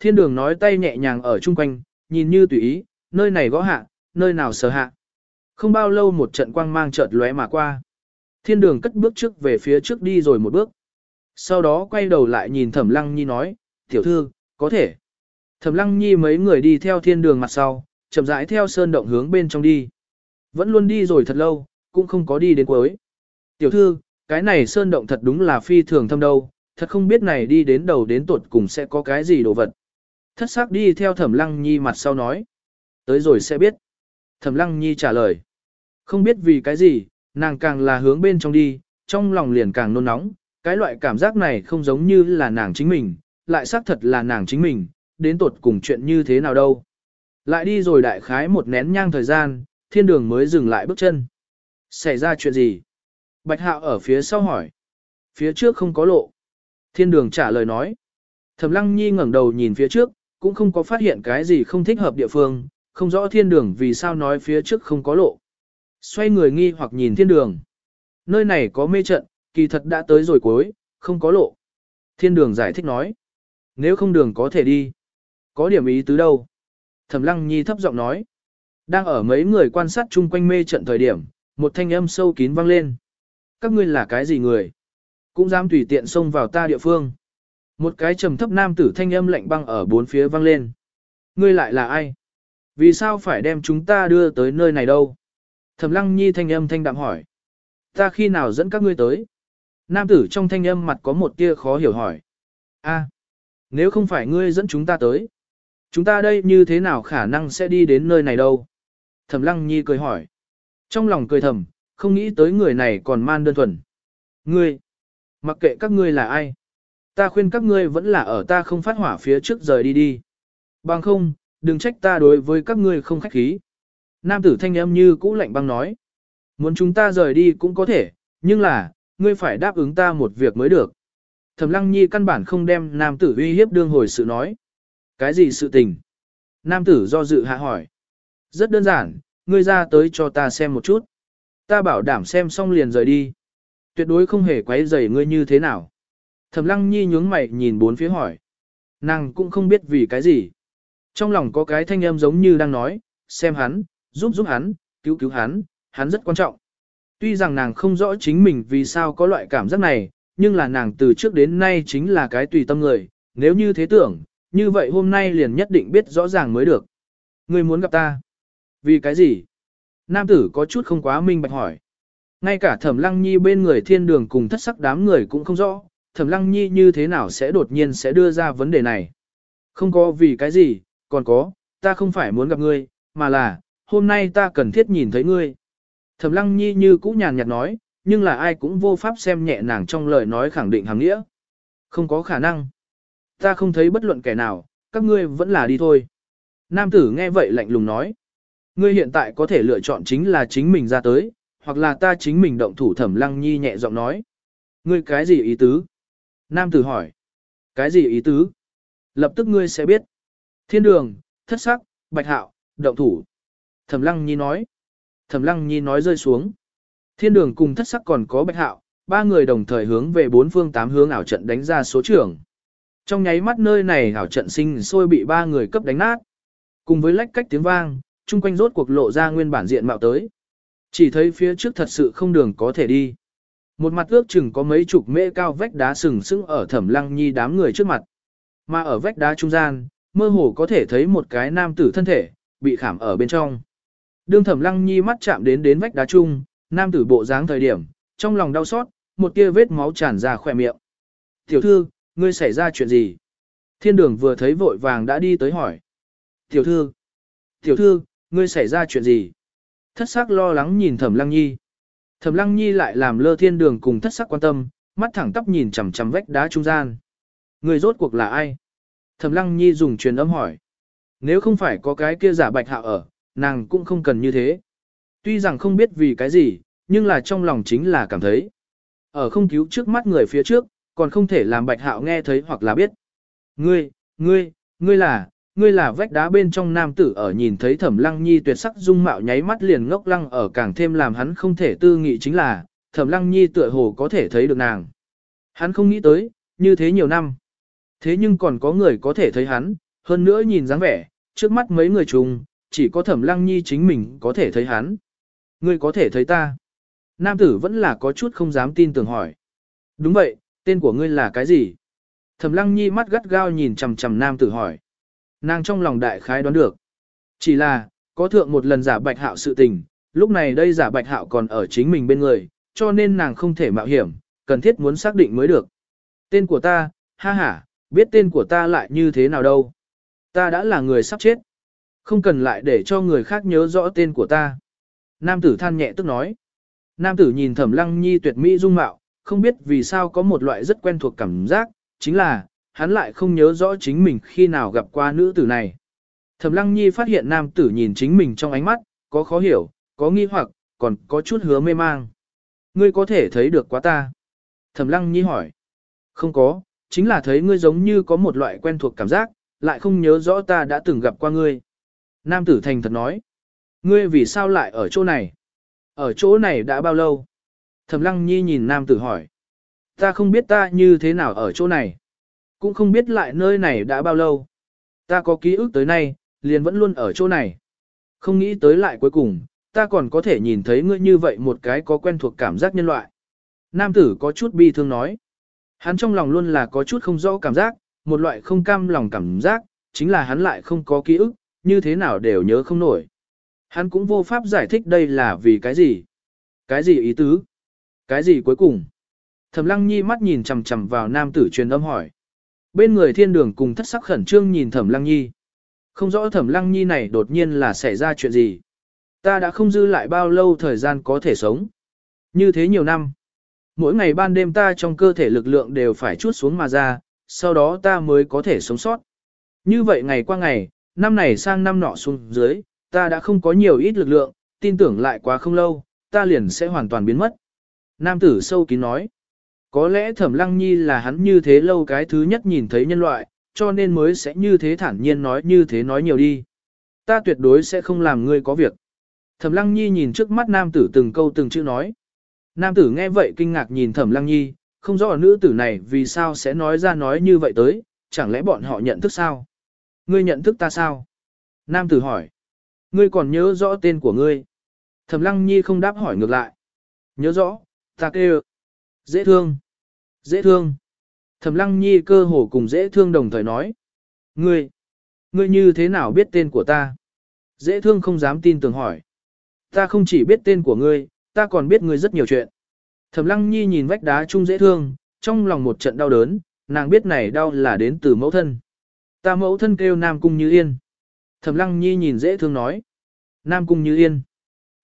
thiên đường nói tay nhẹ nhàng ở chung quanh, nhìn như tùy ý, nơi này gõ hạ, nơi nào sờ hạ. Không bao lâu một trận quang mang chợt lóe mà qua. Thiên đường cất bước trước về phía trước đi rồi một bước. Sau đó quay đầu lại nhìn thẩm lăng nhi nói, tiểu thư, có thể. Thẩm lăng nhi mấy người đi theo thiên đường mặt sau, chậm rãi theo sơn động hướng bên trong đi. Vẫn luôn đi rồi thật lâu, cũng không có đi đến cuối. Tiểu thư, cái này sơn động thật đúng là phi thường thâm đâu, thật không biết này đi đến đầu đến tuột cùng sẽ có cái gì đồ vật. Thất sắc đi theo thẩm lăng nhi mặt sau nói. Tới rồi sẽ biết. Thẩm lăng nhi trả lời. Không biết vì cái gì, nàng càng là hướng bên trong đi, trong lòng liền càng nôn nóng, cái loại cảm giác này không giống như là nàng chính mình, lại xác thật là nàng chính mình, đến tột cùng chuyện như thế nào đâu. Lại đi rồi đại khái một nén nhang thời gian, thiên đường mới dừng lại bước chân. Xảy ra chuyện gì? Bạch hạo ở phía sau hỏi. Phía trước không có lộ. Thiên đường trả lời nói. Thẩm lăng nhi ngẩng đầu nhìn phía trước, cũng không có phát hiện cái gì không thích hợp địa phương, không rõ thiên đường vì sao nói phía trước không có lộ. Xoay người nghi hoặc nhìn thiên đường. Nơi này có mê trận, kỳ thật đã tới rồi cuối, không có lộ. Thiên đường giải thích nói. Nếu không đường có thể đi. Có điểm ý tứ đâu? Thẩm lăng nhi thấp giọng nói. Đang ở mấy người quan sát chung quanh mê trận thời điểm, một thanh âm sâu kín vang lên. Các ngươi là cái gì người? Cũng dám tùy tiện xông vào ta địa phương. Một cái trầm thấp nam tử thanh âm lạnh băng ở bốn phía vang lên. Ngươi lại là ai? Vì sao phải đem chúng ta đưa tới nơi này đâu? Thẩm lăng nhi thanh âm thanh đạm hỏi. Ta khi nào dẫn các ngươi tới? Nam tử trong thanh âm mặt có một tia khó hiểu hỏi. A, nếu không phải ngươi dẫn chúng ta tới, chúng ta đây như thế nào khả năng sẽ đi đến nơi này đâu? Thẩm lăng nhi cười hỏi. Trong lòng cười thầm, không nghĩ tới người này còn man đơn thuần. Ngươi, mặc kệ các ngươi là ai, ta khuyên các ngươi vẫn là ở ta không phát hỏa phía trước rời đi đi. Bằng không, đừng trách ta đối với các ngươi không khách khí. Nam tử thanh âm như cũ lạnh băng nói. Muốn chúng ta rời đi cũng có thể, nhưng là, ngươi phải đáp ứng ta một việc mới được. Thẩm lăng nhi căn bản không đem nam tử uy hiếp đương hồi sự nói. Cái gì sự tình? Nam tử do dự hạ hỏi. Rất đơn giản, ngươi ra tới cho ta xem một chút. Ta bảo đảm xem xong liền rời đi. Tuyệt đối không hề quấy rầy ngươi như thế nào. Thẩm lăng nhi nhướng mày nhìn bốn phía hỏi. Nàng cũng không biết vì cái gì. Trong lòng có cái thanh âm giống như đang nói, xem hắn, giúp giúp hắn, cứu cứu hắn, hắn rất quan trọng. Tuy rằng nàng không rõ chính mình vì sao có loại cảm giác này, nhưng là nàng từ trước đến nay chính là cái tùy tâm người, nếu như thế tưởng, như vậy hôm nay liền nhất định biết rõ ràng mới được. Ngươi muốn gặp ta? Vì cái gì? Nam tử có chút không quá minh bạch hỏi. Ngay cả thẩm lăng nhi bên người thiên đường cùng thất sắc đám người cũng không rõ, thẩm lăng nhi như thế nào sẽ đột nhiên sẽ đưa ra vấn đề này. Không có vì cái gì, còn có, ta không phải muốn gặp ngươi, mà là, hôm nay ta cần thiết nhìn thấy ngươi. Thẩm lăng nhi như cũ nhàn nhạt nói, nhưng là ai cũng vô pháp xem nhẹ nàng trong lời nói khẳng định hàng nghĩa. Không có khả năng. Ta không thấy bất luận kẻ nào, các ngươi vẫn là đi thôi. Nam tử nghe vậy lạnh lùng nói. Ngươi hiện tại có thể lựa chọn chính là chính mình ra tới, hoặc là ta chính mình động thủ thẩm lăng nhi nhẹ giọng nói. Ngươi cái gì ý tứ? Nam tử hỏi. Cái gì ý tứ? Lập tức ngươi sẽ biết. Thiên đường, thất sắc, bạch hạo, động thủ. Thẩm lăng nhi nói. Thẩm lăng nhi nói rơi xuống. Thiên đường cùng thất sắc còn có bạch hạo, ba người đồng thời hướng về bốn phương tám hướng ảo trận đánh ra số trưởng. Trong nháy mắt nơi này ảo trận sinh sôi bị ba người cấp đánh nát. Cùng với lách cách tiếng vang, chung quanh rốt cuộc lộ ra nguyên bản diện mạo tới. Chỉ thấy phía trước thật sự không đường có thể đi. Một mặt ước chừng có mấy chục mễ cao vách đá sừng sững ở thẩm lăng nhi đám người trước mặt. Mà ở vách đá trung gian, mơ hồ có thể thấy một cái nam tử thân thể, bị khảm ở bên trong. Đương thẩm lăng nhi mắt chạm đến đến vách đá trung, nam tử bộ dáng thời điểm, trong lòng đau xót, một tia vết máu tràn ra khỏe miệng. Tiểu thư, ngươi xảy ra chuyện gì? Thiên đường vừa thấy vội vàng đã đi tới hỏi. Tiểu thư, tiểu thư, ngươi xảy ra chuyện gì? Thất sắc lo lắng nhìn thẩm lăng nhi. Thẩm lăng nhi lại làm lơ thiên đường cùng thất sắc quan tâm, mắt thẳng tắp nhìn chằm chằm vách đá trung gian. Người rốt cuộc là ai? Thẩm lăng nhi dùng truyền âm hỏi. Nếu không phải có cái kia giả bạch hạ ở, nàng cũng không cần như thế. Tuy rằng không biết vì cái gì, nhưng là trong lòng chính là cảm thấy. Ở không cứu trước mắt người phía trước, còn không thể làm bạch hạo nghe thấy hoặc là biết. Ngươi, ngươi, ngươi là, ngươi là vách đá bên trong nam tử ở nhìn thấy thẩm lăng nhi tuyệt sắc dung mạo nháy mắt liền ngốc lăng ở càng thêm làm hắn không thể tư nghị chính là, thẩm lăng nhi tựa hồ có thể thấy được nàng. Hắn không nghĩ tới, như thế nhiều năm. Thế nhưng còn có người có thể thấy hắn, Hơn nữa nhìn dáng vẻ, trước mắt mấy người chung, chỉ có thẩm lăng nhi chính mình có thể thấy hắn. Ngươi có thể thấy ta. Nam tử vẫn là có chút không dám tin tưởng hỏi. Đúng vậy, tên của ngươi là cái gì? Thẩm lăng nhi mắt gắt gao nhìn chầm chầm nam tử hỏi. Nàng trong lòng đại khái đoán được. Chỉ là, có thượng một lần giả bạch hạo sự tình, lúc này đây giả bạch hạo còn ở chính mình bên người, cho nên nàng không thể mạo hiểm, cần thiết muốn xác định mới được. Tên của ta, ha ha, biết tên của ta lại như thế nào đâu. Ta đã là người sắp chết. Không cần lại để cho người khác nhớ rõ tên của ta. Nam tử than nhẹ tức nói. Nam tử nhìn thẩm lăng nhi tuyệt mỹ dung mạo, không biết vì sao có một loại rất quen thuộc cảm giác, chính là, hắn lại không nhớ rõ chính mình khi nào gặp qua nữ tử này. Thẩm lăng nhi phát hiện nam tử nhìn chính mình trong ánh mắt, có khó hiểu, có nghi hoặc, còn có chút hứa mê mang. Ngươi có thể thấy được quá ta. Thẩm lăng nhi hỏi. Không có, chính là thấy ngươi giống như có một loại quen thuộc cảm giác, lại không nhớ rõ ta đã từng gặp qua ngươi. Nam tử thành thật nói. Ngươi vì sao lại ở chỗ này? Ở chỗ này đã bao lâu? Thẩm lăng nhi nhìn nam tử hỏi. Ta không biết ta như thế nào ở chỗ này. Cũng không biết lại nơi này đã bao lâu. Ta có ký ức tới nay, liền vẫn luôn ở chỗ này. Không nghĩ tới lại cuối cùng, ta còn có thể nhìn thấy ngươi như vậy một cái có quen thuộc cảm giác nhân loại. Nam tử có chút bi thương nói. Hắn trong lòng luôn là có chút không rõ cảm giác, một loại không cam lòng cảm giác, chính là hắn lại không có ký ức, như thế nào đều nhớ không nổi. Hắn cũng vô pháp giải thích đây là vì cái gì. Cái gì ý tứ? Cái gì cuối cùng? Thẩm lăng nhi mắt nhìn chằm chằm vào nam tử truyền âm hỏi. Bên người thiên đường cùng thất sắc khẩn trương nhìn thẩm lăng nhi. Không rõ thẩm lăng nhi này đột nhiên là xảy ra chuyện gì. Ta đã không dư lại bao lâu thời gian có thể sống. Như thế nhiều năm. Mỗi ngày ban đêm ta trong cơ thể lực lượng đều phải chút xuống mà ra, sau đó ta mới có thể sống sót. Như vậy ngày qua ngày, năm này sang năm nọ xuống dưới, ta đã không có nhiều ít lực lượng, tin tưởng lại quá không lâu, ta liền sẽ hoàn toàn biến mất. Nam tử sâu kín nói, có lẽ thẩm lăng nhi là hắn như thế lâu cái thứ nhất nhìn thấy nhân loại, cho nên mới sẽ như thế thản nhiên nói như thế nói nhiều đi. Ta tuyệt đối sẽ không làm ngươi có việc. Thẩm lăng nhi nhìn trước mắt nam tử từng câu từng chữ nói. Nam tử nghe vậy kinh ngạc nhìn thẩm lăng nhi, không rõ nữ tử này vì sao sẽ nói ra nói như vậy tới, chẳng lẽ bọn họ nhận thức sao? Ngươi nhận thức ta sao? Nam tử hỏi. Ngươi còn nhớ rõ tên của ngươi? Thẩm lăng nhi không đáp hỏi ngược lại. Nhớ rõ, ta kêu. Dễ thương. Dễ thương. Thẩm lăng nhi cơ hồ cùng dễ thương đồng thời nói. Ngươi, ngươi như thế nào biết tên của ta? Dễ thương không dám tin tưởng hỏi. Ta không chỉ biết tên của ngươi, ta còn biết ngươi rất nhiều chuyện. Thẩm lăng nhi nhìn vách đá chung dễ thương, trong lòng một trận đau đớn, nàng biết này đau là đến từ mẫu thân. Ta mẫu thân kêu Nam Cung Như Yên. Thẩm lăng nhi nhìn dễ thương nói. Nam Cung Như Yên.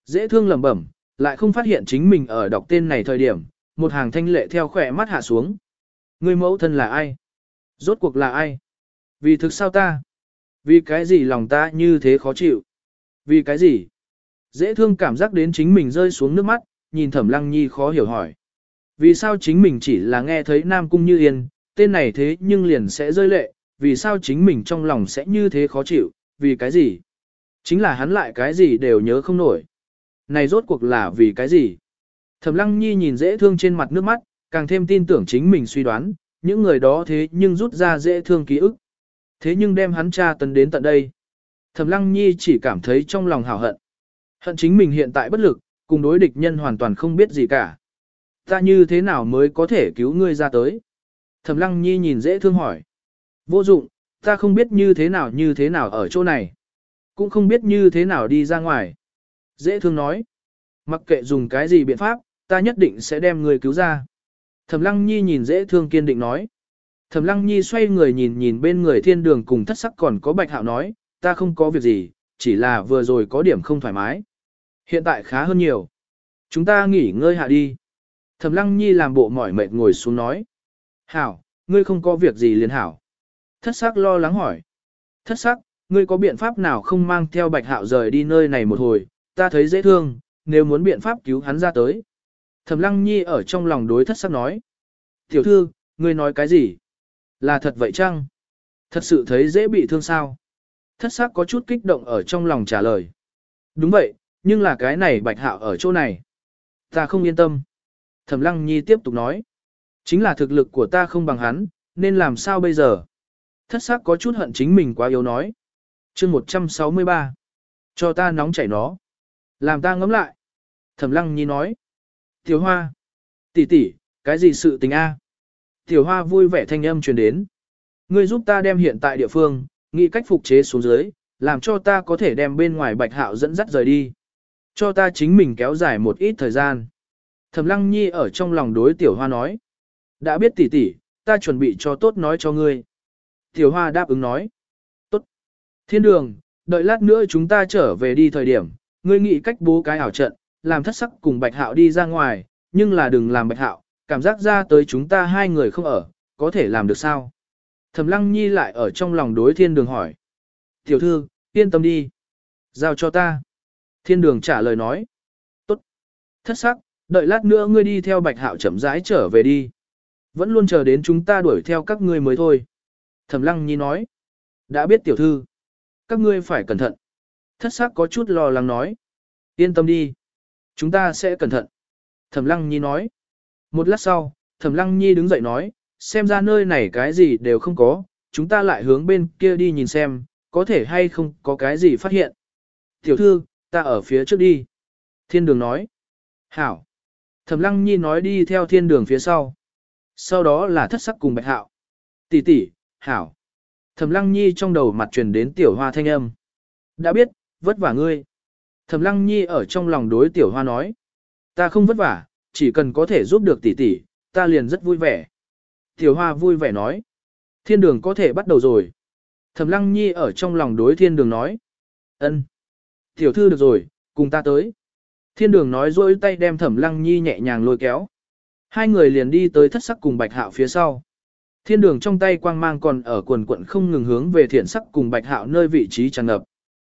Dễ thương lẩm bẩm, lại không phát hiện chính mình ở đọc tên này thời điểm, một hàng thanh lệ theo khỏe mắt hạ xuống. Người mẫu thân là ai? Rốt cuộc là ai? Vì thực sao ta? Vì cái gì lòng ta như thế khó chịu? Vì cái gì? Dễ thương cảm giác đến chính mình rơi xuống nước mắt, nhìn thẩm lăng nhi khó hiểu hỏi. Vì sao chính mình chỉ là nghe thấy Nam Cung Như Yên, tên này thế nhưng liền sẽ rơi lệ, vì sao chính mình trong lòng sẽ như thế khó chịu, vì cái gì? Chính là hắn lại cái gì đều nhớ không nổi. Này rốt cuộc là vì cái gì? Thẩm lăng nhi nhìn dễ thương trên mặt nước mắt, càng thêm tin tưởng chính mình suy đoán, những người đó thế nhưng rút ra dễ thương ký ức. Thế nhưng đem hắn tra tấn đến tận đây. Thẩm lăng nhi chỉ cảm thấy trong lòng hào hận. Hận chính mình hiện tại bất lực, cùng đối địch nhân hoàn toàn không biết gì cả. Ta như thế nào mới có thể cứu ngươi ra tới? Thẩm lăng nhi nhìn dễ thương hỏi. Vô dụng, ta không biết như thế nào như thế nào ở chỗ này. Cũng không biết như thế nào đi ra ngoài. Dễ thương nói. Mặc kệ dùng cái gì biện pháp, ta nhất định sẽ đem người cứu ra. Thẩm lăng nhi nhìn dễ thương kiên định nói. Thẩm lăng nhi xoay người nhìn nhìn bên người thiên đường cùng thất sắc còn có bạch hạo nói, ta không có việc gì, chỉ là vừa rồi có điểm không thoải mái. Hiện tại khá hơn nhiều. Chúng ta nghỉ ngơi hạ đi. Thẩm lăng nhi làm bộ mỏi mệt ngồi xuống nói. Hảo, ngươi không có việc gì liền hảo. Thất sắc lo lắng hỏi. Thất sắc, ngươi có biện pháp nào không mang theo bạch hạo rời đi nơi này một hồi, ta thấy dễ thương, nếu muốn biện pháp cứu hắn ra tới. Thẩm lăng nhi ở trong lòng đối thất sắc nói. Tiểu thư, ngươi nói cái gì? Là thật vậy chăng? Thật sự thấy dễ bị thương sao? Thất sắc có chút kích động ở trong lòng trả lời. Đúng vậy, nhưng là cái này bạch hạo ở chỗ này. Ta không yên tâm. Thẩm lăng nhi tiếp tục nói. Chính là thực lực của ta không bằng hắn, nên làm sao bây giờ? Thất sắc có chút hận chính mình quá yếu nói. chương 163. Cho ta nóng chảy nó. Làm ta ngấm lại. Thẩm lăng nhi nói. Tiểu hoa. tỷ tỷ, cái gì sự tình a? Tiểu hoa vui vẻ thanh âm truyền đến. Ngươi giúp ta đem hiện tại địa phương, nghĩ cách phục chế xuống dưới, làm cho ta có thể đem bên ngoài bạch hạo dẫn dắt rời đi. Cho ta chính mình kéo dài một ít thời gian. Thẩm lăng nhi ở trong lòng đối tiểu hoa nói. Đã biết tỷ tỷ, ta chuẩn bị cho tốt nói cho ngươi. Tiểu hoa đáp ứng nói. Tốt. Thiên đường, đợi lát nữa chúng ta trở về đi thời điểm, ngươi nghĩ cách bố cái ảo trận, làm thất sắc cùng bạch hạo đi ra ngoài, nhưng là đừng làm bạch hạo, cảm giác ra tới chúng ta hai người không ở, có thể làm được sao? Thẩm lăng nhi lại ở trong lòng đối thiên đường hỏi. Tiểu thư, yên tâm đi. Giao cho ta. Thiên đường trả lời nói. Tốt. Thất sắc, đợi lát nữa ngươi đi theo bạch hạo chậm rãi trở về đi. Vẫn luôn chờ đến chúng ta đuổi theo các ngươi mới thôi. Thẩm lăng nhi nói. Đã biết tiểu thư. Các ngươi phải cẩn thận. Thất sắc có chút lo lắng nói. Yên tâm đi. Chúng ta sẽ cẩn thận. Thẩm lăng nhi nói. Một lát sau, thẩm lăng nhi đứng dậy nói. Xem ra nơi này cái gì đều không có. Chúng ta lại hướng bên kia đi nhìn xem, có thể hay không có cái gì phát hiện. Tiểu thư, ta ở phía trước đi. Thiên đường nói. Hảo. Thẩm lăng nhi nói đi theo thiên đường phía sau. Sau đó là thất sắc cùng bạch hạo. Tỷ tỷ, hảo. Thẩm lăng nhi trong đầu mặt truyền đến tiểu hoa thanh âm. Đã biết, vất vả ngươi. Thẩm lăng nhi ở trong lòng đối tiểu hoa nói. Ta không vất vả, chỉ cần có thể giúp được tỷ tỷ, ta liền rất vui vẻ. Tiểu hoa vui vẻ nói. Thiên đường có thể bắt đầu rồi. Thẩm lăng nhi ở trong lòng đối thiên đường nói. ân, Tiểu thư được rồi, cùng ta tới. Thiên đường nói dối tay đem thẩm lăng nhi nhẹ nhàng lôi kéo. Hai người liền đi tới thất sắc cùng bạch hạo phía sau. Thiên đường trong tay quang mang còn ở quần quận không ngừng hướng về thiện sắc cùng bạch hạo nơi vị trí tràn ngập.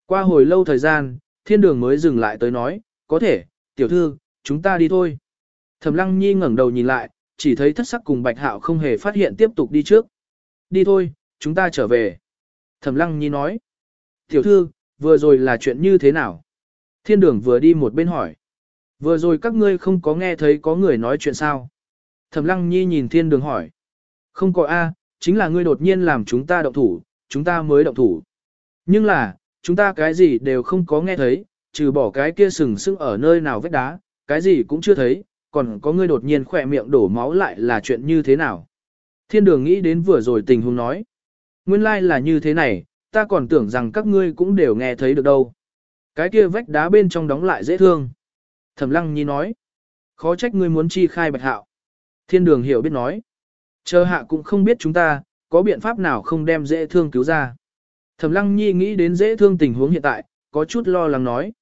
Qua hồi lâu thời gian, thiên đường mới dừng lại tới nói, có thể, tiểu thư, chúng ta đi thôi. Thẩm lăng nhi ngẩng đầu nhìn lại, chỉ thấy thất sắc cùng bạch hạo không hề phát hiện tiếp tục đi trước. Đi thôi, chúng ta trở về. Thẩm lăng nhi nói, tiểu thư, vừa rồi là chuyện như thế nào? Thiên đường vừa đi một bên hỏi. Vừa rồi các ngươi không có nghe thấy có người nói chuyện sao? Thẩm lăng nhi nhìn thiên đường hỏi. Không có A, chính là ngươi đột nhiên làm chúng ta động thủ, chúng ta mới động thủ. Nhưng là, chúng ta cái gì đều không có nghe thấy, trừ bỏ cái kia sừng sững ở nơi nào vết đá, cái gì cũng chưa thấy, còn có ngươi đột nhiên khỏe miệng đổ máu lại là chuyện như thế nào. Thiên đường nghĩ đến vừa rồi tình huống nói. Nguyên lai like là như thế này, ta còn tưởng rằng các ngươi cũng đều nghe thấy được đâu. Cái kia vách đá bên trong đóng lại dễ thương. Thẩm lăng nhi nói. Khó trách ngươi muốn chi khai bạch hạo. Thiên đường hiểu biết nói. Chờ hạ cũng không biết chúng ta, có biện pháp nào không đem dễ thương cứu ra. Thẩm lăng nhi nghĩ đến dễ thương tình huống hiện tại, có chút lo lắng nói.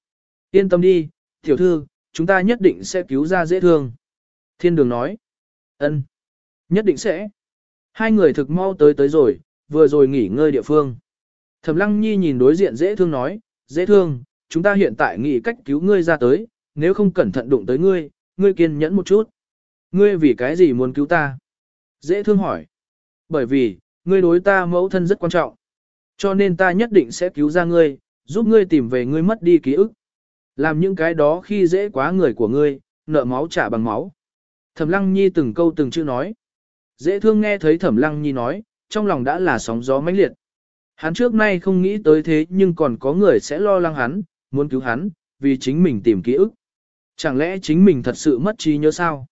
Yên tâm đi, tiểu thư, chúng ta nhất định sẽ cứu ra dễ thương. Thiên đường nói. ân, Nhất định sẽ. Hai người thực mau tới tới rồi, vừa rồi nghỉ ngơi địa phương. Thẩm lăng nhi nhìn đối diện dễ thương nói, dễ thương, chúng ta hiện tại nghĩ cách cứu ngươi ra tới, nếu không cẩn thận đụng tới ngươi, ngươi kiên nhẫn một chút. Ngươi vì cái gì muốn cứu ta? Dễ thương hỏi. Bởi vì, ngươi đối ta mẫu thân rất quan trọng. Cho nên ta nhất định sẽ cứu ra ngươi, giúp ngươi tìm về ngươi mất đi ký ức. Làm những cái đó khi dễ quá người của ngươi, nợ máu trả bằng máu. Thẩm lăng nhi từng câu từng chữ nói. Dễ thương nghe thấy thẩm lăng nhi nói, trong lòng đã là sóng gió mãnh liệt. Hắn trước nay không nghĩ tới thế nhưng còn có người sẽ lo lắng hắn, muốn cứu hắn, vì chính mình tìm ký ức. Chẳng lẽ chính mình thật sự mất trí nhớ sao?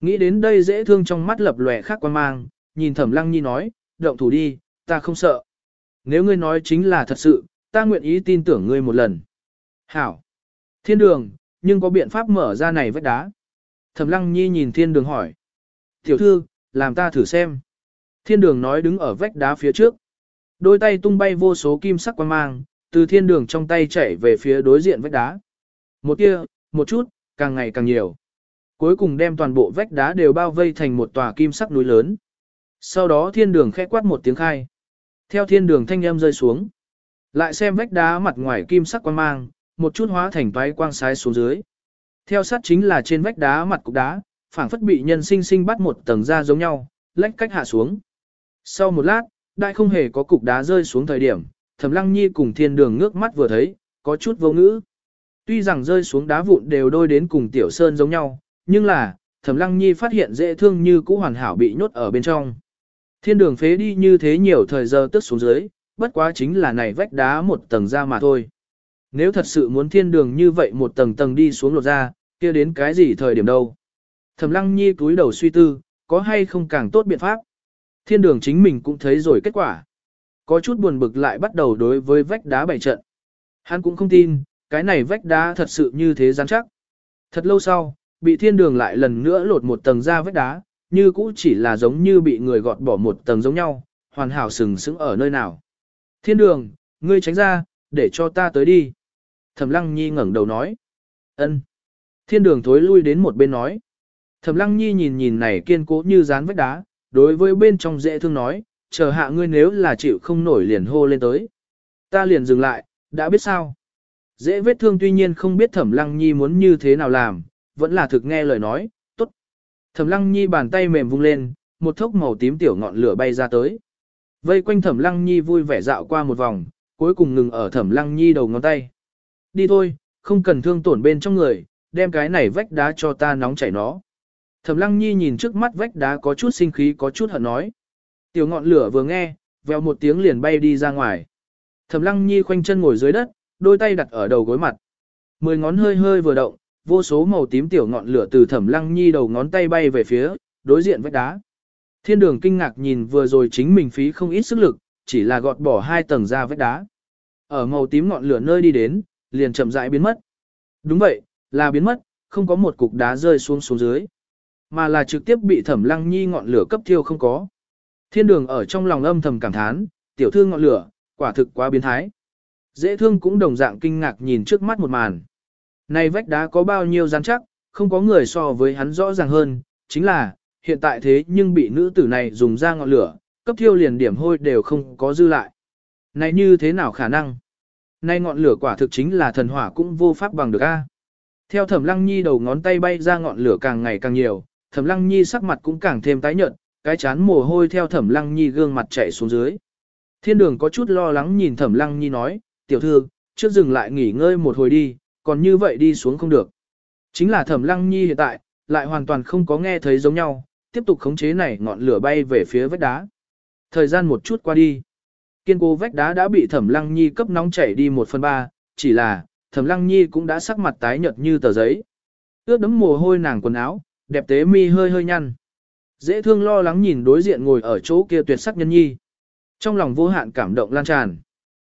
Nghĩ đến đây dễ thương trong mắt lập lòe khác quan mang, nhìn thẩm lăng nhi nói, động thủ đi, ta không sợ. Nếu ngươi nói chính là thật sự, ta nguyện ý tin tưởng ngươi một lần. Hảo. Thiên đường, nhưng có biện pháp mở ra này vách đá. Thẩm lăng nhi nhìn thiên đường hỏi. Tiểu thư, làm ta thử xem. Thiên đường nói đứng ở vách đá phía trước. Đôi tay tung bay vô số kim sắc quang mang, từ thiên đường trong tay chảy về phía đối diện vách đá. Một kia, một chút, càng ngày càng nhiều. Cuối cùng đem toàn bộ vách đá đều bao vây thành một tòa kim sắc núi lớn. Sau đó thiên đường khẽ quát một tiếng khai. Theo thiên đường thanh âm rơi xuống. Lại xem vách đá mặt ngoài kim sắc quang mang, một chút hóa thành toái quang sái xuống dưới. Theo sát chính là trên vách đá mặt cục đá, phảng phất bị nhân sinh sinh bắt một tầng ra giống nhau, lách cách hạ xuống. Sau một lát, đại không hề có cục đá rơi xuống thời điểm, Thẩm Lăng Nhi cùng Thiên Đường ngước mắt vừa thấy, có chút vô ngữ. Tuy rằng rơi xuống đá vụn đều đôi đến cùng Tiểu Sơn giống nhau, nhưng là, Thẩm Lăng Nhi phát hiện dễ thương như cũ hoàn hảo bị nhốt ở bên trong. Thiên đường phế đi như thế nhiều thời giờ tức xuống dưới, bất quá chính là này vách đá một tầng ra mà thôi. Nếu thật sự muốn thiên đường như vậy một tầng tầng đi xuống lột ra, kia đến cái gì thời điểm đâu. Thẩm lăng nhi túi đầu suy tư, có hay không càng tốt biện pháp. Thiên đường chính mình cũng thấy rồi kết quả. Có chút buồn bực lại bắt đầu đối với vách đá bày trận. Hắn cũng không tin, cái này vách đá thật sự như thế rắn chắc. Thật lâu sau, bị thiên đường lại lần nữa lột một tầng ra vách đá, như cũ chỉ là giống như bị người gọt bỏ một tầng giống nhau, hoàn hảo sừng sững ở nơi nào. Thiên đường, ngươi tránh ra, để cho ta tới đi. Thẩm lăng nhi ngẩng đầu nói. ân. Thiên đường thối lui đến một bên nói. Thẩm lăng nhi nhìn nhìn này kiên cố như dán vách đá, đối với bên trong dễ thương nói, chờ hạ ngươi nếu là chịu không nổi liền hô lên tới. Ta liền dừng lại, đã biết sao. Dễ vết thương tuy nhiên không biết thẩm lăng nhi muốn như thế nào làm, vẫn là thực nghe lời nói. Thẩm lăng nhi bàn tay mềm vung lên, một thốc màu tím tiểu ngọn lửa bay ra tới. Vây quanh thẩm lăng nhi vui vẻ dạo qua một vòng, cuối cùng ngừng ở thẩm lăng nhi đầu ngón tay. Đi thôi, không cần thương tổn bên trong người, đem cái này vách đá cho ta nóng chảy nó. Thẩm lăng nhi nhìn trước mắt vách đá có chút sinh khí có chút hận nói. Tiểu ngọn lửa vừa nghe, vèo một tiếng liền bay đi ra ngoài. Thẩm lăng nhi khoanh chân ngồi dưới đất, đôi tay đặt ở đầu gối mặt. Mười ngón hơi hơi vừa động, vô số màu tím tiểu ngọn lửa từ thẩm lăng nhi đầu ngón tay bay về phía, đối diện vách đá. Thiên đường kinh ngạc nhìn vừa rồi chính mình phí không ít sức lực, chỉ là gọt bỏ hai tầng ra vách đá. Ở màu tím ngọn lửa nơi đi đến, liền chậm rãi biến mất. Đúng vậy, là biến mất, không có một cục đá rơi xuống xuống dưới, mà là trực tiếp bị thẩm lăng nhi ngọn lửa cấp thiêu không có. Thiên đường ở trong lòng âm thầm cảm thán, tiểu thư ngọn lửa, quả thực quá biến thái. Dễ thương cũng đồng dạng kinh ngạc nhìn trước mắt một màn. Này vách đá có bao nhiêu rắn chắc, không có người so với hắn rõ ràng hơn, chính là, hiện tại thế nhưng bị nữ tử này dùng ra ngọn lửa, cấp thiêu liền điểm hôi đều không có dư lại. Này như thế nào khả năng? Nay ngọn lửa quả thực chính là thần hỏa cũng vô pháp bằng được a. Theo Thẩm Lăng Nhi đầu ngón tay bay ra ngọn lửa càng ngày càng nhiều, Thẩm Lăng Nhi sắc mặt cũng càng thêm tái nhợt, cái chán mồ hôi theo Thẩm Lăng Nhi gương mặt chảy xuống dưới. Thiên Đường có chút lo lắng nhìn Thẩm Lăng Nhi nói, "Tiểu thư, trước dừng lại nghỉ ngơi một hồi đi, còn như vậy đi xuống không được." Chính là Thẩm Lăng Nhi hiện tại lại hoàn toàn không có nghe thấy giống nhau, tiếp tục khống chế này ngọn lửa bay về phía vách đá. Thời gian một chút qua đi, kiên cố vách đá đã bị Thẩm Lăng Nhi cấp nóng chảy đi một phần ba, chỉ là Thẩm Lăng Nhi cũng đã sắc mặt tái nhợt như tờ giấy. Ướt đấm mồ hôi nàng quần áo, đẹp tế mi hơi hơi nhăn. Dễ thương lo lắng nhìn đối diện ngồi ở chỗ kia tuyệt sắc nhân nhi. Trong lòng vô hạn cảm động lan tràn.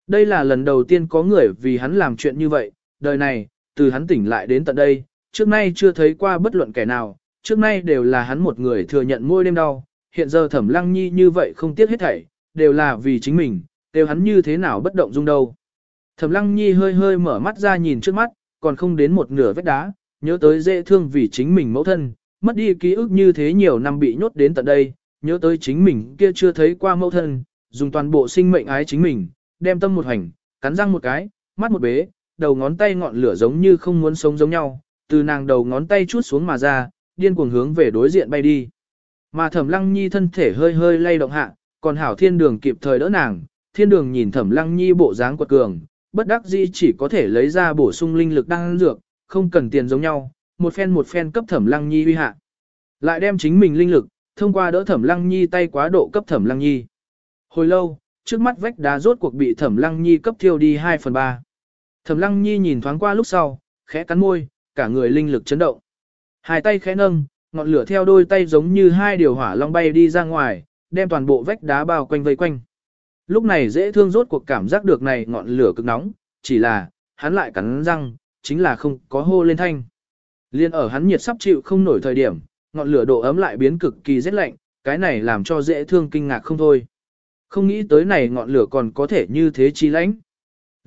Đây là lần đầu tiên có người vì hắn làm chuyện như vậy, đời này, từ hắn tỉnh lại đến tận đây, trước nay chưa thấy qua bất luận kẻ nào, trước nay đều là hắn một người thừa nhận môi đêm đau, hiện giờ thẩm lăng nhi như vậy không tiếc hết thảy, đều là vì chính mình, đều hắn như thế nào bất động dung đâu. Thẩm lăng nhi hơi hơi mở mắt ra nhìn trước mắt, còn không đến một nửa vết đá, nhớ tới dễ thương vì chính mình mẫu thân, mất đi ký ức như thế nhiều năm bị nhốt đến tận đây, nhớ tới chính mình kia chưa thấy qua mẫu thân, dùng toàn bộ sinh mệnh ái chính mình, đem tâm một hành, cắn răng một cái, mắt một bế, đầu ngón tay ngọn lửa giống như không muốn sống giống nhau, từ nàng đầu ngón tay chút xuống mà ra, điên cuồng hướng về đối diện bay đi. Mà Thẩm Lăng Nhi thân thể hơi hơi lay động hạ, còn Hảo Thiên Đường kịp thời đỡ nàng, Thiên Đường nhìn Thẩm Lăng Nhi bộ dáng quật cường, bất đắc dĩ chỉ có thể lấy ra bổ sung linh lực đang dược, không cần tiền giống nhau, một phen một phen cấp Thẩm Lăng Nhi uy hạ. Lại đem chính mình linh lực, thông qua đỡ Thẩm Lăng Nhi tay quá độ cấp Thẩm Lăng Nhi. Hồi lâu, trước mắt vách đá rốt cuộc bị Thẩm Lăng Nhi cấp thiêu đi 2 phần 3. Thẩm Lăng Nhi nhìn thoáng qua lúc sau, khẽ cắn môi, cả người linh lực chấn động. Hai tay khẽ nâng, ngọn lửa theo đôi tay giống như hai điều hỏa long bay đi ra ngoài, đem toàn bộ vách đá bao quanh vây quanh. Lúc này dễ thương rốt cuộc cảm giác được này ngọn lửa cực nóng, chỉ là, hắn lại cắn răng, chính là không có hô lên thanh. Liên ở hắn nhiệt sắp chịu không nổi thời điểm, ngọn lửa độ ấm lại biến cực kỳ rét lạnh, cái này làm cho dễ thương kinh ngạc không thôi. Không nghĩ tới này ngọn lửa còn có thể như thế chi lãnh.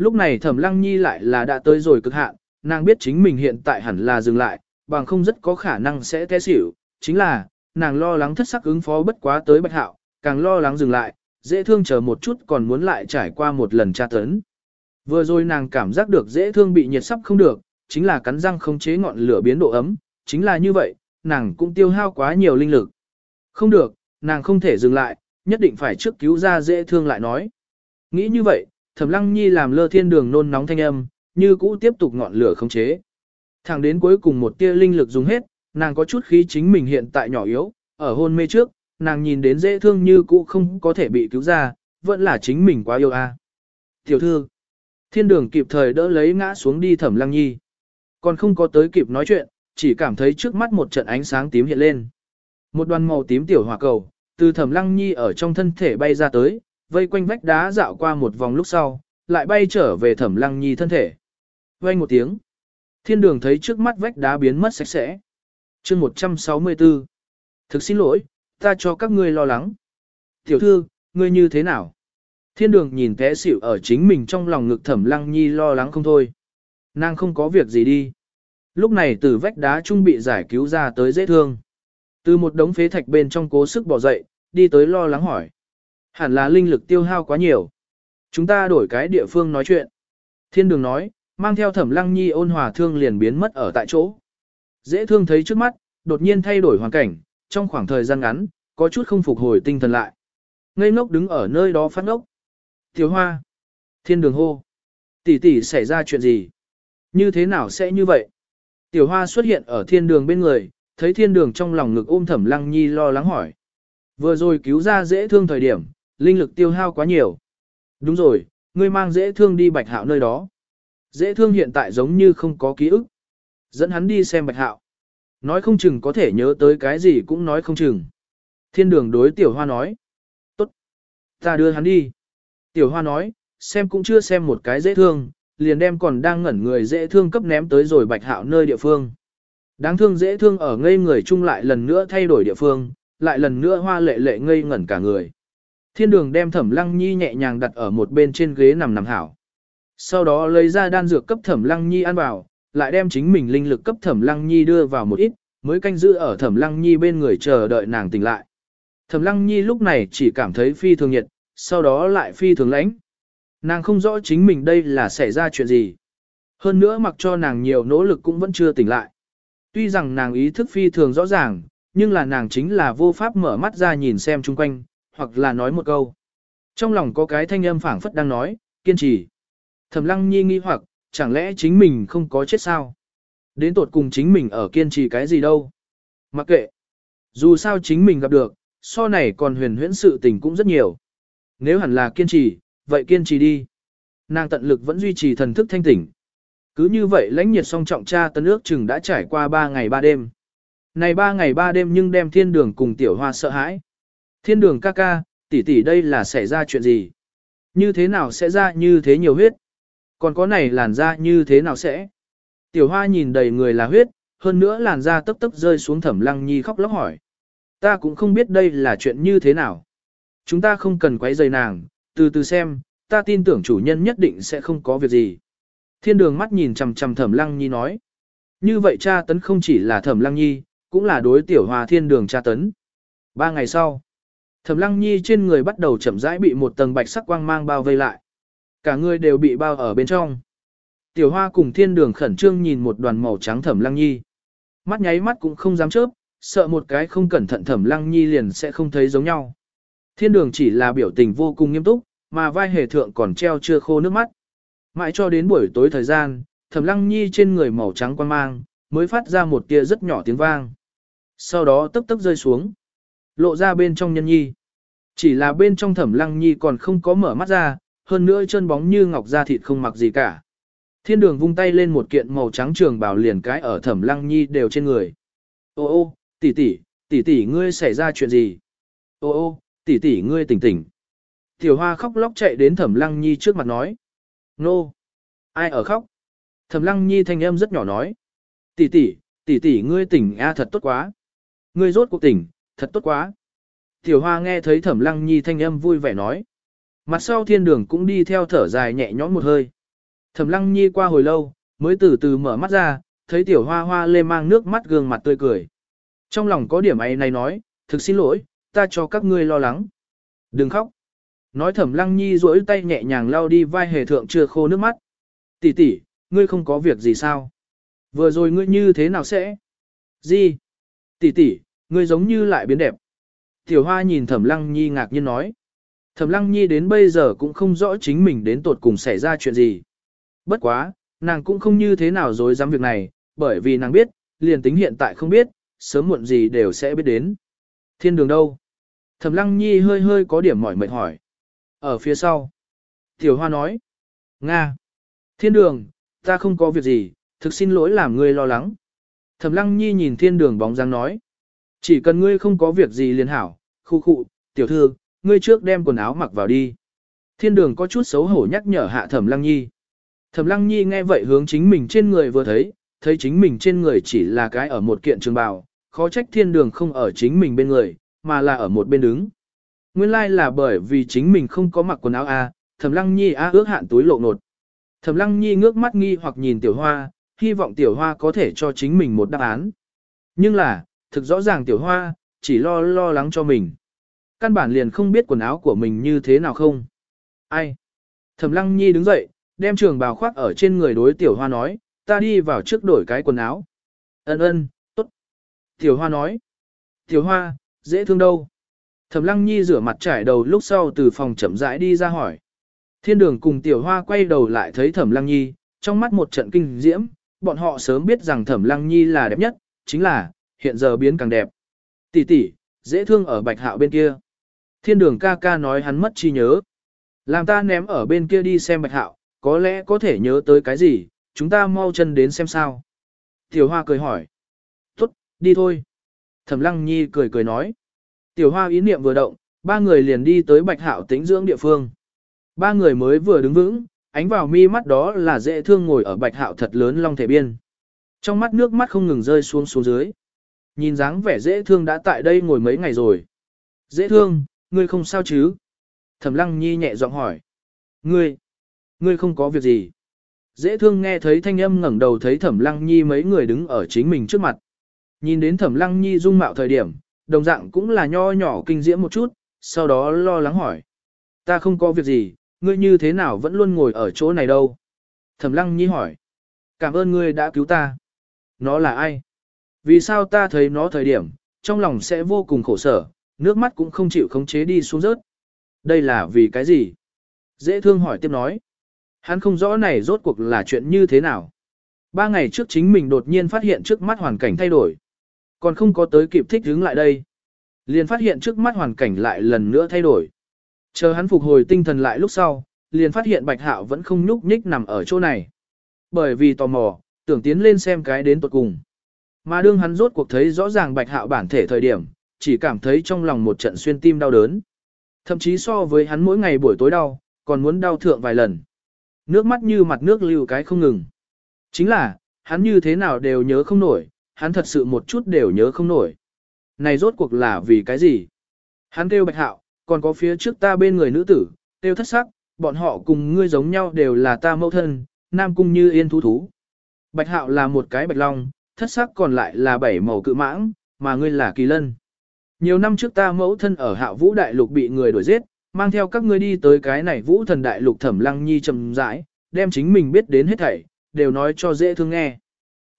Lúc này thẩm lăng nhi lại là đã tới rồi cực hạn, nàng biết chính mình hiện tại hẳn là dừng lại, bằng không rất có khả năng sẽ té xỉu, chính là, nàng lo lắng thất sắc ứng phó bất quá tới bạch hạo, càng lo lắng dừng lại, dễ thương chờ một chút còn muốn lại trải qua một lần tra tấn. Vừa rồi nàng cảm giác được dễ thương bị nhiệt sắp không được, chính là cắn răng không chế ngọn lửa biến độ ấm, chính là như vậy, nàng cũng tiêu hao quá nhiều linh lực. Không được, nàng không thể dừng lại, nhất định phải trước cứu ra dễ thương lại nói. Nghĩ như vậy, Thẩm Lăng Nhi làm lơ thiên đường nôn nóng thanh âm, như cũ tiếp tục ngọn lửa không chế. Thẳng đến cuối cùng một tia linh lực dùng hết, nàng có chút khí chính mình hiện tại nhỏ yếu, ở hôn mê trước, nàng nhìn đến dễ thương như cũ không có thể bị cứu ra, vẫn là chính mình quá yêu a. À. Tiểu thư, thiên đường kịp thời đỡ lấy ngã xuống đi thẩm lăng nhi. Còn không có tới kịp nói chuyện, chỉ cảm thấy trước mắt một trận ánh sáng tím hiện lên. Một đoàn màu tím tiểu hỏa cầu, từ thẩm lăng nhi ở trong thân thể bay ra tới, vây quanh vách đá dạo qua một vòng lúc sau, lại bay trở về thẩm lăng nhi thân thể. Vây một tiếng. Thiên đường thấy trước mắt vách đá biến mất sạch sẽ. chương 164. Thực xin lỗi, ta cho các ngươi lo lắng. Tiểu thư, ngươi như thế nào? Thiên đường nhìn té xỉu ở chính mình trong lòng ngực thẩm lăng nhi lo lắng không thôi. Nàng không có việc gì đi. Lúc này từ vách đá trung bị giải cứu ra tới dễ thương. Từ một đống phế thạch bên trong cố sức bỏ dậy, đi tới lo lắng hỏi. Hẳn là linh lực tiêu hao quá nhiều. Chúng ta đổi cái địa phương nói chuyện. Thiên đường nói, mang theo thẩm lăng nhi ôn hòa thương liền biến mất ở tại chỗ. Dễ thương thấy trước mắt, đột nhiên thay đổi hoàn cảnh, trong khoảng thời gian ngắn, có chút không phục hồi tinh thần lại. Ngây ngốc đứng ở nơi đó phát ngốc. Tiểu hoa. Thiên đường hô. Tỷ tỷ xảy ra chuyện gì? Như thế nào sẽ như vậy? Tiểu hoa xuất hiện ở thiên đường bên người, thấy thiên đường trong lòng ngực ôm thẩm lăng nhi lo lắng hỏi. Vừa rồi cứu ra dễ thương thời điểm, linh lực tiêu hao quá nhiều. Đúng rồi, ngươi mang dễ thương đi bạch hạo nơi đó. Dễ thương hiện tại giống như không có ký ức. Dẫn hắn đi xem bạch hạo. Nói không chừng có thể nhớ tới cái gì cũng nói không chừng. Thiên đường đối tiểu hoa nói. Tốt. Ta đưa hắn đi. Tiểu hoa nói, xem cũng chưa xem một cái dễ thương, liền đem còn đang ngẩn người dễ thương cấp ném tới rồi bạch hạo nơi địa phương. Đáng thương dễ thương ở ngây người chung lại lần nữa thay đổi địa phương, lại lần nữa hoa lệ lệ ngây ngẩn cả người. Thiên đường đem thẩm lăng nhi nhẹ nhàng đặt ở một bên trên ghế nằm nằm hảo. Sau đó lấy ra đan dược cấp thẩm lăng nhi ăn vào, lại đem chính mình linh lực cấp thẩm lăng nhi đưa vào một ít, mới canh giữ ở thẩm lăng nhi bên người chờ đợi nàng tỉnh lại. Thẩm lăng nhi lúc này chỉ cảm thấy phi thường nhiệt, sau đó lại phi thường lãnh. Nàng không rõ chính mình đây là xảy ra chuyện gì. Hơn nữa mặc cho nàng nhiều nỗ lực cũng vẫn chưa tỉnh lại. Tuy rằng nàng ý thức phi thường rõ ràng, nhưng là nàng chính là vô pháp mở mắt ra nhìn xem chung quanh, hoặc là nói một câu. Trong lòng có cái thanh âm phảng phất đang nói, kiên trì. Thẩm lăng nhi nghi hoặc, chẳng lẽ chính mình không có chết sao? Đến tột cùng chính mình ở kiên trì cái gì đâu? Mặc kệ. Dù sao chính mình gặp được, so này còn huyền huyễn sự tình cũng rất nhiều. Nếu hẳn là kiên trì, vậy kiên trì đi. Nàng tận lực vẫn duy trì thần thức thanh tỉnh. Cứ như vậy lãnh nhiệt song trọng cha tân ước chừng đã trải qua 3 ngày 3 đêm. Này 3 ngày 3 đêm nhưng đem thiên đường cùng tiểu hoa sợ hãi. Thiên đường ca ca, tỷ tỷ đây là xảy ra chuyện gì? Như thế nào sẽ ra như thế nhiều huyết? Còn có này làn da như thế nào sẽ? Tiểu hoa nhìn đầy người là huyết, hơn nữa làn da tấp tấp rơi xuống thẩm lăng nhi khóc lóc hỏi. Ta cũng không biết đây là chuyện như thế nào. Chúng ta không cần quấy rầy nàng, từ từ xem, ta tin tưởng chủ nhân nhất định sẽ không có việc gì. Thiên đường mắt nhìn chằm chằm thẩm lăng nhi nói. Như vậy cha tấn không chỉ là thẩm lăng nhi, cũng là đối tiểu hoa thiên đường cha tấn. Ba ngày sau, thẩm lăng nhi trên người bắt đầu chậm rãi bị một tầng bạch sắc quang mang bao vây lại. Cả người đều bị bao ở bên trong. Tiểu hoa cùng thiên đường khẩn trương nhìn một đoàn màu trắng thẩm lăng nhi. Mắt nháy mắt cũng không dám chớp, sợ một cái không cẩn thận thẩm lăng nhi liền sẽ không thấy giống nhau. Thiên đường chỉ là biểu tình vô cùng nghiêm túc, mà vai hề thượng còn treo chưa khô nước mắt. Mãi cho đến buổi tối thời gian, thẩm lăng nhi trên người màu trắng quang mang, mới phát ra một tia rất nhỏ tiếng vang. Sau đó tức tức rơi xuống, lộ ra bên trong nhân nhi. Chỉ là bên trong thẩm lăng nhi còn không có mở mắt ra, hơn nữa chân bóng như ngọc da thịt không mặc gì cả. Thiên đường vung tay lên một kiện màu trắng trường bào liền cái ở thẩm lăng nhi đều trên người. Ô ô, tỷ tỷ, tỷ tỷ ngươi xảy ra chuyện gì? Ô ô, tỷ tỷ ngươi tỉnh tỉnh. Tiểu hoa khóc lóc chạy đến thẩm lăng nhi trước mặt nói. Nô! Ai ở khóc? Thẩm lăng nhi thanh âm rất nhỏ nói. Tỷ tỷ, tỷ tỷ ngươi tỉnh a thật tốt quá. Ngươi rốt cuộc tỉnh, thật tốt quá. Tiểu hoa nghe thấy thẩm lăng nhi thanh âm vui vẻ nói. Mặt sau thiên đường cũng đi theo thở dài nhẹ nhõm một hơi. Thẩm lăng nhi qua hồi lâu, mới từ từ mở mắt ra, thấy tiểu hoa hoa lê mang nước mắt gương mặt tươi cười. Trong lòng có điểm ấy này nói, thực xin lỗi, ta cho các ngươi lo lắng. Đừng khóc. Nói thẩm lăng nhi duỗi tay nhẹ nhàng lau đi vai hề thượng chưa khô nước mắt. Tỷ tỷ, ngươi không có việc gì sao? Vừa rồi ngươi như thế nào sẽ? Gì? Tỷ tỷ, ngươi giống như lại biến đẹp. Tiểu hoa nhìn thẩm lăng nhi ngạc nhiên nói. Thẩm lăng nhi đến bây giờ cũng không rõ chính mình đến tột cùng xảy ra chuyện gì. Bất quá, nàng cũng không như thế nào dối dám việc này, bởi vì nàng biết, liền tính hiện tại không biết, sớm muộn gì đều sẽ biết đến. Thiên đường đâu? Thẩm Lăng Nhi hơi hơi có điểm mỏi mệt hỏi. Ở phía sau. Tiểu Hoa nói. Nga. Thiên đường, ta không có việc gì, thực xin lỗi làm ngươi lo lắng. Thẩm Lăng Nhi nhìn thiên đường bóng dáng nói. Chỉ cần ngươi không có việc gì liền hảo, khu khu, tiểu thư, ngươi trước đem quần áo mặc vào đi. Thiên đường có chút xấu hổ nhắc nhở hạ Thẩm Lăng Nhi. Thẩm Lăng Nhi nghe vậy hướng chính mình trên người vừa thấy, thấy chính mình trên người chỉ là cái ở một kiện trường bào, khó trách thiên đường không ở chính mình bên người, mà là ở một bên đứng. Nguyên lai like là bởi vì chính mình không có mặc quần áo A, Thẩm Lăng Nhi A ước hạn túi lộ nột. Thẩm Lăng Nhi ngước mắt nghi hoặc nhìn Tiểu Hoa, hy vọng Tiểu Hoa có thể cho chính mình một đáp án. Nhưng là, thực rõ ràng Tiểu Hoa, chỉ lo lo lắng cho mình. Căn bản liền không biết quần áo của mình như thế nào không. Ai? Thẩm Lăng Nhi đứng dậy, đem trường bào khoác ở trên người đối Tiểu Hoa nói, ta đi vào trước đổi cái quần áo. Ân ân, tốt. Tiểu Hoa nói. Tiểu Hoa, dễ thương đâu? Thẩm Lăng Nhi rửa mặt trải đầu lúc sau từ phòng chậm rãi đi ra hỏi. Thiên đường cùng Tiểu Hoa quay đầu lại thấy Thẩm Lăng Nhi, trong mắt một trận kinh diễm, bọn họ sớm biết rằng Thẩm Lăng Nhi là đẹp nhất, chính là, hiện giờ biến càng đẹp. Tỷ tỷ, dễ thương ở bạch hạo bên kia. Thiên đường ca ca nói hắn mất chi nhớ. Làm ta ném ở bên kia đi xem bạch hạo, có lẽ có thể nhớ tới cái gì, chúng ta mau chân đến xem sao. Tiểu Hoa cười hỏi. Tốt, đi thôi. Thẩm Lăng Nhi cười cười nói. Tiểu Hoa ý niệm vừa động, ba người liền đi tới bạch hạo tĩnh dưỡng địa phương. Ba người mới vừa đứng vững, ánh vào mi mắt đó là dễ thương ngồi ở bạch hạo thật lớn long thể biên. Trong mắt nước mắt không ngừng rơi xuống xuống dưới. Nhìn dáng vẻ dễ thương đã tại đây ngồi mấy ngày rồi. Dễ thương, ngươi không sao chứ? Thẩm lăng nhi nhẹ giọng hỏi. Ngươi, ngươi không có việc gì. Dễ thương nghe thấy thanh âm ngẩng đầu thấy thẩm lăng nhi mấy người đứng ở chính mình trước mặt. Nhìn đến thẩm lăng nhi dung mạo thời điểm, đồng dạng cũng là nho nhỏ kinh diễm một chút, sau đó lo lắng hỏi. Ta không có việc gì, ngươi như thế nào vẫn luôn ngồi ở chỗ này đâu? Thẩm lăng nhi hỏi. Cảm ơn ngươi đã cứu ta. Nó là ai? Vì sao ta thấy nó thời điểm, trong lòng sẽ vô cùng khổ sở, nước mắt cũng không chịu khống chế đi xuống rớt. Đây là vì cái gì? Dễ thương hỏi tiếp nói. Hắn không rõ này rốt cuộc là chuyện như thế nào. Ba ngày trước chính mình đột nhiên phát hiện trước mắt hoàn cảnh thay đổi. Còn không có tới kịp thích hướng lại đây. Liền phát hiện trước mắt hoàn cảnh lại lần nữa thay đổi. Chờ hắn phục hồi tinh thần lại lúc sau, liền phát hiện Bạch Hạo vẫn không nhúc nhích nằm ở chỗ này. Bởi vì tò mò, tưởng tiến lên xem cái đến tuột cùng. Mà đương hắn rốt cuộc thấy rõ ràng Bạch Hạo bản thể thời điểm, chỉ cảm thấy trong lòng một trận xuyên tim đau đớn. Thậm chí so với hắn mỗi ngày buổi tối đau, còn muốn đau thượng vài lần. Nước mắt như mặt nước lưu cái không ngừng. Chính là, hắn như thế nào đều nhớ không nổi, hắn thật sự một chút đều nhớ không nổi. Này rốt cuộc là vì cái gì? Hắn kêu Bạch Hạo, còn có phía trước ta bên người nữ tử, tiêu thất sắc, bọn họ cùng ngươi giống nhau đều là ta mẫu thân, nam cung như yên thú thú. Bạch hạo là một cái bạch long, thất sắc còn lại là bảy màu cự mãng, mà ngươi là kỳ lân. Nhiều năm trước ta mẫu thân ở hạ vũ đại lục bị người đuổi giết, mang theo các ngươi đi tới cái này vũ thần đại lục thẩm lăng nhi trầm rãi, đem chính mình biết đến hết thảy, đều nói cho dễ thương nghe.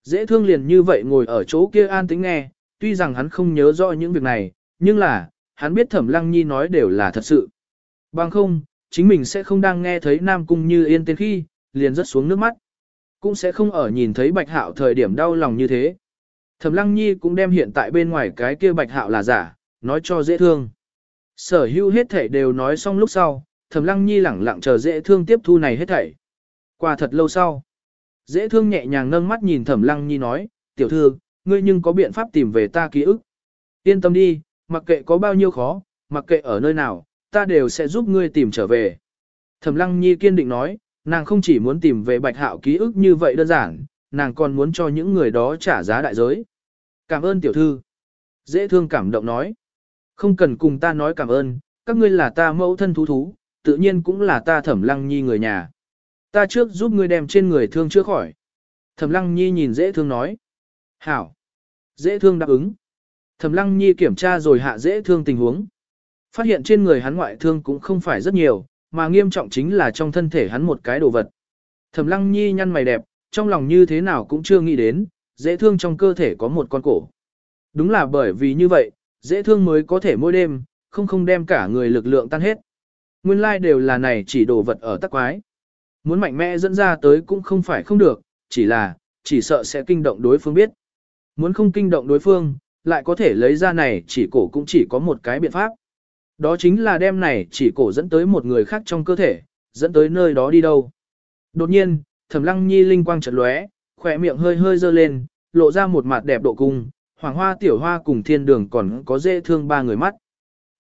Dễ thương liền như vậy ngồi ở chỗ kia an tĩnh nghe, tuy rằng hắn không nhớ rõ những việc này, nhưng là, hắn biết thẩm lăng nhi nói đều là thật sự. Bằng không, chính mình sẽ không đang nghe thấy Nam Cung như yên tên khi, liền rớt xuống nước mắt. Cũng sẽ không ở nhìn thấy bạch hạo thời điểm đau lòng như thế. Thẩm lăng nhi cũng đem hiện tại bên ngoài cái kia bạch hạo là giả, nói cho dễ thương. Sở hữu hết thảy đều nói xong lúc sau, thẩm lăng nhi lẳng lặng chờ dễ thương tiếp thu này hết thảy. Qua thật lâu sau, dễ thương nhẹ nhàng nâng mắt nhìn thẩm lăng nhi nói, tiểu thư, ngươi nhưng có biện pháp tìm về ta ký ức. Yên tâm đi, mặc kệ có bao nhiêu khó, mặc kệ ở nơi nào, ta đều sẽ giúp ngươi tìm trở về. Thẩm Lăng Nhi kiên định nói, nàng không chỉ muốn tìm về Bạch Hạo ký ức như vậy đơn giản, nàng còn muốn cho những người đó trả giá đại giới. Cảm ơn tiểu thư. Dễ thương cảm động nói. Không cần cùng ta nói cảm ơn, các ngươi là ta mẫu thân thú thú, tự nhiên cũng là ta Thẩm Lăng Nhi người nhà. Ta trước giúp ngươi đem trên người thương chữa khỏi. Thẩm Lăng Nhi nhìn dễ thương nói. Hảo. Dễ thương đáp ứng. Thẩm Lăng Nhi kiểm tra rồi hạ dễ thương tình huống. Phát hiện trên người hắn ngoại thương cũng không phải rất nhiều, mà nghiêm trọng chính là trong thân thể hắn một cái đồ vật. Thẩm Lăng Nhi nhăn mày đẹp, trong lòng như thế nào cũng chưa nghĩ đến, dễ thương trong cơ thể có một con cổ. Đúng là bởi vì như vậy, dễ thương mới có thể mỗi đêm, không không đem cả người lực lượng tan hết. Nguyên lai like đều là này chỉ đồ vật ở tắc quái. Muốn mạnh mẽ dẫn ra tới cũng không phải không được, chỉ là, chỉ sợ sẽ kinh động đối phương biết. Muốn không kinh động đối phương, lại có thể lấy ra này chỉ cổ cũng chỉ có một cái biện pháp. Đó chính là đem này chỉ cổ dẫn tới một người khác trong cơ thể, dẫn tới nơi đó đi đâu. Đột nhiên, Thẩm Lăng Nhi linh quang chợt lóe, khỏe miệng hơi hơi dơ lên, lộ ra một mặt đẹp độ cung, Hoàng Hoa Tiểu Hoa cùng Thiên Đường còn có dễ thương ba người mắt.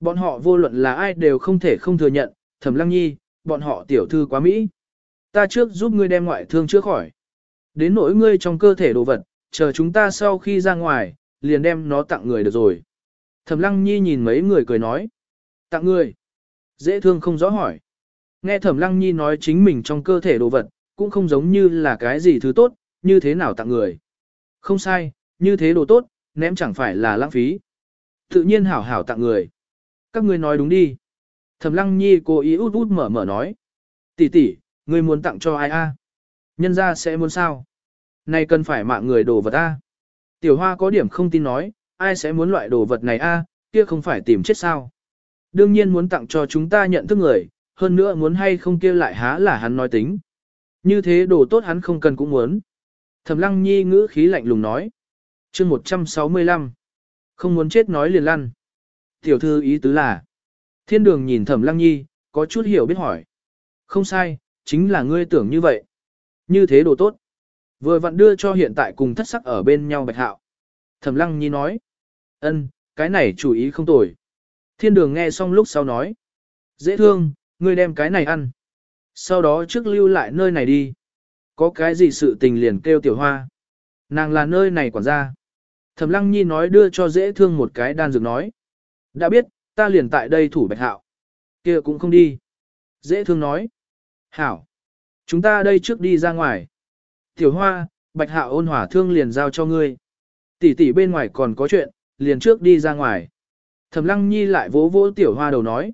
Bọn họ vô luận là ai đều không thể không thừa nhận, Thẩm Lăng Nhi, bọn họ tiểu thư quá mỹ. Ta trước giúp ngươi đem ngoại thương chữa khỏi. Đến nỗi ngươi trong cơ thể đồ vật, chờ chúng ta sau khi ra ngoài, liền đem nó tặng người được rồi. Thẩm Lăng Nhi nhìn mấy người cười nói. Tặng người. Dễ thương không rõ hỏi. Nghe Thẩm Lăng Nhi nói chính mình trong cơ thể đồ vật, cũng không giống như là cái gì thứ tốt, như thế nào tặng người. Không sai, như thế đồ tốt, ném chẳng phải là lãng phí. Tự nhiên hảo hảo tặng người. Các ngươi nói đúng đi. Thẩm Lăng Nhi cố ý út út mở mở nói. Tỷ tỷ, ngươi muốn tặng cho ai a? Nhân ra sẽ muốn sao? Này cần phải mạng người đồ vật a. Tiểu Hoa có điểm không tin nói, ai sẽ muốn loại đồ vật này a? kia không phải tìm chết sao? Đương nhiên muốn tặng cho chúng ta nhận thức người, hơn nữa muốn hay không kia lại há là hắn nói tính. Như thế đồ tốt hắn không cần cũng muốn. Thẩm Lăng Nhi ngữ khí lạnh lùng nói. chương 165. Không muốn chết nói liền lăn. Tiểu thư ý tứ là. Thiên đường nhìn Thẩm Lăng Nhi, có chút hiểu biết hỏi. Không sai, chính là ngươi tưởng như vậy. Như thế đồ tốt. Vừa vặn đưa cho hiện tại cùng thất sắc ở bên nhau bạch hạo. Thẩm Lăng Nhi nói. ân, cái này chủ ý không tồi. Thiên đường nghe xong lúc sau nói. Dễ thương, ngươi đem cái này ăn. Sau đó trước lưu lại nơi này đi. Có cái gì sự tình liền kêu tiểu hoa. Nàng là nơi này quản gia. Thẩm lăng nhi nói đưa cho dễ thương một cái đan dược nói. Đã biết, ta liền tại đây thủ bạch hạo. kia cũng không đi. Dễ thương nói. Hảo. Chúng ta đây trước đi ra ngoài. Tiểu hoa, bạch hạo ôn hỏa thương liền giao cho ngươi. Tỷ tỷ bên ngoài còn có chuyện, liền trước đi ra ngoài. Thẩm lăng nhi lại vỗ vỗ tiểu hoa đầu nói.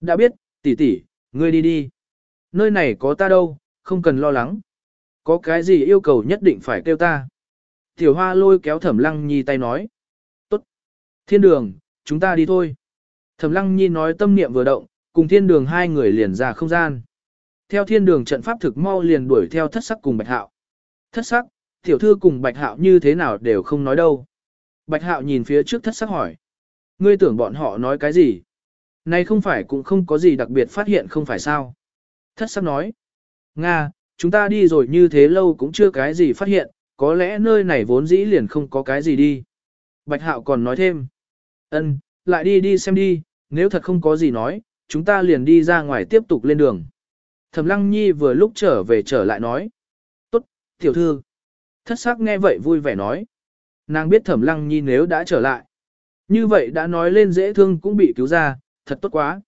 Đã biết, tỷ tỷ, ngươi đi đi. Nơi này có ta đâu, không cần lo lắng. Có cái gì yêu cầu nhất định phải kêu ta. Tiểu hoa lôi kéo thẩm lăng nhi tay nói. Tốt. Thiên đường, chúng ta đi thôi. Thẩm lăng nhi nói tâm niệm vừa động, cùng thiên đường hai người liền ra không gian. Theo thiên đường trận pháp thực mau liền đuổi theo thất sắc cùng bạch hạo. Thất sắc, tiểu thư cùng bạch hạo như thế nào đều không nói đâu. Bạch hạo nhìn phía trước thất sắc hỏi. Ngươi tưởng bọn họ nói cái gì? Này không phải cũng không có gì đặc biệt phát hiện không phải sao. Thất sắc nói. Nga, chúng ta đi rồi như thế lâu cũng chưa cái gì phát hiện, có lẽ nơi này vốn dĩ liền không có cái gì đi. Bạch Hạo còn nói thêm. Ân, lại đi đi xem đi, nếu thật không có gì nói, chúng ta liền đi ra ngoài tiếp tục lên đường. Thẩm Lăng Nhi vừa lúc trở về trở lại nói. Tốt, tiểu thư. Thất sắc nghe vậy vui vẻ nói. Nàng biết Thẩm Lăng Nhi nếu đã trở lại. Như vậy đã nói lên dễ thương cũng bị cứu ra, thật tốt quá.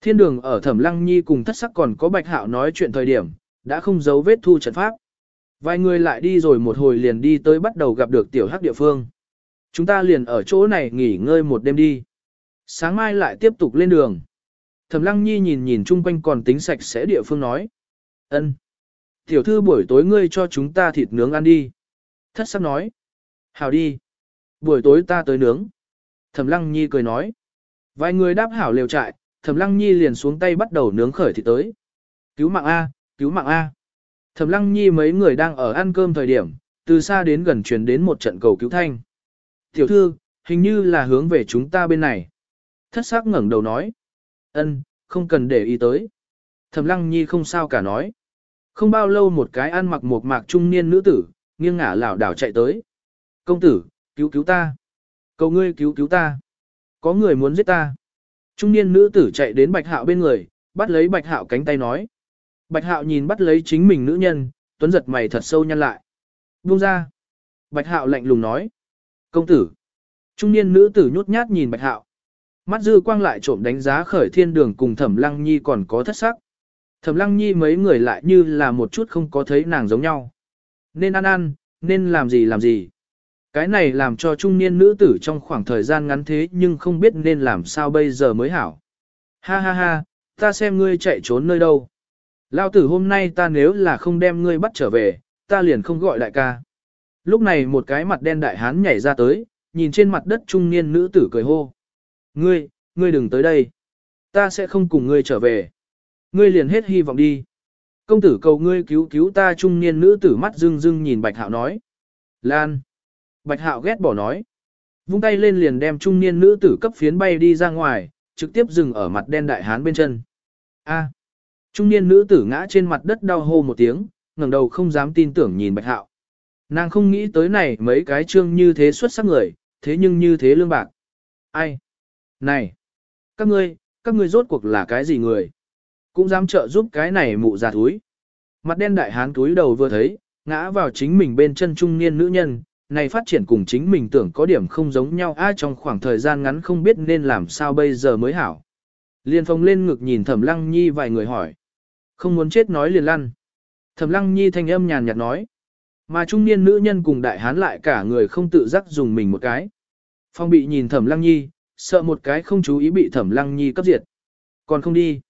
Thiên đường ở Thẩm Lăng Nhi cùng thất sắc còn có Bạch Hạo nói chuyện thời điểm, đã không giấu vết thu trận pháp. Vài người lại đi rồi một hồi liền đi tới bắt đầu gặp được tiểu hắc địa phương. Chúng ta liền ở chỗ này nghỉ ngơi một đêm đi. Sáng mai lại tiếp tục lên đường. Thẩm Lăng Nhi nhìn nhìn chung quanh còn tính sạch sẽ địa phương nói. ân, Tiểu thư buổi tối ngươi cho chúng ta thịt nướng ăn đi. Thất sắc nói. Hào đi. Buổi tối ta tới nướng. Thẩm Lăng Nhi cười nói. Vài người đáp hảo liều trại, Thẩm Lăng Nhi liền xuống tay bắt đầu nướng khởi thịt tới. Cứu mạng A, cứu mạng A. Thẩm Lăng Nhi mấy người đang ở ăn cơm thời điểm, từ xa đến gần truyền đến một trận cầu cứu thanh. Tiểu thư, hình như là hướng về chúng ta bên này. Thất sắc ngẩng đầu nói. Ân, không cần để ý tới. Thẩm Lăng Nhi không sao cả nói. Không bao lâu một cái ăn mặc một mạc trung niên nữ tử, nghiêng ngả lảo đảo chạy tới. Công tử, cứu cứu ta. Cầu ngươi cứu cứu ta. Có người muốn giết ta. Trung niên nữ tử chạy đến Bạch Hạo bên người, bắt lấy Bạch Hạo cánh tay nói. Bạch Hạo nhìn bắt lấy chính mình nữ nhân, tuấn giật mày thật sâu nhăn lại. Buông ra. Bạch Hạo lạnh lùng nói. Công tử. Trung niên nữ tử nhút nhát nhìn Bạch Hạo. Mắt dư quang lại trộm đánh giá khởi thiên đường cùng Thẩm Lăng Nhi còn có thất sắc. Thẩm Lăng Nhi mấy người lại như là một chút không có thấy nàng giống nhau. Nên ăn ăn, nên làm gì làm gì. Cái này làm cho trung niên nữ tử trong khoảng thời gian ngắn thế nhưng không biết nên làm sao bây giờ mới hảo. Ha ha ha, ta xem ngươi chạy trốn nơi đâu. Lao tử hôm nay ta nếu là không đem ngươi bắt trở về, ta liền không gọi đại ca. Lúc này một cái mặt đen đại hán nhảy ra tới, nhìn trên mặt đất trung niên nữ tử cười hô. Ngươi, ngươi đừng tới đây. Ta sẽ không cùng ngươi trở về. Ngươi liền hết hy vọng đi. Công tử cầu ngươi cứu cứu ta trung niên nữ tử mắt rưng rưng nhìn Bạch Hạo nói. Lan. Bạch Hạo ghét bỏ nói. Vung tay lên liền đem trung niên nữ tử cấp phiến bay đi ra ngoài, trực tiếp dừng ở mặt đen đại hán bên chân. A. Trung niên nữ tử ngã trên mặt đất đau hô một tiếng, ngẩng đầu không dám tin tưởng nhìn Bạch Hạo. Nàng không nghĩ tới này mấy cái trương như thế xuất sắc người, thế nhưng như thế lương bạc. Ai? Này! Các ngươi, các ngươi rốt cuộc là cái gì người? Cũng dám trợ giúp cái này mụ già túi. Mặt đen đại hán túi đầu vừa thấy, ngã vào chính mình bên chân trung niên nữ nhân, này phát triển cùng chính mình tưởng có điểm không giống nhau ai trong khoảng thời gian ngắn không biết nên làm sao bây giờ mới hảo. Liên phong lên ngực nhìn thẩm lăng nhi vài người hỏi. Không muốn chết nói liền lăn. Thẩm lăng nhi thanh âm nhàn nhạt nói. Mà trung niên nữ nhân cùng đại hán lại cả người không tự giác dùng mình một cái. Phong bị nhìn thẩm lăng nhi, sợ một cái không chú ý bị thẩm lăng nhi cấp diệt. Còn không đi.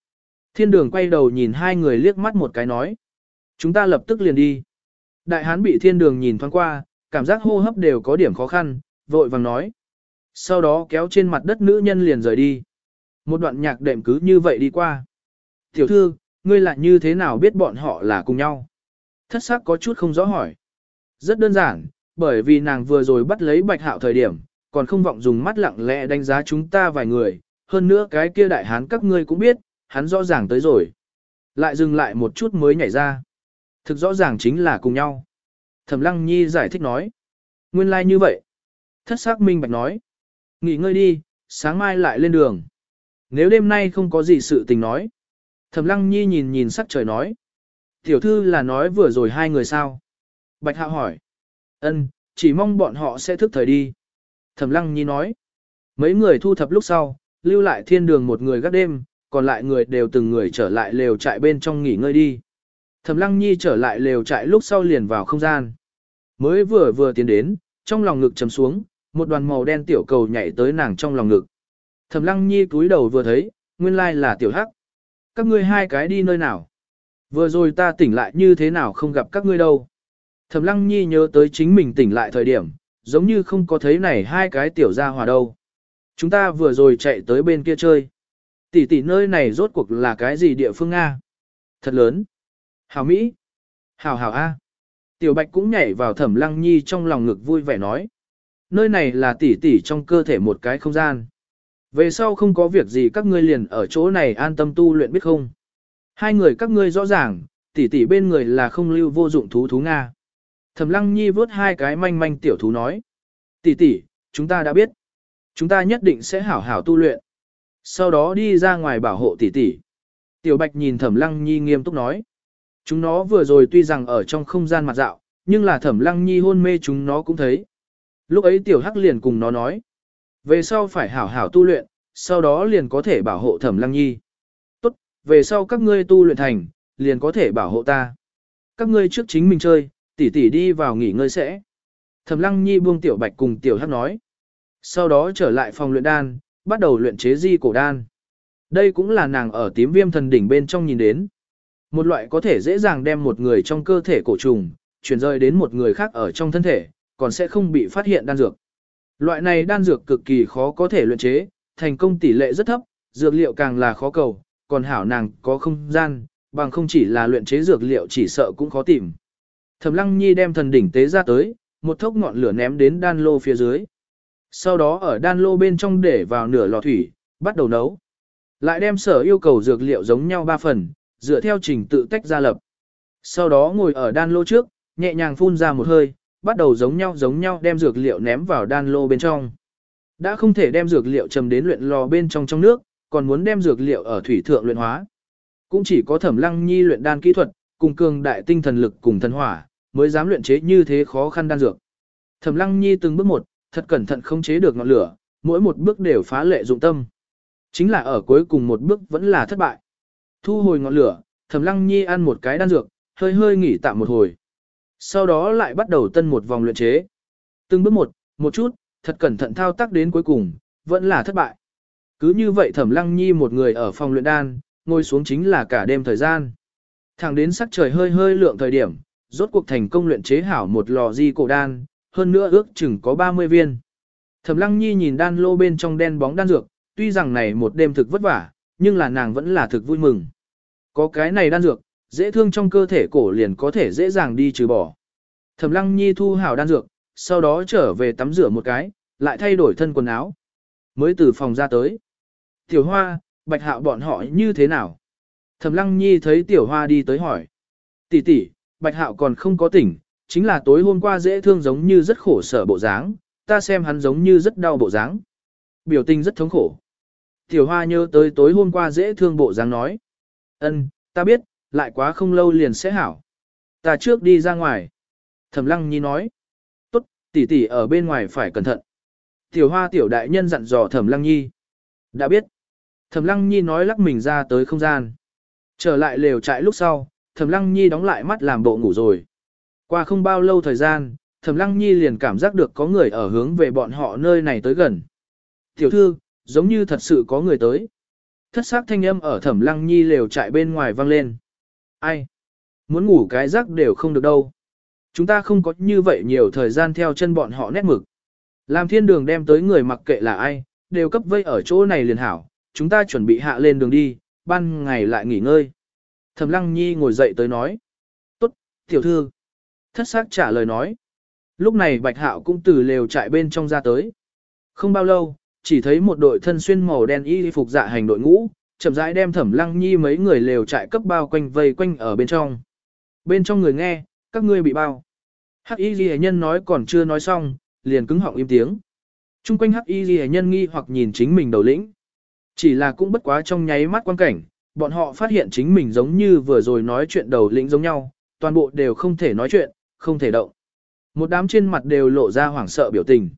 Thiên đường quay đầu nhìn hai người liếc mắt một cái nói. Chúng ta lập tức liền đi. Đại hán bị thiên đường nhìn thoáng qua, cảm giác hô hấp đều có điểm khó khăn, vội vàng nói. Sau đó kéo trên mặt đất nữ nhân liền rời đi. Một đoạn nhạc đệm cứ như vậy đi qua. Tiểu thư, ngươi lại như thế nào biết bọn họ là cùng nhau? Thất sắc có chút không rõ hỏi. Rất đơn giản, bởi vì nàng vừa rồi bắt lấy bạch hạo thời điểm, còn không vọng dùng mắt lặng lẽ đánh giá chúng ta vài người, hơn nữa cái kia đại hán các ngươi cũng biết, hắn rõ ràng tới rồi. Lại dừng lại một chút mới nhảy ra. Thực rõ ràng chính là cùng nhau. Thẩm Lăng Nhi giải thích nói. Nguyên lai like như vậy. Thất sắc minh bạch nói. Nghỉ ngơi đi, sáng mai lại lên đường. Nếu đêm nay không có gì sự tình nói. Thẩm Lăng Nhi nhìn nhìn sắc trời nói. Tiểu thư là nói vừa rồi hai người sao? Bạch Hạo hỏi. Ân, chỉ mong bọn họ sẽ thức thời đi. Thẩm Lăng Nhi nói. Mấy người thu thập lúc sau, lưu lại thiên đường một người gác đêm, còn lại người đều từng người trở lại lều trại bên trong nghỉ ngơi đi. Thẩm Lăng Nhi trở lại lều trại lúc sau liền vào không gian. Mới vừa vừa tiến đến, trong lòng ngực chầm xuống, một đoàn màu đen tiểu cầu nhảy tới nàng trong lòng ngực. Thẩm Lăng Nhi cúi đầu vừa thấy, nguyên lai là tiểu hắc. Các ngươi hai cái đi nơi nào? Vừa rồi ta tỉnh lại như thế nào không gặp các ngươi đâu? Thẩm Lăng Nhi nhớ tới chính mình tỉnh lại thời điểm, giống như không có thấy này hai cái tiểu gia hòa đâu. Chúng ta vừa rồi chạy tới bên kia chơi. Tỷ tỷ nơi này rốt cuộc là cái gì địa phương a? Thật lớn. Hảo Mỹ. Hảo hảo A. Tiểu Bạch cũng nhảy vào thẩm lăng nhi trong lòng ngực vui vẻ nói. Nơi này là tỷ tỷ trong cơ thể một cái không gian. Về sau không có việc gì các ngươi liền ở chỗ này an tâm tu luyện biết không? Hai người các ngươi rõ ràng, tỷ tỷ bên người là không lưu vô dụng thú thú Nga. Thẩm lăng nhi vớt hai cái manh manh tiểu thú nói. Tỷ tỷ, chúng ta đã biết. Chúng ta nhất định sẽ hảo hảo tu luyện. Sau đó đi ra ngoài bảo hộ tỷ tỷ. Tiểu Bạch nhìn Thẩm Lăng Nhi nghiêm túc nói. Chúng nó vừa rồi tuy rằng ở trong không gian mặt dạo, nhưng là Thẩm Lăng Nhi hôn mê chúng nó cũng thấy. Lúc ấy Tiểu Hắc liền cùng nó nói. Về sau phải hảo hảo tu luyện, sau đó liền có thể bảo hộ Thẩm Lăng Nhi. Tốt, về sau các ngươi tu luyện thành, liền có thể bảo hộ ta. Các ngươi trước chính mình chơi, tỷ tỷ đi vào nghỉ ngơi sẽ. Thẩm Lăng Nhi buông Tiểu Bạch cùng Tiểu Hắc nói. Sau đó trở lại phòng luyện đan, bắt đầu luyện chế di cổ đan. Đây cũng là nàng ở tím viêm thần đỉnh bên trong nhìn đến. Một loại có thể dễ dàng đem một người trong cơ thể cổ trùng, chuyển rời đến một người khác ở trong thân thể, còn sẽ không bị phát hiện đan dược. Loại này đan dược cực kỳ khó có thể luyện chế, thành công tỷ lệ rất thấp, dược liệu càng là khó cầu, còn hảo nàng có không gian, bằng không chỉ là luyện chế dược liệu chỉ sợ cũng khó tìm. Thẩm Lăng Nhi đem thần đỉnh tế ra tới, một thốc ngọn lửa ném đến đan lô phía dưới. Sau đó ở đan lô bên trong để vào nửa lò thủy, bắt đầu nấu. Lại đem sở yêu cầu dược liệu giống nhau ba phần, dựa theo trình tự tách ra lập. Sau đó ngồi ở đan lô trước, nhẹ nhàng phun ra một hơi, bắt đầu giống nhau giống nhau đem dược liệu ném vào đan lô bên trong. Đã không thể đem dược liệu trầm đến luyện lò bên trong trong nước, còn muốn đem dược liệu ở thủy thượng luyện hóa. Cũng chỉ có thẩm lăng nhi luyện đan kỹ thuật, cùng cường đại tinh thần lực cùng thần hỏa, mới dám luyện chế như thế khó khăn đan dược. Thẩm lăng nhi từng bước một, thật cẩn thận không chế được ngọn lửa, mỗi một bước đều phá lệ dụng tâm. Chính là ở cuối cùng một bước vẫn là thất bại. Thu hồi ngọn lửa, Thẩm Lăng Nhi ăn một cái đan dược, hơi hơi nghỉ tạm một hồi. Sau đó lại bắt đầu tân một vòng luyện chế. Từng bước một, một chút, thật cẩn thận thao tác đến cuối cùng, vẫn là thất bại. Cứ như vậy Thẩm Lăng Nhi một người ở phòng luyện đan, ngồi xuống chính là cả đêm thời gian. Thẳng đến sắc trời hơi hơi lượng thời điểm, rốt cuộc thành công luyện chế hảo một lò di cổ đan, hơn nữa ước chừng có 30 viên. Thẩm Lăng Nhi nhìn đan lô bên trong đen bóng đan dược, tuy rằng này một đêm thực vất vả, nhưng là nàng vẫn là thực vui mừng. Có cái này đan dược, dễ thương trong cơ thể cổ liền có thể dễ dàng đi trừ bỏ. Thẩm Lăng Nhi thu hảo đan dược, sau đó trở về tắm rửa một cái, lại thay đổi thân quần áo. Mới từ phòng ra tới. Tiểu hoa, bạch hạo bọn họ như thế nào? Thẩm lăng nhi thấy tiểu hoa đi tới hỏi. Tỷ tỷ, bạch hạo còn không có tỉnh, chính là tối hôm qua dễ thương giống như rất khổ sở bộ dáng, ta xem hắn giống như rất đau bộ dáng. Biểu tình rất thống khổ. Tiểu hoa nhớ tới tối hôm qua dễ thương bộ dáng nói ân, ta biết, lại quá không lâu liền sẽ hảo. Ta trước đi ra ngoài. Thẩm lăng nhi nói. Tốt, tỷ tỷ ở bên ngoài phải cẩn thận. Tiểu hoa tiểu đại nhân dặn dò thẩm lăng nhi. Đã biết. Thẩm lăng nhi nói lắc mình ra tới không gian. Trở lại lều trại lúc sau, thẩm lăng nhi đóng lại mắt làm bộ ngủ rồi. Qua không bao lâu thời gian, thẩm lăng nhi liền cảm giác được có người ở hướng về bọn họ nơi này tới gần. Tiểu thư, giống như thật sự có người tới. Thất sắc thanh âm ở thẩm lăng nhi lều trại bên ngoài vang lên. Ai? Muốn ngủ cái rắc đều không được đâu. Chúng ta không có như vậy nhiều thời gian theo chân bọn họ nét mực. Làm thiên đường đem tới người mặc kệ là ai, đều cấp vây ở chỗ này liền hảo, chúng ta chuẩn bị hạ lên đường đi, ban ngày lại nghỉ ngơi. Thẩm lăng nhi ngồi dậy tới nói. Tốt, tiểu thư. Thất sắc trả lời nói. Lúc này bạch hạo cũng từ lều trại bên trong ra tới. Không bao lâu, chỉ thấy một đội thân xuyên màu đen y phục dạ hành đội ngũ, chậm rãi đem thẩm lăng nhi mấy người lều trại cấp bao quanh vây quanh ở bên trong. Bên trong người nghe, các ngươi bị bao. Hắc y Liễu nhân nói còn chưa nói xong, liền cứng họng im tiếng. Trung quanh hắc y Liễu nhân nghi hoặc nhìn chính mình đầu lĩnh. Chỉ là cũng bất quá trong nháy mắt quan cảnh, bọn họ phát hiện chính mình giống như vừa rồi nói chuyện đầu lĩnh giống nhau, toàn bộ đều không thể nói chuyện, không thể động. Một đám trên mặt đều lộ ra hoảng sợ biểu tình.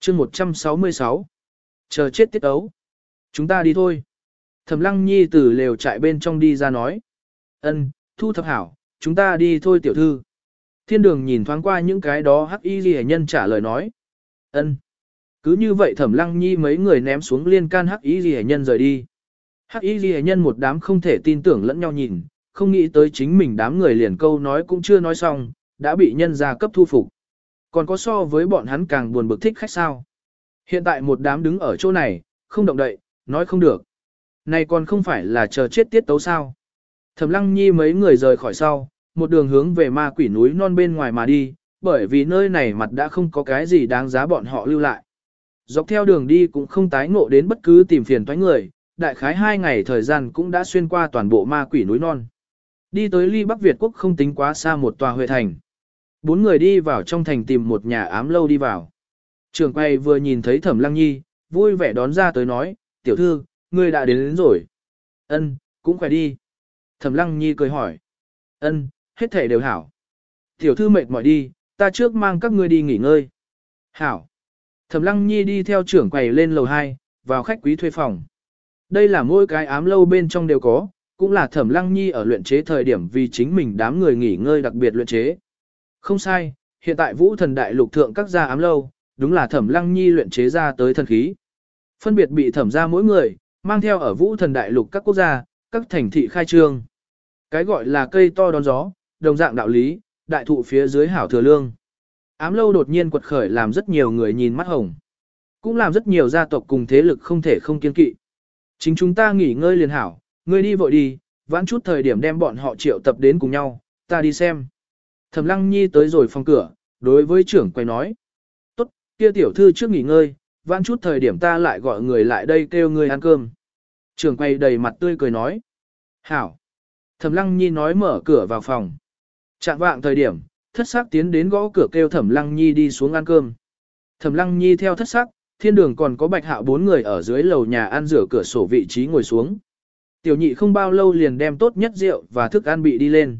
chương 166. Chờ chết tiết ấu. Chúng ta đi thôi. Thẩm lăng nhi từ lều trại bên trong đi ra nói. ân thu thập hảo, chúng ta đi thôi tiểu thư. Thiên đường nhìn thoáng qua những cái đó hắc y ghi nhân trả lời nói. ân Cứ như vậy thẩm lăng nhi mấy người ném xuống liên can hắc y ghi nhân rời đi. Hắc y ghi nhân một đám không thể tin tưởng lẫn nhau nhìn, không nghĩ tới chính mình đám người liền câu nói cũng chưa nói xong, đã bị nhân gia cấp thu phục. Còn có so với bọn hắn càng buồn bực thích khách sao. Hiện tại một đám đứng ở chỗ này, không động đậy, nói không được. Này còn không phải là chờ chết tiết tấu sao. Thẩm lăng nhi mấy người rời khỏi sau, một đường hướng về ma quỷ núi non bên ngoài mà đi, bởi vì nơi này mặt đã không có cái gì đáng giá bọn họ lưu lại. Dọc theo đường đi cũng không tái ngộ đến bất cứ tìm phiền toái người, đại khái hai ngày thời gian cũng đã xuyên qua toàn bộ ma quỷ núi non. Đi tới ly Bắc Việt quốc không tính quá xa một tòa huệ thành. Bốn người đi vào trong thành tìm một nhà ám lâu đi vào. Trường quay vừa nhìn thấy thẩm lăng nhi, vui vẻ đón ra tới nói, tiểu thư, ngươi đã đến, đến rồi. Ân, cũng khỏe đi. Thẩm lăng nhi cười hỏi. Ân, hết thể đều hảo. Tiểu thư mệt mỏi đi, ta trước mang các ngươi đi nghỉ ngơi. Hảo. Thẩm lăng nhi đi theo trưởng quầy lên lầu 2, vào khách quý thuê phòng. Đây là mỗi cái ám lâu bên trong đều có, cũng là thẩm lăng nhi ở luyện chế thời điểm vì chính mình đám người nghỉ ngơi đặc biệt luyện chế. Không sai, hiện tại vũ thần đại lục thượng các gia ám lâu, đúng là thẩm lăng nhi luyện chế ra tới thần khí. Phân biệt bị thẩm ra mỗi người, mang theo ở vũ thần đại lục các quốc gia, các thành thị khai trương. Cái gọi là cây to đón gió, đồng dạng đạo lý, đại thụ phía dưới hảo thừa lương. Ám lâu đột nhiên quật khởi làm rất nhiều người nhìn mắt hồng. Cũng làm rất nhiều gia tộc cùng thế lực không thể không kiên kỵ. Chính chúng ta nghỉ ngơi liền hảo, ngươi đi vội đi, vãn chút thời điểm đem bọn họ triệu tập đến cùng nhau, ta đi xem. Thẩm Lăng Nhi tới rồi phòng cửa, đối với trưởng quay nói. Kia tiểu thư trước nghỉ ngơi, vãn chút thời điểm ta lại gọi người lại đây kêu ngươi ăn cơm. Trường quay đầy mặt tươi cười nói. Hảo. Thẩm Lăng Nhi nói mở cửa vào phòng. Chạm vạng thời điểm, thất sắc tiến đến gõ cửa kêu Thẩm Lăng Nhi đi xuống ăn cơm. Thẩm Lăng Nhi theo thất sắc, thiên đường còn có bạch hạo bốn người ở dưới lầu nhà ăn rửa cửa sổ vị trí ngồi xuống. Tiểu nhị không bao lâu liền đem tốt nhất rượu và thức ăn bị đi lên.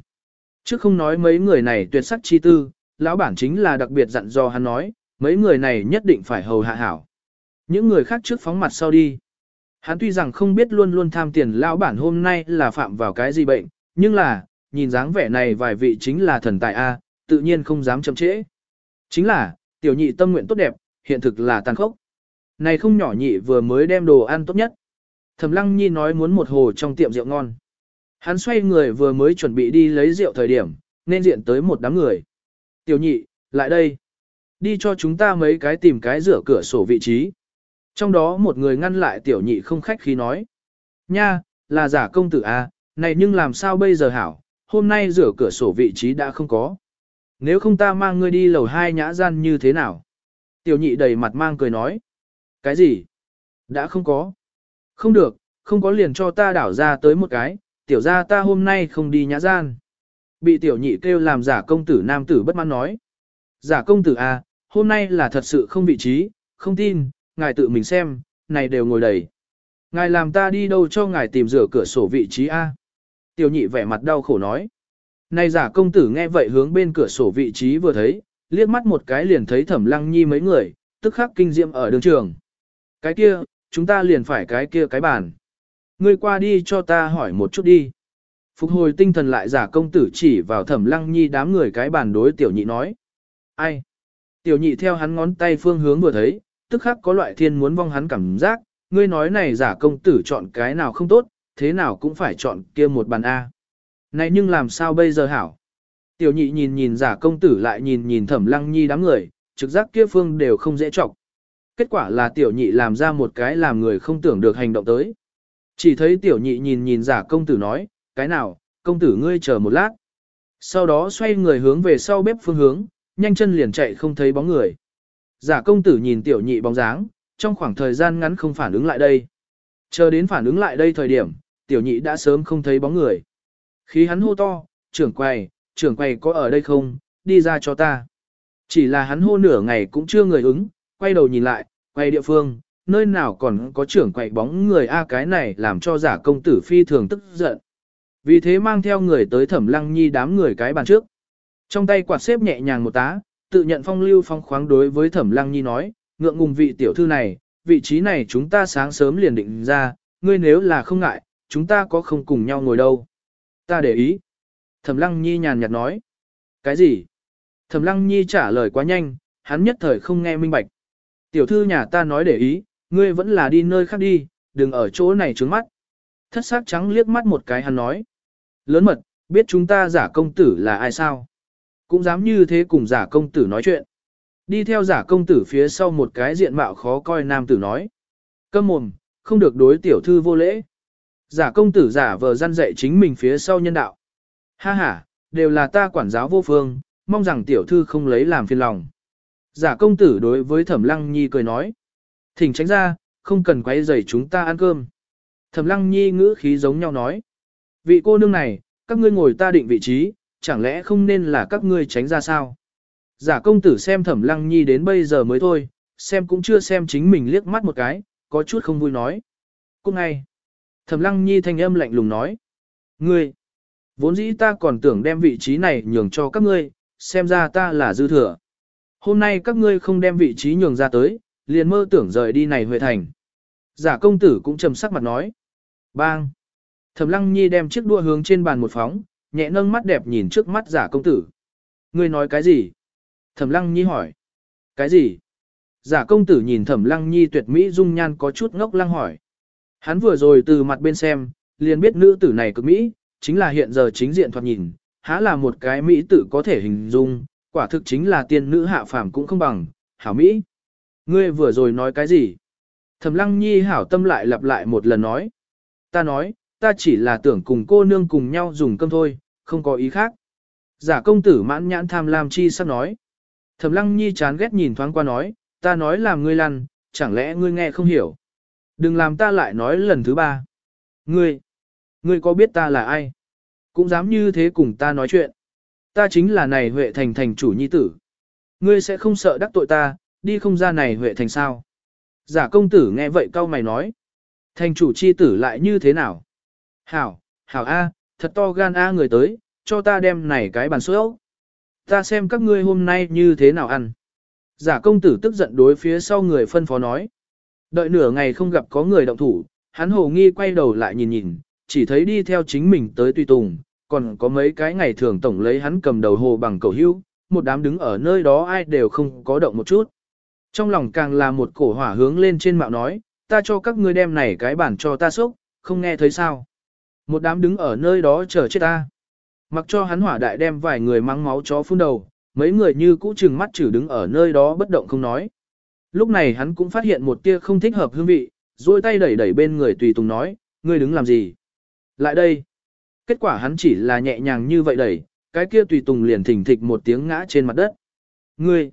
Trước không nói mấy người này tuyệt sắc chi tư, lão bản chính là đặc biệt dặn dò hắn nói, mấy người này nhất định phải hầu hạ hảo. Những người khác trước phóng mặt sau đi. Hắn tuy rằng không biết luôn luôn tham tiền lão bản hôm nay là phạm vào cái gì bệnh, nhưng là, nhìn dáng vẻ này vài vị chính là thần tài A, tự nhiên không dám chậm trễ. Chính là, tiểu nhị tâm nguyện tốt đẹp, hiện thực là tàn khốc. Này không nhỏ nhị vừa mới đem đồ ăn tốt nhất. Thẩm lăng nhi nói muốn một hồ trong tiệm rượu ngon. Hắn xoay người vừa mới chuẩn bị đi lấy rượu thời điểm, nên diện tới một đám người. Tiểu nhị, lại đây. Đi cho chúng ta mấy cái tìm cái rửa cửa sổ vị trí. Trong đó một người ngăn lại tiểu nhị không khách khí nói. Nha, là giả công tử à, này nhưng làm sao bây giờ hảo, hôm nay rửa cửa sổ vị trí đã không có. Nếu không ta mang ngươi đi lầu hai nhã gian như thế nào? Tiểu nhị đầy mặt mang cười nói. Cái gì? Đã không có. Không được, không có liền cho ta đảo ra tới một cái, tiểu ra ta hôm nay không đi nhã gian. Bị tiểu nhị kêu làm giả công tử nam tử bất mãn nói. Giả công tử à, hôm nay là thật sự không vị trí, không tin, ngài tự mình xem, này đều ngồi đầy. Ngài làm ta đi đâu cho ngài tìm rửa cửa sổ vị trí A. Tiểu nhị vẻ mặt đau khổ nói. Này giả công tử nghe vậy hướng bên cửa sổ vị trí vừa thấy, liếc mắt một cái liền thấy thẩm lăng nhi mấy người, tức khắc kinh diệm ở đường trường. Cái kia, chúng ta liền phải cái kia cái bàn. Ngươi qua đi cho ta hỏi một chút đi. Phục hồi tinh thần lại giả công tử chỉ vào thẩm lăng nhi đám người cái bàn đối tiểu nhị nói. Ai? Tiểu nhị theo hắn ngón tay phương hướng vừa thấy, tức khắc có loại thiên muốn vong hắn cảm giác, ngươi nói này giả công tử chọn cái nào không tốt, thế nào cũng phải chọn kia một bàn A. Này nhưng làm sao bây giờ hảo? Tiểu nhị nhìn nhìn giả công tử lại nhìn nhìn thẩm lăng nhi đám người, trực giác kia phương đều không dễ chọc. Kết quả là tiểu nhị làm ra một cái làm người không tưởng được hành động tới. Chỉ thấy tiểu nhị nhìn nhìn giả công tử nói, cái nào, công tử ngươi chờ một lát. Sau đó xoay người hướng về sau bếp phương hướng, nhanh chân liền chạy không thấy bóng người. Giả công tử nhìn tiểu nhị bóng dáng, trong khoảng thời gian ngắn không phản ứng lại đây. Chờ đến phản ứng lại đây thời điểm, tiểu nhị đã sớm không thấy bóng người. Khi hắn hô to, trưởng quầy, trưởng quầy có ở đây không, đi ra cho ta. Chỉ là hắn hô nửa ngày cũng chưa người ứng, quay đầu nhìn lại, quay địa phương, nơi nào còn có trưởng quầy bóng người A cái này làm cho giả công tử phi thường tức giận. Vì thế mang theo người tới thẩm lăng nhi đám người cái bàn trước. Trong tay quạt xếp nhẹ nhàng một tá, tự nhận phong lưu phong khoáng đối với thẩm lăng nhi nói, ngượng ngùng vị tiểu thư này, vị trí này chúng ta sáng sớm liền định ra, ngươi nếu là không ngại, chúng ta có không cùng nhau ngồi đâu. Ta để ý. Thẩm lăng nhi nhàn nhạt nói. Cái gì? Thẩm lăng nhi trả lời quá nhanh, hắn nhất thời không nghe minh bạch. Tiểu thư nhà ta nói để ý, ngươi vẫn là đi nơi khác đi, đừng ở chỗ này trướng mắt. Thất sắc trắng liếc mắt một cái hắn nói. Lớn mật, biết chúng ta giả công tử là ai sao? Cũng dám như thế cùng giả công tử nói chuyện. Đi theo giả công tử phía sau một cái diện mạo khó coi nam tử nói. Câm mồm, không được đối tiểu thư vô lễ. Giả công tử giả vờ gian dạy chính mình phía sau nhân đạo. Ha ha, đều là ta quản giáo vô phương, mong rằng tiểu thư không lấy làm phiền lòng. Giả công tử đối với thẩm lăng nhi cười nói. Thỉnh tránh ra, không cần quấy rầy chúng ta ăn cơm. Thẩm lăng nhi ngữ khí giống nhau nói. Vị cô nương này, các ngươi ngồi ta định vị trí, chẳng lẽ không nên là các ngươi tránh ra sao? Giả công tử xem thẩm lăng nhi đến bây giờ mới thôi, xem cũng chưa xem chính mình liếc mắt một cái, có chút không vui nói. cô ngay. Thẩm lăng nhi thanh âm lạnh lùng nói. Ngươi, vốn dĩ ta còn tưởng đem vị trí này nhường cho các ngươi, xem ra ta là dư thừa. Hôm nay các ngươi không đem vị trí nhường ra tới, liền mơ tưởng rời đi này huệ thành. Giả công tử cũng trầm sắc mặt nói. Bang! Thẩm lăng nhi đem chiếc đua hướng trên bàn một phóng, nhẹ nâng mắt đẹp nhìn trước mắt giả công tử. Ngươi nói cái gì? Thẩm lăng nhi hỏi. Cái gì? Giả công tử nhìn thẩm lăng nhi tuyệt mỹ dung nhan có chút ngốc lăng hỏi. Hắn vừa rồi từ mặt bên xem, liền biết nữ tử này cực mỹ, chính là hiện giờ chính diện thoạt nhìn, há là một cái mỹ tử có thể hình dung, quả thực chính là tiên nữ hạ phàm cũng không bằng, hảo mỹ. Ngươi vừa rồi nói cái gì? Thẩm lăng nhi hảo tâm lại lặp lại một lần nói. Ta nói, ta chỉ là tưởng cùng cô nương cùng nhau dùng cơm thôi, không có ý khác. Giả công tử mãn nhãn tham lam chi sắp nói. Thẩm lăng nhi chán ghét nhìn thoáng qua nói, ta nói làm ngươi lăn, chẳng lẽ ngươi nghe không hiểu. Đừng làm ta lại nói lần thứ ba. Ngươi, ngươi có biết ta là ai? Cũng dám như thế cùng ta nói chuyện. Ta chính là này Huệ Thành thành chủ nhi tử. Ngươi sẽ không sợ đắc tội ta, đi không ra này Huệ Thành sao? Giả công tử nghe vậy cau mày nói. Thành chủ chi tử lại như thế nào? Hảo, hảo A, thật to gan A người tới, cho ta đem này cái bàn sữa. Ta xem các ngươi hôm nay như thế nào ăn. Giả công tử tức giận đối phía sau người phân phó nói. Đợi nửa ngày không gặp có người động thủ, hắn hồ nghi quay đầu lại nhìn nhìn, chỉ thấy đi theo chính mình tới tùy tùng, còn có mấy cái ngày thường tổng lấy hắn cầm đầu hồ bằng cầu hưu, một đám đứng ở nơi đó ai đều không có động một chút. Trong lòng càng là một cổ hỏa hướng lên trên mạo nói, ta cho các ngươi đem này cái bản cho ta sốc, không nghe thấy sao. Một đám đứng ở nơi đó chờ chết ta. Mặc cho hắn hỏa đại đem vài người mang máu chó phun đầu, mấy người như cũ chừng mắt chử đứng ở nơi đó bất động không nói. Lúc này hắn cũng phát hiện một tia không thích hợp hương vị, duỗi tay đẩy đẩy bên người tùy tùng nói, ngươi đứng làm gì? Lại đây. Kết quả hắn chỉ là nhẹ nhàng như vậy đẩy, cái kia tùy tùng liền thỉnh thịch một tiếng ngã trên mặt đất. Ngươi,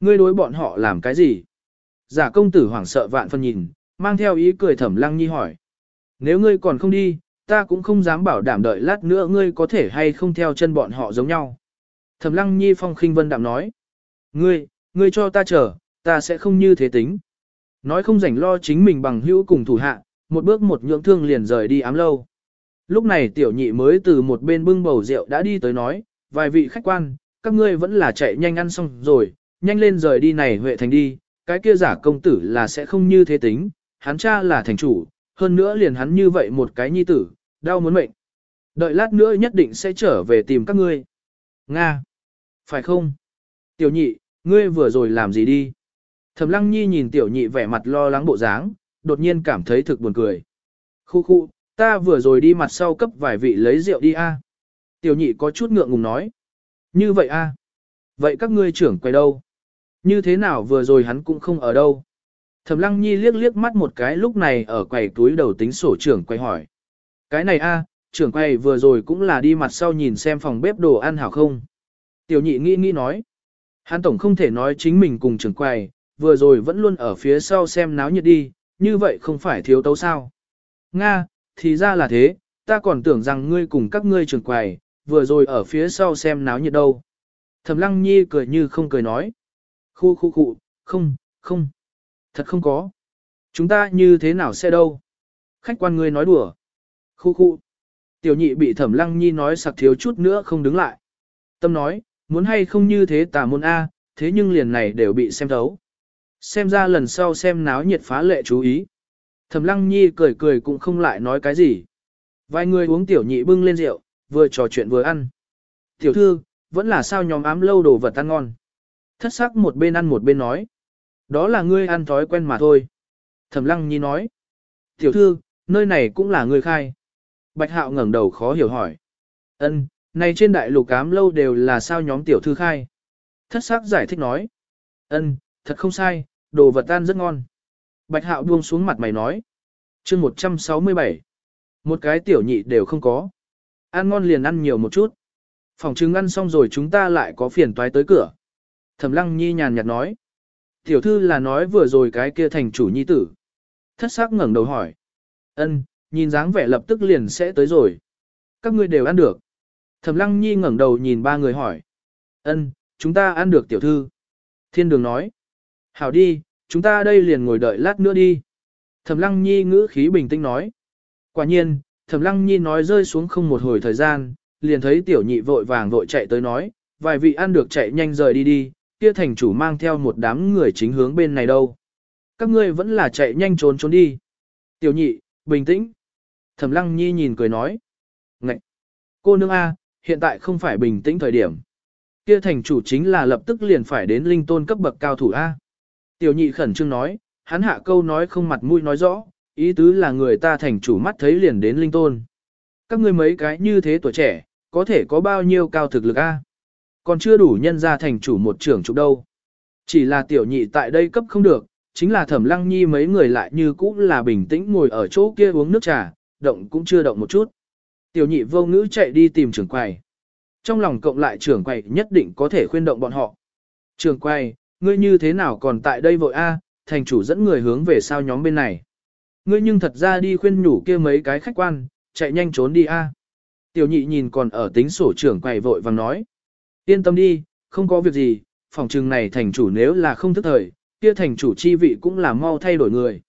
ngươi đối bọn họ làm cái gì? Giả công tử hoảng sợ vạn phân nhìn, mang theo ý cười thẩm lăng nhi hỏi. Nếu ngươi còn không đi, ta cũng không dám bảo đảm đợi lát nữa ngươi có thể hay không theo chân bọn họ giống nhau. Thẩm lăng nhi phong khinh vân đạm nói. Ngươi, ngươi cho ta chờ, ta sẽ không như thế tính. Nói không rảnh lo chính mình bằng hữu cùng thủ hạ, một bước một nhượng thương liền rời đi ám lâu. Lúc này tiểu nhị mới từ một bên bưng bầu rượu đã đi tới nói, vài vị khách quan, các ngươi vẫn là chạy nhanh ăn xong rồi, nhanh lên rời đi này Huệ Thành đi, cái kia giả công tử là sẽ không như thế tính, hắn cha là thành chủ, hơn nữa liền hắn như vậy một cái nhi tử, đau muốn mệnh. Đợi lát nữa nhất định sẽ trở về tìm các ngươi. Nga! Phải không? Tiểu nhị, ngươi vừa rồi làm gì đi? Thẩm lăng nhi nhìn tiểu nhị vẻ mặt lo lắng bộ dáng, đột nhiên cảm thấy thực buồn cười. Khu khu, ta vừa rồi đi mặt sau cấp vài vị lấy rượu đi a. Tiểu nhị có chút ngượng ngùng nói. Như vậy a? Vậy các ngươi trưởng quay đâu? Như thế nào vừa rồi hắn cũng không ở đâu? Thẩm lăng nhi liếc liếc mắt một cái lúc này ở quầy túi đầu tính sổ trưởng quay hỏi. Cái này a, trưởng quay vừa rồi cũng là đi mặt sau nhìn xem phòng bếp đồ ăn hảo không? Tiểu nhị nghĩ nghĩ nói. Hán tổng không thể nói chính mình cùng trưởng quầy, vừa rồi vẫn luôn ở phía sau xem náo nhiệt đi, như vậy không phải thiếu tấu sao. Nga, thì ra là thế, ta còn tưởng rằng ngươi cùng các ngươi trưởng quầy, vừa rồi ở phía sau xem náo nhiệt đâu. Thẩm lăng nhi cười như không cười nói. Khu khu khu, không, không, thật không có. Chúng ta như thế nào sẽ đâu? Khách quan ngươi nói đùa. Khu khu. Tiểu nhị bị thẩm lăng nhi nói sặc thiếu chút nữa không đứng lại. Tâm nói, muốn hay không như thế tà môn A, thế nhưng liền này đều bị xem thấu. Xem ra lần sau xem náo nhiệt phá lệ chú ý. Thẩm lăng nhi cười cười cũng không lại nói cái gì. Vài người uống tiểu nhị bưng lên rượu, vừa trò chuyện vừa ăn. Tiểu thư, vẫn là sao nhóm ám lâu đồ vật ăn ngon. Thất sắc một bên ăn một bên nói. Đó là ngươi ăn thói quen mà thôi. Thẩm lăng nhi nói. Tiểu thư, nơi này cũng là ngươi khai. Bạch hạo ngẩng đầu khó hiểu hỏi. Ân, này trên đại lục cám lâu đều là sao nhóm tiểu thư khai. Thất sắc giải thích nói. Ân, thật không sai, đồ vật ăn rất ngon. Bạch hạo buông xuống mặt mày nói. chương 167. Một cái tiểu nhị đều không có. Ăn ngon liền ăn nhiều một chút. Phòng trứng ăn xong rồi chúng ta lại có phiền toái tới cửa. Thẩm lăng nhi nhàn nhạt nói. Tiểu thư là nói vừa rồi cái kia thành chủ nhi tử. Thất sắc ngẩng đầu hỏi. Ân, nhìn dáng vẻ lập tức liền sẽ tới rồi. Các ngươi đều ăn được. Thẩm lăng nhi ngẩng đầu nhìn ba người hỏi. Ân, chúng ta ăn được tiểu thư. Thiên đường nói. Hảo đi, chúng ta đây liền ngồi đợi lát nữa đi. Thẩm lăng nhi ngữ khí bình tĩnh nói. Quả nhiên, thẩm lăng nhi nói rơi xuống không một hồi thời gian, liền thấy tiểu nhị vội vàng vội chạy tới nói, vài vị ăn được chạy nhanh rời đi đi, kia thành chủ mang theo một đám người chính hướng bên này đâu. Các ngươi vẫn là chạy nhanh trốn trốn đi. Tiểu nhị, bình tĩnh. Thẩm lăng nhi nhìn cười nói. Ngậy! Cô nương A, hiện tại không phải bình tĩnh thời điểm. Kia thành chủ chính là lập tức liền phải đến linh tôn cấp bậc cao thủ A. Tiểu nhị khẩn trương nói, hắn hạ câu nói không mặt mũi nói rõ, ý tứ là người ta thành chủ mắt thấy liền đến linh tôn. Các ngươi mấy cái như thế tuổi trẻ, có thể có bao nhiêu cao thực lực A. Còn chưa đủ nhân ra thành chủ một trưởng trục đâu. Chỉ là tiểu nhị tại đây cấp không được, chính là thẩm lăng nhi mấy người lại như cũ là bình tĩnh ngồi ở chỗ kia uống nước trà, động cũng chưa động một chút. Tiểu nhị vô ngữ chạy đi tìm trưởng quầy. Trong lòng cộng lại trưởng quầy nhất định có thể khuyên động bọn họ. Trưởng quầy, ngươi như thế nào còn tại đây vội a? thành chủ dẫn người hướng về sao nhóm bên này. Ngươi nhưng thật ra đi khuyên nhủ kia mấy cái khách quan, chạy nhanh trốn đi a. Tiểu nhị nhìn còn ở tính sổ trưởng quầy vội vàng nói. Yên tâm đi, không có việc gì, phòng trừng này thành chủ nếu là không thức thời, kia thành chủ chi vị cũng là mau thay đổi người.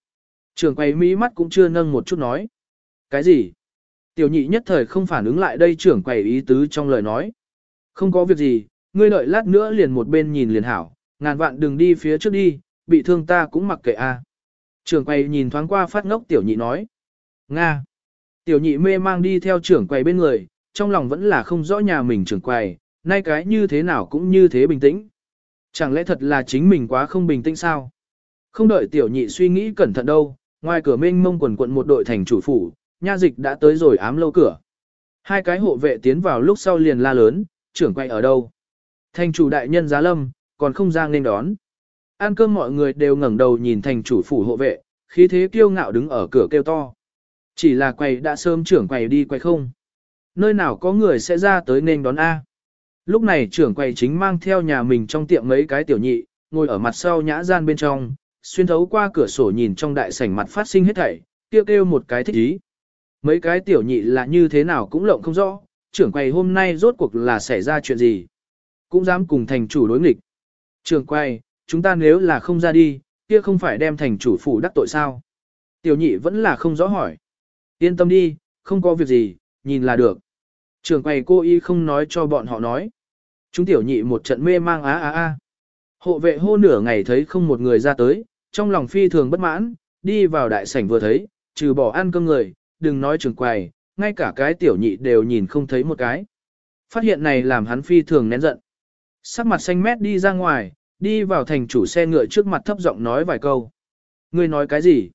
Trường quầy mỹ mắt cũng chưa nâng một chút nói. Cái gì? Tiểu nhị nhất thời không phản ứng lại đây trưởng quầy ý tứ trong lời nói. Không có việc gì, ngươi đợi lát nữa liền một bên nhìn liền hảo, ngàn vạn đừng đi phía trước đi, bị thương ta cũng mặc kệ a. Trưởng quầy nhìn thoáng qua phát ngốc tiểu nhị nói. Nga. Tiểu nhị mê mang đi theo trưởng quầy bên người, trong lòng vẫn là không rõ nhà mình trưởng quầy, nay cái như thế nào cũng như thế bình tĩnh. Chẳng lẽ thật là chính mình quá không bình tĩnh sao? Không đợi tiểu nhị suy nghĩ cẩn thận đâu, ngoài cửa mênh mông quần quận một đội thành chủ phủ, nha dịch đã tới rồi ám lâu cửa. Hai cái hộ vệ tiến vào lúc sau liền la lớn, trưởng quay ở đâu? Thành chủ đại nhân giá lâm, còn không ra nên đón. Ăn cơm mọi người đều ngẩng đầu nhìn thành chủ phủ hộ vệ, khí thế kiêu ngạo đứng ở cửa kêu to. Chỉ là quầy đã sớm trưởng quầy đi quầy không. Nơi nào có người sẽ ra tới nên đón A. Lúc này trưởng quầy chính mang theo nhà mình trong tiệm mấy cái tiểu nhị, ngồi ở mặt sau nhã gian bên trong, xuyên thấu qua cửa sổ nhìn trong đại sảnh mặt phát sinh hết thảy, kêu kêu một cái thích ý. Mấy cái tiểu nhị là như thế nào cũng lộng không rõ, trưởng quầy hôm nay rốt cuộc là xảy ra chuyện gì. Cũng dám cùng thành chủ đối nghịch. Trưởng quầy, chúng ta nếu là không ra đi, kia không phải đem thành chủ phủ đắc tội sao. Tiểu nhị vẫn là không rõ hỏi. Yên tâm đi, không có việc gì, nhìn là được. Trường quầy cô y không nói cho bọn họ nói. Chúng tiểu nhị một trận mê mang á á á. Hộ vệ hô nửa ngày thấy không một người ra tới, trong lòng phi thường bất mãn, đi vào đại sảnh vừa thấy, trừ bỏ ăn cơm người, đừng nói trường quầy, ngay cả cái tiểu nhị đều nhìn không thấy một cái. Phát hiện này làm hắn phi thường nén giận. Sắc mặt xanh mét đi ra ngoài, đi vào thành chủ xe ngựa trước mặt thấp giọng nói vài câu. Ngươi nói cái gì?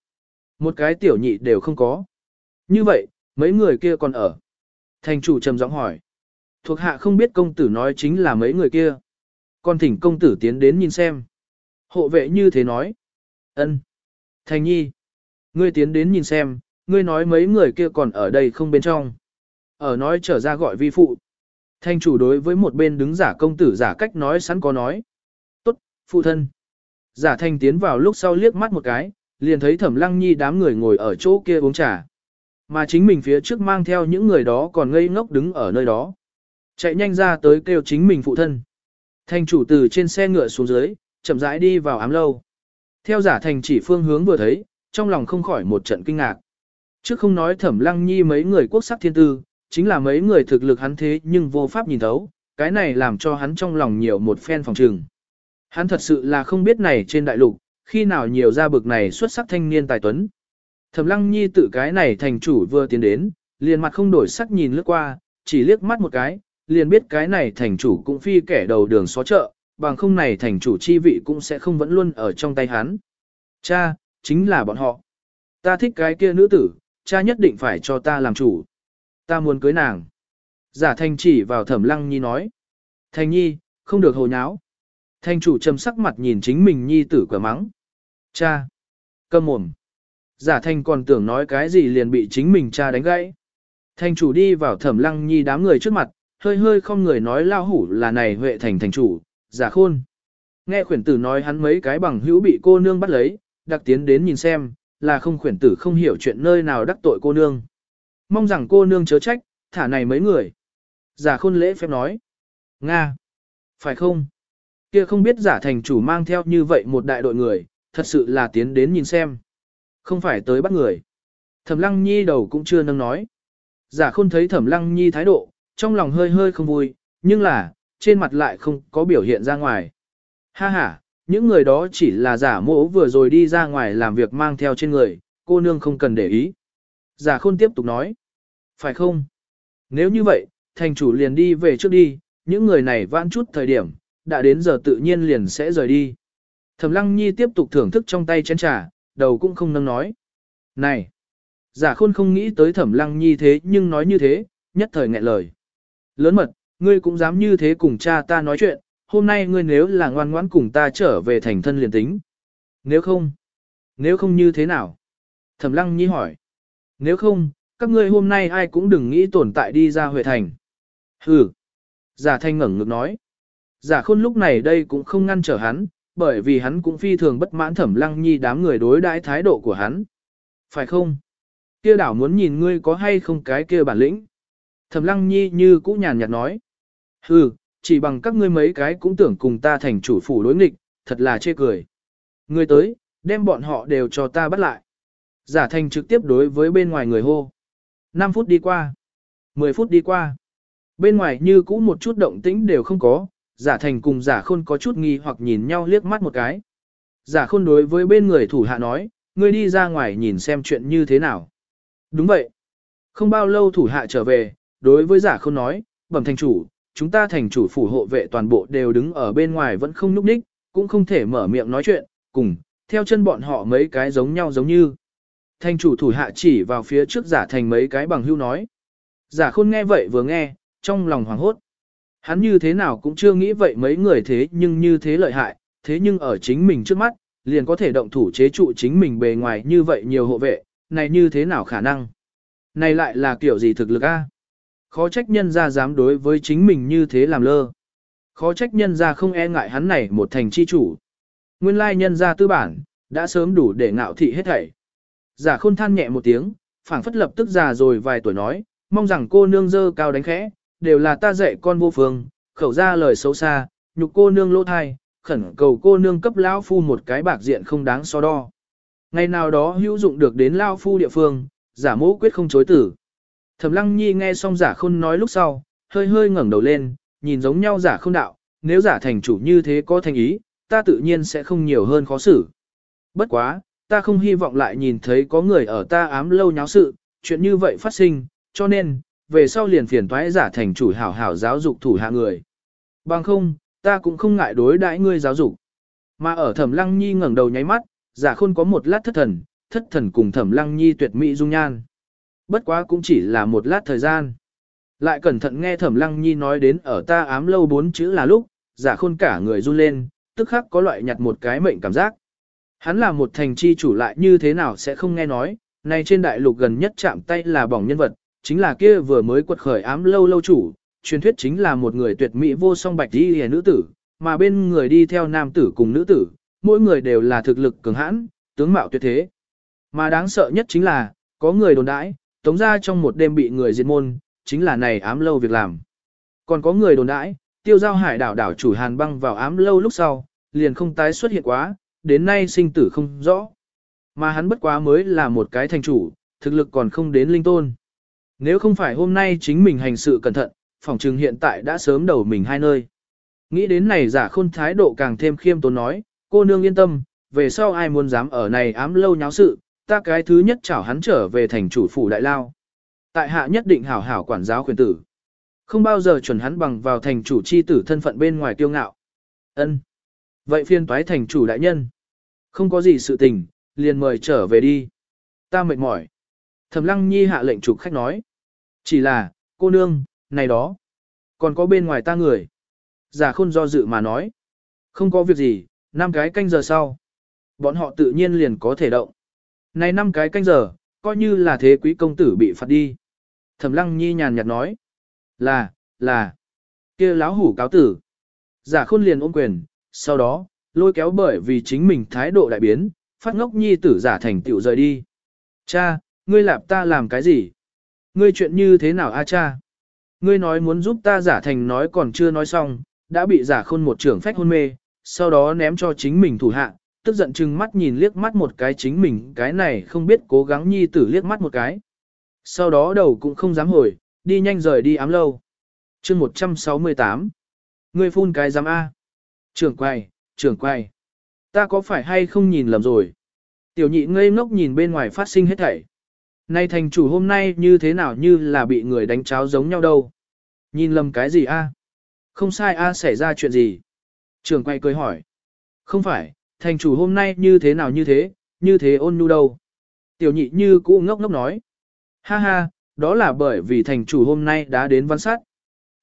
Một cái tiểu nhị đều không có. Như vậy, mấy người kia còn ở. Thành chủ trầm giọng hỏi. Thuộc hạ không biết công tử nói chính là mấy người kia. Con thỉnh công tử tiến đến nhìn xem. Hộ vệ như thế nói. ân Thành nhi. Ngươi tiến đến nhìn xem, ngươi nói mấy người kia còn ở đây không bên trong. Ở nói trở ra gọi vi phụ. Thành chủ đối với một bên đứng giả công tử giả cách nói sẵn có nói. Tốt, phụ thân. Giả thanh tiến vào lúc sau liếc mắt một cái, liền thấy thẩm lăng nhi đám người ngồi ở chỗ kia uống trà. Mà chính mình phía trước mang theo những người đó còn ngây ngốc đứng ở nơi đó. Chạy nhanh ra tới kêu chính mình phụ thân. Thành chủ từ trên xe ngựa xuống dưới, chậm rãi đi vào ám lâu. Theo giả thành chỉ phương hướng vừa thấy, trong lòng không khỏi một trận kinh ngạc. Trước không nói thẩm lăng nhi mấy người quốc sắc thiên tư, chính là mấy người thực lực hắn thế nhưng vô pháp nhìn thấu, cái này làm cho hắn trong lòng nhiều một phen phòng trừng. Hắn thật sự là không biết này trên đại lục, khi nào nhiều ra bực này xuất sắc thanh niên tài tuấn. Thẩm lăng nhi tự cái này thành chủ vừa tiến đến, liền mặt không đổi sắc nhìn lướt qua, chỉ liếc mắt một cái, liền biết cái này thành chủ cũng phi kẻ đầu đường xó chợ, bằng không này thành chủ chi vị cũng sẽ không vẫn luôn ở trong tay hắn. Cha, chính là bọn họ. Ta thích cái kia nữ tử, cha nhất định phải cho ta làm chủ. Ta muốn cưới nàng. Giả thành chỉ vào thẩm lăng nhi nói. Thành nhi, không được hồ nháo. Thành chủ trầm sắc mặt nhìn chính mình nhi tử quả mắng. Cha. cầm mồm. Giả thành còn tưởng nói cái gì liền bị chính mình cha đánh gãy. Thành chủ đi vào thẩm lăng nhi đám người trước mặt, hơi hơi không người nói lao hủ là này huệ thành thành chủ, giả khôn. Nghe khuyển tử nói hắn mấy cái bằng hữu bị cô nương bắt lấy, đặc tiến đến nhìn xem, là không khuyển tử không hiểu chuyện nơi nào đắc tội cô nương. Mong rằng cô nương chớ trách, thả này mấy người. Giả khôn lễ phép nói. Nga. Phải không? Kia không biết giả thành chủ mang theo như vậy một đại đội người, thật sự là tiến đến nhìn xem. Không phải tới bắt người. Thẩm lăng nhi đầu cũng chưa nâng nói. Giả khôn thấy thẩm lăng nhi thái độ, trong lòng hơi hơi không vui, nhưng là, trên mặt lại không có biểu hiện ra ngoài. Ha ha, những người đó chỉ là giả mỗ vừa rồi đi ra ngoài làm việc mang theo trên người, cô nương không cần để ý. Giả khôn tiếp tục nói. Phải không? Nếu như vậy, thành chủ liền đi về trước đi, những người này vãn chút thời điểm, đã đến giờ tự nhiên liền sẽ rời đi. Thẩm lăng nhi tiếp tục thưởng thức trong tay chén trà, đầu cũng không nâng nói. Này! Giả khôn không nghĩ tới thẩm lăng nhi thế nhưng nói như thế, nhất thời nghẹn lời. Lớn mật, ngươi cũng dám như thế cùng cha ta nói chuyện, hôm nay ngươi nếu là ngoan ngoãn cùng ta trở về thành thân liền tính. Nếu không, nếu không như thế nào? Thẩm lăng nhi hỏi. Nếu không, các ngươi hôm nay ai cũng đừng nghĩ tồn tại đi ra Huệ Thành. Hừ. Giả thanh ngẩng ngực nói. Giả khôn lúc này đây cũng không ngăn trở hắn, bởi vì hắn cũng phi thường bất mãn thẩm lăng nhi đám người đối đãi thái độ của hắn. Phải không? Kia đảo muốn nhìn ngươi có hay không cái kia bản lĩnh. Thẩm lăng nhi như cũ nhàn nhạt nói. Hừ, chỉ bằng các ngươi mấy cái cũng tưởng cùng ta thành chủ phủ đối nghịch, thật là chê cười. Ngươi tới, đem bọn họ đều cho ta bắt lại. Giả thành trực tiếp đối với bên ngoài người hô. 5 phút đi qua. 10 phút đi qua. Bên ngoài như cũ một chút động tĩnh đều không có, giả thành cùng giả khôn có chút nghi hoặc nhìn nhau liếc mắt một cái. Giả khôn đối với bên người thủ hạ nói, ngươi đi ra ngoài nhìn xem chuyện như thế nào. Đúng vậy. Không bao lâu thủ hạ trở về, đối với giả khôn nói, bẩm thành chủ, chúng ta thành chủ phủ hộ vệ toàn bộ đều đứng ở bên ngoài vẫn không nhúc đích, cũng không thể mở miệng nói chuyện, cùng, theo chân bọn họ mấy cái giống nhau giống như. Thành chủ thủ hạ chỉ vào phía trước giả thành mấy cái bằng hưu nói. Giả khôn nghe vậy vừa nghe, trong lòng hoảng hốt. Hắn như thế nào cũng chưa nghĩ vậy mấy người thế nhưng như thế lợi hại, thế nhưng ở chính mình trước mắt, liền có thể động thủ chế trụ chính mình bề ngoài như vậy nhiều hộ vệ, này như thế nào khả năng? Này lại là kiểu gì thực lực a? Khó trách nhân ra dám đối với chính mình như thế làm lơ. Khó trách nhân ra không e ngại hắn này một thành chi chủ. Nguyên lai nhân ra tư bản, đã sớm đủ để ngạo thị hết thảy. Giả khôn than nhẹ một tiếng, phảng phất lập tức già rồi vài tuổi nói, mong rằng cô nương dơ cao đánh khẽ, đều là ta dạy con vô phương, khẩu ra lời xấu xa, nhục cô nương lỗ thai, khẩn cầu cô nương cấp lão phu một cái bạc diện không đáng so đo. Ngày nào đó hữu dụng được đến lão phu địa phương, giả mỗ quyết không chối tử. Thẩm lăng nhi nghe xong giả khôn nói lúc sau, hơi hơi ngẩng đầu lên, nhìn giống nhau giả khôn đạo, nếu giả thành chủ như thế có thành ý, ta tự nhiên sẽ không nhiều hơn khó xử. Bất quá, ta không hy vọng lại nhìn thấy có người ở ta ám lâu nháo sự, chuyện như vậy phát sinh, cho nên, về sau liền phiền toái giả thành chủ hảo hảo giáo dục thủ hạ người. Bằng không, ta cũng không ngại đối đãi ngươi giáo dục. Mà ở thẩm lăng nhi ngẩng đầu nháy mắt, giả khôn có một lát thất thần, thất thần cùng thẩm lăng nhi tuyệt mỹ dung nhan. Bất quá cũng chỉ là một lát thời gian. Lại cẩn thận nghe thẩm lăng nhi nói đến ở ta ám lâu bốn chữ là lúc, giả khôn cả người run lên, tức khắc có loại nhặt một cái mệnh cảm giác. Hắn là một thành chi chủ lại như thế nào sẽ không nghe nói, này trên đại lục gần nhất chạm tay là bỏng nhân vật, chính là kia vừa mới quật khởi ám lâu lâu chủ, truyền thuyết chính là một người tuyệt mỹ vô song bạch đi hề nữ tử, mà bên người đi theo nam tử cùng nữ tử, mỗi người đều là thực lực cường hãn, tướng mạo tuyệt thế. Mà đáng sợ nhất chính là, có người đồn đãi, tống ra trong một đêm bị người diệt môn, chính là này ám lâu việc làm. Còn có người đồn đãi, tiêu giao hải đảo đảo chủ hàn băng vào ám lâu lúc sau, liền không tái xuất hiện quá, đến nay sinh tử không rõ. Mà hắn bất quá mới là một cái thành chủ, thực lực còn không đến linh tôn. Nếu không phải hôm nay chính mình hành sự cẩn thận, phòng trừng hiện tại đã sớm đầu mình hai nơi. Nghĩ đến này giả khôn thái độ càng thêm khiêm tốn nói, cô nương yên tâm, về sau ai muốn dám ở này ám lâu nháo sự, ta cái thứ nhất chảo hắn trở về thành chủ phủ đại lao. Tại hạ nhất định hảo hảo quản giáo khuyên tử. Không bao giờ chuẩn hắn bằng vào thành chủ chi tử thân phận bên ngoài kiêu ngạo. Ân. Vậy phiên toái thành chủ đại nhân. Không có gì sự tình, liền mời trở về đi. Ta mệt mỏi. Thẩm lăng nhi hạ lệnh trục khách nói. Chỉ là, cô nương, này đó. Còn có bên ngoài ta người. Giả khôn do dự mà nói. Không có việc gì, năm cái canh giờ sau. Bọn họ tự nhiên liền có thể động. Này năm cái canh giờ, coi như là thế quý công tử bị phạt đi. Thẩm lăng nhi nhàn nhạt nói. Là, là. kia láo hủ cáo tử. Giả khôn liền ôm quyền, sau đó, lôi kéo bởi vì chính mình thái độ đại biến, phát ngốc nhi tử giả thành tiểu rời đi. Cha, ngươi lạp ta làm cái gì? Ngươi chuyện như thế nào a cha? Ngươi nói muốn giúp ta giả thành nói còn chưa nói xong, đã bị giả khôn một trưởng phách hôn mê, sau đó ném cho chính mình thủ hạ, tức giận chừng mắt nhìn liếc mắt một cái chính mình, cái này không biết cố gắng nhi tử liếc mắt một cái. Sau đó đầu cũng không dám hồi, đi nhanh rời đi ám lâu. chương 168. Ngươi phun cái dám A. Trưởng quay, trưởng quay. Ta có phải hay không nhìn lầm rồi? Tiểu nhị ngây ngốc nhìn bên ngoài phát sinh hết thảy. Nay thành chủ hôm nay như thế nào như là bị người đánh cháo giống nhau đâu? Nhìn lầm cái gì a? Không sai a xảy ra chuyện gì? Trưởng quay cười hỏi. Không phải, thành chủ hôm nay như thế nào như thế, như thế ôn nhu đâu? Tiểu nhị như cũ ngốc ngốc nói. Ha ha, đó là bởi vì thành chủ hôm nay đã đến văn sát.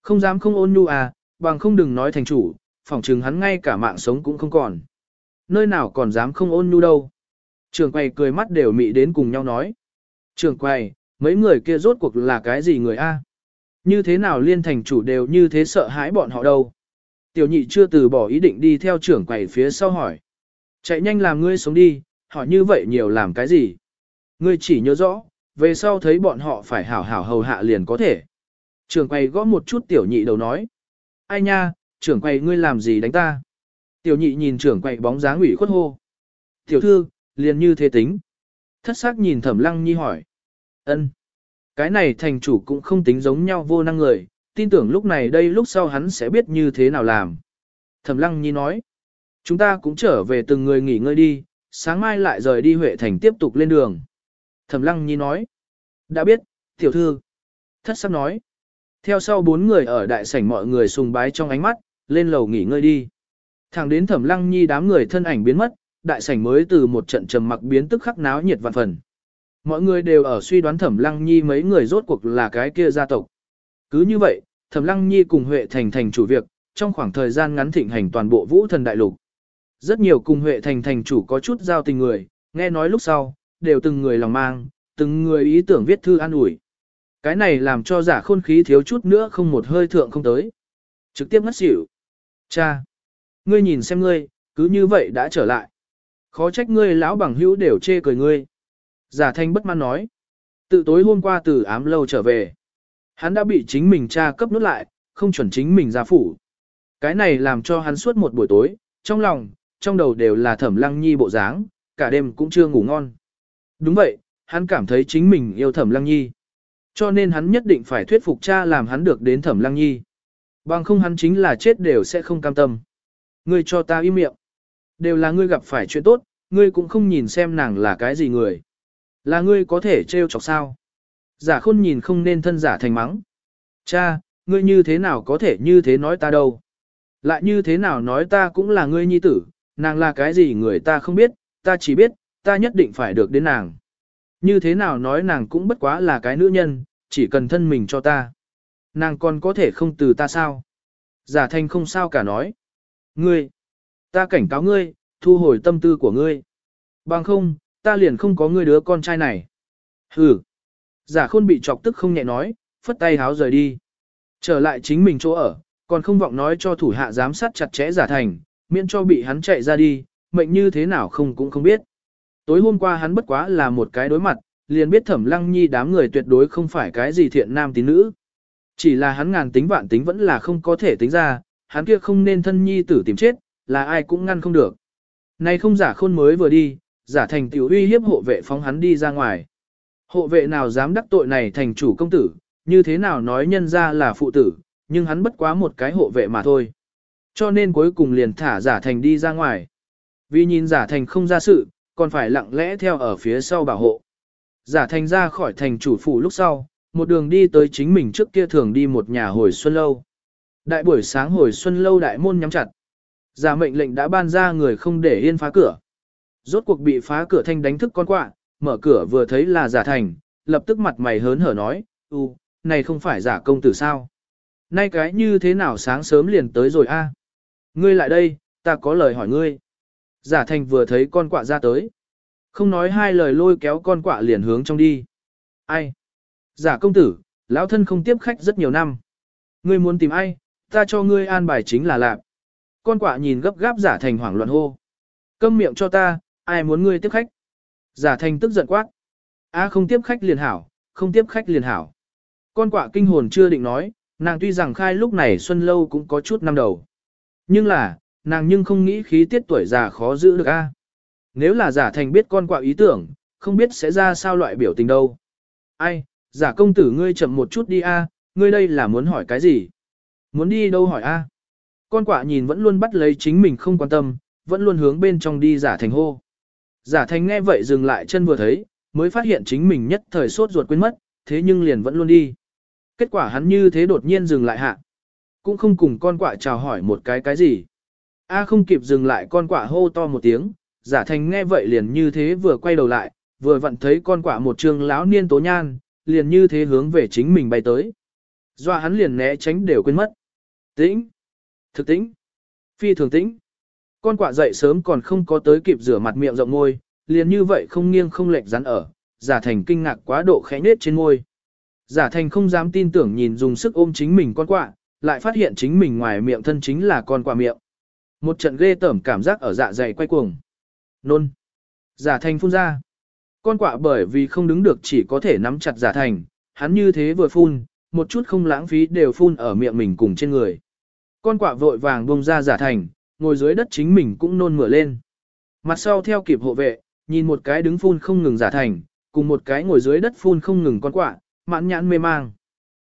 Không dám không ôn nhu à, bằng không đừng nói thành chủ, phỏng chừng hắn ngay cả mạng sống cũng không còn. Nơi nào còn dám không ôn nhu đâu. Trường quay cười mắt đều mị đến cùng nhau nói. Trường quay, mấy người kia rốt cuộc là cái gì người a? Như thế nào liên thành chủ đều như thế sợ hãi bọn họ đâu? Tiểu nhị chưa từ bỏ ý định đi theo trưởng quầy phía sau hỏi. Chạy nhanh làm ngươi sống đi, hỏi như vậy nhiều làm cái gì? Ngươi chỉ nhớ rõ, về sau thấy bọn họ phải hảo hảo hầu hạ liền có thể. Trưởng quầy gõ một chút tiểu nhị đầu nói. Ai nha, trưởng quầy ngươi làm gì đánh ta? Tiểu nhị nhìn trưởng quầy bóng dáng ủy khuất hô. Tiểu thư, liền như thế tính. Thất sắc nhìn thẩm lăng nhi hỏi. ân Cái này thành chủ cũng không tính giống nhau vô năng người, tin tưởng lúc này đây lúc sau hắn sẽ biết như thế nào làm. Thẩm lăng nhi nói. Chúng ta cũng trở về từng người nghỉ ngơi đi, sáng mai lại rời đi Huệ Thành tiếp tục lên đường. Thẩm lăng nhi nói. Đã biết, tiểu thư. Thất sắc nói. Theo sau bốn người ở đại sảnh mọi người sùng bái trong ánh mắt, lên lầu nghỉ ngơi đi. Thẳng đến thẩm lăng nhi đám người thân ảnh biến mất, đại sảnh mới từ một trận trầm mặc biến tức khắc náo nhiệt vạn phần. Mọi người đều ở suy đoán thẩm lăng nhi mấy người rốt cuộc là cái kia gia tộc. Cứ như vậy, thẩm lăng nhi cùng Huệ Thành thành chủ việc, trong khoảng thời gian ngắn thịnh hành toàn bộ vũ thần đại lục. Rất nhiều cùng Huệ Thành thành chủ có chút giao tình người, nghe nói lúc sau, đều từng người lòng mang, từng người ý tưởng viết thư an ủi. Cái này làm cho giả khôn khí thiếu chút nữa không một hơi thượng không tới. Trực tiếp ngất xỉu. Cha! Ngươi nhìn xem ngươi, cứ như vậy đã trở lại. Khó trách ngươi lão bằng hữu đều chê cười ngươi. Giả thanh bất mãn nói. Tự tối hôm qua từ ám lâu trở về. Hắn đã bị chính mình tra cấp nút lại, không chuẩn chính mình ra phủ. Cái này làm cho hắn suốt một buổi tối, trong lòng, trong đầu đều là thẩm lăng nhi bộ dáng, cả đêm cũng chưa ngủ ngon. Đúng vậy, hắn cảm thấy chính mình yêu thẩm lăng nhi. Cho nên hắn nhất định phải thuyết phục cha làm hắn được đến thẩm lăng nhi. Bằng không hắn chính là chết đều sẽ không cam tâm. Ngươi cho ta im miệng. Đều là ngươi gặp phải chuyện tốt, ngươi cũng không nhìn xem nàng là cái gì người. Là ngươi có thể trêu chọc sao. Giả khôn nhìn không nên thân giả thành mắng. Cha, ngươi như thế nào có thể như thế nói ta đâu. Lại như thế nào nói ta cũng là ngươi nhi tử, nàng là cái gì người ta không biết, ta chỉ biết, ta nhất định phải được đến nàng. Như thế nào nói nàng cũng bất quá là cái nữ nhân, chỉ cần thân mình cho ta. Nàng còn có thể không từ ta sao? Giả thanh không sao cả nói. Ngươi, ta cảnh cáo ngươi, thu hồi tâm tư của ngươi. Bằng không, ta liền không có ngươi đứa con trai này. Hừ. Giả khôn bị chọc tức không nhẹ nói, phất tay háo rời đi. Trở lại chính mình chỗ ở, còn không vọng nói cho thủ hạ giám sát chặt chẽ giả thành, miễn cho bị hắn chạy ra đi, mệnh như thế nào không cũng không biết. Tối hôm qua hắn bất quá là một cái đối mặt, liền biết thẩm lăng nhi đám người tuyệt đối không phải cái gì thiện nam tín nữ. Chỉ là hắn ngàn tính vạn tính vẫn là không có thể tính ra, hắn kia không nên thân nhi tử tìm chết, là ai cũng ngăn không được. Này không giả khôn mới vừa đi, giả thành tiểu uy hiếp hộ vệ phóng hắn đi ra ngoài. Hộ vệ nào dám đắc tội này thành chủ công tử, như thế nào nói nhân ra là phụ tử, nhưng hắn bất quá một cái hộ vệ mà thôi. Cho nên cuối cùng liền thả giả thành đi ra ngoài. Vì nhìn giả thành không ra sự, còn phải lặng lẽ theo ở phía sau bảo hộ. Giả thành ra khỏi thành chủ phủ lúc sau, một đường đi tới chính mình trước kia thường đi một nhà hồi xuân lâu. Đại buổi sáng hồi xuân lâu đại môn nhắm chặt. Giả mệnh lệnh đã ban ra người không để yên phá cửa. Rốt cuộc bị phá cửa thanh đánh thức con quạ, mở cửa vừa thấy là giả thành, lập tức mặt mày hớn hở nói, u, này không phải giả công tử sao? Nay cái như thế nào sáng sớm liền tới rồi a? Ngươi lại đây, ta có lời hỏi ngươi. Giả thành vừa thấy con quạ ra tới. Không nói hai lời lôi kéo con quạ liền hướng trong đi. Ai? Giả công tử, lão thân không tiếp khách rất nhiều năm. Ngươi muốn tìm ai, ta cho ngươi an bài chính là lạc. Con quạ nhìn gấp gáp giả thành hoảng loạn hô. Câm miệng cho ta, ai muốn ngươi tiếp khách? Giả thành tức giận quát. A không tiếp khách liền hảo, không tiếp khách liền hảo. Con quạ kinh hồn chưa định nói, nàng tuy rằng khai lúc này xuân lâu cũng có chút năm đầu. Nhưng là, nàng nhưng không nghĩ khí tiết tuổi già khó giữ được a. Nếu là giả thành biết con quạ ý tưởng, không biết sẽ ra sao loại biểu tình đâu. Ai, giả công tử ngươi chậm một chút đi a, ngươi đây là muốn hỏi cái gì? Muốn đi đâu hỏi a? Con quạ nhìn vẫn luôn bắt lấy chính mình không quan tâm, vẫn luôn hướng bên trong đi giả thành hô. Giả thành nghe vậy dừng lại chân vừa thấy, mới phát hiện chính mình nhất thời sốt ruột quên mất, thế nhưng liền vẫn luôn đi. Kết quả hắn như thế đột nhiên dừng lại hạ. Cũng không cùng con quạ chào hỏi một cái cái gì. A không kịp dừng lại con quạ hô to một tiếng, giả thành nghe vậy liền như thế vừa quay đầu lại, vừa vặn thấy con quạ một trường lão niên tố nhan, liền như thế hướng về chính mình bay tới. Doa hắn liền né tránh đều quên mất. Tĩnh. Thực tĩnh. Phi thường tĩnh. Con quạ dậy sớm còn không có tới kịp rửa mặt miệng rộng môi, liền như vậy không nghiêng không lệch rắn ở, giả thành kinh ngạc quá độ khẽ nết trên môi. Giả thành không dám tin tưởng nhìn dùng sức ôm chính mình con quạ, lại phát hiện chính mình ngoài miệng thân chính là con quạ miệng. Một trận ghê tởm cảm giác ở dạ dày quay cuồng. Nôn. Giả thành phun ra. Con quạ bởi vì không đứng được chỉ có thể nắm chặt giả thành, hắn như thế vừa phun, một chút không lãng phí đều phun ở miệng mình cùng trên người. Con quạ vội vàng bông ra giả thành, ngồi dưới đất chính mình cũng nôn mửa lên. Mặt sau theo kịp hộ vệ, nhìn một cái đứng phun không ngừng giả thành, cùng một cái ngồi dưới đất phun không ngừng con quạ, mãn nhãn mê mang.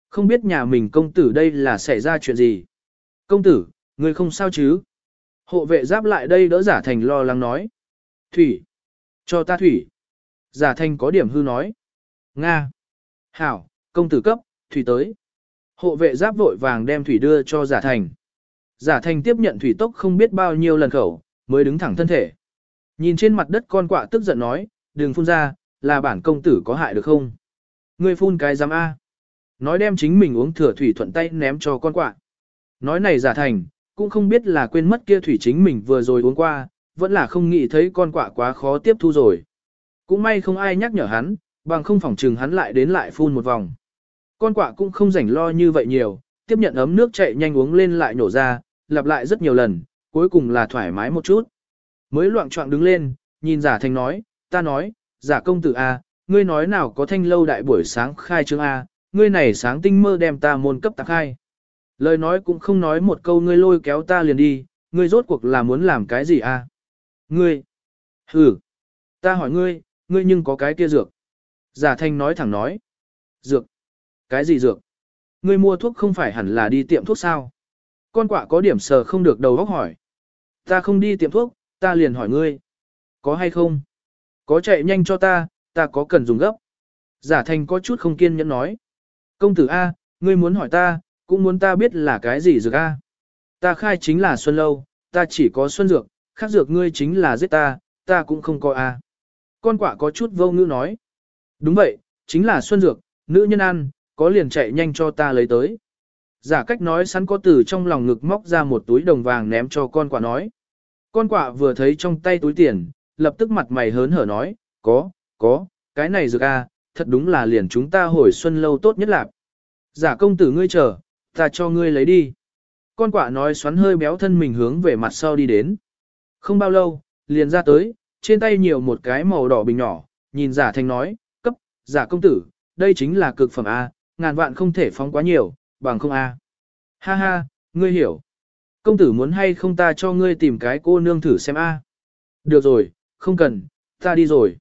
Không biết nhà mình công tử đây là xảy ra chuyện gì. Công tử, người không sao chứ? Hộ vệ giáp lại đây đỡ giả thành lo lắng nói. Thủy. Cho ta thủy. Giả thành có điểm hư nói. Nga. Hảo, công tử cấp, thủy tới. Hộ vệ giáp vội vàng đem thủy đưa cho giả thành. Giả thành tiếp nhận thủy tốc không biết bao nhiêu lần khẩu, mới đứng thẳng thân thể. Nhìn trên mặt đất con quạ tức giận nói, đừng phun ra, là bản công tử có hại được không? Ngươi phun cái giám A. Nói đem chính mình uống thừa thủy thuận tay ném cho con quạ. Nói này giả thành, cũng không biết là quên mất kia thủy chính mình vừa rồi uống qua, vẫn là không nghĩ thấy con quạ quá khó tiếp thu rồi. Cũng may không ai nhắc nhở hắn, bằng không phỏng trừng hắn lại đến lại phun một vòng. Con quạ cũng không rảnh lo như vậy nhiều, tiếp nhận ấm nước chạy nhanh uống lên lại nổ ra, lặp lại rất nhiều lần, cuối cùng là thoải mái một chút. Mới loạn trọng đứng lên, nhìn giả thành nói, ta nói, giả công tử A, ngươi nói nào có thanh lâu đại buổi sáng khai trương A, ngươi này sáng tinh mơ đem ta môn cấp tạc khai. Lời nói cũng không nói một câu ngươi lôi kéo ta liền đi, ngươi rốt cuộc là muốn làm cái gì a? Ngươi? hừ, Ta hỏi ngươi, ngươi nhưng có cái kia dược. Giả thanh nói thẳng nói. Dược? Cái gì dược? Ngươi mua thuốc không phải hẳn là đi tiệm thuốc sao? Con quạ có điểm sờ không được đầu góc hỏi. Ta không đi tiệm thuốc, ta liền hỏi ngươi. Có hay không? Có chạy nhanh cho ta, ta có cần dùng gấp. Giả thành có chút không kiên nhẫn nói. Công tử A, ngươi muốn hỏi ta, cũng muốn ta biết là cái gì dược A. Ta khai chính là Xuân Lâu, ta chỉ có Xuân Dược, khác dược ngươi chính là giết ta, ta cũng không có A. Con quạ có chút vô ngữ nói. Đúng vậy, chính là Xuân Dược, nữ nhân ăn, có liền chạy nhanh cho ta lấy tới. Giả cách nói sẵn có từ trong lòng ngực móc ra một túi đồng vàng ném cho con quả nói. Con quả vừa thấy trong tay túi tiền, lập tức mặt mày hớn hở nói, có, có, cái này dược a, thật đúng là liền chúng ta hồi xuân lâu tốt nhất lạc. Giả công tử ngươi chờ, ta cho ngươi lấy đi. Con quả nói xoắn hơi béo thân mình hướng về mặt sau đi đến. Không bao lâu, liền ra tới, trên tay nhiều một cái màu đỏ bình nhỏ, nhìn giả thành nói, cấp, giả công tử, đây chính là cực phẩm A, ngàn vạn không thể phóng quá nhiều, bằng không A. Ha ha, ngươi hiểu. Công tử muốn hay không ta cho ngươi tìm cái cô nương thử xem A. Được rồi, không cần, ta đi rồi.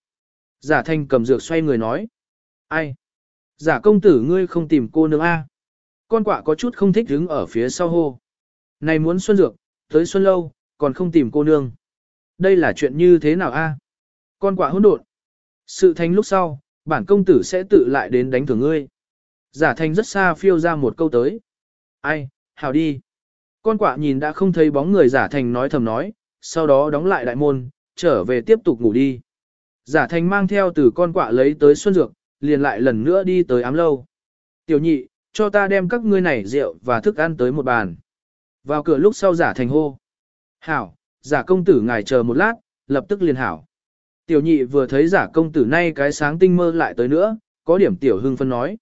Giả thanh cầm dược xoay người nói. Ai? Giả công tử ngươi không tìm cô nương A. Con quạ có chút không thích đứng ở phía sau hô. Này muốn xuân dược, tới xuân lâu, còn không tìm cô nương. Đây là chuyện như thế nào A? Con quạ hỗn độn. Sự thành lúc sau, bản công tử sẽ tự lại đến đánh thưởng ngươi. Giả thành rất xa phiêu ra một câu tới. Ai, hào đi. Con quạ nhìn đã không thấy bóng người giả thành nói thầm nói, sau đó đóng lại đại môn, trở về tiếp tục ngủ đi. Giả thành mang theo từ con quạ lấy tới xuân dược, liền lại lần nữa đi tới ám lâu. Tiểu nhị, cho ta đem các ngươi này rượu và thức ăn tới một bàn. Vào cửa lúc sau giả thành hô. Hảo, giả công tử ngài chờ một lát, lập tức liền hảo. Tiểu nhị vừa thấy giả công tử nay cái sáng tinh mơ lại tới nữa, có điểm tiểu hưng phân nói.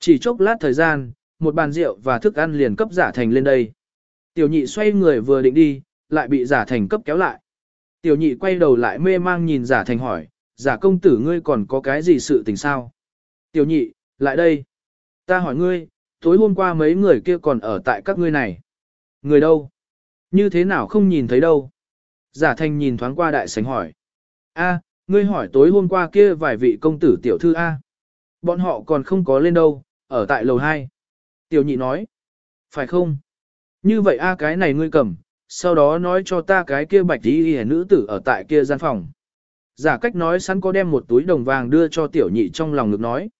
Chỉ chốc lát thời gian, một bàn rượu và thức ăn liền cấp giả thành lên đây. Tiểu nhị xoay người vừa định đi, lại bị giả thành cấp kéo lại. Tiểu nhị quay đầu lại mê mang nhìn giả thành hỏi, giả công tử ngươi còn có cái gì sự tình sao? Tiểu nhị, lại đây. Ta hỏi ngươi, tối hôm qua mấy người kia còn ở tại các ngươi này. Người đâu? Như thế nào không nhìn thấy đâu? Giả thành nhìn thoáng qua đại sảnh hỏi. A, ngươi hỏi tối hôm qua kia vài vị công tử tiểu thư A. Bọn họ còn không có lên đâu, ở tại lầu 2. Tiểu nhị nói. Phải không? Như vậy A cái này ngươi cầm, sau đó nói cho ta cái kia bạch đi nữ tử ở tại kia gian phòng. Giả cách nói sẵn có đem một túi đồng vàng đưa cho tiểu nhị trong lòng ngực nói.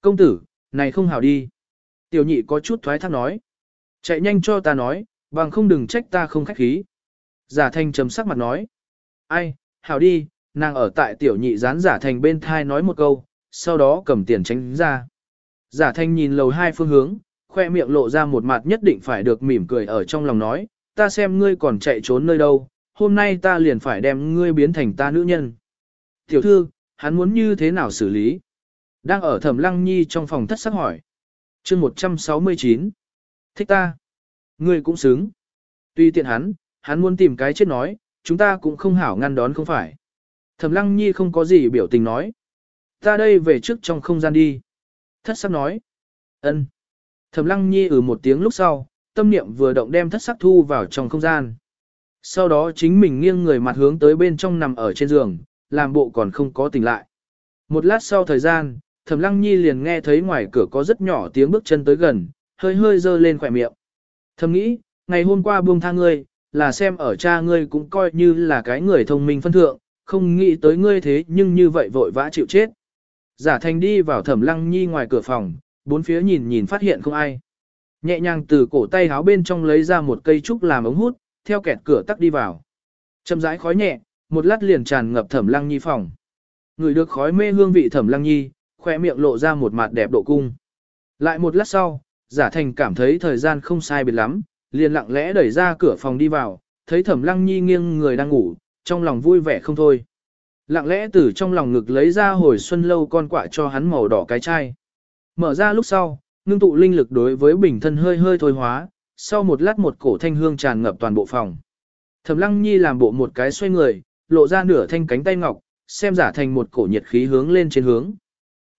Công tử, này không hảo đi. Tiểu nhị có chút thoái thác nói. Chạy nhanh cho ta nói, bằng không đừng trách ta không khách khí. Giả thành trầm sắc mặt nói. Ai, hảo đi, nàng ở tại tiểu nhị dán giả thành bên thai nói một câu, sau đó cầm tiền tránh ra. Giả Thanh nhìn lầu hai phương hướng, khoe miệng lộ ra một mặt nhất định phải được mỉm cười ở trong lòng nói, ta xem ngươi còn chạy trốn nơi đâu, hôm nay ta liền phải đem ngươi biến thành ta nữ nhân. Tiểu thư, hắn muốn như thế nào xử lý? Đang ở thẩm lăng nhi trong phòng thất sắc hỏi. chương 169. Thích ta. Ngươi cũng xứng. Tuy tiện hắn, hắn muốn tìm cái chết nói, chúng ta cũng không hảo ngăn đón không phải. Thẩm lăng nhi không có gì biểu tình nói. Ta đây về trước trong không gian đi. Thất sắc nói. ân. Thẩm lăng nhi ở ừ một tiếng lúc sau, tâm niệm vừa động đem thất sắc thu vào trong không gian. Sau đó chính mình nghiêng người mặt hướng tới bên trong nằm ở trên giường, làm bộ còn không có tỉnh lại. Một lát sau thời gian, Thẩm Lăng Nhi liền nghe thấy ngoài cửa có rất nhỏ tiếng bước chân tới gần, hơi hơi dơ lên khỏe miệng. Thầm nghĩ, ngày hôm qua buông tha ngươi, là xem ở cha ngươi cũng coi như là cái người thông minh phân thượng, không nghĩ tới ngươi thế nhưng như vậy vội vã chịu chết. Giả thành đi vào Thẩm Lăng Nhi ngoài cửa phòng, bốn phía nhìn nhìn phát hiện không ai. Nhẹ nhàng từ cổ tay háo bên trong lấy ra một cây trúc làm ống hút, theo kẹt cửa tắt đi vào. Châm rãi khói nhẹ, một lát liền tràn ngập Thẩm Lăng Nhi phòng. Người được khói mê hương vị Thẩm Lăng Nhi, khoe miệng lộ ra một mặt đẹp độ cung. Lại một lát sau, giả thành cảm thấy thời gian không sai biệt lắm, liền lặng lẽ đẩy ra cửa phòng đi vào, thấy thẩm lăng nhi nghiêng người đang ngủ, trong lòng vui vẻ không thôi. Lặng lẽ từ trong lòng ngực lấy ra hồi xuân lâu con quạ cho hắn màu đỏ cái chai. Mở ra lúc sau, ngưng tụ linh lực đối với bình thân hơi hơi thôi hóa, sau một lát một cổ thanh hương tràn ngập toàn bộ phòng. Thẩm lăng nhi làm bộ một cái xoay người, lộ ra nửa thanh cánh tay ngọc, xem giả thành một cổ nhiệt khí hướng lên trên hướng.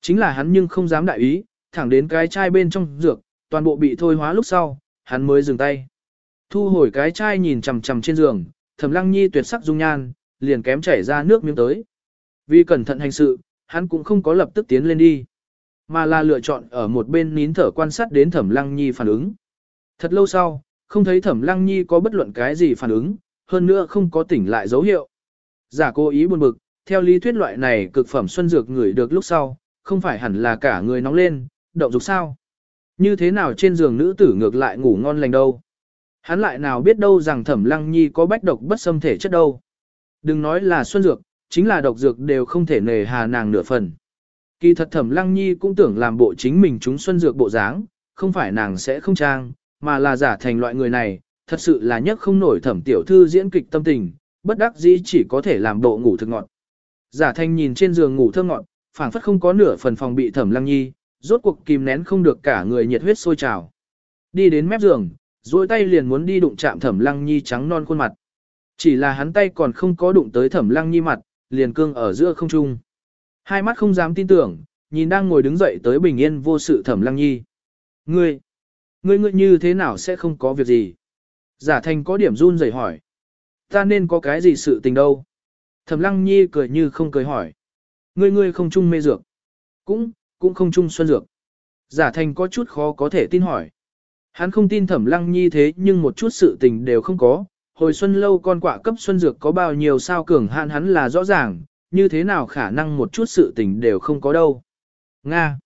Chính là hắn nhưng không dám đại ý, thẳng đến cái chai bên trong dược, toàn bộ bị thôi hóa lúc sau, hắn mới dừng tay. Thu hồi cái chai nhìn chằm chằm trên giường, Thẩm Lăng Nhi tuyệt sắc dung nhan, liền kém chảy ra nước miếng tới. Vì cẩn thận hành sự, hắn cũng không có lập tức tiến lên đi, mà là lựa chọn ở một bên nín thở quan sát đến Thẩm Lăng Nhi phản ứng. Thật lâu sau, không thấy Thẩm Lăng Nhi có bất luận cái gì phản ứng, hơn nữa không có tỉnh lại dấu hiệu. Giả cố ý buồn bực, theo lý thuyết loại này cực phẩm xuân dược ngửi được lúc sau, không phải hẳn là cả người nóng lên, động dục sao? Như thế nào trên giường nữ tử ngược lại ngủ ngon lành đâu? Hắn lại nào biết đâu rằng Thẩm Lăng Nhi có bách độc bất xâm thể chất đâu. Đừng nói là xuân dược, chính là độc dược đều không thể nề hà nàng nửa phần. Kỳ thật Thẩm Lăng Nhi cũng tưởng làm bộ chính mình chúng xuân dược bộ dáng, không phải nàng sẽ không trang, mà là giả thành loại người này, thật sự là nhất không nổi Thẩm tiểu thư diễn kịch tâm tình, bất đắc dĩ chỉ có thể làm bộ ngủ thực ngọn Giả thành nhìn trên giường ngủ thơ ngọn phảng phất không có nửa phần phòng bị Thẩm Lăng Nhi, rốt cuộc kìm nén không được cả người nhiệt huyết sôi trào. Đi đến mép giường, duỗi tay liền muốn đi đụng chạm Thẩm Lăng Nhi trắng non khuôn mặt. Chỉ là hắn tay còn không có đụng tới Thẩm Lăng Nhi mặt, liền cương ở giữa không trung. Hai mắt không dám tin tưởng, nhìn đang ngồi đứng dậy tới bình yên vô sự Thẩm Lăng Nhi. Ngươi, ngươi ngươi như thế nào sẽ không có việc gì? Giả thành có điểm run rẩy hỏi. Ta nên có cái gì sự tình đâu? Thẩm Lăng Nhi cười như không cười hỏi. Ngươi ngươi không chung mê dược. Cũng, cũng không chung xuân dược. Giả thành có chút khó có thể tin hỏi. Hắn không tin thẩm lăng nhi thế nhưng một chút sự tình đều không có. Hồi xuân lâu con quạ cấp xuân dược có bao nhiêu sao cường hạn hắn là rõ ràng, như thế nào khả năng một chút sự tình đều không có đâu. Nga.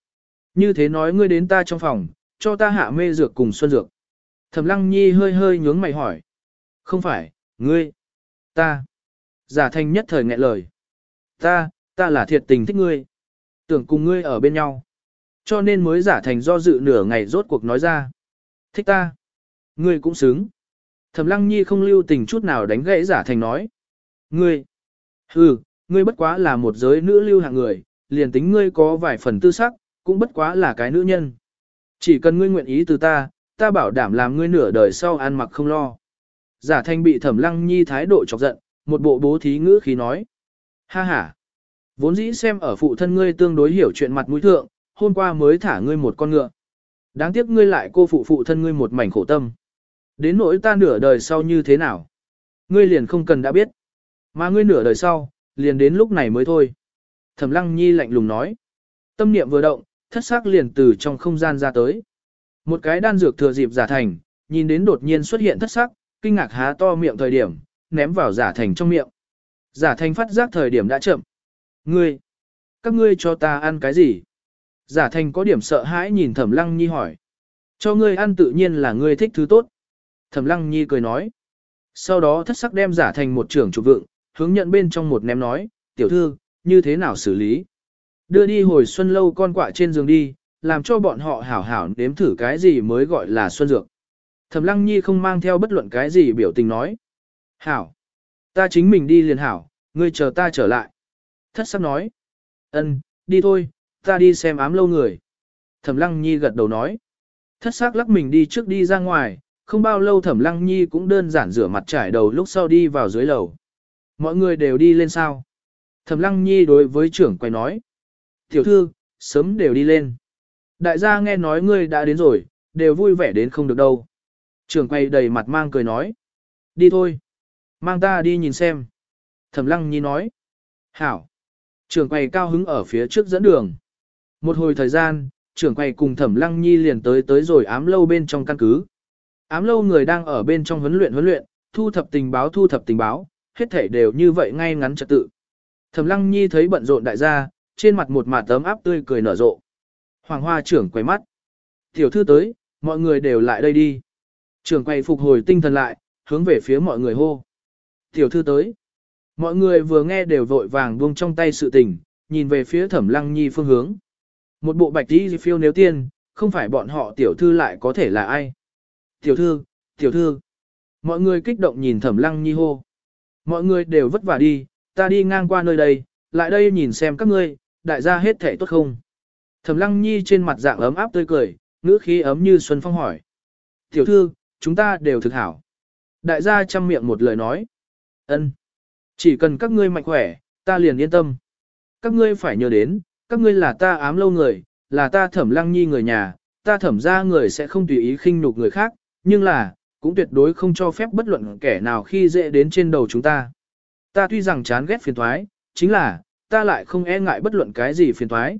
Như thế nói ngươi đến ta trong phòng, cho ta hạ mê dược cùng xuân dược. Thẩm lăng nhi hơi hơi nhướng mày hỏi. Không phải, ngươi. Ta. Giả thành nhất thời nghẹn lời. Ta, ta là thiệt tình thích ngươi. Tưởng cùng ngươi ở bên nhau. Cho nên mới giả thành do dự nửa ngày rốt cuộc nói ra. Thích ta. Ngươi cũng xứng. Thẩm lăng nhi không lưu tình chút nào đánh gãy giả thành nói. Ngươi. Ừ, ngươi bất quá là một giới nữ lưu hạng người, liền tính ngươi có vài phần tư sắc, cũng bất quá là cái nữ nhân. Chỉ cần ngươi nguyện ý từ ta, ta bảo đảm làm ngươi nửa đời sau ăn mặc không lo. Giả Thanh bị thẩm lăng nhi thái độ chọc giận, một bộ bố thí ngữ khí nói. Ha ha. Vốn dĩ xem ở phụ thân ngươi tương đối hiểu chuyện mặt mũi thượng, hôm qua mới thả ngươi một con ngựa. Đáng tiếc ngươi lại cô phụ phụ thân ngươi một mảnh khổ tâm. Đến nỗi ta nửa đời sau như thế nào? Ngươi liền không cần đã biết. Mà ngươi nửa đời sau, liền đến lúc này mới thôi. Thẩm lăng nhi lạnh lùng nói. Tâm niệm vừa động, thất sắc liền từ trong không gian ra tới. Một cái đan dược thừa dịp giả thành, nhìn đến đột nhiên xuất hiện thất sắc, kinh ngạc há to miệng thời điểm, ném vào giả thành trong miệng. Giả thành phát giác thời điểm đã chậm. Ngươi, các ngươi cho ta ăn cái gì? Giả thành có điểm sợ hãi nhìn thẩm lăng nhi hỏi. Cho ngươi ăn tự nhiên là ngươi thích thứ tốt. Thẩm lăng nhi cười nói. Sau đó thất sắc đem giả thành một trưởng trụ vượng, hướng nhận bên trong một ném nói, tiểu thư, như thế nào xử lý? Đưa đi hồi xuân lâu con quạ trên giường đi, làm cho bọn họ hảo hảo nếm thử cái gì mới gọi là xuân dược. Thẩm lăng nhi không mang theo bất luận cái gì biểu tình nói. Hảo, ta chính mình đi liền hảo, ngươi chờ ta trở lại. Thất sắc nói. ân, đi thôi, ta đi xem ám lâu người. Thẩm lăng nhi gật đầu nói. Thất sắc lắc mình đi trước đi ra ngoài, không bao lâu thẩm lăng nhi cũng đơn giản rửa mặt trải đầu lúc sau đi vào dưới lầu. Mọi người đều đi lên sao. Thẩm lăng nhi đối với trưởng quay nói. Tiểu thư, sớm đều đi lên. Đại gia nghe nói ngươi đã đến rồi, đều vui vẻ đến không được đâu. Trưởng quay đầy mặt mang cười nói. Đi thôi. Mang ta đi nhìn xem. Thẩm lăng nhi nói. Hảo. Trưởng quầy cao hứng ở phía trước dẫn đường. Một hồi thời gian, trưởng quầy cùng Thẩm Lăng Nhi liền tới tới rồi ám lâu bên trong căn cứ. Ám lâu người đang ở bên trong huấn luyện huấn luyện, thu thập tình báo thu thập tình báo, hết thể đều như vậy ngay ngắn trật tự. Thẩm Lăng Nhi thấy bận rộn đại gia, trên mặt một mạt tấm áp tươi cười nở rộ. Hoàng Hoa trưởng quay mắt. Tiểu thư tới, mọi người đều lại đây đi. Trưởng quay phục hồi tinh thần lại, hướng về phía mọi người hô. Tiểu thư tới. Mọi người vừa nghe đều vội vàng buông trong tay sự tình, nhìn về phía thẩm lăng nhi phương hướng. Một bộ bạch tí phiêu nếu tiên, không phải bọn họ tiểu thư lại có thể là ai. Tiểu thư, tiểu thư. Mọi người kích động nhìn thẩm lăng nhi hô. Mọi người đều vất vả đi, ta đi ngang qua nơi đây, lại đây nhìn xem các ngươi, đại gia hết thể tốt không. Thẩm lăng nhi trên mặt dạng ấm áp tươi cười, ngữ khí ấm như xuân phong hỏi. Tiểu thư, chúng ta đều thực hảo. Đại gia chăm miệng một lời nói. ân Chỉ cần các ngươi mạnh khỏe, ta liền yên tâm. Các ngươi phải nhớ đến, các ngươi là ta ám lâu người, là ta thẩm lăng nhi người nhà, ta thẩm ra người sẽ không tùy ý khinh nhục người khác, nhưng là, cũng tuyệt đối không cho phép bất luận kẻ nào khi dễ đến trên đầu chúng ta. Ta tuy rằng chán ghét phiền thoái, chính là, ta lại không e ngại bất luận cái gì phiền thoái.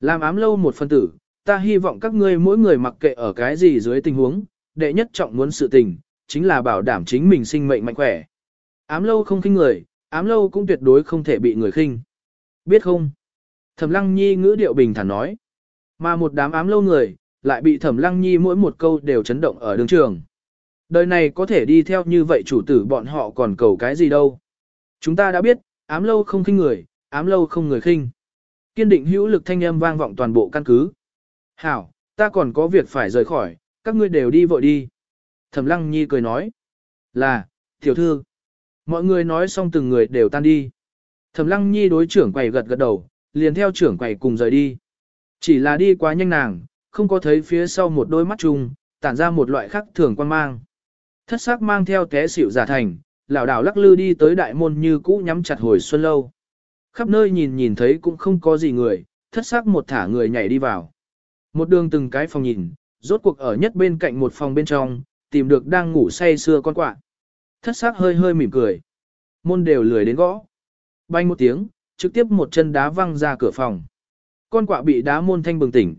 Làm ám lâu một phân tử, ta hy vọng các ngươi mỗi người mặc kệ ở cái gì dưới tình huống, đệ nhất trọng muốn sự tình, chính là bảo đảm chính mình sinh mệnh mạnh khỏe. Ám lâu không khinh người, ám lâu cũng tuyệt đối không thể bị người khinh. Biết không? Thẩm lăng nhi ngữ điệu bình thản nói. Mà một đám ám lâu người, lại bị thẩm lăng nhi mỗi một câu đều chấn động ở đường trường. Đời này có thể đi theo như vậy chủ tử bọn họ còn cầu cái gì đâu. Chúng ta đã biết, ám lâu không khinh người, ám lâu không người khinh. Kiên định hữu lực thanh âm vang vọng toàn bộ căn cứ. Hảo, ta còn có việc phải rời khỏi, các ngươi đều đi vội đi. Thẩm lăng nhi cười nói. Là, tiểu thư. Mọi người nói xong từng người đều tan đi. Thẩm lăng nhi đối trưởng quầy gật gật đầu, liền theo trưởng quầy cùng rời đi. Chỉ là đi quá nhanh nàng, không có thấy phía sau một đôi mắt trùng, tản ra một loại khắc thường quan mang. Thất sắc mang theo té xỉu giả thành, lảo đảo lắc lư đi tới đại môn như cũ nhắm chặt hồi xuân lâu. Khắp nơi nhìn nhìn thấy cũng không có gì người, thất sắc một thả người nhảy đi vào. Một đường từng cái phòng nhìn, rốt cuộc ở nhất bên cạnh một phòng bên trong, tìm được đang ngủ say sưa con quạ. Thất sắc hơi hơi mỉm cười. Môn đều lười đến gõ. Bay một tiếng, trực tiếp một chân đá văng ra cửa phòng. Con quạ bị đá môn thanh bừng tỉnh.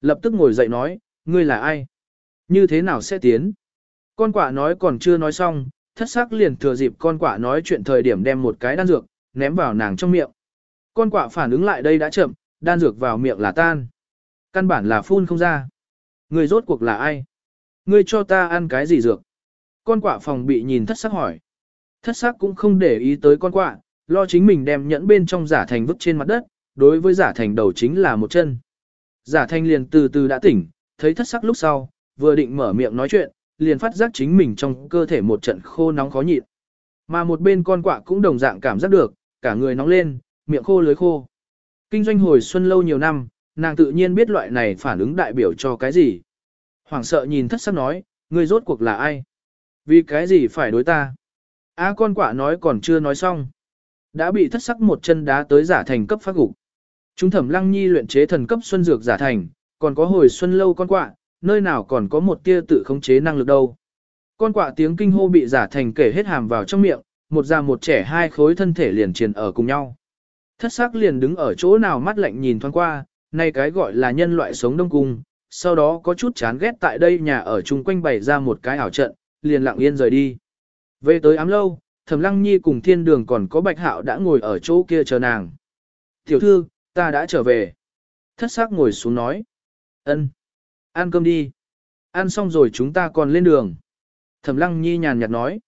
Lập tức ngồi dậy nói, ngươi là ai? Như thế nào sẽ tiến? Con quạ nói còn chưa nói xong, thất sắc liền thừa dịp con quạ nói chuyện thời điểm đem một cái đan dược, ném vào nàng trong miệng. Con quạ phản ứng lại đây đã chậm, đan dược vào miệng là tan. Căn bản là phun không ra. Người rốt cuộc là ai? Ngươi cho ta ăn cái gì dược? Con quạ phòng bị nhìn thất sắc hỏi. Thất sắc cũng không để ý tới con quạ, lo chính mình đem nhẫn bên trong giả thành vứt trên mặt đất, đối với giả thành đầu chính là một chân. Giả Thanh liền từ từ đã tỉnh, thấy thất sắc lúc sau, vừa định mở miệng nói chuyện, liền phát giác chính mình trong cơ thể một trận khô nóng khó nhịn. Mà một bên con quạ cũng đồng dạng cảm giác được, cả người nóng lên, miệng khô lưới khô. Kinh doanh hồi xuân lâu nhiều năm, nàng tự nhiên biết loại này phản ứng đại biểu cho cái gì. Hoảng sợ nhìn thất sắc nói, ngươi rốt cuộc là ai? Vì cái gì phải đối ta? À con quạ nói còn chưa nói xong. Đã bị thất sắc một chân đá tới giả thành cấp phát gục. Chúng thẩm lăng nhi luyện chế thần cấp xuân dược giả thành, còn có hồi xuân lâu con quạ, nơi nào còn có một tia tự khống chế năng lực đâu. Con quạ tiếng kinh hô bị giả thành kể hết hàm vào trong miệng, một già một trẻ hai khối thân thể liền triền ở cùng nhau. Thất sắc liền đứng ở chỗ nào mắt lạnh nhìn thoáng qua, nay cái gọi là nhân loại sống đông cung, sau đó có chút chán ghét tại đây nhà ở chung quanh bày ra một cái ảo trận, liền lặng yên rời đi. Về tới ám lâu, Thẩm Lăng Nhi cùng Thiên Đường còn có Bạch Hạo đã ngồi ở chỗ kia chờ nàng. "Tiểu thư, ta đã trở về." Thất sắc ngồi xuống nói. "Ân, ăn cơm đi. Ăn xong rồi chúng ta còn lên đường." Thẩm Lăng Nhi nhàn nhạt nói.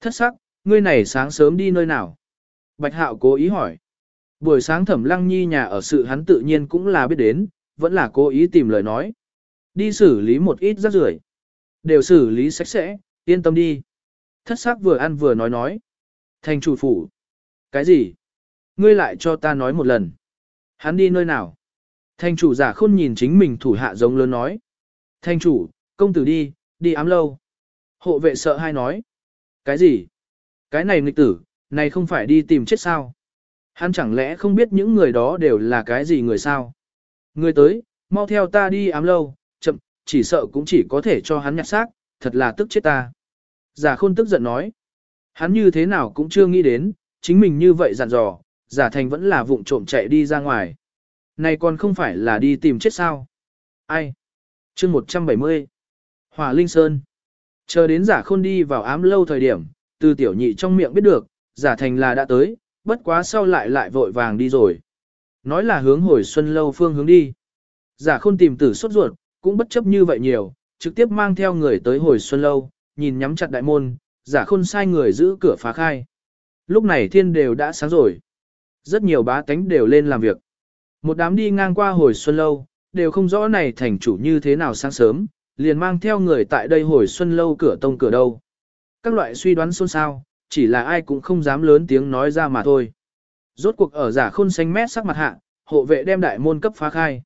"Thất sắc, ngươi này sáng sớm đi nơi nào?" Bạch Hạo cố ý hỏi. Buổi sáng Thẩm Lăng Nhi nhà ở sự hắn tự nhiên cũng là biết đến, vẫn là cố ý tìm lời nói. Đi xử lý một ít rác rưởi, đều xử lý sạch sẽ, yên tâm đi. Thất sắc vừa ăn vừa nói nói. Thành chủ phủ. Cái gì? Ngươi lại cho ta nói một lần. Hắn đi nơi nào? Thành chủ giả khôn nhìn chính mình thủ hạ giống lớn nói. Thành chủ, công tử đi, đi ám lâu. Hộ vệ sợ hai nói. Cái gì? Cái này nghịch tử, này không phải đi tìm chết sao? Hắn chẳng lẽ không biết những người đó đều là cái gì người sao? Người tới, mau theo ta đi ám lâu, chậm, chỉ sợ cũng chỉ có thể cho hắn nhặt xác, thật là tức chết ta. Giả khôn tức giận nói. Hắn như thế nào cũng chưa nghĩ đến, chính mình như vậy dặn dò, giả thành vẫn là vụng trộm chạy đi ra ngoài. Này còn không phải là đi tìm chết sao? Ai? chương 170. Hỏa Linh Sơn. Chờ đến giả khôn đi vào ám lâu thời điểm, từ tiểu nhị trong miệng biết được, giả thành là đã tới, bất quá sau lại lại vội vàng đi rồi. Nói là hướng hồi xuân lâu phương hướng đi. Giả khôn tìm tử sốt ruột, cũng bất chấp như vậy nhiều, trực tiếp mang theo người tới hồi xuân lâu, nhìn nhắm chặt đại môn, giả khôn sai người giữ cửa phá khai. Lúc này thiên đều đã sáng rồi. Rất nhiều bá tánh đều lên làm việc. Một đám đi ngang qua hồi xuân lâu, đều không rõ này thành chủ như thế nào sáng sớm, liền mang theo người tại đây hồi xuân lâu cửa tông cửa đâu. Các loại suy đoán xôn xao, chỉ là ai cũng không dám lớn tiếng nói ra mà thôi. Rốt cuộc ở giả khôn xanh mét sắc mặt hạ, hộ vệ đem đại môn cấp phá khai.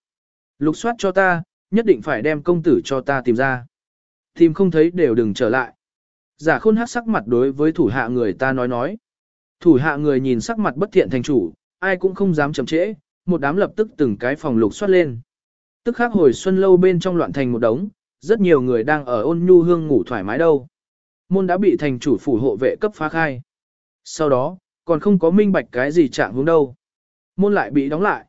Lục soát cho ta, nhất định phải đem công tử cho ta tìm ra. Tìm không thấy đều đừng trở lại. Giả khôn hát sắc mặt đối với thủ hạ người ta nói nói. Thủ hạ người nhìn sắc mặt bất thiện thành chủ, ai cũng không dám chậm trễ, một đám lập tức từng cái phòng lục xoát lên. Tức khắc hồi xuân lâu bên trong loạn thành một đống, rất nhiều người đang ở ôn nhu hương ngủ thoải mái đâu. Môn đã bị thành chủ phủ hộ vệ cấp phá khai. Sau đó, còn không có minh bạch cái gì chạm hướng đâu. Môn lại bị đóng lại.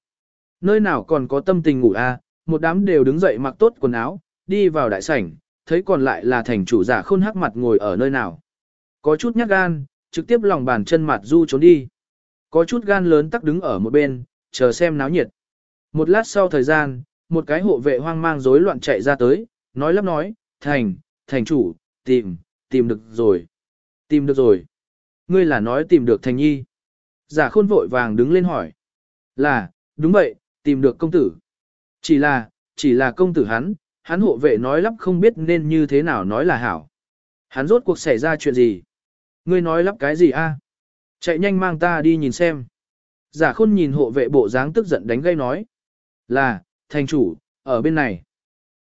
Nơi nào còn có tâm tình ngủ à, một đám đều đứng dậy mặc tốt quần áo, đi vào đại sảnh, thấy còn lại là thành chủ giả khôn hắc mặt ngồi ở nơi nào. Có chút nhát gan, trực tiếp lòng bàn chân mặt du trốn đi. Có chút gan lớn tắc đứng ở một bên, chờ xem náo nhiệt. Một lát sau thời gian, một cái hộ vệ hoang mang rối loạn chạy ra tới, nói lắp nói, thành, thành chủ, tìm, tìm được rồi. Tìm được rồi. Ngươi là nói tìm được thành nhi. Giả khôn vội vàng đứng lên hỏi. Là, đúng vậy, tìm được công tử. Chỉ là, chỉ là công tử hắn, hắn hộ vệ nói lắp không biết nên như thế nào nói là hảo. Hắn rốt cuộc xảy ra chuyện gì? Ngươi nói lắp cái gì a? Chạy nhanh mang ta đi nhìn xem. Giả khôn nhìn hộ vệ bộ dáng tức giận đánh gây nói. Là, thành chủ, ở bên này.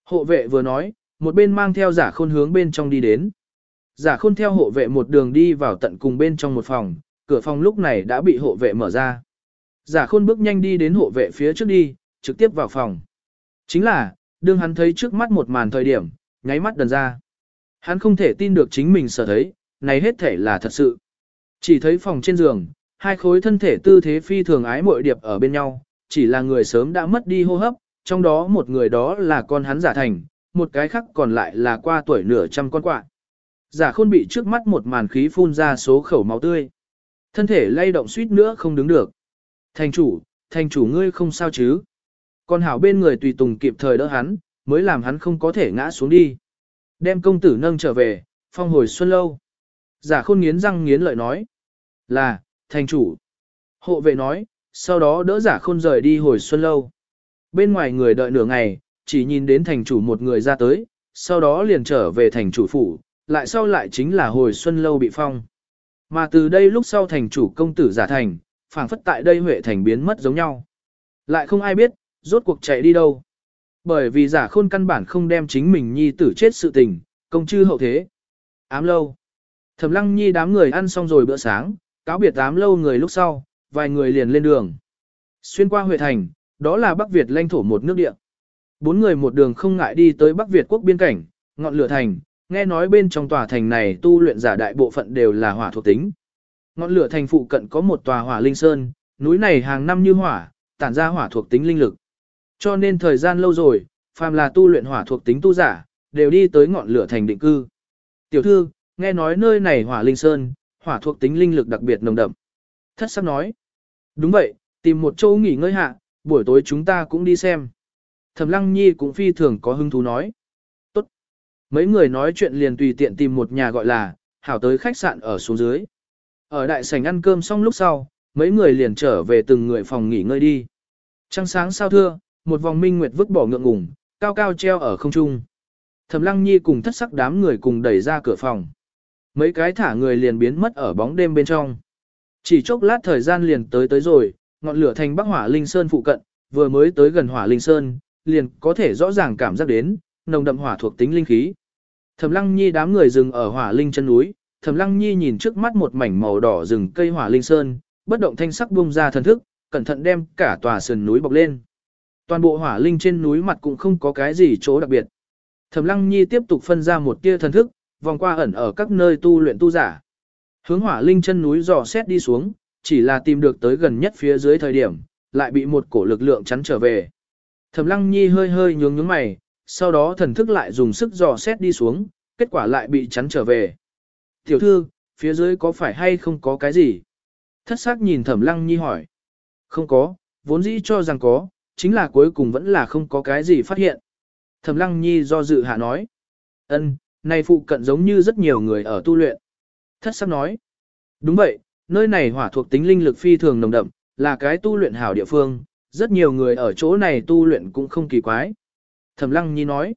Hộ vệ vừa nói, một bên mang theo giả khôn hướng bên trong đi đến. Giả khôn theo hộ vệ một đường đi vào tận cùng bên trong một phòng, cửa phòng lúc này đã bị hộ vệ mở ra. Giả khôn bước nhanh đi đến hộ vệ phía trước đi, trực tiếp vào phòng. Chính là, đương hắn thấy trước mắt một màn thời điểm, nháy mắt đần ra. Hắn không thể tin được chính mình sở thấy, này hết thể là thật sự. Chỉ thấy phòng trên giường, hai khối thân thể tư thế phi thường ái mội điệp ở bên nhau, chỉ là người sớm đã mất đi hô hấp, trong đó một người đó là con hắn giả thành, một cái khác còn lại là qua tuổi nửa trăm con quạ. Giả khôn bị trước mắt một màn khí phun ra số khẩu máu tươi. Thân thể lay động suýt nữa không đứng được. Thành chủ, thành chủ ngươi không sao chứ. con hảo bên người tùy tùng kịp thời đỡ hắn, mới làm hắn không có thể ngã xuống đi. Đem công tử nâng trở về, phong hồi xuân lâu. Giả khôn nghiến răng nghiến lợi nói. Là, thành chủ. Hộ vệ nói, sau đó đỡ giả khôn rời đi hồi xuân lâu. Bên ngoài người đợi nửa ngày, chỉ nhìn đến thành chủ một người ra tới, sau đó liền trở về thành chủ phủ, lại sau lại chính là hồi xuân lâu bị phong. Mà từ đây lúc sau thành chủ công tử giả thành, phảng phất tại đây Huệ thành biến mất giống nhau. Lại không ai biết, rốt cuộc chạy đi đâu. Bởi vì giả khôn căn bản không đem chính mình nhi tử chết sự tình, công chư hậu thế. Ám lâu. Thẩm lăng nhi đám người ăn xong rồi bữa sáng, cáo biệt tám lâu người lúc sau, vài người liền lên đường. Xuyên qua Huệ thành, đó là Bắc Việt lãnh thổ một nước địa. Bốn người một đường không ngại đi tới Bắc Việt quốc biên cảnh, ngọn lửa thành, nghe nói bên trong tòa thành này tu luyện giả đại bộ phận đều là hỏa thuộc tính. Ngọn lửa thành phụ cận có một tòa hỏa linh sơn, núi này hàng năm như hỏa, tản ra hỏa thuộc tính linh lực. Cho nên thời gian lâu rồi, phàm là tu luyện hỏa thuộc tính tu giả, đều đi tới ngọn lửa thành định cư. Tiểu thư, nghe nói nơi này hỏa linh sơn, hỏa thuộc tính linh lực đặc biệt nồng đậm. Thất sắc nói. Đúng vậy, tìm một chỗ nghỉ ngơi hạ, buổi tối chúng ta cũng đi xem. Thẩm Lăng Nhi cũng phi thường có hứng thú nói. Tốt. Mấy người nói chuyện liền tùy tiện tìm một nhà gọi là, hảo tới khách sạn ở xuống dưới. Ở đại sảnh ăn cơm xong lúc sau, mấy người liền trở về từng người phòng nghỉ ngơi đi. Trăng sáng sao thưa, một vòng minh nguyệt vứt bỏ ngượng ngùng, cao cao treo ở không trung. Thẩm Lăng Nhi cùng thất sắc đám người cùng đẩy ra cửa phòng. Mấy cái thả người liền biến mất ở bóng đêm bên trong. Chỉ chốc lát thời gian liền tới tới rồi, ngọn lửa thành Bắc Hỏa Linh Sơn phụ cận, vừa mới tới gần Hỏa Linh Sơn, liền có thể rõ ràng cảm giác đến nồng đậm hỏa thuộc tính linh khí. Thẩm Lăng Nhi đám người dừng ở Hỏa Linh chân núi, Thẩm Lăng Nhi nhìn trước mắt một mảnh màu đỏ rừng cây Hỏa Linh Sơn, bất động thanh sắc buông ra thần thức, cẩn thận đem cả tòa sườn núi bọc lên. Toàn bộ Hỏa Linh trên núi mặt cũng không có cái gì chỗ đặc biệt. Thẩm Lăng Nhi tiếp tục phân ra một tia thần thức, vòng qua ẩn ở các nơi tu luyện tu giả. Hướng Hỏa Linh chân núi dò xét đi xuống, chỉ là tìm được tới gần nhất phía dưới thời điểm, lại bị một cổ lực lượng chắn trở về. Thẩm Lăng Nhi hơi hơi nhướng nhướng mày, sau đó thần thức lại dùng sức dò xét đi xuống, kết quả lại bị chắn trở về. Tiểu thư, phía dưới có phải hay không có cái gì? Thất sắc nhìn Thẩm Lăng Nhi hỏi. Không có, vốn dĩ cho rằng có, chính là cuối cùng vẫn là không có cái gì phát hiện. Thẩm Lăng Nhi do dự hạ nói. Ân, này phụ cận giống như rất nhiều người ở tu luyện. Thất sắc nói. Đúng vậy, nơi này hỏa thuộc tính linh lực phi thường nồng đậm, là cái tu luyện hảo địa phương, rất nhiều người ở chỗ này tu luyện cũng không kỳ quái. Thẩm Lăng Nhi nói,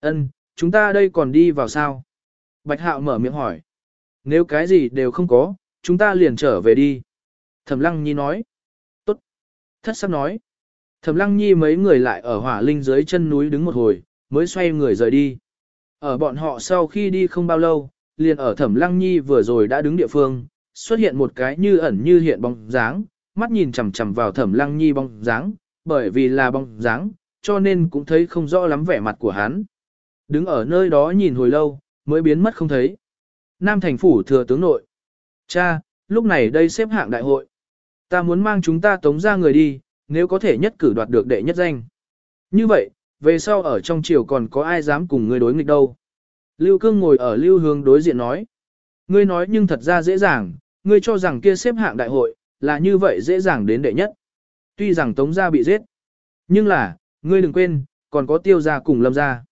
ân, chúng ta đây còn đi vào sao? Bạch Hạo mở miệng hỏi, nếu cái gì đều không có, chúng ta liền trở về đi. Thẩm Lăng Nhi nói, tốt. Thất sắc nói, Thẩm Lăng Nhi mấy người lại ở hỏa linh dưới chân núi đứng một hồi, mới xoay người rời đi. Ở bọn họ sau khi đi không bao lâu, liền ở Thẩm Lăng Nhi vừa rồi đã đứng địa phương, xuất hiện một cái như ẩn như hiện bóng dáng, mắt nhìn chằm chằm vào thẩm lăng nhi bóng dáng, bởi vì là bóng dáng, cho nên cũng thấy không rõ lắm vẻ mặt của hắn. Đứng ở nơi đó nhìn hồi lâu, mới biến mất không thấy. Nam thành phủ thừa tướng nội. Cha, lúc này đây xếp hạng đại hội. Ta muốn mang chúng ta tống ra người đi, nếu có thể nhất cử đoạt được đệ nhất danh. Như vậy, về sau ở trong triều còn có ai dám cùng ngươi đối nghịch đâu. Lưu Cương ngồi ở Lưu Hướng đối diện nói. Ngươi nói nhưng thật ra dễ dàng, ngươi cho rằng kia xếp hạng đại hội, là như vậy dễ dàng đến đệ nhất. Tuy rằng Tống gia bị giết, nhưng là, ngươi đừng quên, còn có tiêu gia cùng lâm gia.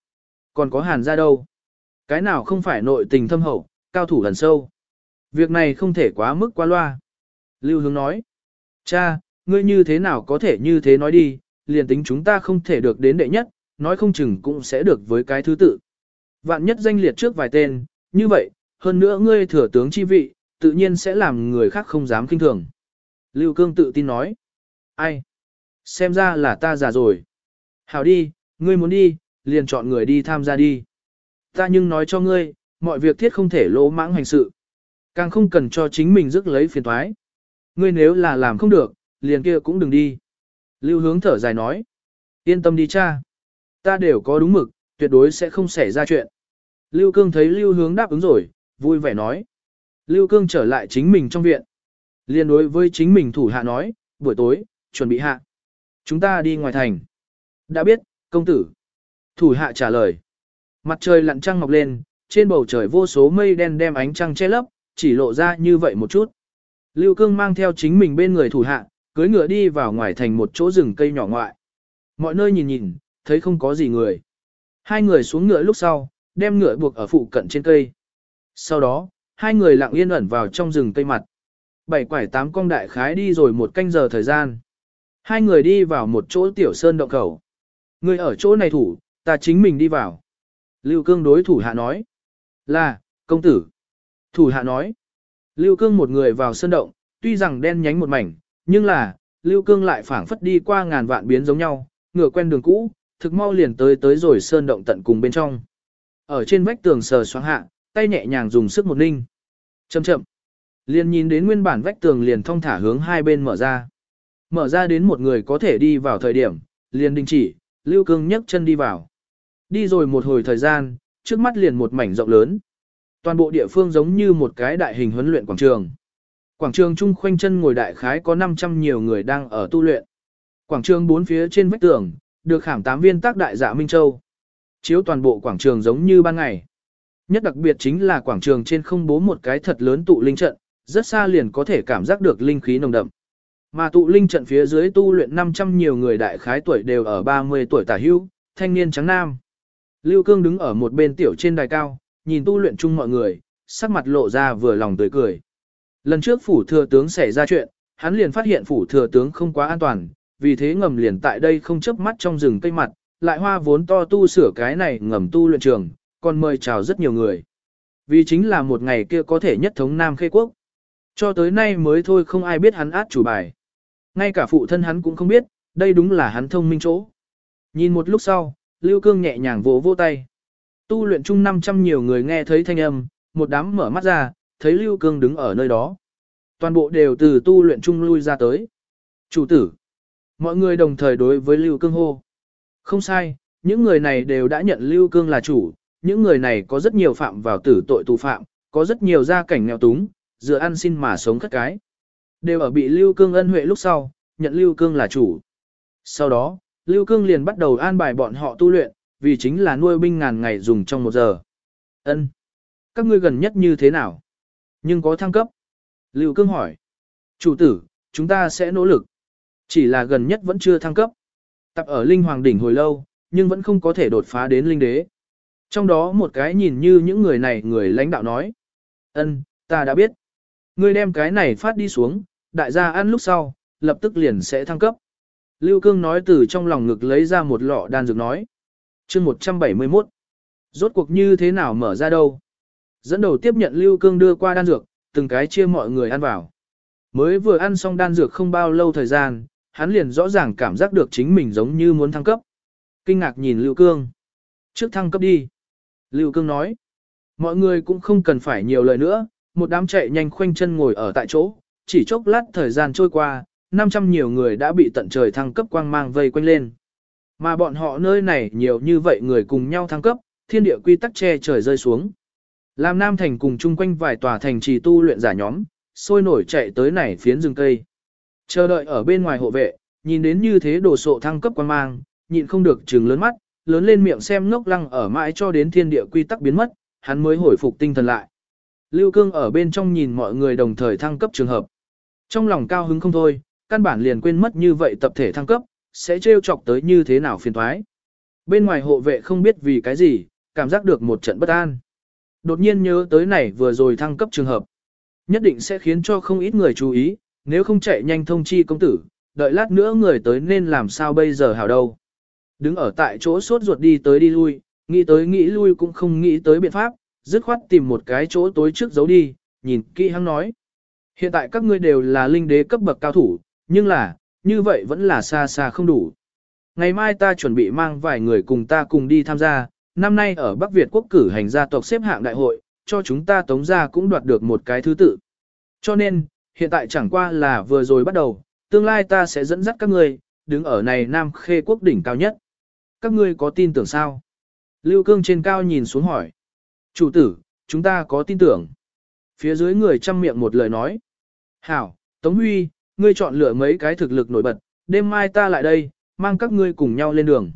Còn có hàn gia đâu. Cái nào không phải nội tình thâm hậu, cao thủ lần sâu. Việc này không thể quá mức quá loa. Lưu Hướng nói. Cha, ngươi như thế nào có thể như thế nói đi, liền tính chúng ta không thể được đến đệ nhất, nói không chừng cũng sẽ được với cái thứ tự. Vạn nhất danh liệt trước vài tên, như vậy, hơn nữa ngươi thừa tướng chi vị, tự nhiên sẽ làm người khác không dám kinh thường. Lưu Cương tự tin nói. Ai? Xem ra là ta già rồi. Hảo đi, ngươi muốn đi, liền chọn người đi tham gia đi. Ta nhưng nói cho ngươi, mọi việc thiết không thể lỗ mãng hành sự. Càng không cần cho chính mình rước lấy phiền thoái. Ngươi nếu là làm không được, liền kia cũng đừng đi. Lưu hướng thở dài nói. Yên tâm đi cha. Ta đều có đúng mực, tuyệt đối sẽ không xảy ra chuyện. Lưu Cương thấy Lưu hướng đáp ứng rồi, vui vẻ nói. Lưu Cương trở lại chính mình trong viện. Liên đối với chính mình thủ hạ nói, buổi tối, chuẩn bị hạ. Chúng ta đi ngoài thành. Đã biết, công tử. Thủ hạ trả lời. Mặt trời lặn trăng mọc lên, trên bầu trời vô số mây đen đem ánh trăng che lấp, chỉ lộ ra như vậy một chút. Lưu Cương mang theo chính mình bên người thủ hạ, cưới ngựa đi vào ngoài thành một chỗ rừng cây nhỏ ngoại. Mọi nơi nhìn nhìn, thấy không có gì người. Hai người xuống ngựa lúc sau, đem ngựa buộc ở phụ cận trên cây. Sau đó, hai người lặng yên ẩn vào trong rừng cây mặt. Bảy quải tám con đại khái đi rồi một canh giờ thời gian. Hai người đi vào một chỗ tiểu sơn động khẩu. Người ở chỗ này thủ, ta chính mình đi vào. Lưu Cương đối thủ hạ nói. Là, công tử. Thủ hạ nói. Lưu Cương một người vào sơn động, tuy rằng đen nhánh một mảnh, nhưng là, Lưu Cương lại phảng phất đi qua ngàn vạn biến giống nhau, ngựa quen đường cũ, thực mau liền tới tới rồi sơn động tận cùng bên trong. Ở trên vách tường sờ xoáng hạ, tay nhẹ nhàng dùng sức một ninh. Chậm chậm. Liền nhìn đến nguyên bản vách tường liền thong thả hướng hai bên mở ra. Mở ra đến một người có thể đi vào thời điểm, liền đình chỉ, Lưu Cương nhấc chân đi vào. Đi rồi một hồi thời gian, trước mắt liền một mảnh rộng lớn. Toàn bộ địa phương giống như một cái đại hình huấn luyện quảng trường. Quảng trường trung khoanh chân ngồi đại khái có 500 nhiều người đang ở tu luyện. Quảng trường bốn phía trên vách tường, được khảm tám viên tác đại dạ Minh Châu. Chiếu toàn bộ quảng trường giống như ban ngày. Nhất đặc biệt chính là quảng trường trên không bố một cái thật lớn tụ linh trận, rất xa liền có thể cảm giác được linh khí nồng đậm. Mà tụ linh trận phía dưới tu luyện 500 nhiều người đại khái tuổi đều ở 30 tuổi tả hưu, thanh niên trắng nam. Lưu Cương đứng ở một bên tiểu trên đài cao, nhìn tu luyện chung mọi người, sắc mặt lộ ra vừa lòng tươi cười. Lần trước phủ thừa tướng xảy ra chuyện, hắn liền phát hiện phủ thừa tướng không quá an toàn, vì thế ngầm liền tại đây không chớp mắt trong rừng cây mặt, lại hoa vốn to tu sửa cái này ngầm tu luyện trường, còn mời chào rất nhiều người. Vì chính là một ngày kia có thể nhất thống Nam Khê Quốc. Cho tới nay mới thôi không ai biết hắn át chủ bài. Ngay cả phụ thân hắn cũng không biết, đây đúng là hắn thông minh chỗ. Nhìn một lúc sau, Lưu Cương nhẹ nhàng vỗ vỗ tay. Tu luyện chung 500 nhiều người nghe thấy thanh âm, một đám mở mắt ra, thấy Lưu Cương đứng ở nơi đó. Toàn bộ đều từ tu luyện chung lui ra tới. Chủ tử. Mọi người đồng thời đối với Lưu Cương hô. Không sai, những người này đều đã nhận Lưu Cương là chủ, những người này có rất nhiều phạm vào tử tội tù phạm, có rất nhiều gia cảnh nghèo túng, dựa ăn xin mà sống khất cái. Đều ở bị Lưu Cương ân huệ lúc sau, nhận Lưu Cương là chủ. Sau đó, Lưu Cương liền bắt đầu an bài bọn họ tu luyện, vì chính là nuôi binh ngàn ngày dùng trong một giờ. Ân, Các ngươi gần nhất như thế nào? Nhưng có thăng cấp. Lưu Cương hỏi. Chủ tử, chúng ta sẽ nỗ lực. Chỉ là gần nhất vẫn chưa thăng cấp. Tập ở Linh Hoàng Đỉnh hồi lâu, nhưng vẫn không có thể đột phá đến Linh Đế. Trong đó một cái nhìn như những người này người lãnh đạo nói. ân, ta đã biết. Ngươi đem cái này phát đi xuống, đại gia ăn lúc sau, lập tức liền sẽ thăng cấp. Lưu Cương nói từ trong lòng ngực lấy ra một lọ đan dược nói. chương 171. Rốt cuộc như thế nào mở ra đâu? Dẫn đầu tiếp nhận Lưu Cương đưa qua đan dược, từng cái chia mọi người ăn vào. Mới vừa ăn xong đan dược không bao lâu thời gian, hắn liền rõ ràng cảm giác được chính mình giống như muốn thăng cấp. Kinh ngạc nhìn Lưu Cương. Trước thăng cấp đi. Lưu Cương nói. Mọi người cũng không cần phải nhiều lời nữa, một đám chạy nhanh khoanh chân ngồi ở tại chỗ, chỉ chốc lát thời gian trôi qua, 500 nhiều người đã bị tận trời thăng cấp quang mang vây quanh lên. Mà bọn họ nơi này nhiều như vậy người cùng nhau thăng cấp, thiên địa quy tắc che trời rơi xuống. Làm Nam Thành cùng chung quanh vài tòa thành trì tu luyện giả nhóm, sôi nổi chạy tới này phiến rừng cây. Chờ đợi ở bên ngoài hộ vệ, nhìn đến như thế đồ sộ thăng cấp quan mang, nhịn không được trừng lớn mắt, lớn lên miệng xem ngốc lăng ở mãi cho đến thiên địa quy tắc biến mất, hắn mới hồi phục tinh thần lại. Lưu Cương ở bên trong nhìn mọi người đồng thời thăng cấp trường hợp. Trong lòng cao hứng không thôi, căn bản liền quên mất như vậy tập thể thăng cấp, sẽ trêu chọc tới như thế nào phiền thoái. Bên ngoài hộ vệ không biết vì cái gì, cảm giác được một trận bất an. Đột nhiên nhớ tới này vừa rồi thăng cấp trường hợp. Nhất định sẽ khiến cho không ít người chú ý, nếu không chạy nhanh thông chi công tử, đợi lát nữa người tới nên làm sao bây giờ hảo đâu. Đứng ở tại chỗ sốt ruột đi tới đi lui, nghĩ tới nghĩ lui cũng không nghĩ tới biện pháp, dứt khoát tìm một cái chỗ tối trước giấu đi, nhìn kỹ hắn nói. Hiện tại các ngươi đều là linh đế cấp bậc cao thủ, nhưng là, như vậy vẫn là xa xa không đủ. Ngày mai ta chuẩn bị mang vài người cùng ta cùng đi tham gia, năm nay ở Bắc Việt quốc cử hành gia tộc xếp hạng đại hội, cho chúng ta tống gia cũng đoạt được một cái thứ tự. Cho nên, hiện tại chẳng qua là vừa rồi bắt đầu, tương lai ta sẽ dẫn dắt các ngươi, đứng ở này Nam Khê quốc đỉnh cao nhất. Các ngươi có tin tưởng sao? Lưu Cương trên cao nhìn xuống hỏi. Chủ tử, chúng ta có tin tưởng. Phía dưới người chăm miệng một lời nói. Hảo, Tống Huy, ngươi chọn lựa mấy cái thực lực nổi bật, đêm mai ta lại đây, mang các ngươi cùng nhau lên đường.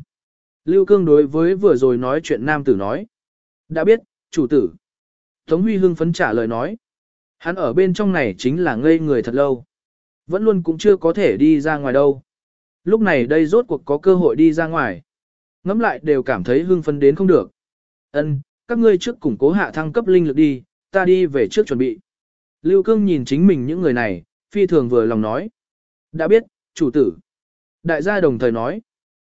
Lưu Cương đối với vừa rồi nói chuyện nam tử nói. Đã biết, chủ tử. Tống Huy hưng phấn trả lời nói. Hắn ở bên trong này chính là ngây người thật lâu. Vẫn luôn cũng chưa có thể đi ra ngoài đâu. Lúc này đây rốt cuộc có cơ hội đi ra ngoài. Ngắm lại đều cảm thấy hưng phấn đến không được. Ân, các ngươi trước củng cố hạ thăng cấp linh lực đi, ta đi về trước chuẩn bị. Lưu Cương nhìn chính mình những người này, phi thường vừa lòng nói. Đã biết, chủ tử. Đại gia đồng thời nói.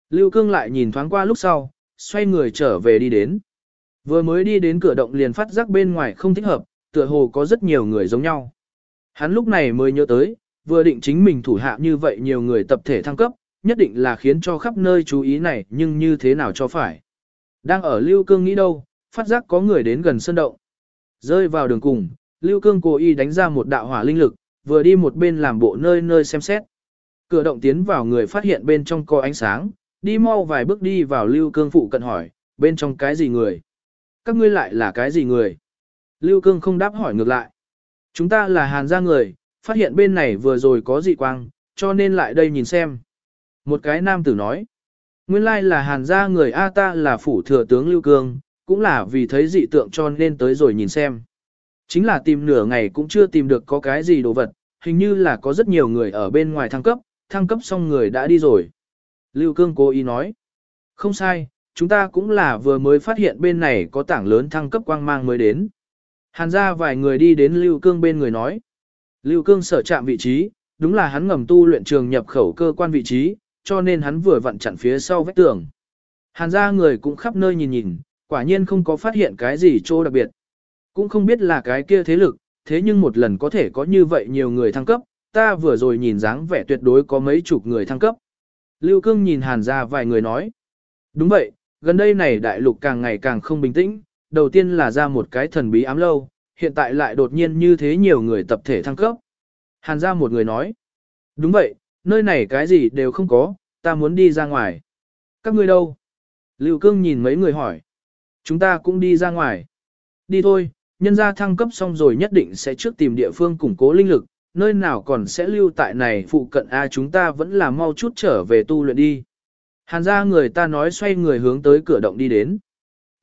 Lưu Cương lại nhìn thoáng qua lúc sau, xoay người trở về đi đến. Vừa mới đi đến cửa động liền phát giác bên ngoài không thích hợp, tựa hồ có rất nhiều người giống nhau. Hắn lúc này mới nhớ tới, vừa định chính mình thủ hạ như vậy nhiều người tập thể thăng cấp, nhất định là khiến cho khắp nơi chú ý này nhưng như thế nào cho phải. Đang ở Lưu Cương nghĩ đâu, phát giác có người đến gần sân động. Rơi vào đường cùng, Lưu Cương cố ý đánh ra một đạo hỏa linh lực, vừa đi một bên làm bộ nơi nơi xem xét. Cửa động tiến vào người phát hiện bên trong có ánh sáng, đi mau vài bước đi vào Lưu Cương phụ cận hỏi, bên trong cái gì người? Các ngươi lại là cái gì người? Lưu Cương không đáp hỏi ngược lại. Chúng ta là hàn gia người, phát hiện bên này vừa rồi có dị quang, cho nên lại đây nhìn xem. Một cái nam tử nói. Nguyên lai là hàn gia người A ta là phủ thừa tướng Lưu Cương, cũng là vì thấy dị tượng cho nên tới rồi nhìn xem. Chính là tìm nửa ngày cũng chưa tìm được có cái gì đồ vật, hình như là có rất nhiều người ở bên ngoài thăng cấp, thăng cấp xong người đã đi rồi. Lưu Cương cố ý nói. Không sai, chúng ta cũng là vừa mới phát hiện bên này có tảng lớn thăng cấp quang mang mới đến. Hàn ra vài người đi đến Lưu Cương bên người nói. Lưu Cương sở chạm vị trí, đúng là hắn ngầm tu luyện trường nhập khẩu cơ quan vị trí, cho nên hắn vừa vặn chặn phía sau vách tường. Hàn ra người cũng khắp nơi nhìn nhìn, quả nhiên không có phát hiện cái gì chỗ đặc biệt. Cũng không biết là cái kia thế lực, thế nhưng một lần có thể có như vậy nhiều người thăng cấp, ta vừa rồi nhìn dáng vẻ tuyệt đối có mấy chục người thăng cấp. Lưu Cương nhìn Hàn ra vài người nói. Đúng vậy, gần đây này đại lục càng ngày càng không bình tĩnh, đầu tiên là ra một cái thần bí ám lâu, hiện tại lại đột nhiên như thế nhiều người tập thể thăng cấp. Hàn ra một người nói. Đúng vậy, nơi này cái gì đều không có, ta muốn đi ra ngoài. Các ngươi đâu? Lưu Cương nhìn mấy người hỏi. Chúng ta cũng đi ra ngoài. Đi thôi, nhân gia thăng cấp xong rồi nhất định sẽ trước tìm địa phương củng cố linh lực, nơi nào còn sẽ lưu tại này phụ cận A chúng ta vẫn là mau chút trở về tu luyện đi. Hàn ra người ta nói xoay người hướng tới cửa động đi đến.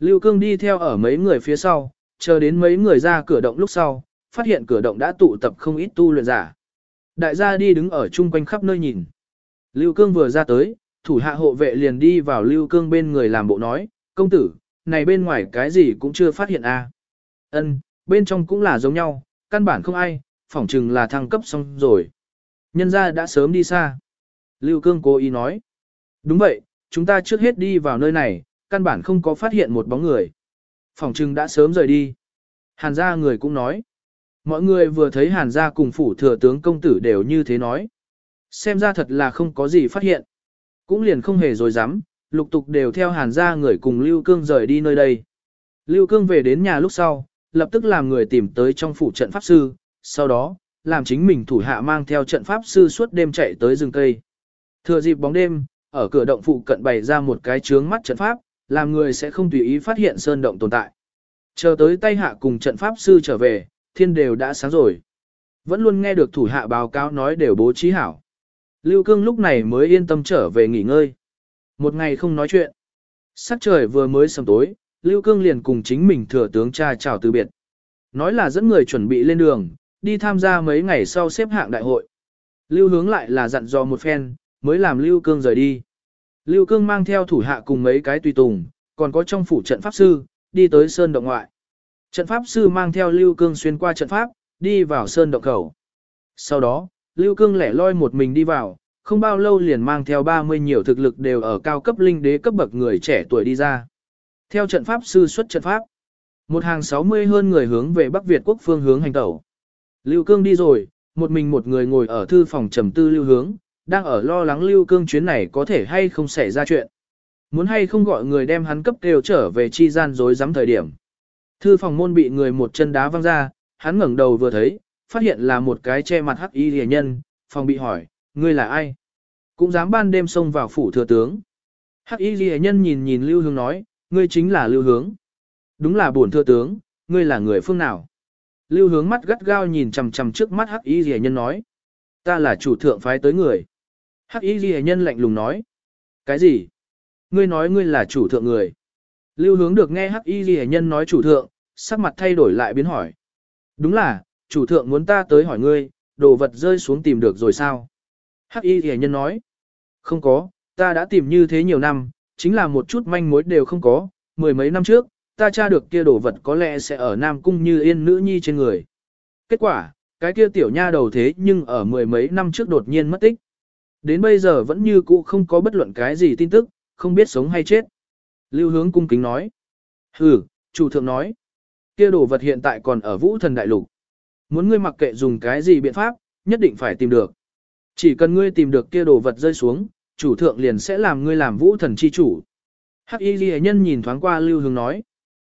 Lưu Cương đi theo ở mấy người phía sau, chờ đến mấy người ra cửa động lúc sau, phát hiện cửa động đã tụ tập không ít tu luyện giả. Đại gia đi đứng ở chung quanh khắp nơi nhìn. Lưu Cương vừa ra tới, thủ hạ hộ vệ liền đi vào Lưu Cương bên người làm bộ nói, công tử, này bên ngoài cái gì cũng chưa phát hiện a. À. Ân, bên trong cũng là giống nhau, căn bản không ai, phỏng chừng là thăng cấp xong rồi. Nhân gia đã sớm đi xa. Lưu Cương cố ý nói. Đúng vậy, chúng ta trước hết đi vào nơi này, căn bản không có phát hiện một bóng người. Phỏng chừng đã sớm rời đi. Hàn gia người cũng nói. Mọi người vừa thấy hàn gia cùng phủ thừa tướng công tử đều như thế nói. Xem ra thật là không có gì phát hiện. Cũng liền không hề dối dám, lục tục đều theo hàn gia người cùng Lưu Cương rời đi nơi đây. Lưu Cương về đến nhà lúc sau, lập tức làm người tìm tới trong phủ trận pháp sư, sau đó, làm chính mình thủ hạ mang theo trận pháp sư suốt đêm chạy tới rừng cây. Thừa dịp bóng đêm, ở cửa động phụ cận bày ra một cái chướng mắt trận pháp, làm người sẽ không tùy ý phát hiện sơn động tồn tại. Chờ tới tay hạ cùng trận pháp sư trở về, thiên đều đã sáng rồi. Vẫn luôn nghe được thủ hạ báo cáo nói đều bố trí hảo. Lưu Cương lúc này mới yên tâm trở về nghỉ ngơi. Một ngày không nói chuyện. Sắc trời vừa mới sầm tối, Lưu Cương liền cùng chính mình thừa tướng cha chào từ biệt. Nói là dẫn người chuẩn bị lên đường, đi tham gia mấy ngày sau xếp hạng đại hội. Lưu hướng lại là dặn dò một phen, mới làm Lưu Cương rời đi. Lưu Cương mang theo thủ hạ cùng mấy cái tùy tùng, còn có trong phủ trận pháp sư, đi tới sơn động ngoại. Trận pháp sư mang theo Lưu Cương xuyên qua trận pháp, đi vào sơn động khẩu. Sau đó, Lưu Cương lẻ loi một mình đi vào, không bao lâu liền mang theo 30 nhiều thực lực đều ở cao cấp linh đế cấp bậc người trẻ tuổi đi ra. Theo trận pháp sư xuất trận pháp, một hàng 60 hơn người hướng về Bắc Việt quốc phương hướng hành tẩu. Lưu Cương đi rồi, một mình một người ngồi ở thư phòng trầm tư lưu hướng, đang ở lo lắng Lưu Cương chuyến này có thể hay không xảy ra chuyện. Muốn hay không gọi người đem hắn cấp kêu trở về chi gian dối dám thời điểm. Thư phòng môn bị người một chân đá văng ra, hắn ngẩng đầu vừa thấy, phát hiện là một cái che mặt hắc y rìa nhân, phòng bị hỏi, ngươi là ai? Cũng dám ban đêm xông vào phủ thừa tướng. Hắc y rìa nhân nhìn nhìn Lưu Hướng nói, ngươi chính là Lưu Hướng. Đúng là bổn thừa tướng, ngươi là người phương nào? Lưu Hướng mắt gắt gao nhìn chằm chằm trước mắt hắc y rìa nhân nói, ta là chủ thượng phái tới người. Hắc y rìa nhân lạnh lùng nói, cái gì? Ngươi nói ngươi là chủ thượng người. Lưu Hướng được nghe hắc y rìa nhân nói chủ thượng, sắc mặt thay đổi lại biến hỏi. Đúng là, chủ thượng muốn ta tới hỏi ngươi, đồ vật rơi xuống tìm được rồi sao? Hắc y hề nhân nói. Không có, ta đã tìm như thế nhiều năm, chính là một chút manh mối đều không có, mười mấy năm trước, ta tra được kia đồ vật có lẽ sẽ ở Nam Cung như yên nữ nhi trên người. Kết quả, cái kia tiểu nha đầu thế nhưng ở mười mấy năm trước đột nhiên mất tích. Đến bây giờ vẫn như cũ không có bất luận cái gì tin tức, không biết sống hay chết. Lưu hướng cung kính nói. Ừ, chủ thượng nói. Kia đồ vật hiện tại còn ở vũ thần đại lục. Muốn ngươi mặc kệ dùng cái gì biện pháp, nhất định phải tìm được. Chỉ cần ngươi tìm được kia đồ vật rơi xuống, chủ thượng liền sẽ làm ngươi làm vũ thần chi chủ. Hắc y ghi nhân nhìn thoáng qua lưu hướng nói.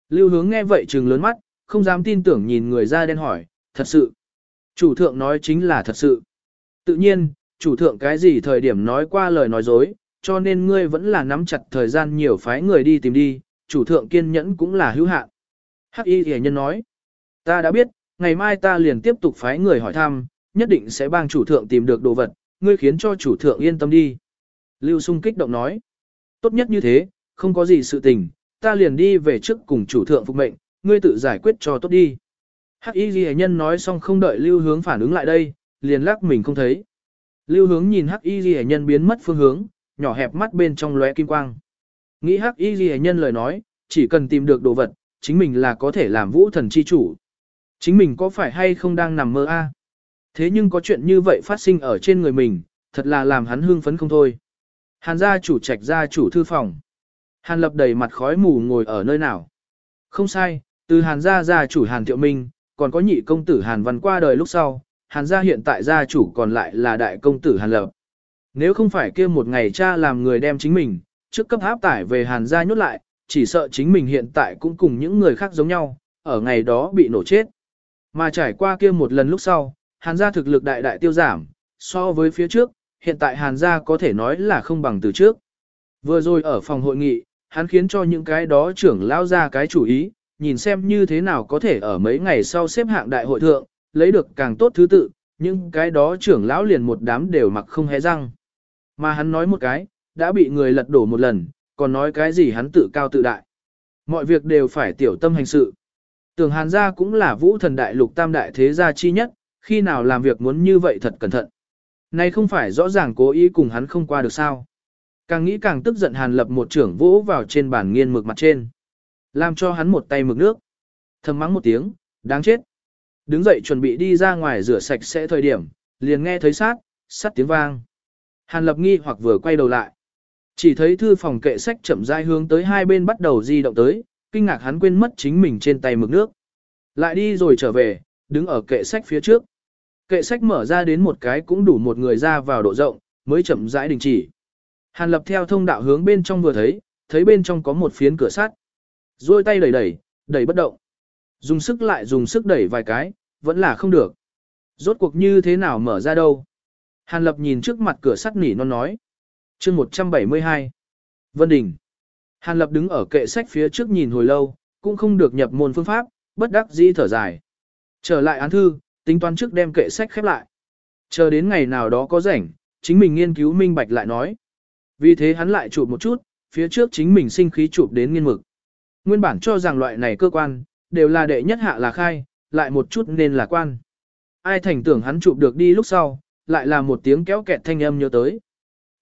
Lưu hướng nghe vậy trừng lớn mắt, không dám tin tưởng nhìn người ra đen hỏi, thật sự. Chủ thượng nói chính là thật sự. Tự nhiên, chủ thượng cái gì thời điểm nói qua lời nói dối, cho nên ngươi vẫn là nắm chặt thời gian nhiều phái người đi tìm đi, chủ thượng kiên nhẫn cũng là hữu hạn. Hắc y ghi nhân nói, ta đã biết, ngày mai ta liền tiếp tục phái người hỏi thăm, nhất định sẽ bang chủ thượng tìm được đồ vật, ngươi khiến cho chủ thượng yên tâm đi. Lưu Sung kích động nói, tốt nhất như thế, không có gì sự tình, ta liền đi về trước cùng chủ thượng phục mệnh, ngươi tự giải quyết cho tốt đi. Hắc y ghi nhân nói xong không đợi lưu hướng phản ứng lại đây, liền lắc mình không thấy. Lưu hướng nhìn hắc y ghi nhân biến mất phương hướng, nhỏ hẹp mắt bên trong lóe kim quang. Nghĩ hắc y ghi nhân lời nói, chỉ cần tìm được đồ vật, chính mình là có thể làm vũ thần chi chủ. Chính mình có phải hay không đang nằm mơ a? Thế nhưng có chuyện như vậy phát sinh ở trên người mình, thật là làm hắn hưng phấn không thôi. Hàn gia chủ trạch gia chủ thư phòng. Hàn lập đầy mặt khói mù ngồi ở nơi nào. Không sai, từ hàn gia gia chủ hàn thiệu minh, còn có nhị công tử hàn văn qua đời lúc sau, hàn gia hiện tại gia chủ còn lại là đại công tử hàn lập. Nếu không phải kia một ngày cha làm người đem chính mình, trước cấp áp tải về hàn gia nhốt lại, chỉ sợ chính mình hiện tại cũng cùng những người khác giống nhau, ở ngày đó bị nổ chết. Mà trải qua kia một lần lúc sau, hàn gia thực lực đại đại tiêu giảm, so với phía trước, hiện tại hàn gia có thể nói là không bằng từ trước. Vừa rồi ở phòng hội nghị, hắn khiến cho những cái đó trưởng lao ra cái chủ ý, nhìn xem như thế nào có thể ở mấy ngày sau xếp hạng đại hội thượng, lấy được càng tốt thứ tự, nhưng cái đó trưởng lão liền một đám đều mặc không hé răng. Mà hắn nói một cái, đã bị người lật đổ một lần, còn nói cái gì hắn tự cao tự đại. Mọi việc đều phải tiểu tâm hành sự. Tưởng hàn gia cũng là vũ thần đại lục tam đại thế gia chi nhất, khi nào làm việc muốn như vậy thật cẩn thận. Này không phải rõ ràng cố ý cùng hắn không qua được sao. Càng nghĩ càng tức giận hàn lập một trưởng vỗ vào trên bàn nghiên mực mặt trên. Làm cho hắn một tay mực nước. Thầm mắng một tiếng, đáng chết. Đứng dậy chuẩn bị đi ra ngoài rửa sạch sẽ thời điểm, liền nghe thấy sát, sát tiếng vang. Hàn lập nghi hoặc vừa quay đầu lại. Chỉ thấy thư phòng kệ sách chậm rãi hướng tới hai bên bắt đầu di động tới, kinh ngạc hắn quên mất chính mình trên tay mực nước. Lại đi rồi trở về, đứng ở kệ sách phía trước. Kệ sách mở ra đến một cái cũng đủ một người ra vào độ rộng, mới chậm rãi đình chỉ. Hàn lập theo thông đạo hướng bên trong vừa thấy, thấy bên trong có một phiến cửa sắt. Rồi tay đẩy đẩy, đẩy bất động. Dùng sức lại dùng sức đẩy vài cái, vẫn là không được. Rốt cuộc như thế nào mở ra đâu? Hàn Lập nhìn trước mặt cửa sắt nỉ non nói. chương 172. Vân Đình. Hàn Lập đứng ở kệ sách phía trước nhìn hồi lâu, cũng không được nhập môn phương pháp, bất đắc dĩ thở dài. Trở lại án thư, tính toán trước đem kệ sách khép lại. Chờ đến ngày nào đó có rảnh, chính mình nghiên cứu minh bạch lại nói. Vì thế hắn lại chụp một chút, phía trước chính mình sinh khí chụp đến nghiên mực. Nguyên bản cho rằng loại này cơ quan, đều là đệ nhất hạ là khai, lại một chút nên là quan. Ai thành tưởng hắn chụp được đi lúc sau, lại là một tiếng kéo kẹt thanh âm nhớ tới.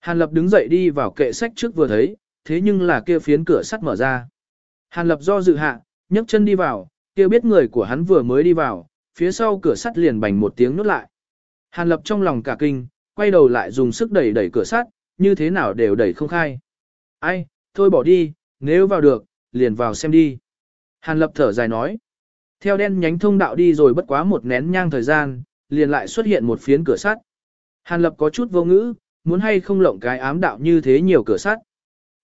Hàn Lập đứng dậy đi vào kệ sách trước vừa thấy, thế nhưng là kia phiến cửa sắt mở ra. Hàn Lập do dự hạ, nhấc chân đi vào, kia biết người của hắn vừa mới đi vào, phía sau cửa sắt liền bành một tiếng nút lại. Hàn Lập trong lòng cả kinh, quay đầu lại dùng sức đẩy đẩy cửa sắt, như thế nào đều đẩy không khai. Ai, thôi bỏ đi, nếu vào được, liền vào xem đi. Hàn Lập thở dài nói. Theo đen nhánh thông đạo đi rồi bất quá một nén nhang thời gian, liền lại xuất hiện một phiến cửa sắt. Hàn Lập có chút vô ngữ, muốn hay không lộng cái ám đạo như thế nhiều cửa sắt.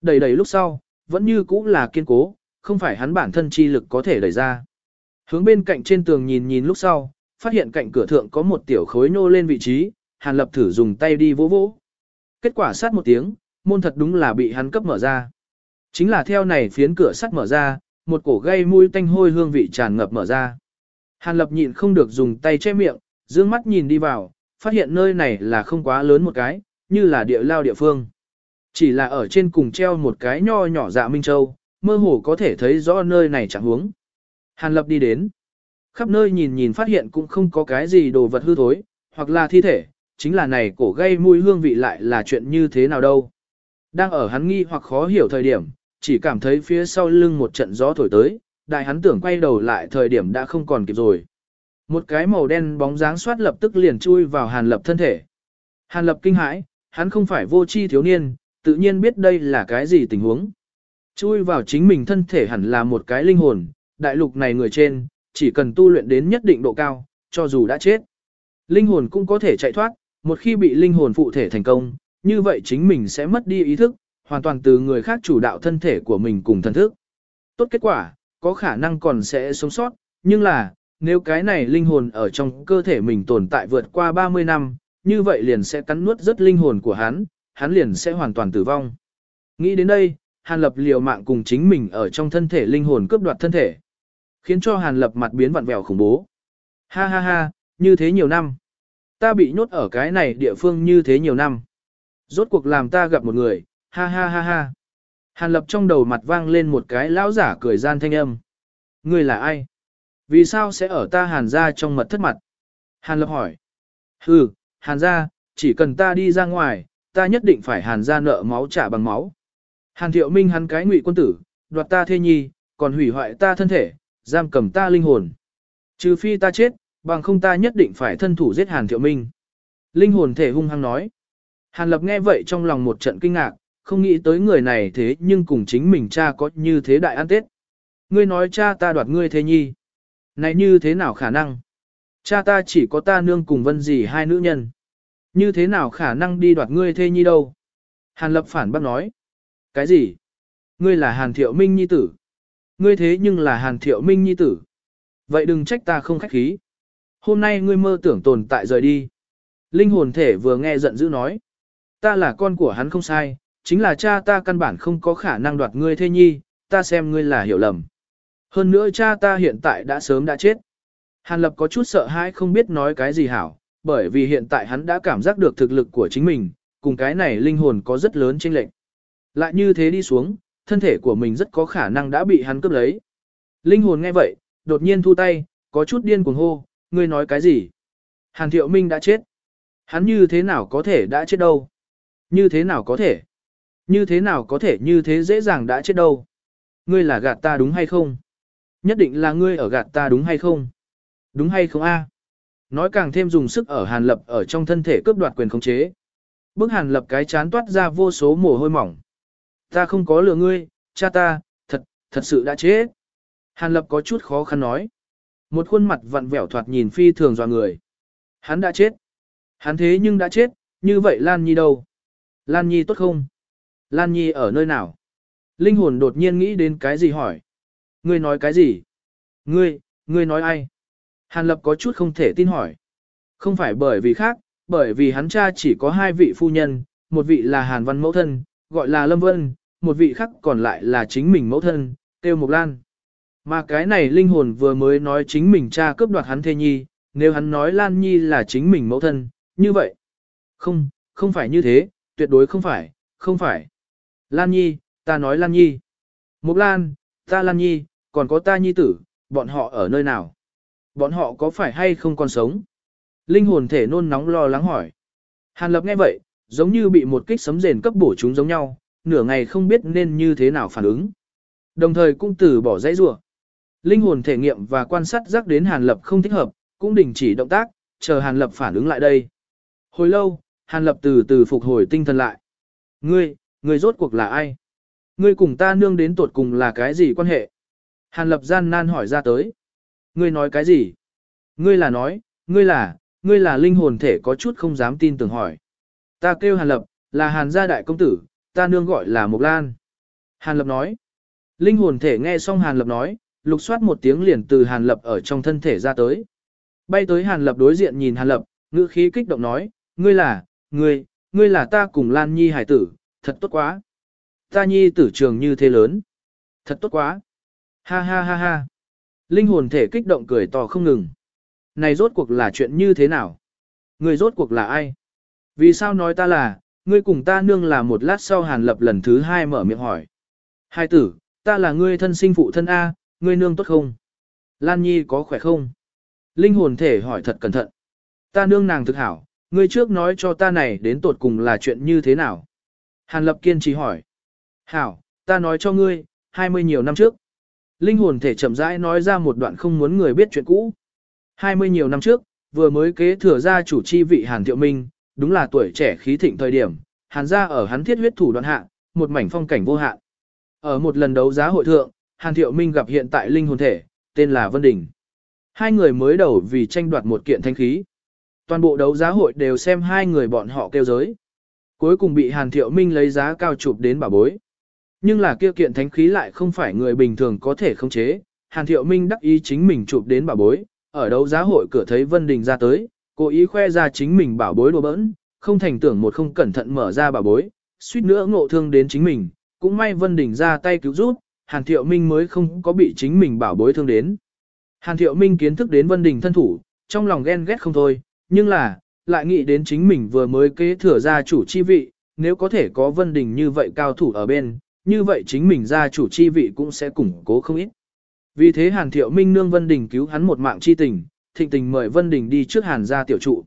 Đẩy đẩy lúc sau, vẫn như cũ là kiên cố, không phải hắn bản thân chi lực có thể đẩy ra. Hướng bên cạnh trên tường nhìn nhìn lúc sau, phát hiện cạnh cửa thượng có một tiểu khối nô lên vị trí, Hàn Lập thử dùng tay đi vỗ vỗ. Kết quả sát một tiếng, môn thật đúng là bị hắn cấp mở ra. Chính là theo này phiến cửa sắt mở ra, một cổ gây mũi tanh hôi hương vị tràn ngập mở ra. Hàn Lập nhịn không được dùng tay che miệng, dương mắt nhìn đi vào, phát hiện nơi này là không quá lớn một cái, như là địa lao địa phương. Chỉ là ở trên cùng treo một cái nho nhỏ dạ Minh Châu, mơ hồ có thể thấy rõ nơi này chẳng huống. Hàn Lập đi đến. Khắp nơi nhìn nhìn phát hiện cũng không có cái gì đồ vật hư thối, hoặc là thi thể, chính là này cổ gây mùi hương vị lại là chuyện như thế nào đâu. Đang ở hắn nghi hoặc khó hiểu thời điểm, chỉ cảm thấy phía sau lưng một trận gió thổi tới, đại hắn tưởng quay đầu lại thời điểm đã không còn kịp rồi. Một cái màu đen bóng dáng xoát lập tức liền chui vào Hàn Lập thân thể. Hàn Lập kinh hãi, hắn không phải vô tri thiếu niên, tự nhiên biết đây là cái gì tình huống. Chui vào chính mình thân thể hẳn là một cái linh hồn, đại lục này người trên, chỉ cần tu luyện đến nhất định độ cao, cho dù đã chết. Linh hồn cũng có thể chạy thoát, một khi bị linh hồn phụ thể thành công, như vậy chính mình sẽ mất đi ý thức, hoàn toàn từ người khác chủ đạo thân thể của mình cùng thần thức. Tốt kết quả, có khả năng còn sẽ sống sót, nhưng là, nếu cái này linh hồn ở trong cơ thể mình tồn tại vượt qua 30 năm, như vậy liền sẽ cắn nuốt rất linh hồn của hắn, hắn liền sẽ hoàn toàn tử vong. Nghĩ đến đây, Hàn Lập liều mạng cùng chính mình ở trong thân thể linh hồn cướp đoạt thân thể. Khiến cho Hàn Lập mặt biến vặn vẹo khủng bố. Ha ha ha, như thế nhiều năm. Ta bị nhốt ở cái này địa phương như thế nhiều năm. Rốt cuộc làm ta gặp một người, ha ha ha ha. Hàn Lập trong đầu mặt vang lên một cái lão giả cười gian thanh âm. Người là ai? Vì sao sẽ ở ta Hàn ra trong mật thất mặt? Hàn Lập hỏi. Hừ, Hàn ra, chỉ cần ta đi ra ngoài, ta nhất định phải Hàn ra nợ máu trả bằng máu. Hàn Thiệu Minh hắn cái ngụy quân tử, đoạt ta thê nhi, còn hủy hoại ta thân thể, giam cầm ta linh hồn. Trừ phi ta chết, bằng không ta nhất định phải thân thủ giết Hàn Thiệu Minh. Linh hồn thể hung hăng nói. Hàn Lập nghe vậy trong lòng một trận kinh ngạc, không nghĩ tới người này thế nhưng cùng chính mình cha có như thế đại ăn tết. Ngươi nói cha ta đoạt ngươi thế nhi. Này như thế nào khả năng? Cha ta chỉ có ta nương cùng vân gì hai nữ nhân. Như thế nào khả năng đi đoạt ngươi thế nhi đâu? Hàn Lập phản bác nói. Cái gì? Ngươi là Hàn Thiệu Minh nhi tử. Ngươi thế nhưng là Hàn Thiệu Minh nhi tử. Vậy đừng trách ta không khách khí. Hôm nay ngươi mơ tưởng tồn tại rời đi. Linh hồn thể vừa nghe giận dữ nói. Ta là con của hắn không sai, chính là cha ta căn bản không có khả năng đoạt ngươi thê nhi, ta xem ngươi là hiểu lầm. Hơn nữa cha ta hiện tại đã sớm đã chết. Hàn Lập có chút sợ hãi không biết nói cái gì hảo, bởi vì hiện tại hắn đã cảm giác được thực lực của chính mình, cùng cái này linh hồn có rất lớn chênh lệch. Lại như thế đi xuống, thân thể của mình rất có khả năng đã bị hắn cướp lấy. Linh hồn nghe vậy, đột nhiên thu tay, có chút điên cuồng hô, ngươi nói cái gì? Hàn Thiệu Minh đã chết. Hắn như thế nào có thể đã chết đâu? Như thế nào có thể? Như thế nào có thể như thế dễ dàng đã chết đâu? Ngươi là gạt ta đúng hay không? Nhất định là ngươi ở gạt ta đúng hay không? Đúng hay không a? Nói càng thêm dùng sức ở Hàn Lập ở trong thân thể cướp đoạt quyền khống chế. Bức Hàn Lập cái chán toát ra vô số mồ hôi mỏng. Ta không có lừa ngươi, cha ta, thật, thật sự đã chết. Hàn Lập có chút khó khăn nói. Một khuôn mặt vặn vẹo thoạt nhìn phi thường dò người. Hắn đã chết. Hắn thế nhưng đã chết, như vậy Lan Nhi đâu? Lan Nhi tốt không? Lan Nhi ở nơi nào? Linh hồn đột nhiên nghĩ đến cái gì hỏi? Ngươi nói cái gì? Ngươi, Ngươi nói ai? Hàn Lập có chút không thể tin hỏi. Không phải bởi vì khác, bởi vì hắn cha chỉ có hai vị phu nhân, một vị là Hàn Văn mẫu thân, gọi là Lâm Vân, một vị khác còn lại là chính mình mẫu thân, Tiêu Mộc Lan. Mà cái này linh hồn vừa mới nói chính mình cha cướp đoạt hắn thê nhi, nếu hắn nói Lan Nhi là chính mình mẫu thân, như vậy. Không, không phải như thế, tuyệt đối không phải, không phải. Lan Nhi, ta nói Lan Nhi. Mục Lan, ta Lan Nhi, còn có ta Nhi tử, bọn họ ở nơi nào? Bọn họ có phải hay không còn sống? Linh hồn thể nôn nóng lo lắng hỏi. Hàn Lập nghe vậy, giống như bị một kích sấm rền cấp bổ chúng giống nhau, nửa ngày không biết nên như thế nào phản ứng. Đồng thời cũng từ bỏ dãy rủa. Linh hồn thể nghiệm và quan sát rắc đến Hàn Lập không thích hợp, cũng đình chỉ động tác, chờ Hàn Lập phản ứng lại đây. Hồi lâu, Hàn Lập từ từ phục hồi tinh thần lại. Ngươi, Người rốt cuộc là ai? Ngươi cùng ta nương đến tột cùng là cái gì quan hệ? Hàn Lập gian nan hỏi ra tới. Ngươi nói cái gì? Ngươi là nói, ngươi là, ngươi là linh hồn thể có chút không dám tin tưởng hỏi. Ta kêu Hàn Lập, là Hàn gia đại công tử, ta nương gọi là Mộc Lan. Hàn Lập nói. Linh hồn thể nghe xong Hàn Lập nói, lục soát một tiếng liền từ Hàn Lập ở trong thân thể ra tới. Bay tới Hàn Lập đối diện nhìn Hàn Lập, ngữ khí kích động nói, ngươi là, ngươi, ngươi là ta cùng Lan Nhi hải tử, thật tốt quá. Ta Nhi tử trường như thế lớn. Thật tốt quá. Ha ha ha ha. Linh hồn thể kích động cười to không ngừng. Này rốt cuộc là chuyện như thế nào? người rốt cuộc là ai? Vì sao nói ta là, ngươi cùng ta nương là một lát sau Hàn Lập lần thứ hai mở miệng hỏi. Hai tử, ta là ngươi thân sinh phụ thân A, ngươi nương tốt không? Lan Nhi có khỏe không? Linh hồn thể hỏi thật cẩn thận. Ta nương nàng thực hảo, ngươi trước nói cho ta này đến tột cùng là chuyện như thế nào? Hàn Lập kiên trì hỏi. Hảo, ta nói cho ngươi, hai mươi nhiều năm trước. Linh hồn thể chậm rãi nói ra một đoạn không muốn người biết chuyện cũ. Hai mươi nhiều năm trước, vừa mới kế thừa ra chủ chi vị Hàn Thiệu Minh, đúng là tuổi trẻ khí thịnh thời điểm, Hàn gia ở hắn thiết huyết thủ đoạn hạ, một mảnh phong cảnh vô hạn. Ở một lần đấu giá hội thượng, Hàn Thiệu Minh gặp hiện tại linh hồn thể, tên là Vân Đình. Hai người mới đầu vì tranh đoạt một kiện thanh khí. Toàn bộ đấu giá hội đều xem hai người bọn họ kêu giới. Cuối cùng bị Hàn Thiệu Minh lấy giá cao chụp đến bà bối. Nhưng là kia kiện thánh khí lại không phải người bình thường có thể khống chế. Hàn Thiệu Minh đắc ý chính mình chụp đến bà bối, ở đấu giá hội cửa thấy Vân Đình ra tới, cố ý khoe ra chính mình bảo bối đồ bỡn, không thành tưởng một không cẩn thận mở ra bảo bối, suýt nữa ngộ thương đến chính mình, cũng may Vân Đình ra tay cứu giúp, Hàn Thiệu Minh mới không có bị chính mình bảo bối thương đến. Hàn Thiệu Minh kiến thức đến Vân Đình thân thủ, trong lòng ghen ghét không thôi, nhưng là, lại nghĩ đến chính mình vừa mới kế thừa gia chủ chi vị, nếu có thể có Vân Đình như vậy cao thủ ở bên, như vậy chính mình gia chủ chi vị cũng sẽ củng cố không ít. Vì thế Hàn Thiệu Minh nương Vân Đình cứu hắn một mạng chi tình, thịnh tình mời Vân Đình đi trước Hàn gia tiểu trụ.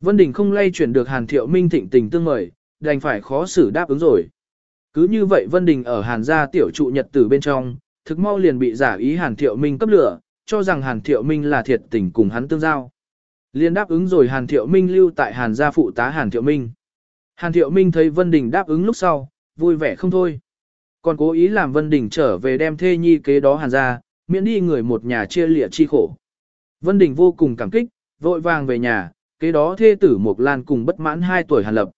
Vân Đình không lay chuyển được Hàn Thiệu Minh thịnh tình tương mời, đành phải khó xử đáp ứng rồi. Cứ như vậy Vân Đình ở Hàn gia tiểu trụ nhật tử bên trong, thực mau liền bị giả ý Hàn Thiệu Minh cấp lửa, cho rằng Hàn Thiệu Minh là thiệt tình cùng hắn tương giao. Liên đáp ứng rồi Hàn Thiệu Minh lưu tại Hàn gia phụ tá Hàn Thiệu Minh. Hàn Thiệu Minh thấy Vân Đình đáp ứng lúc sau, vui vẻ không thôi. Còn cố ý làm Vân Đình trở về đem thê nhi kế đó Hàn gia, miễn đi người một nhà chia lịa chi khổ. Vân Đình vô cùng cảm kích, vội vàng về nhà, kế đó thê tử Mộc Lan cùng bất mãn 2 tuổi Hàn Lập.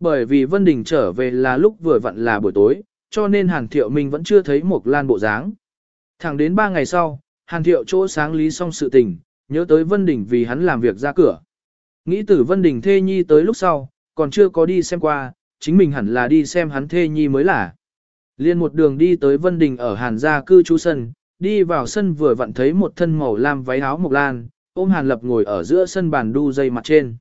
Bởi vì Vân Đình trở về là lúc vừa vặn là buổi tối, cho nên Hàn Thiệu Minh vẫn chưa thấy Mộc Lan bộ dáng. Thẳng đến 3 ngày sau, Hàn Thiệu chỗ sáng lý xong sự tình, nhớ tới Vân Đình vì hắn làm việc ra cửa. Nghĩ tử Vân Đình thê nhi tới lúc sau, còn chưa có đi xem qua, chính mình hẳn là đi xem hắn thê nhi mới là. Liên một đường đi tới Vân Đình ở Hàn gia cư trú sân, đi vào sân vừa vặn thấy một thân màu lam váy áo mộc lan, ôm Hàn Lập ngồi ở giữa sân bàn đu dây mặt trên.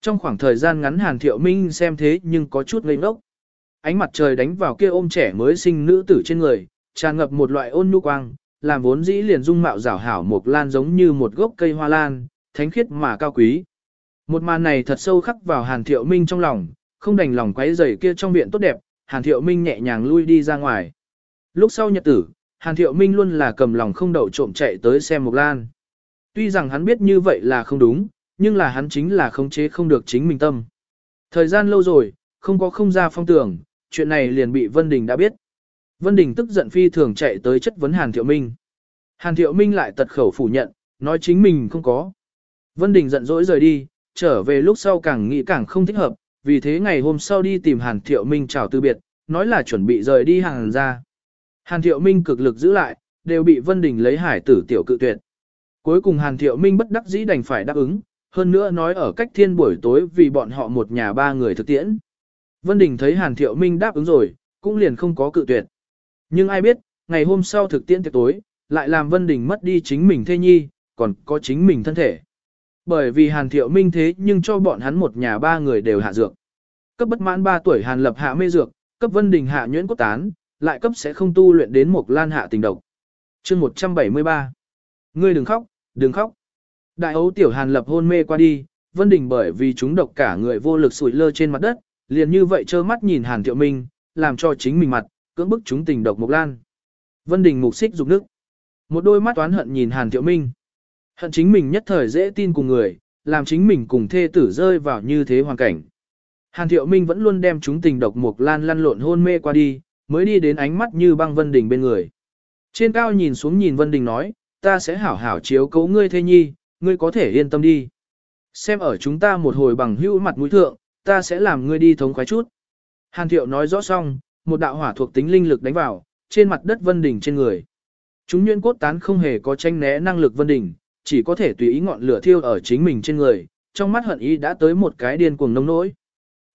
Trong khoảng thời gian ngắn Hàn Thiệu Minh xem thế nhưng có chút ngây ngốc. Ánh mặt trời đánh vào kia ôm trẻ mới sinh nữ tử trên người, tràn ngập một loại ôn nhu quang, làm vốn dĩ liền dung mạo rảo hảo một lan giống như một gốc cây hoa lan, thánh khiết mà cao quý. Một màn này thật sâu khắc vào Hàn Thiệu Minh trong lòng, không đành lòng quấy rầy kia trong viện tốt đẹp, Hàn Thiệu Minh nhẹ nhàng lui đi ra ngoài. Lúc sau nhật tử, Hàn Thiệu Minh luôn là cầm lòng không đậu trộm chạy tới xem Mộc Lan. Tuy rằng hắn biết như vậy là không đúng, nhưng là hắn chính là khống chế không được chính mình tâm. Thời gian lâu rồi, không có không ra phong tưởng, chuyện này liền bị Vân Đình đã biết. Vân Đình tức giận phi thường chạy tới chất vấn Hàn Thiệu Minh. Hàn Thiệu Minh lại tật khẩu phủ nhận, nói chính mình không có. Vân Đình giận dỗi rời đi, trở về lúc sau càng nghĩ càng không thích hợp, vì thế ngày hôm sau đi tìm Hàn Thiệu Minh chào từ biệt, nói là chuẩn bị rời đi hàng ra. Hàn Thiệu Minh cực lực giữ lại, đều bị Vân Đình lấy hải tử tiểu cự tuyệt. Cuối cùng Hàn Thiệu Minh bất đắc dĩ đành phải đáp ứng, hơn nữa nói ở cách thiên buổi tối vì bọn họ một nhà ba người thực tiễn. Vân Đình thấy Hàn Thiệu Minh đáp ứng rồi, cũng liền không có cự tuyệt. Nhưng ai biết, ngày hôm sau thực tiễn tiệc tối, lại làm Vân Đình mất đi chính mình thê nhi, còn có chính mình thân thể. Bởi vì Hàn Thiệu Minh thế nhưng cho bọn hắn một nhà ba người đều hạ dược. Cấp bất mãn 3 tuổi Hàn Lập hạ mê dược, cấp Vân Đình hạ nhuyễn cốt tán, lại cấp sẽ không tu luyện đến một lan hạ tình độc. Chương 173 Ngươi đừng khóc, đừng khóc. Đại ấu tiểu Hàn Lập hôn mê qua đi, Vân Đình bởi vì chúng độc cả người vô lực sủi lơ trên mặt đất, liền như vậy trơ mắt nhìn Hàn Thiệu Minh, làm cho chính mình mặt, cưỡng bức chúng tình độc Mộc Lan. Vân Đình mục xích dục nước. Một đôi mắt toán hận nhìn Hàn Thiệu Minh. Hận chính mình nhất thời dễ tin cùng người, làm chính mình cùng thê tử rơi vào như thế hoàn cảnh. Hàn Thiệu Minh vẫn luôn đem chúng tình độc Mộc Lan lăn lộn hôn mê qua đi, mới đi đến ánh mắt như băng Vân Đình bên người. Trên cao nhìn xuống nhìn Vân Đình nói, ta sẽ hảo hảo chiếu cố ngươi thê nhi, ngươi có thể yên tâm đi. Xem ở chúng ta một hồi bằng hữu mặt mũi thượng, ta sẽ làm ngươi đi thống khoái chút. Hàn Thiệu nói rõ xong, một đạo hỏa thuộc tính linh lực đánh vào, trên mặt đất Vân Đình trên người. Chúng nhuyễn cốt tán không hề có tranh né năng lực Vân Đình, chỉ có thể tùy ý ngọn lửa thiêu ở chính mình trên người, trong mắt hận ý đã tới một cái điên cuồng nông nỗi.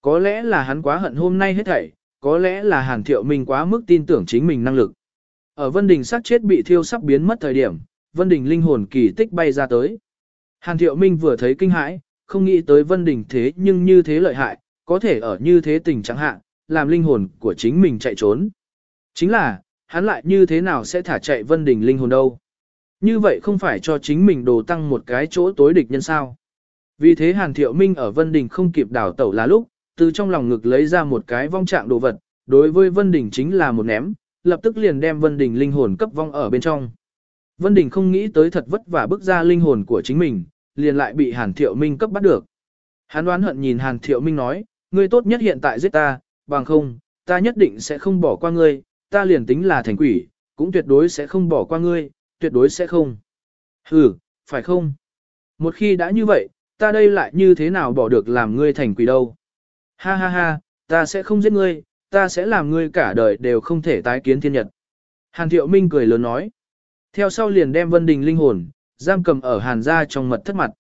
Có lẽ là hắn quá hận hôm nay hết thảy, có lẽ là Hàn Thiệu Minh quá mức tin tưởng chính mình năng lực. Ở Vân Đình sát chết bị thiêu sắp biến mất thời điểm, Vân Đình linh hồn kỳ tích bay ra tới. Hàn Thiệu Minh vừa thấy kinh hãi, không nghĩ tới Vân Đình thế nhưng như thế lợi hại, có thể ở như thế tình trạng hạ, làm linh hồn của chính mình chạy trốn. Chính là, hắn lại như thế nào sẽ thả chạy Vân Đình linh hồn đâu. Như vậy không phải cho chính mình đồ tăng một cái chỗ tối địch nhân sao. Vì thế Hàn Thiệu Minh ở Vân Đình không kịp đảo tẩu là lúc, từ trong lòng ngực lấy ra một cái vong trạng đồ vật, đối với Vân Đình chính là một ném, lập tức liền đem Vân Đình linh hồn cấp vong ở bên trong. Vân Đình không nghĩ tới thật vất vả bước ra linh hồn của chính mình, liền lại bị Hàn Thiệu Minh cấp bắt được. Hắn đoán hận nhìn Hàn Thiệu Minh nói, ngươi tốt nhất hiện tại giết ta, bằng không, ta nhất định sẽ không bỏ qua ngươi, ta liền tính là thành quỷ, cũng tuyệt đối sẽ không bỏ qua ngươi, tuyệt đối sẽ không. Ừ, phải không? Một khi đã như vậy, ta đây lại như thế nào bỏ được làm ngươi thành quỷ đâu? Ha ha ha, ta sẽ không giết ngươi, ta sẽ làm ngươi cả đời đều không thể tái kiến thiên nhật. Hàn Thiệu Minh cười lớn nói. Theo sau liền đem Vân Đình linh hồn, giam cầm ở Hàn gia trong mật thất mặt.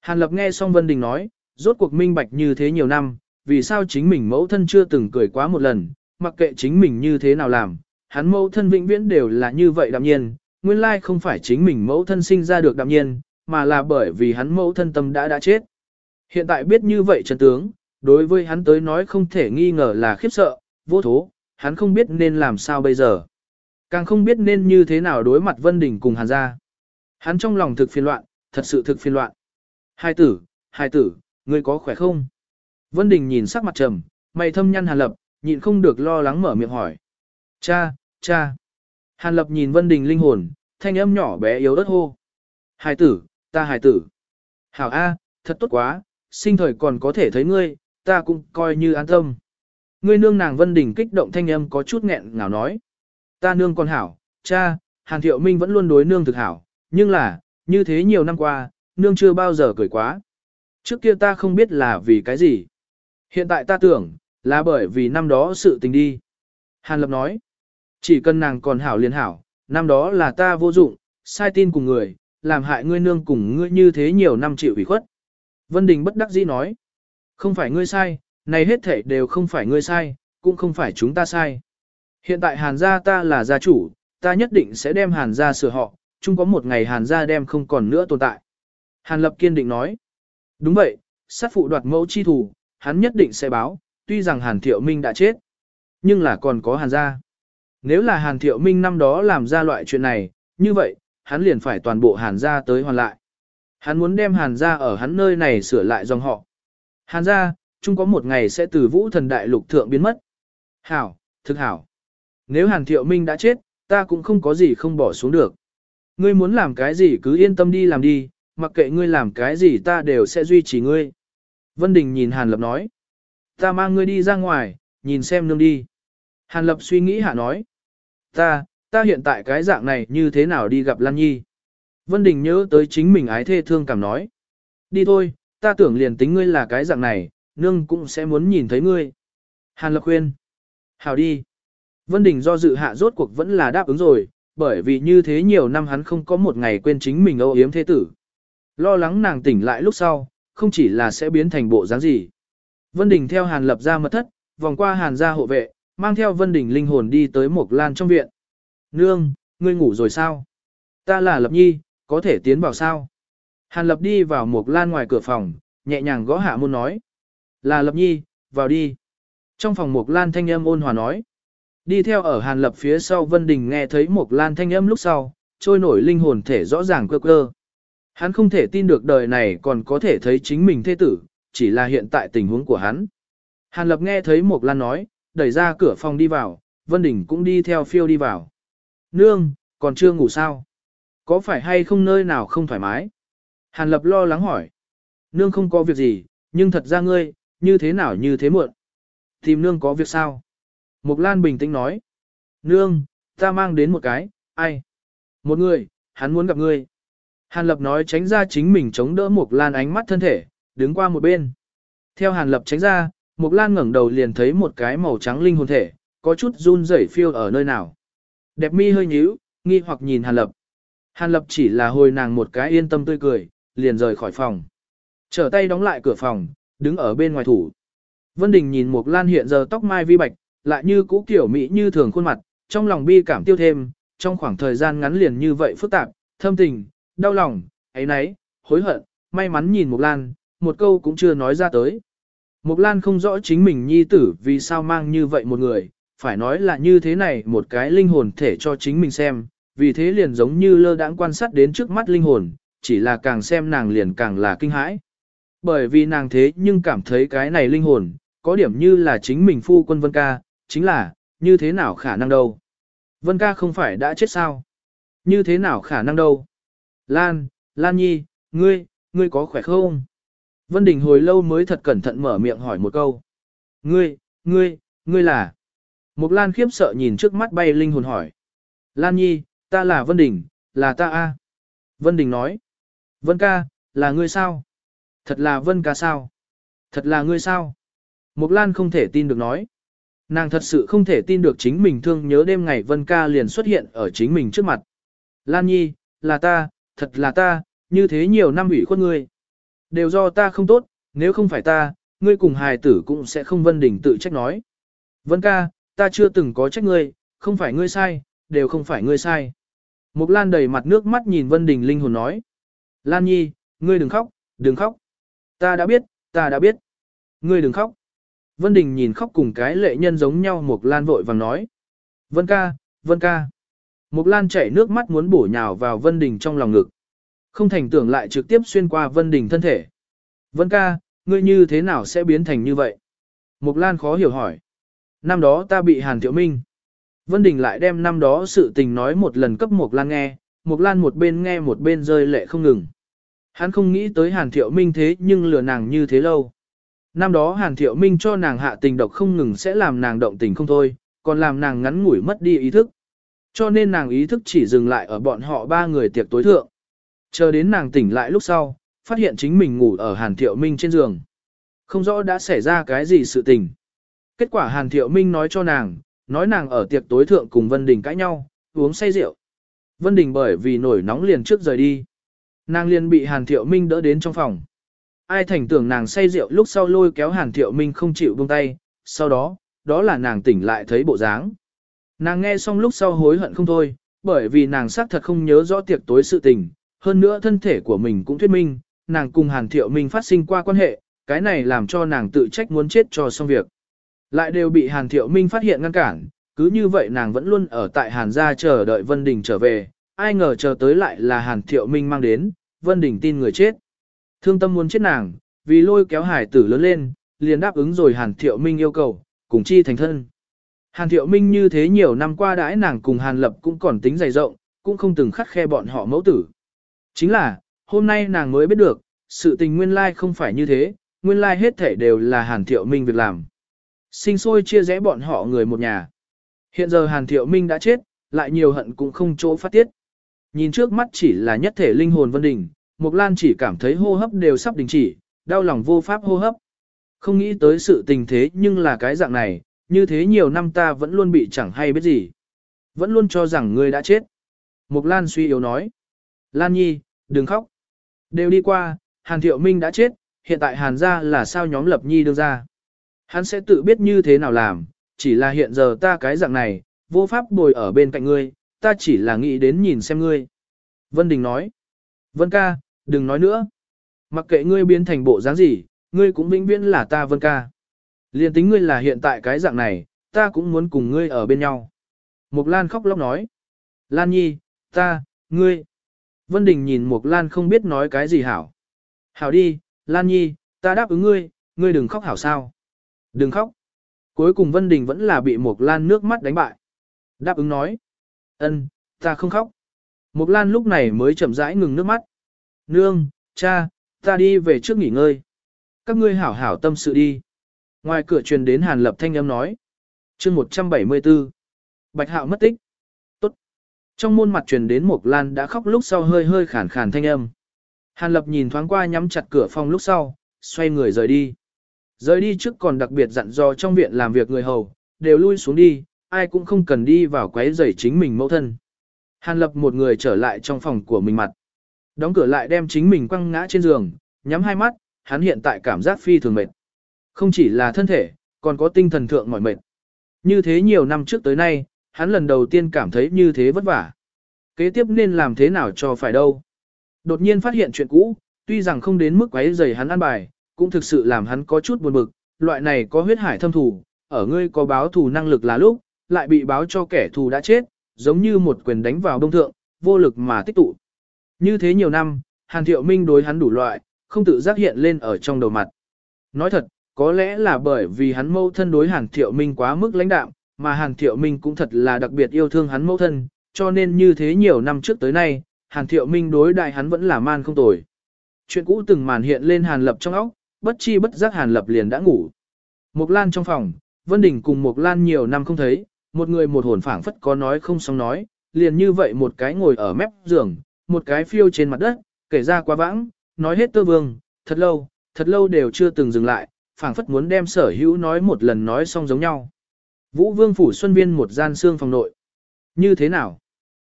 Hàn Lập nghe xong Vân Đình nói, rốt cuộc minh bạch như thế nhiều năm, vì sao chính mình mẫu thân chưa từng cười quá một lần, mặc kệ chính mình như thế nào làm, hắn mẫu thân vĩnh viễn đều là như vậy đạm nhiên, nguyên lai không phải chính mình mẫu thân sinh ra được đạm nhiên, mà là bởi vì hắn mẫu thân tâm đã đã chết. Hiện tại biết như vậy chân tướng, đối với hắn tới nói không thể nghi ngờ là khiếp sợ, vô thố, hắn không biết nên làm sao bây giờ. Càng không biết nên như thế nào đối mặt Vân Đình cùng Hàn gia. Hắn trong lòng thực phiền loạn, thật sự thực phiền loạn. Hai tử, hai tử, ngươi có khỏe không? Vân Đình nhìn sắc mặt trầm, mày thâm nhăn Hàn Lập, nhịn không được lo lắng mở miệng hỏi. Cha, cha. Hàn Lập nhìn Vân Đình linh hồn, thanh âm nhỏ bé yếu ớt hô. Hải tử, ta Hải tử. Hảo A, thật tốt quá, sinh thời còn có thể thấy ngươi, ta cũng coi như an tâm. Ngươi nương nàng Vân Đình kích động thanh âm có chút nghẹn ngào nói. Ta nương còn hảo, cha, Hàn Thiệu Minh vẫn luôn đối nương thực hảo, nhưng là, như thế nhiều năm qua, nương chưa bao giờ cười quá. Trước kia ta không biết là vì cái gì. Hiện tại ta tưởng, là bởi vì năm đó sự tình đi. Hàn Lập nói, chỉ cần nàng còn hảo liền hảo, năm đó là ta vô dụng, sai tin cùng người, làm hại ngươi nương cùng ngươi như thế nhiều năm chịu ủy khuất. Vân Đình bất đắc dĩ nói, không phải ngươi sai, này hết thể đều không phải ngươi sai, cũng không phải chúng ta sai. Hiện tại Hàn gia ta là gia chủ, ta nhất định sẽ đem Hàn gia sửa họ, chung có một ngày Hàn gia đem không còn nữa tồn tại. Hàn Lập kiên định nói, đúng vậy, sát phụ đoạt mẫu chi thủ, hắn nhất định sẽ báo, tuy rằng Hàn Thiệu Minh đã chết, nhưng là còn có Hàn gia. Nếu là Hàn Thiệu Minh năm đó làm ra loại chuyện này, như vậy, hắn liền phải toàn bộ Hàn gia tới hoàn lại. Hắn muốn đem Hàn gia ở hắn nơi này sửa lại dòng họ. Hàn gia, chung có một ngày sẽ từ vũ thần đại lục thượng biến mất. Hảo, thực hảo. Nếu Hàn Thiệu Minh đã chết, ta cũng không có gì không bỏ xuống được. Ngươi muốn làm cái gì cứ yên tâm đi làm đi, mặc kệ ngươi làm cái gì ta đều sẽ duy trì ngươi. Vân Đình nhìn Hàn Lập nói. Ta mang ngươi đi ra ngoài, nhìn xem nương đi. Hàn Lập suy nghĩ hạ nói. Ta, ta hiện tại cái dạng này như thế nào đi gặp Lan Nhi. Vân Đình nhớ tới chính mình ái thê thương cảm nói. Đi thôi, ta tưởng liền tính ngươi là cái dạng này, nương cũng sẽ muốn nhìn thấy ngươi. Hàn Lập khuyên. Hào đi. Vân Đình do dự hạ rốt cuộc vẫn là đáp ứng rồi, bởi vì như thế nhiều năm hắn không có một ngày quên chính mình âu yếm thế tử. Lo lắng nàng tỉnh lại lúc sau, không chỉ là sẽ biến thành bộ dáng gì. Vân Đình theo Hàn Lập ra mật thất, vòng qua Hàn gia hộ vệ, mang theo Vân Đình linh hồn đi tới Mộc Lan trong viện. Nương, ngươi ngủ rồi sao? Ta là Lập Nhi, có thể tiến vào sao? Hàn Lập đi vào Mộc Lan ngoài cửa phòng, nhẹ nhàng gõ hạ môn nói. Là Lập Nhi, vào đi. Trong phòng Mộc Lan thanh âm ôn hòa nói. Đi theo ở Hàn Lập phía sau Vân Đình nghe thấy Mộc Lan thanh âm lúc sau, trôi nổi linh hồn thể rõ ràng cơ cơ. Hắn không thể tin được đời này còn có thể thấy chính mình thế tử, chỉ là hiện tại tình huống của hắn. Hàn Lập nghe thấy Mộc Lan nói, đẩy ra cửa phòng đi vào, Vân Đình cũng đi theo phiêu đi vào. Nương, còn chưa ngủ sao? Có phải hay không nơi nào không thoải mái? Hàn Lập lo lắng hỏi. Nương không có việc gì, nhưng thật ra ngươi, như thế nào như thế muộn? Tìm nương có việc sao? Mộc Lan bình tĩnh nói. Nương, ta mang đến một cái, ai? Một người, hắn muốn gặp ngươi. Hàn Lập nói tránh ra chính mình chống đỡ Mộc Lan ánh mắt thân thể, đứng qua một bên. Theo Hàn Lập tránh ra, Mộc Lan ngẩng đầu liền thấy một cái màu trắng linh hồn thể, có chút run rẩy phiêu ở nơi nào. Đẹp mi hơi nhíu, nghi hoặc nhìn Hàn Lập. Hàn Lập chỉ là hồi nàng một cái yên tâm tươi cười, liền rời khỏi phòng. Trở tay đóng lại cửa phòng, đứng ở bên ngoài thủ. Vân Đình nhìn Mộc Lan hiện giờ tóc mai vi bạch, lại như cũ kiểu mỹ như thường khuôn mặt, trong lòng bi cảm tiêu thêm, trong khoảng thời gian ngắn liền như vậy phức tạp, thâm tình, đau lòng, ấy nấy, hối hận, may mắn nhìn Mộc Lan, một câu cũng chưa nói ra tới. Mộc Lan không rõ chính mình nhi tử vì sao mang như vậy một người, phải nói là như thế này một cái linh hồn thể cho chính mình xem, vì thế liền giống như lơ đãng quan sát đến trước mắt linh hồn, chỉ là càng xem nàng liền càng là kinh hãi. Bởi vì nàng thế nhưng cảm thấy cái này linh hồn, có điểm như là chính mình phu quân Vân Ca, chính là, như thế nào khả năng đâu. Vân Ca không phải đã chết sao? Như thế nào khả năng đâu? Lan, Lan Nhi, ngươi, ngươi có khỏe không? Vân Đình hồi lâu mới thật cẩn thận mở miệng hỏi một câu. Ngươi, ngươi, ngươi là... Mục Lan khiếp sợ nhìn trước mắt bay linh hồn hỏi. Lan Nhi, ta là Vân Đình, là ta a. Vân Đình nói. Vân ca, là ngươi sao? Thật là Vân ca sao? Thật là ngươi sao? Mục Lan không thể tin được nói. Nàng thật sự không thể tin được chính mình thương nhớ đêm ngày Vân ca liền xuất hiện ở chính mình trước mặt. Lan Nhi, là ta, thật là ta, như thế nhiều năm ủy khuất ngươi. Đều do ta không tốt, nếu không phải ta, ngươi cùng hài tử cũng sẽ không Vân Đình tự trách nói. Vân ca, ta chưa từng có trách ngươi, không phải ngươi sai, đều không phải ngươi sai. Mục Lan đầy mặt nước mắt nhìn Vân Đình linh hồn nói. Lan Nhi, ngươi đừng khóc, đừng khóc. Ta đã biết, ta đã biết. Ngươi đừng khóc. Vân Đình nhìn khóc cùng cái lệ nhân giống nhau Mục Lan vội vàng nói. Vân ca, Vân ca. Mục Lan chảy nước mắt muốn bổ nhào vào Vân Đình trong lòng ngực. Không thành tưởng lại trực tiếp xuyên qua Vân Đình thân thể. Vân ca, ngươi như thế nào sẽ biến thành như vậy? Mục Lan khó hiểu hỏi. Năm đó ta bị Hàn Thiệu Minh. Vân Đình lại đem năm đó sự tình nói một lần cấp Mục Lan nghe, Mục Lan một bên nghe một bên rơi lệ không ngừng. Hắn không nghĩ tới Hàn Thiệu Minh thế nhưng lừa nàng như thế lâu. Năm đó Hàn Thiệu Minh cho nàng hạ tình độc không ngừng sẽ làm nàng động tình không thôi, còn làm nàng ngắn ngủi mất đi ý thức. Cho nên nàng ý thức chỉ dừng lại ở bọn họ ba người tiệc tối thượng. Chờ đến nàng tỉnh lại lúc sau, phát hiện chính mình ngủ ở Hàn Thiệu Minh trên giường. Không rõ đã xảy ra cái gì sự tình. Kết quả Hàn Thiệu Minh nói cho nàng, nói nàng ở tiệc tối thượng cùng Vân Đình cãi nhau, uống say rượu. Vân Đình bởi vì nổi nóng liền trước rời đi. Nàng liền bị Hàn Thiệu Minh đỡ đến trong phòng. Ai thành tưởng nàng say rượu lúc sau lôi kéo Hàn Thiệu Minh không chịu buông tay, sau đó, đó là nàng tỉnh lại thấy bộ dáng. Nàng nghe xong lúc sau hối hận không thôi, bởi vì nàng xác thật không nhớ rõ tiệc tối sự tình, hơn nữa thân thể của mình cũng thuyết minh, nàng cùng Hàn Thiệu Minh phát sinh qua quan hệ, cái này làm cho nàng tự trách muốn chết cho xong việc. Lại đều bị Hàn Thiệu Minh phát hiện ngăn cản, cứ như vậy nàng vẫn luôn ở tại Hàn gia chờ đợi Vân Đình trở về, ai ngờ chờ tới lại là Hàn Thiệu Minh mang đến, Vân Đình tin người chết. Thương tâm muốn chết nàng, vì lôi kéo hải tử lớn lên, liền đáp ứng rồi Hàn Thiệu Minh yêu cầu, cùng chi thành thân. Hàn Thiệu Minh như thế nhiều năm qua đãi nàng cùng Hàn Lập cũng còn tính dày rộng, cũng không từng khắc khe bọn họ mẫu tử. Chính là, hôm nay nàng mới biết được, sự tình nguyên lai không phải như thế, nguyên lai hết thể đều là Hàn Thiệu Minh việc làm. Sinh sôi chia rẽ bọn họ người một nhà. Hiện giờ Hàn Thiệu Minh đã chết, lại nhiều hận cũng không chỗ phát tiết. Nhìn trước mắt chỉ là nhất thể linh hồn Vân Đình, Mục Lan chỉ cảm thấy hô hấp đều sắp đình chỉ, đau lòng vô pháp hô hấp. Không nghĩ tới sự tình thế nhưng là cái dạng này, như thế nhiều năm ta vẫn luôn bị chẳng hay biết gì. Vẫn luôn cho rằng ngươi đã chết. Mục Lan suy yếu nói. Lan Nhi, đừng khóc. Đều đi qua, Hàn Thiệu Minh đã chết, hiện tại Hàn gia là sao nhóm lập Nhi đưa ra. Hắn sẽ tự biết như thế nào làm, chỉ là hiện giờ ta cái dạng này, vô pháp bồi ở bên cạnh ngươi, ta chỉ là nghĩ đến nhìn xem ngươi. Vân Đình nói. Vân ca, đừng nói nữa. Mặc kệ ngươi biến thành bộ dáng gì, ngươi cũng vĩnh viễn là ta Vân ca. Liên tính ngươi là hiện tại cái dạng này, ta cũng muốn cùng ngươi ở bên nhau. Mục Lan khóc lóc nói. Lan Nhi, ta, ngươi. Vân Đình nhìn Mục Lan không biết nói cái gì hảo. Hảo đi, Lan Nhi, ta đáp ứng ngươi, ngươi đừng khóc hảo sao. Đừng khóc. Cuối cùng Vân Đình vẫn là bị Mục Lan nước mắt đánh bại. Đáp ứng nói. ân, ta không khóc. Mục Lan lúc này mới chậm rãi ngừng nước mắt. Nương, cha, ta đi về trước nghỉ ngơi. Các ngươi hảo hảo tâm sự đi. Ngoài cửa truyền đến Hàn Lập thanh âm nói. chương 174. Bạch Hạo mất tích. Tốt. Trong môn mặt truyền đến Mộc Lan đã khóc lúc sau hơi hơi khàn khàn thanh âm. Hàn Lập nhìn thoáng qua nhắm chặt cửa phòng lúc sau, xoay người rời đi. Rời đi trước còn đặc biệt dặn dò trong viện làm việc người hầu, đều lui xuống đi, ai cũng không cần đi vào quấy rầy chính mình mẫu thân. Hàn Lập một người trở lại trong phòng của mình mặt. Đóng cửa lại đem chính mình quăng ngã trên giường, nhắm hai mắt, hắn hiện tại cảm giác phi thường mệt. Không chỉ là thân thể, còn có tinh thần thượng mỏi mệt. Như thế nhiều năm trước tới nay, hắn lần đầu tiên cảm thấy như thế vất vả. Kế tiếp nên làm thế nào cho phải đâu. Đột nhiên phát hiện chuyện cũ, tuy rằng không đến mức quấy rầy hắn ăn bài, cũng thực sự làm hắn có chút buồn bực, loại này có huyết hải thâm thù, ở ngươi có báo thù năng lực là lúc, lại bị báo cho kẻ thù đã chết, giống như một quyền đánh vào đông thượng, vô lực mà tích tụ. Như thế nhiều năm, Hàn Thiệu Minh đối hắn đủ loại, không tự giác hiện lên ở trong đầu mặt. Nói thật, có lẽ là bởi vì hắn mâu thân đối Hàn Thiệu Minh quá mức lãnh đạm, mà Hàn Thiệu Minh cũng thật là đặc biệt yêu thương hắn mâu thân, cho nên như thế nhiều năm trước tới nay, Hàn Thiệu Minh đối đại hắn vẫn là man không tồi. Chuyện cũ từng màn hiện lên Hàn Lập trong óc, bất chi bất giác Hàn Lập liền đã ngủ. Mục Lan trong phòng, Vân Đình cùng Mục Lan nhiều năm không thấy, một người một hồn phảng phất có nói không xong nói, liền như vậy một cái ngồi ở mép giường, một cái phiêu trên mặt đất, kể ra quá vãng, nói hết tơ vương, thật lâu, thật lâu đều chưa từng dừng lại, phảng phất muốn đem sở hữu nói một lần nói xong giống nhau. Vũ Vương phủ Xuân Viên một gian xương phòng nội. Như thế nào?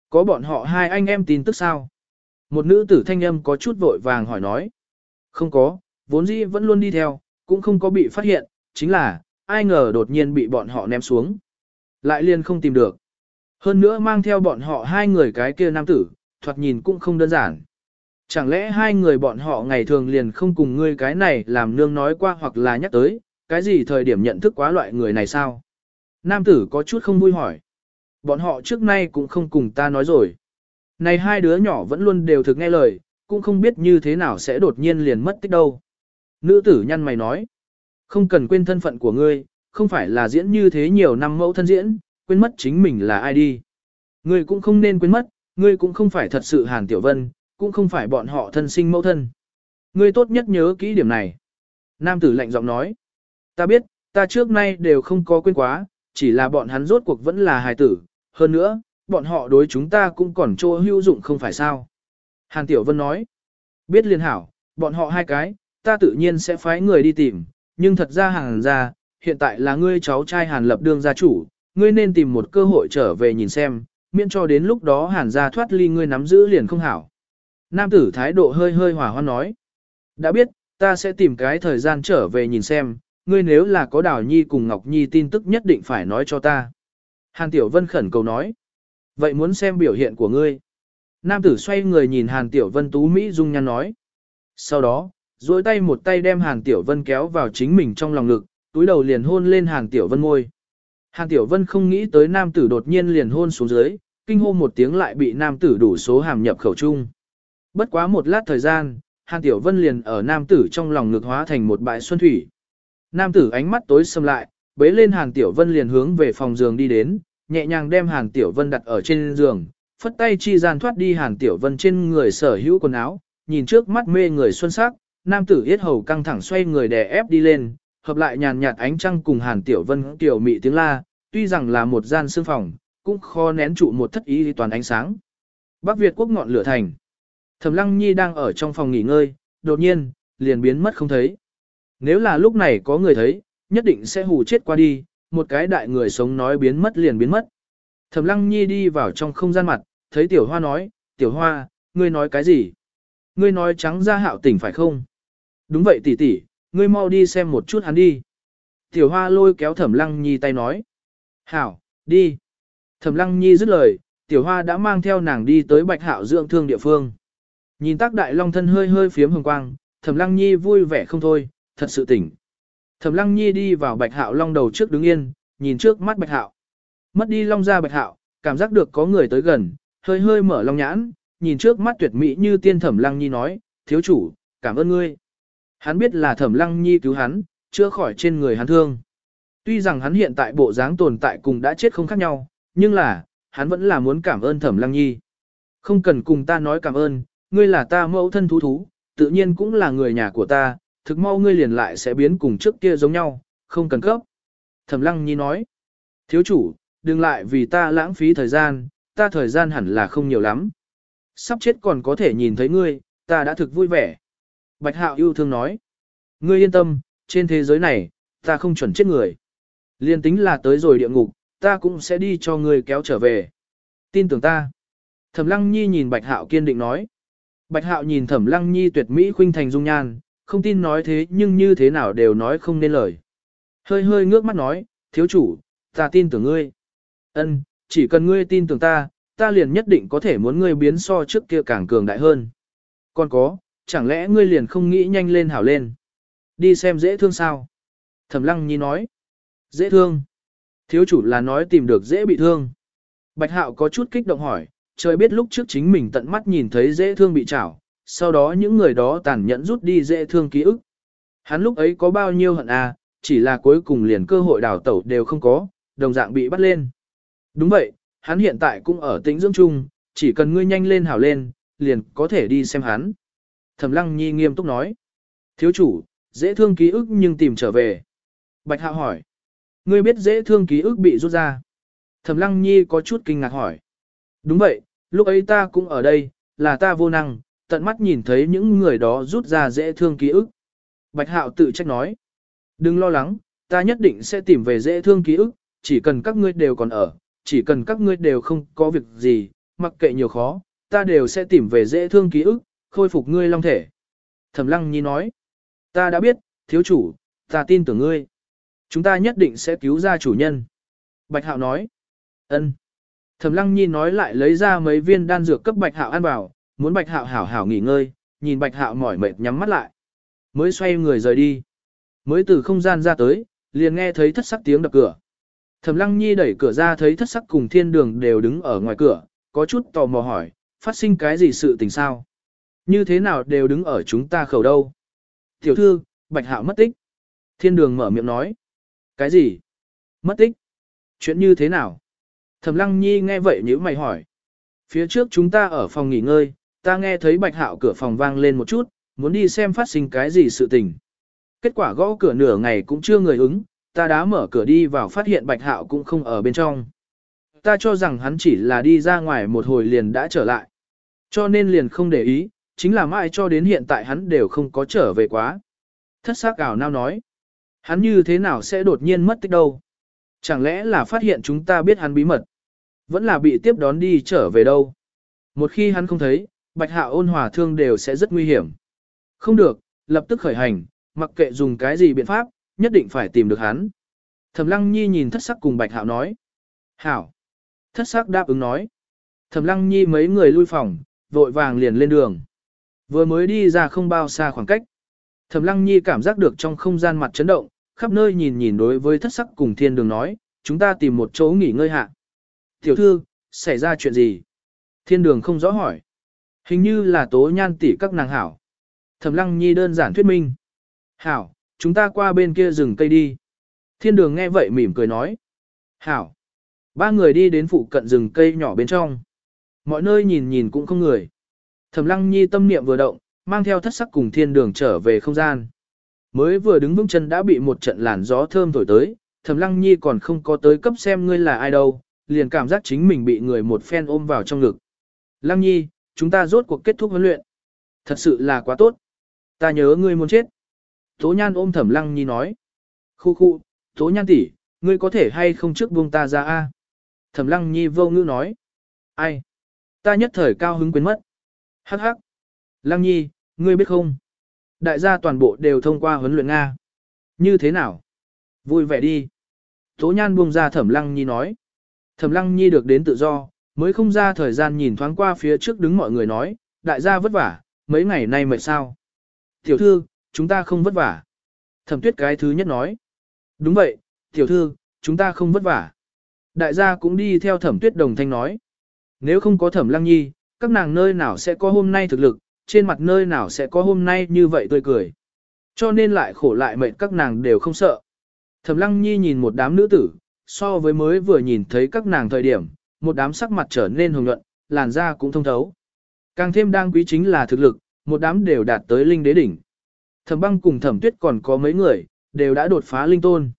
Có bọn họ hai anh em tin tức sao? Một nữ tử thanh âm có chút vội vàng hỏi nói. Không có, vốn dĩ vẫn luôn đi theo, cũng không có bị phát hiện, chính là, ai ngờ đột nhiên bị bọn họ ném xuống. Lại liền không tìm được. Hơn nữa mang theo bọn họ hai người cái kia nam tử, thoạt nhìn cũng không đơn giản. Chẳng lẽ hai người bọn họ ngày thường liền không cùng ngươi cái này làm nương nói qua hoặc là nhắc tới, cái gì thời điểm nhận thức quá loại người này sao? Nam tử có chút không vui hỏi. Bọn họ trước nay cũng không cùng ta nói rồi. Này hai đứa nhỏ vẫn luôn đều thực nghe lời, cũng không biết như thế nào sẽ đột nhiên liền mất tích đâu. Nữ tử nhăn mày nói. Không cần quên thân phận của ngươi, không phải là diễn như thế nhiều năm mẫu thân diễn, quên mất chính mình là ai đi. Ngươi cũng không nên quên mất, ngươi cũng không phải thật sự Hàn Tiểu Vân, cũng không phải bọn họ thân sinh mẫu thân. Ngươi tốt nhất nhớ kỹ điểm này. Nam tử lạnh giọng nói. Ta biết, ta trước nay đều không có quên quá, chỉ là bọn hắn rốt cuộc vẫn là hài tử. Hơn nữa, bọn họ đối chúng ta cũng còn trô hữu dụng không phải sao. Hàn Tiểu Vân nói. Biết liên hảo, bọn họ hai cái, ta tự nhiên sẽ phái người đi tìm, nhưng thật ra hàng ra, hiện tại là ngươi cháu trai Hàn Lập đương gia chủ, ngươi nên tìm một cơ hội trở về nhìn xem, miễn cho đến lúc đó Hàn gia thoát ly ngươi nắm giữ liền không hảo. Nam tử thái độ hơi hơi hòa hoan nói. Đã biết, ta sẽ tìm cái thời gian trở về nhìn xem, ngươi nếu là có Đào Nhi cùng Ngọc Nhi tin tức nhất định phải nói cho ta. Hàn Tiểu Vân khẩn cầu nói. Vậy muốn xem biểu hiện của ngươi. Nam tử xoay người nhìn Hàn Tiểu Vân tú Mỹ dung nhan nói. Sau đó, duỗi tay một tay đem Hàn Tiểu Vân kéo vào chính mình trong lòng ngực, túi đầu liền hôn lên Hàn Tiểu Vân môi. Hàn Tiểu Vân không nghĩ tới nam tử đột nhiên liền hôn xuống dưới, kinh hô một tiếng lại bị nam tử đủ số hàm nhập khẩu trung. Bất quá một lát thời gian, Hàn Tiểu Vân liền ở nam tử trong lòng ngược hóa thành một bãi xuân thủy. Nam tử ánh mắt tối sầm lại, bế lên Hàn Tiểu Vân liền hướng về phòng giường đi đến, nhẹ nhàng đem Hàn Tiểu Vân đặt ở trên giường, phất tay chi gian thoát đi Hàn Tiểu Vân trên người sở hữu quần áo, nhìn trước mắt mê người xuân sắc, nam tử yết hầu căng thẳng xoay người đè ép đi lên, hợp lại nhàn nhạt ánh trăng cùng Hàn Tiểu Vân tiểu mị tiếng la, tuy rằng là một gian sương phòng, cũng khó nén trụ một thất ý toàn ánh sáng. Bắc Việt quốc ngọn lửa thành. Thẩm Lăng Nhi đang ở trong phòng nghỉ ngơi, đột nhiên, liền biến mất không thấy. Nếu là lúc này có người thấy, nhất định sẽ hù chết qua đi, một cái đại người sống nói biến mất liền biến mất. Thẩm Lăng Nhi đi vào trong không gian mặt, thấy tiểu hoa nói, tiểu hoa, ngươi nói cái gì? Ngươi nói trắng ra hạo tỉnh phải không? Đúng vậy tỷ tỷ, ngươi mau đi xem một chút hắn đi. Tiểu hoa lôi kéo thẩm lăng nhi tay nói. Hảo, đi. Thẩm lăng nhi dứt lời, tiểu hoa đã mang theo nàng đi tới bạch hạo dưỡng thương địa phương. Nhìn tác đại long thân hơi hơi phiếm hồng quang, thẩm lăng nhi vui vẻ không thôi, thật sự tỉnh. Thẩm lăng nhi đi vào bạch hạo long đầu trước đứng yên, nhìn trước mắt bạch hạo. Mất đi long ra bạch hạo, cảm giác được có người tới gần, hơi hơi mở long nhãn, nhìn trước mắt tuyệt mỹ như tiên thẩm lăng nhi nói, thiếu chủ, cảm ơn ngươi. Hắn biết là thẩm lăng nhi cứu hắn, chữa khỏi trên người hắn thương. Tuy rằng hắn hiện tại bộ dáng tồn tại cùng đã chết không khác nhau, nhưng là, hắn vẫn là muốn cảm ơn thẩm lăng nhi. Không cần cùng ta nói cảm ơn, ngươi là ta mẫu thân thú thú, tự nhiên cũng là người nhà của ta, thực mau ngươi liền lại sẽ biến cùng trước kia giống nhau, không cần cấp. Thẩm lăng nhi nói, thiếu chủ, đừng lại vì ta lãng phí thời gian, ta thời gian hẳn là không nhiều lắm. Sắp chết còn có thể nhìn thấy ngươi, ta đã thực vui vẻ. Bạch hạo yêu thương nói, ngươi yên tâm, trên thế giới này, ta không chuẩn chết người. Liên tính là tới rồi địa ngục, ta cũng sẽ đi cho ngươi kéo trở về. Tin tưởng ta. Thẩm Lăng Nhi nhìn Bạch Hạo kiên định nói. Bạch Hạo nhìn Thẩm Lăng Nhi tuyệt mỹ khuynh thành dung nhan, không tin nói thế nhưng như thế nào đều nói không nên lời. Hơi hơi ngước mắt nói, thiếu chủ, ta tin tưởng ngươi. Ân, chỉ cần ngươi tin tưởng ta, ta liền nhất định có thể muốn ngươi biến so trước kia càng cường đại hơn. Còn có, chẳng lẽ ngươi liền không nghĩ nhanh lên hảo lên? Đi xem dễ thương sao? Thẩm Lăng Nhi nói. Dễ thương. Thiếu chủ là nói tìm được dễ bị thương. Bạch Hạo có chút kích động hỏi, trời biết lúc trước chính mình tận mắt nhìn thấy dễ thương bị chảo, sau đó những người đó tàn nhẫn rút đi dễ thương ký ức. Hắn lúc ấy có bao nhiêu hận à, chỉ là cuối cùng liền cơ hội đào tẩu đều không có, đồng dạng bị bắt lên. Đúng vậy, hắn hiện tại cũng ở tĩnh dưỡng chung, chỉ cần ngươi nhanh lên hảo lên, liền có thể đi xem hắn. Thẩm Lăng Nhi nghiêm túc nói. Thiếu chủ, dễ thương ký ức nhưng tìm trở về. Bạch Hạo hỏi. Ngươi biết dễ thương ký ức bị rút ra. Thẩm Lăng Nhi có chút kinh ngạc hỏi. Đúng vậy, lúc ấy ta cũng ở đây, là ta vô năng, tận mắt nhìn thấy những người đó rút ra dễ thương ký ức. Bạch Hạo tự trách nói. Đừng lo lắng, ta nhất định sẽ tìm về dễ thương ký ức, chỉ cần các ngươi đều còn ở, chỉ cần các ngươi đều không có việc gì, mặc kệ nhiều khó, ta đều sẽ tìm về dễ thương ký ức, khôi phục ngươi long thể. Thẩm Lăng Nhi nói. Ta đã biết, thiếu chủ, ta tin tưởng ngươi. Chúng ta nhất định sẽ cứu ra chủ nhân. Bạch Hạo nói. Ân. Thẩm Lăng Nhi nói lại lấy ra mấy viên đan dược cấp Bạch Hạo ăn vào, muốn Bạch Hạo hảo hảo nghỉ ngơi, nhìn Bạch Hạo mỏi mệt nhắm mắt lại. Mới xoay người rời đi. Mới từ không gian ra tới, liền nghe thấy thất sắc tiếng đập cửa. Thẩm Lăng Nhi đẩy cửa ra thấy thất sắc cùng thiên đường đều đứng ở ngoài cửa, có chút tò mò hỏi, phát sinh cái gì sự tình sao? Như thế nào đều đứng ở chúng ta khẩu đâu? Tiểu thư, Bạch Hạo mất tích. Thiên đường mở miệng nói. Cái gì? Mất tích? Chuyện như thế nào? Thẩm Lăng Nhi nghe vậy nhíu mày hỏi. Phía trước chúng ta ở phòng nghỉ ngơi, ta nghe thấy Bạch Hạo cửa phòng vang lên một chút, muốn đi xem phát sinh cái gì sự tình. Kết quả gõ cửa nửa ngày cũng chưa người ứng, ta đã mở cửa đi vào phát hiện Bạch Hạo cũng không ở bên trong. Ta cho rằng hắn chỉ là đi ra ngoài một hồi liền đã trở lại. Cho nên liền không để ý, chính là mãi cho đến hiện tại hắn đều không có trở về quá. Thất xác ảo nao nói. Hắn như thế nào sẽ đột nhiên mất tích đâu? Chẳng lẽ là phát hiện chúng ta biết hắn bí mật? Vẫn là bị tiếp đón đi trở về đâu? Một khi hắn không thấy, bạch hạ ôn hòa thương đều sẽ rất nguy hiểm. Không được, lập tức khởi hành, mặc kệ dùng cái gì biện pháp, nhất định phải tìm được hắn. Thẩm lăng nhi nhìn thất sắc cùng bạch hạo nói. Hảo. Thất sắc đáp ứng nói. Thẩm lăng nhi mấy người lui phòng, vội vàng liền lên đường. Vừa mới đi ra không bao xa khoảng cách. Thẩm lăng nhi cảm giác được trong không gian mặt chấn động, khắp nơi nhìn nhìn đối với thất sắc cùng thiên đường nói, chúng ta tìm một chỗ nghỉ ngơi hạ. Tiểu thư, xảy ra chuyện gì? Thiên đường không rõ hỏi. Hình như là tố nhan tỷ các nàng hảo. Thẩm lăng nhi đơn giản thuyết minh. Hảo, chúng ta qua bên kia rừng cây đi. Thiên đường nghe vậy mỉm cười nói. Hảo. Ba người đi đến phụ cận rừng cây nhỏ bên trong. Mọi nơi nhìn nhìn cũng không người. Thẩm lăng nhi tâm niệm vừa động, mang theo thất sắc cùng thiên đường trở về không gian. Mới vừa đứng vững chân đã bị một trận làn gió thơm thổi tới, Thẩm Lăng Nhi còn không có tới cấp xem ngươi là ai đâu, liền cảm giác chính mình bị người một phen ôm vào trong ngực. Lăng Nhi, chúng ta rốt cuộc kết thúc huấn luyện. Thật sự là quá tốt. Ta nhớ ngươi muốn chết. Tố Nhan ôm Thẩm Lăng Nhi nói. Khu khu, Tố Nhan tỷ, ngươi có thể hay không trước buông ta ra a? Thẩm Lăng Nhi vô ngữ nói. Ai? ta nhất thời cao hứng quên mất. Hắc hắc. Lăng nhi, ngươi biết không? Đại gia toàn bộ đều thông qua huấn luyện Nga. Như thế nào? Vui vẻ đi. Tố nhan buông ra thẩm lăng nhi nói. Thẩm lăng nhi được đến tự do, mới không ra thời gian nhìn thoáng qua phía trước đứng mọi người nói, đại gia vất vả, mấy ngày nay mệt sao? Tiểu thư, chúng ta không vất vả. Thẩm tuyết cái thứ nhất nói. Đúng vậy, tiểu thư, chúng ta không vất vả. Đại gia cũng đi theo thẩm tuyết đồng thanh nói. Nếu không có thẩm lăng nhi, các nàng nơi nào sẽ có hôm nay thực lực, trên mặt nơi nào sẽ có hôm nay như vậy tươi cười. Cho nên lại khổ lại mệt các nàng đều không sợ. Thẩm lăng nhi nhìn một đám nữ tử, so với mới vừa nhìn thấy các nàng thời điểm, một đám sắc mặt trở nên hồng nhuận, làn da cũng thông thấu. Càng thêm đang quý chính là thực lực, một đám đều đạt tới linh đế đỉnh. Thẩm băng cùng thẩm tuyết còn có mấy người, đều đã đột phá linh tôn.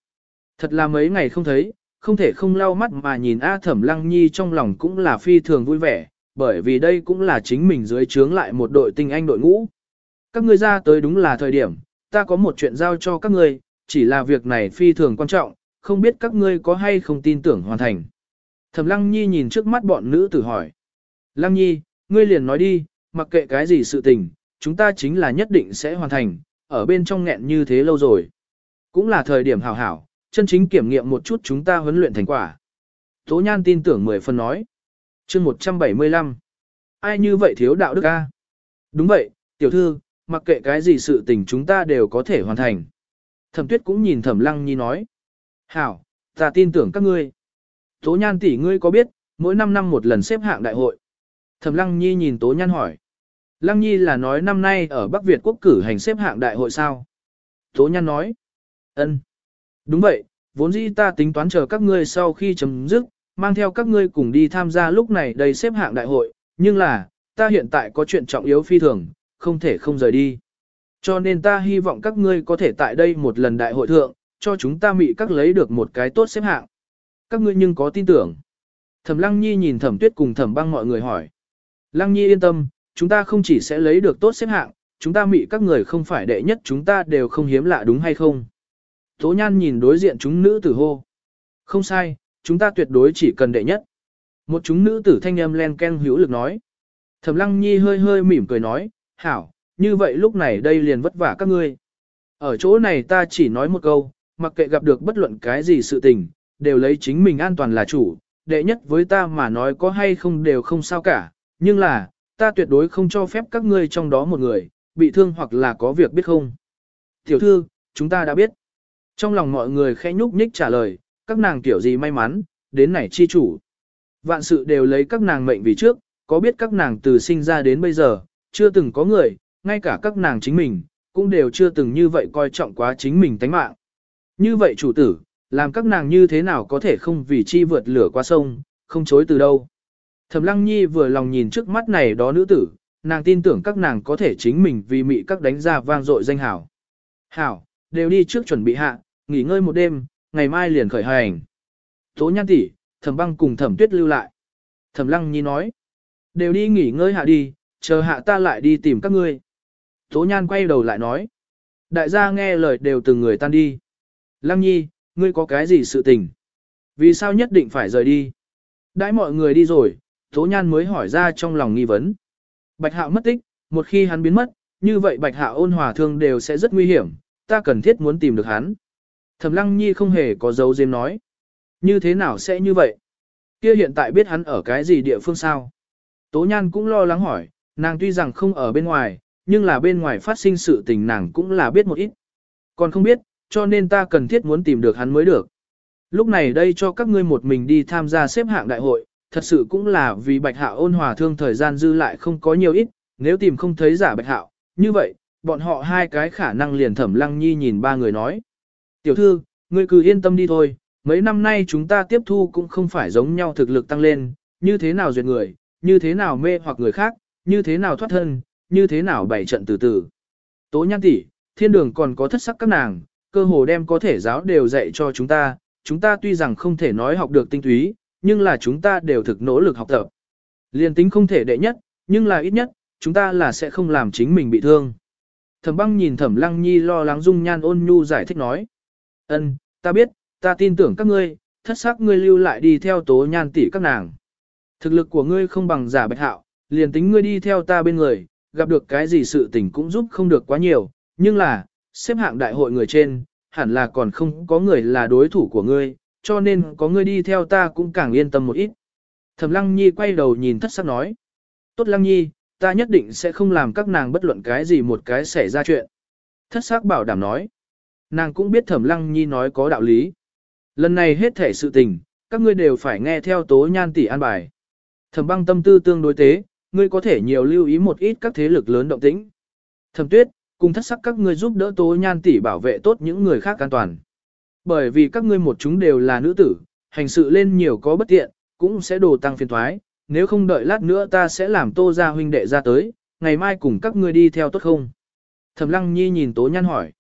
Thật là mấy ngày không thấy, không thể không lau mắt mà nhìn A thẩm lăng nhi trong lòng cũng là phi thường vui vẻ, bởi vì đây cũng là chính mình dưới trướng lại một đội tinh anh đội ngũ. Các ngươi ra tới đúng là thời điểm, ta có một chuyện giao cho các ngươi, chỉ là việc này phi thường quan trọng, không biết các ngươi có hay không tin tưởng hoàn thành. Thẩm Lăng Nhi nhìn trước mắt bọn nữ tử hỏi. Lăng Nhi, ngươi liền nói đi, mặc kệ cái gì sự tình, chúng ta chính là nhất định sẽ hoàn thành, ở bên trong nghẹn như thế lâu rồi. Cũng là thời điểm hảo hảo, chân chính kiểm nghiệm một chút chúng ta huấn luyện thành quả. Tố Nhan tin tưởng mười phần nói. chương 175. Ai như vậy thiếu đạo đức a? Đúng vậy, tiểu thư, mặc kệ cái gì sự tình chúng ta đều có thể hoàn thành. Thẩm tuyết cũng nhìn thẩm lăng nhi nói. Hảo, ta tin tưởng các ngươi. Tố nhan tỷ ngươi có biết, mỗi 5 năm một lần xếp hạng đại hội. Thẩm lăng nhi nhìn tố nhan hỏi. Lăng nhi là nói năm nay ở Bắc Việt quốc cử hành xếp hạng đại hội sao? Tố nhan nói. ân, Đúng vậy, vốn dĩ ta tính toán chờ các ngươi sau khi chấm dứt, mang theo các ngươi cùng đi tham gia lúc này đây xếp hạng đại hội, nhưng là, ta hiện tại có chuyện trọng yếu phi thường, không thể không rời đi. Cho nên ta hy vọng các ngươi có thể tại đây một lần đại hội thượng, cho chúng ta mị các lấy được một cái tốt xếp hạng. Các ngươi nhưng có tin tưởng. Thẩm Lăng Nhi nhìn Thẩm Tuyết cùng Thẩm Băng mọi người hỏi. Lăng Nhi yên tâm, chúng ta không chỉ sẽ lấy được tốt xếp hạng, chúng ta mị các người không phải đệ nhất chúng ta đều không hiếm lạ đúng hay không. Tố Nhan nhìn đối diện chúng nữ tử hô. Không sai, chúng ta tuyệt đối chỉ cần đệ nhất. Một chúng nữ tử thanh âm len ken hữu lực nói. Thẩm Lăng Nhi hơi hơi mỉm cười nói, hảo, như vậy lúc này đây liền vất vả các ngươi. Ở chỗ này ta chỉ nói một câu, mặc kệ gặp được bất luận cái gì sự tình, đều lấy chính mình an toàn là chủ, đệ nhất với ta mà nói có hay không đều không sao cả, nhưng là, ta tuyệt đối không cho phép các ngươi trong đó một người, bị thương hoặc là có việc biết không. Tiểu thư, chúng ta đã biết. Trong lòng mọi người khẽ nhúc nhích trả lời, các nàng tiểu gì may mắn, đến này chi chủ. Vạn sự đều lấy các nàng mệnh vì trước, có biết các nàng từ sinh ra đến bây giờ, chưa từng có người, ngay cả các nàng chính mình, cũng đều chưa từng như vậy coi trọng quá chính mình tánh mạng. Như vậy chủ tử, làm các nàng như thế nào có thể không vì chi vượt lửa qua sông, không chối từ đâu. Thẩm Lăng Nhi vừa lòng nhìn trước mắt này đó nữ tử, nàng tin tưởng các nàng có thể chính mình vì mị các đánh ra vang dội danh hảo. Hảo, đều đi trước chuẩn bị hạ, nghỉ ngơi một đêm, ngày mai liền khởi hành. Tố Nhan tỷ, Thẩm Băng cùng Thẩm Tuyết lưu lại. Thẩm Lăng Nhi nói, đều đi nghỉ ngơi hạ đi, chờ hạ ta lại đi tìm các ngươi. Tố Nhan quay đầu lại nói, đại gia nghe lời đều từng người tan đi. Lăng Nhi, ngươi có cái gì sự tình? Vì sao nhất định phải rời đi? Đãi mọi người đi rồi, Tố Nhan mới hỏi ra trong lòng nghi vấn. Bạch Hạo mất tích, một khi hắn biến mất, như vậy Bạch Hạo ôn hòa thương đều sẽ rất nguy hiểm, ta cần thiết muốn tìm được hắn. Thẩm Lăng Nhi không hề có dấu giếm nói. Như thế nào sẽ như vậy? Kia hiện tại biết hắn ở cái gì địa phương sao? Tố Nhan cũng lo lắng hỏi, nàng tuy rằng không ở bên ngoài, nhưng là bên ngoài phát sinh sự tình nàng cũng là biết một ít. Còn không biết, cho nên ta cần thiết muốn tìm được hắn mới được. Lúc này đây cho các ngươi một mình đi tham gia xếp hạng đại hội, thật sự cũng là vì bạch hạo ôn hòa thương thời gian dư lại không có nhiều ít, nếu tìm không thấy giả bạch hạo, như vậy, bọn họ hai cái khả năng liền thẩm lăng nhi nhìn ba người nói. Tiểu thư, ngươi cứ yên tâm đi thôi, mấy năm nay chúng ta tiếp thu cũng không phải giống nhau thực lực tăng lên, như thế nào duyệt người, như thế nào mê hoặc người khác, như thế nào thoát thân, như thế nào bày trận từ từ. Tố nhan tỷ, thiên đường còn có thất sắc các nàng, cơ hồ đem có thể giáo đều dạy cho chúng ta, chúng ta tuy rằng không thể nói học được tinh túy, nhưng là chúng ta đều thực nỗ lực học tập. Liên tính không thể đệ nhất, nhưng là ít nhất, chúng ta là sẽ không làm chính mình bị thương. Thẩm băng nhìn thẩm lăng nhi lo lắng dung nhan ôn nhu giải thích nói. ân ta biết, ta tin tưởng các ngươi, thất sắc ngươi lưu lại đi theo tố nhan tỷ các nàng. Thực lực của ngươi không bằng giả bạch hạo, liền tính ngươi đi theo ta bên người, gặp được cái gì sự tình cũng giúp không được quá nhiều, nhưng là, xếp hạng đại hội người trên, hẳn là còn không có người là đối thủ của ngươi, cho nên có ngươi đi theo ta cũng càng yên tâm một ít. Thẩm Lăng Nhi quay đầu nhìn thất sắc nói. Tốt Lăng Nhi, ta nhất định sẽ không làm các nàng bất luận cái gì một cái xảy ra chuyện. Thất sắc bảo đảm nói. Nàng cũng biết Thẩm Lăng Nhi nói có đạo lý. Lần này hết thể sự tình, các ngươi đều phải nghe theo tố nhan tỷ an bài. Thẩm băng tâm tư tương đối tế, ngươi có thể nhiều lưu ý một ít các thế lực lớn động tĩnh. Thẩm tuyết, cùng thất sắc các ngươi giúp đỡ tố nhan tỷ bảo vệ tốt những người khác an toàn. Bởi vì các ngươi một chúng đều là nữ tử, hành sự lên nhiều có bất tiện, cũng sẽ đồ tăng phiền thoái, nếu không đợi lát nữa ta sẽ làm tô ra huynh đệ ra tới, ngày mai cùng các ngươi đi theo tốt không? Thẩm lăng nhi nhìn tố nhan hỏi.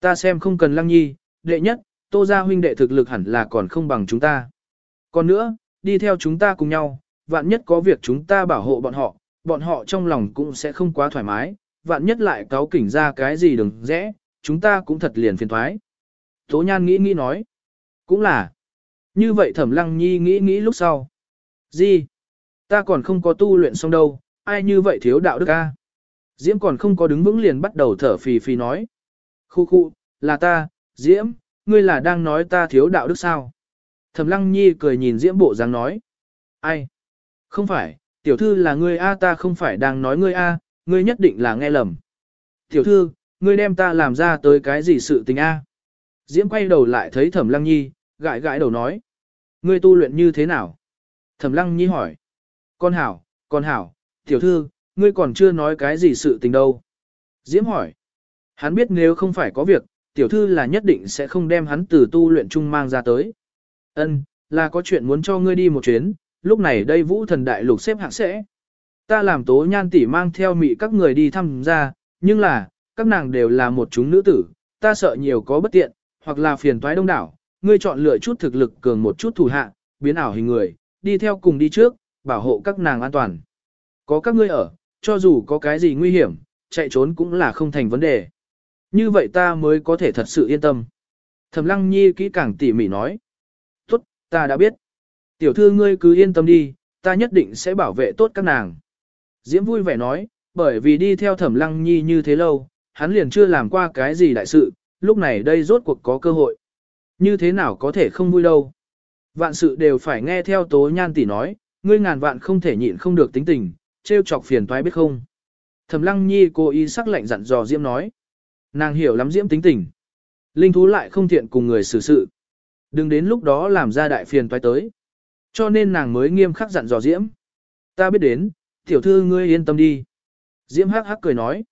Ta xem không cần lăng nhi, đệ nhất, tô ra huynh đệ thực lực hẳn là còn không bằng chúng ta. Còn nữa, đi theo chúng ta cùng nhau, vạn nhất có việc chúng ta bảo hộ bọn họ, bọn họ trong lòng cũng sẽ không quá thoải mái, vạn nhất lại cáo kỉnh ra cái gì đừng rẽ, chúng ta cũng thật liền phiền thoái. Tố nhan nghĩ nghĩ nói, cũng là. Như vậy thẩm lăng nhi nghĩ nghĩ lúc sau. Gì? Ta còn không có tu luyện xong đâu, ai như vậy thiếu đạo đức a? Diễm còn không có đứng vững liền bắt đầu thở phì phì nói. Khu khu, là ta, Diễm, ngươi là đang nói ta thiếu đạo đức sao? Thẩm lăng nhi cười nhìn Diễm bộ dáng nói. Ai? Không phải, tiểu thư là ngươi A ta không phải đang nói ngươi A, ngươi nhất định là nghe lầm. Tiểu thư, ngươi đem ta làm ra tới cái gì sự tình A? Diễm quay đầu lại thấy Thẩm Lăng Nhi, gãi gãi đầu nói. Ngươi tu luyện như thế nào? Thẩm Lăng Nhi hỏi. Con hảo, con hảo, tiểu thư, ngươi còn chưa nói cái gì sự tình đâu. Diễm hỏi. Hắn biết nếu không phải có việc, tiểu thư là nhất định sẽ không đem hắn từ tu luyện chung mang ra tới. Ân, là có chuyện muốn cho ngươi đi một chuyến, lúc này đây vũ thần đại lục xếp hạng sẽ. Ta làm tố nhan tỷ mang theo mị các người đi thăm ra, nhưng là, các nàng đều là một chúng nữ tử, ta sợ nhiều có bất tiện, hoặc là phiền toái đông đảo, ngươi chọn lựa chút thực lực cường một chút thủ hạ, biến ảo hình người, đi theo cùng đi trước, bảo hộ các nàng an toàn. Có các ngươi ở, cho dù có cái gì nguy hiểm, chạy trốn cũng là không thành vấn đề. Như vậy ta mới có thể thật sự yên tâm. Thẩm Lăng Nhi kỹ càng tỉ mỉ nói. Tốt, ta đã biết. Tiểu thư ngươi cứ yên tâm đi, ta nhất định sẽ bảo vệ tốt các nàng. Diễm vui vẻ nói, bởi vì đi theo thẩm lăng nhi như thế lâu, hắn liền chưa làm qua cái gì đại sự, lúc này đây rốt cuộc có cơ hội. Như thế nào có thể không vui đâu. Vạn sự đều phải nghe theo tố nhan tỷ nói, ngươi ngàn vạn không thể nhịn không được tính tình, trêu chọc phiền toái biết không. Thẩm lăng nhi cô ý sắc lạnh dặn dò Diễm nói. Nàng hiểu lắm Diễm tính tình. Linh thú lại không thiện cùng người xử sự. Đừng đến lúc đó làm ra đại phiền toái tới. Cho nên nàng mới nghiêm khắc dặn dò Diễm. Ta biết đến, tiểu thư ngươi yên tâm đi. Diễm hắc hắc cười nói.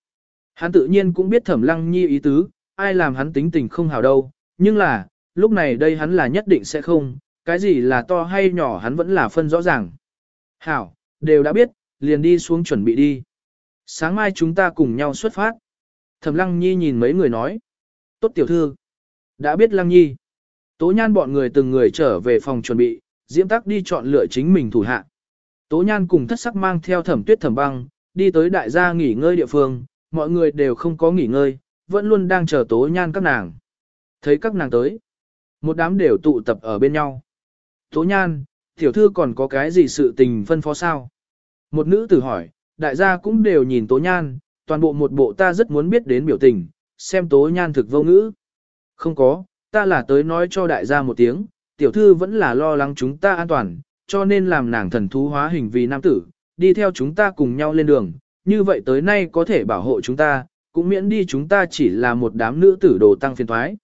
Hắn tự nhiên cũng biết thẩm lăng nhi ý tứ, ai làm hắn tính tình không hào đâu, nhưng là, lúc này đây hắn là nhất định sẽ không, cái gì là to hay nhỏ hắn vẫn là phân rõ ràng. Hảo, đều đã biết, liền đi xuống chuẩn bị đi. Sáng mai chúng ta cùng nhau xuất phát. Thẩm lăng nhi nhìn mấy người nói. Tốt tiểu thư. Đã biết lăng nhi. Tố nhan bọn người từng người trở về phòng chuẩn bị, Diễm Tắc đi chọn lựa chính mình thủ hạ. Tố Nhan cùng thất sắc mang theo thẩm tuyết thẩm băng, đi tới đại gia nghỉ ngơi địa phương, mọi người đều không có nghỉ ngơi, vẫn luôn đang chờ Tố Nhan các nàng. Thấy các nàng tới, một đám đều tụ tập ở bên nhau. Tố Nhan, tiểu thư còn có cái gì sự tình phân phó sao? Một nữ tử hỏi, đại gia cũng đều nhìn Tố Nhan, toàn bộ một bộ ta rất muốn biết đến biểu tình, xem Tố Nhan thực vô ngữ. Không có, ta là tới nói cho đại gia một tiếng, tiểu thư vẫn là lo lắng chúng ta an toàn, cho nên làm nàng thần thú hóa hình vì nam tử, đi theo chúng ta cùng nhau lên đường, như vậy tới nay có thể bảo hộ chúng ta, cũng miễn đi chúng ta chỉ là một đám nữ tử đồ tăng phiền thoái.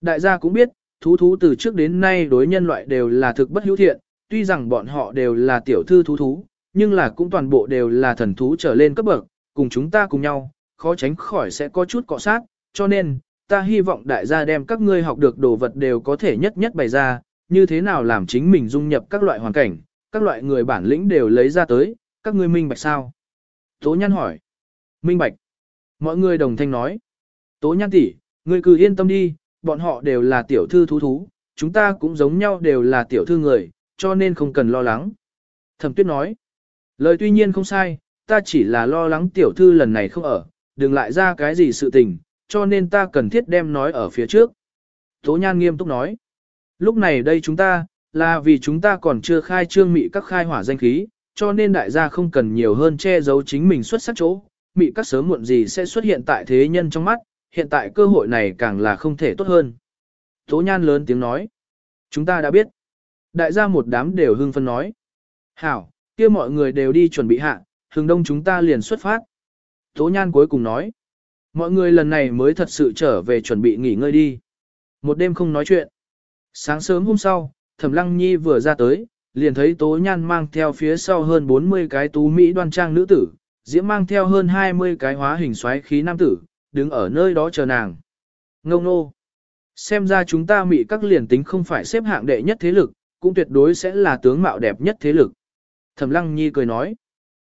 Đại gia cũng biết, thú thú từ trước đến nay đối nhân loại đều là thực bất hữu thiện, tuy rằng bọn họ đều là tiểu thư thú thú, nhưng là cũng toàn bộ đều là thần thú trở lên cấp bậc, cùng chúng ta cùng nhau, khó tránh khỏi sẽ có chút cọ sát, cho nên, ta hy vọng đại gia đem các ngươi học được đồ vật đều có thể nhất nhất bày ra, như thế nào làm chính mình dung nhập các loại hoàn cảnh, các loại người bản lĩnh đều lấy ra tới, các ngươi minh bạch sao? Tố Nhan hỏi. Minh bạch. Mọi người đồng thanh nói. Tố Nhan tỷ, ngươi cứ yên tâm đi, bọn họ đều là tiểu thư thú thú, chúng ta cũng giống nhau đều là tiểu thư người, cho nên không cần lo lắng. Thẩm Tuyết nói. Lời tuy nhiên không sai, ta chỉ là lo lắng tiểu thư lần này không ở, đừng lại ra cái gì sự tình, cho nên ta cần thiết đem nói ở phía trước. Tố Nhan nghiêm túc nói. Lúc này đây chúng ta, Là vì chúng ta còn chưa khai trương mị các khai hỏa danh khí, cho nên đại gia không cần nhiều hơn che giấu chính mình xuất sắc chỗ, mị các sớm muộn gì sẽ xuất hiện tại thế nhân trong mắt, hiện tại cơ hội này càng là không thể tốt hơn. Tố nhan lớn tiếng nói, chúng ta đã biết. Đại gia một đám đều hưng phân nói. Hảo, kia mọi người đều đi chuẩn bị hạ, hừng đông chúng ta liền xuất phát. Tố nhan cuối cùng nói, mọi người lần này mới thật sự trở về chuẩn bị nghỉ ngơi đi. Một đêm không nói chuyện. Sáng sớm hôm sau, Thẩm Lăng Nhi vừa ra tới, liền thấy Tố Nhan mang theo phía sau hơn 40 cái tú mỹ đoan trang nữ tử, Diễm mang theo hơn 20 cái hóa hình xoáy khí nam tử, đứng ở nơi đó chờ nàng. Ngông nô. Xem ra chúng ta mị các liền tính không phải xếp hạng đệ nhất thế lực, cũng tuyệt đối sẽ là tướng mạo đẹp nhất thế lực. Thẩm Lăng Nhi cười nói.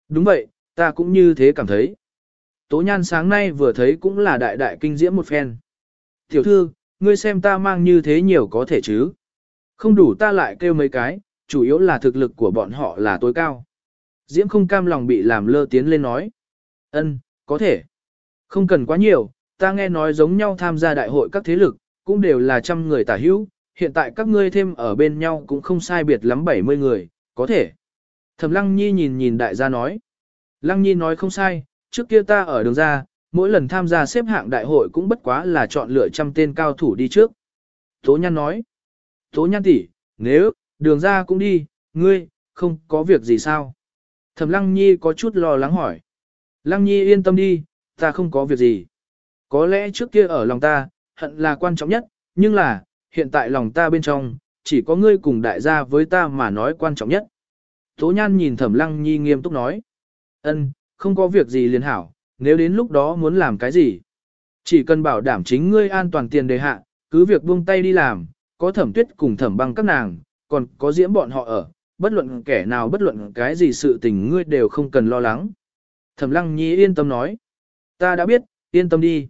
Đúng vậy, ta cũng như thế cảm thấy. Tố Nhan sáng nay vừa thấy cũng là đại đại kinh diễm một phen. Tiểu thư, ngươi xem ta mang như thế nhiều có thể chứ. Không đủ ta lại kêu mấy cái, chủ yếu là thực lực của bọn họ là tối cao. Diễm không cam lòng bị làm lơ tiến lên nói. ân, có thể. Không cần quá nhiều, ta nghe nói giống nhau tham gia đại hội các thế lực, cũng đều là trăm người tả hữu, hiện tại các ngươi thêm ở bên nhau cũng không sai biệt lắm 70 người, có thể. Thẩm Lăng Nhi nhìn nhìn đại gia nói. Lăng Nhi nói không sai, trước kia ta ở đường ra, mỗi lần tham gia xếp hạng đại hội cũng bất quá là chọn lựa trăm tên cao thủ đi trước. Tố Nhan nói. Tố Nhan tỷ, nếu, đường ra cũng đi, ngươi, không có việc gì sao? Thẩm Lăng Nhi có chút lo lắng hỏi. Lăng Nhi yên tâm đi, ta không có việc gì. Có lẽ trước kia ở lòng ta, hận là quan trọng nhất, nhưng là, hiện tại lòng ta bên trong, chỉ có ngươi cùng đại gia với ta mà nói quan trọng nhất. Tố Nhan nhìn Thẩm Lăng Nhi nghiêm túc nói. ân, không có việc gì liền hảo, nếu đến lúc đó muốn làm cái gì. Chỉ cần bảo đảm chính ngươi an toàn tiền đề hạ, cứ việc buông tay đi làm, có thẩm tuyết cùng thẩm băng các nàng, còn có diễm bọn họ ở, bất luận kẻ nào bất luận cái gì sự tình ngươi đều không cần lo lắng. Thẩm lăng nhi yên tâm nói. Ta đã biết, yên tâm đi.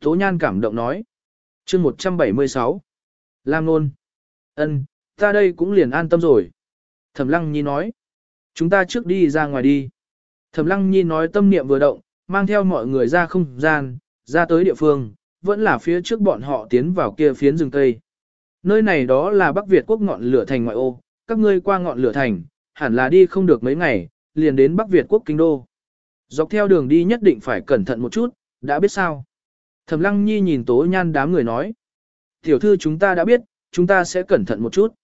Tố nhan cảm động nói. chương 176. Lam nôn. ân, ta đây cũng liền an tâm rồi. Thẩm lăng nhi nói. Chúng ta trước đi ra ngoài đi. Thẩm lăng nhi nói tâm niệm vừa động, mang theo mọi người ra không gian, ra tới địa phương, vẫn là phía trước bọn họ tiến vào kia phiến rừng cây. Nơi này đó là Bắc Việt quốc ngọn lửa thành ngoại ô, các ngươi qua ngọn lửa thành, hẳn là đi không được mấy ngày, liền đến Bắc Việt quốc kinh đô. Dọc theo đường đi nhất định phải cẩn thận một chút, đã biết sao. Thẩm Lăng Nhi nhìn Tố Nhan đám người nói. Tiểu thư chúng ta đã biết, chúng ta sẽ cẩn thận một chút.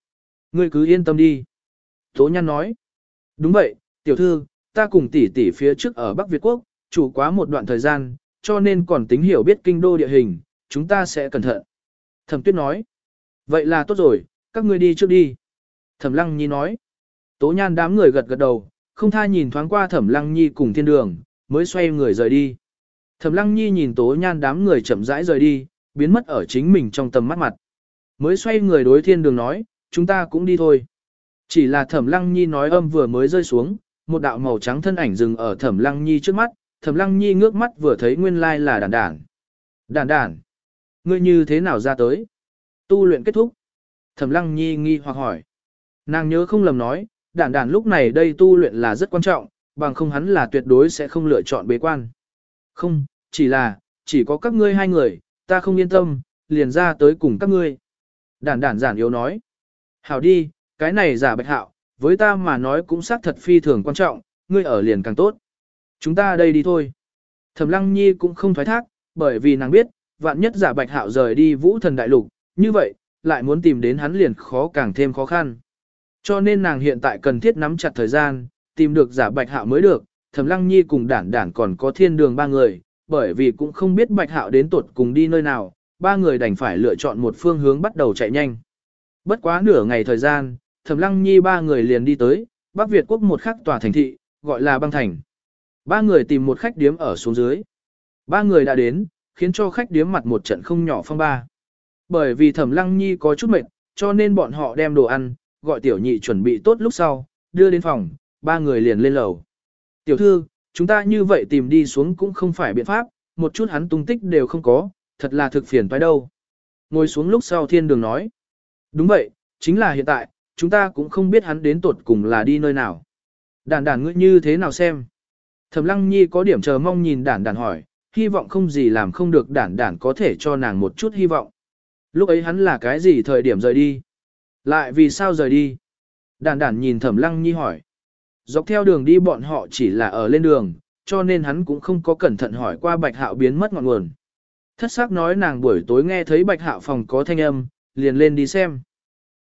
Ngươi cứ yên tâm đi. Tố Nhan nói. Đúng vậy, tiểu thư, ta cùng tỷ tỷ phía trước ở Bắc Việt Quốc, chủ quá một đoạn thời gian, cho nên còn tính hiểu biết kinh đô địa hình, chúng ta sẽ cẩn thận. Thẩm Tuyết nói. Vậy là tốt rồi, các ngươi đi trước đi. Thẩm Lăng Nhi nói. Tố nhan đám người gật gật đầu, không tha nhìn thoáng qua Thẩm Lăng Nhi cùng thiên đường, mới xoay người rời đi. Thẩm Lăng Nhi nhìn tố nhan đám người chậm rãi rời đi, biến mất ở chính mình trong tầm mắt mặt. Mới xoay người đối thiên đường nói, chúng ta cũng đi thôi. Chỉ là Thẩm Lăng Nhi nói âm vừa mới rơi xuống, một đạo màu trắng thân ảnh dừng ở Thẩm Lăng Nhi trước mắt, Thẩm Lăng Nhi ngước mắt vừa thấy nguyên lai là đàn đản. Đàn đản, ngươi như thế nào ra tới? Tu luyện kết thúc. Thẩm Lăng Nhi nghi hoặc hỏi. Nàng nhớ không lầm nói, đản đản lúc này đây tu luyện là rất quan trọng, bằng không hắn là tuyệt đối sẽ không lựa chọn bế quan. Không, chỉ là, chỉ có các ngươi hai người, ta không yên tâm, liền ra tới cùng các ngươi. Đản đản giản yếu nói. Hảo đi, cái này giả bạch hạo, với ta mà nói cũng xác thật phi thường quan trọng, ngươi ở liền càng tốt. Chúng ta đây đi thôi. Thẩm Lăng Nhi cũng không thoái thác, bởi vì nàng biết, vạn nhất giả bạch hạo rời đi vũ thần đại lục, như vậy, lại muốn tìm đến hắn liền khó càng thêm khó khăn. Cho nên nàng hiện tại cần thiết nắm chặt thời gian, tìm được giả bạch hạo mới được, thẩm lăng nhi cùng đản đản còn có thiên đường ba người, bởi vì cũng không biết bạch hạo đến tuột cùng đi nơi nào, ba người đành phải lựa chọn một phương hướng bắt đầu chạy nhanh. Bất quá nửa ngày thời gian, thẩm lăng nhi ba người liền đi tới, Bắc Việt quốc một khắc tòa thành thị, gọi là băng thành. Ba người tìm một khách điếm ở xuống dưới. Ba người đã đến, khiến cho khách điếm mặt một trận không nhỏ phong ba. Bởi vì thẩm lăng nhi có chút mệt, cho nên bọn họ đem đồ ăn, gọi tiểu nhị chuẩn bị tốt lúc sau, đưa đến phòng, ba người liền lên lầu. Tiểu thư, chúng ta như vậy tìm đi xuống cũng không phải biện pháp, một chút hắn tung tích đều không có, thật là thực phiền phải đâu. Ngồi xuống lúc sau thiên đường nói. Đúng vậy, chính là hiện tại, chúng ta cũng không biết hắn đến tột cùng là đi nơi nào. Đàn đàn ngươi như thế nào xem? Thẩm lăng nhi có điểm chờ mong nhìn đản đản hỏi, hy vọng không gì làm không được đản đản có thể cho nàng một chút hy vọng. Lúc ấy hắn là cái gì thời điểm rời đi? Lại vì sao rời đi? Đản đản nhìn thẩm lăng nhi hỏi. Dọc theo đường đi bọn họ chỉ là ở lên đường, cho nên hắn cũng không có cẩn thận hỏi qua bạch hạo biến mất ngọn nguồn. Thất sắc nói nàng buổi tối nghe thấy bạch hạo phòng có thanh âm, liền lên đi xem.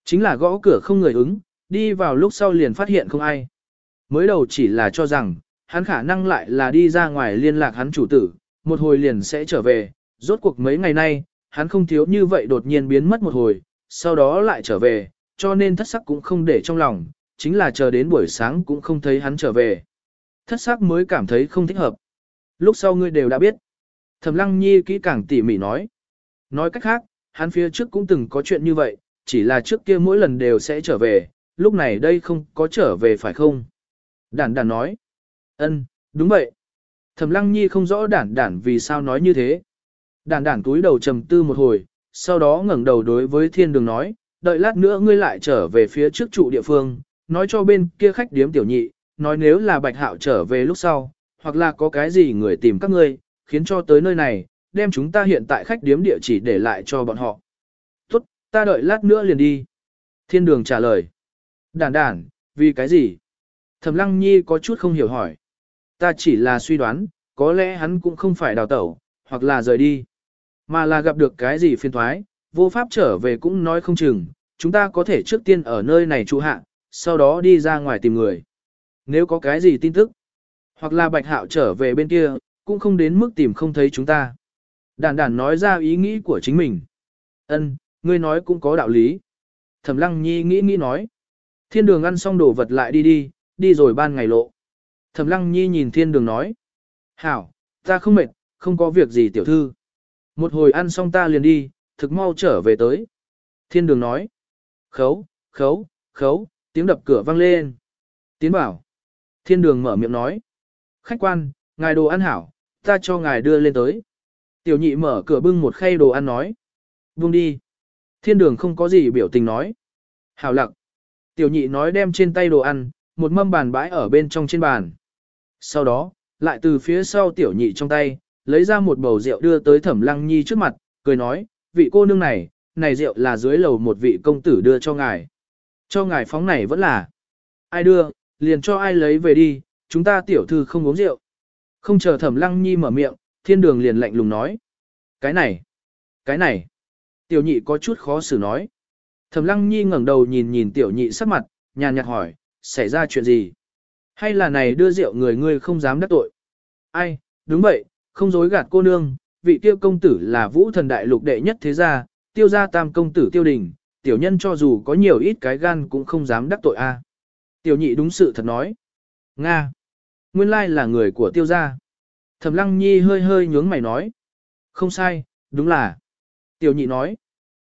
Chính là gõ cửa không người ứng, đi vào lúc sau liền phát hiện không ai. Mới đầu chỉ là cho rằng, hắn khả năng lại là đi ra ngoài liên lạc hắn chủ tử, một hồi liền sẽ trở về, rốt cuộc mấy ngày nay, hắn không thiếu như vậy đột nhiên biến mất một hồi, sau đó lại trở về, cho nên thất sắc cũng không để trong lòng, chính là chờ đến buổi sáng cũng không thấy hắn trở về. Thất sắc mới cảm thấy không thích hợp. Lúc sau ngươi đều đã biết. Thẩm lăng nhi kỹ càng tỉ mỉ nói. Nói cách khác, hắn phía trước cũng từng có chuyện như vậy, chỉ là trước kia mỗi lần đều sẽ trở về, lúc này đây không có trở về phải không? Đản đản nói ân, đúng vậy. Thẩm lăng nhi không rõ đản đản vì sao nói như thế. Đản đản túi đầu trầm tư một hồi, sau đó ngẩng đầu đối với thiên đường nói, đợi lát nữa ngươi lại trở về phía trước trụ địa phương, nói cho bên kia khách điếm tiểu nhị, nói nếu là bạch hạo trở về lúc sau, hoặc là có cái gì người tìm các ngươi, khiến cho tới nơi này, đem chúng ta hiện tại khách điếm địa chỉ để lại cho bọn họ. Tốt, ta đợi lát nữa liền đi. Thiên đường trả lời. Đản đản, vì cái gì? Thẩm lăng nhi có chút không hiểu hỏi. Ta chỉ là suy đoán, có lẽ hắn cũng không phải đào tẩu, hoặc là rời đi. Mà là gặp được cái gì phiền thoái, vô pháp trở về cũng nói không chừng, chúng ta có thể trước tiên ở nơi này trụ hạ, sau đó đi ra ngoài tìm người. Nếu có cái gì tin tức, hoặc là bạch hạo trở về bên kia, cũng không đến mức tìm không thấy chúng ta. Đản đản nói ra ý nghĩ của chính mình. Ân, ngươi nói cũng có đạo lý. Thẩm lăng nhi nghĩ nghĩ nói. Thiên đường ăn xong đồ vật lại đi đi, đi rồi ban ngày lộ. Thẩm lăng nhi nhìn thiên đường nói. Hảo, ta không mệt, không có việc gì tiểu thư. Một hồi ăn xong ta liền đi, thực mau trở về tới. Thiên đường nói. Khấu, khấu, khấu, tiếng đập cửa vang lên. Tiến bảo. Thiên đường mở miệng nói. Khách quan, ngài đồ ăn hảo, ta cho ngài đưa lên tới. Tiểu nhị mở cửa bưng một khay đồ ăn nói. Buông đi. Thiên đường không có gì biểu tình nói. Hảo lặng. Tiểu nhị nói đem trên tay đồ ăn, một mâm bàn bãi ở bên trong trên bàn. Sau đó, lại từ phía sau tiểu nhị trong tay, lấy ra một bầu rượu đưa tới thẩm lăng nhi trước mặt, cười nói, vị cô nương này, này rượu là dưới lầu một vị công tử đưa cho ngài. Cho ngài phóng này vẫn là. Ai đưa, liền cho ai lấy về đi, chúng ta tiểu thư không uống rượu. Không chờ thẩm lăng nhi mở miệng, thiên đường liền lạnh lùng nói. Cái này, cái này. Tiểu nhị có chút khó xử nói. Thẩm lăng nhi ngẩng đầu nhìn nhìn tiểu nhị sắc mặt, nhàn nhạt hỏi, xảy ra chuyện gì? Hay là này đưa rượu người ngươi không dám đắc tội? Ai, đúng vậy, không dối gạt cô nương, vị tiêu công tử là vũ thần đại lục đệ nhất thế gia, tiêu gia tam công tử tiêu đình, tiểu nhân cho dù có nhiều ít cái gan cũng không dám đắc tội a. Tiểu nhị đúng sự thật nói. Nga. Nguyên lai là người của tiêu gia. Thẩm lăng nhi hơi hơi nhướng mày nói. Không sai, đúng là. Tiểu nhị nói.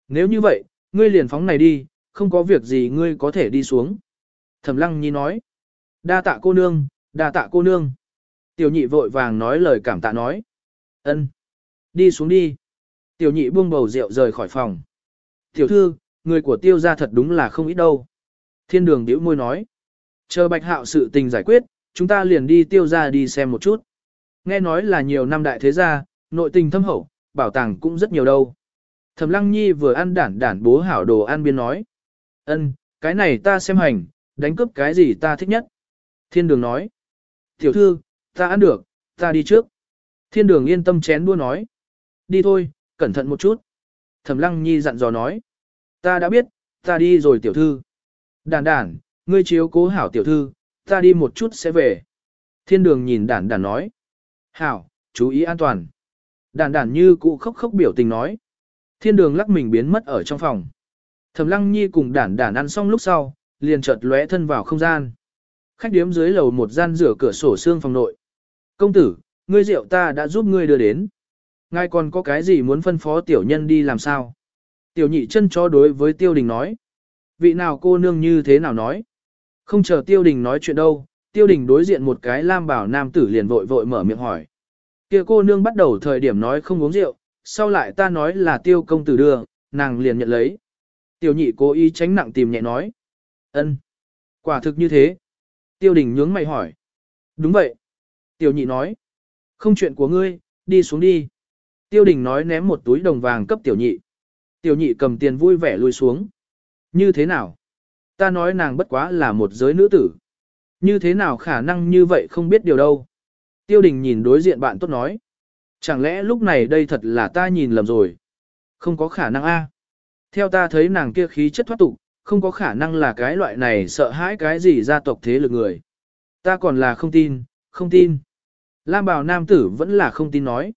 Nếu như vậy, ngươi liền phóng này đi, không có việc gì ngươi có thể đi xuống. Thẩm lăng nhi nói. Đa tạ cô nương, đa tạ cô nương. Tiểu nhị vội vàng nói lời cảm tạ nói. ân, Đi xuống đi. Tiểu nhị buông bầu rượu rời khỏi phòng. Tiểu thư, người của tiêu gia thật đúng là không ít đâu. Thiên đường điếu môi nói. Chờ bạch hạo sự tình giải quyết, chúng ta liền đi tiêu gia đi xem một chút. Nghe nói là nhiều năm đại thế gia, nội tình thâm hậu, bảo tàng cũng rất nhiều đâu. Thẩm lăng nhi vừa ăn đản đản bố hảo đồ ăn biên nói. ân, cái này ta xem hành, đánh cướp cái gì ta thích nhất. Thiên đường nói. Tiểu thư, ta ăn được, ta đi trước. Thiên đường yên tâm chén đua nói. Đi thôi, cẩn thận một chút. Thẩm lăng nhi dặn dò nói. Ta đã biết, ta đi rồi tiểu thư. Đản đản, ngươi chiếu cố hảo tiểu thư, ta đi một chút sẽ về. Thiên đường nhìn đản đản nói. Hảo, chú ý an toàn. Đản đản như cụ khóc khóc biểu tình nói. Thiên đường lắc mình biến mất ở trong phòng. Thẩm lăng nhi cùng đản đản ăn xong lúc sau, liền chợt lóe thân vào không gian. Khách điếm dưới lầu một gian rửa cửa sổ xương phòng nội. Công tử, ngươi rượu ta đã giúp ngươi đưa đến. Ngài còn có cái gì muốn phân phó tiểu nhân đi làm sao? Tiểu nhị chân cho đối với tiêu đình nói. Vị nào cô nương như thế nào nói? Không chờ tiêu đình nói chuyện đâu, tiêu đình đối diện một cái lam bảo nam tử liền vội vội mở miệng hỏi. kia cô nương bắt đầu thời điểm nói không uống rượu, sau lại ta nói là tiêu công tử đưa, nàng liền nhận lấy. Tiểu nhị cố ý tránh nặng tìm nhẹ nói. ân, Quả thực như thế. Tiêu đình nhướng mày hỏi. Đúng vậy. Tiểu nhị nói. Không chuyện của ngươi, đi xuống đi. Tiêu đình nói ném một túi đồng vàng cấp tiểu nhị. Tiểu nhị cầm tiền vui vẻ lui xuống. Như thế nào? Ta nói nàng bất quá là một giới nữ tử. Như thế nào khả năng như vậy không biết điều đâu. Tiêu đình nhìn đối diện bạn tốt nói. Chẳng lẽ lúc này đây thật là ta nhìn lầm rồi? Không có khả năng a. Theo ta thấy nàng kia khí chất thoát tục, không có khả năng là cái loại này sợ hãi cái gì gia tộc thế lực người. Ta còn là không tin, không tin. Lam bảo nam tử vẫn là không tin nói.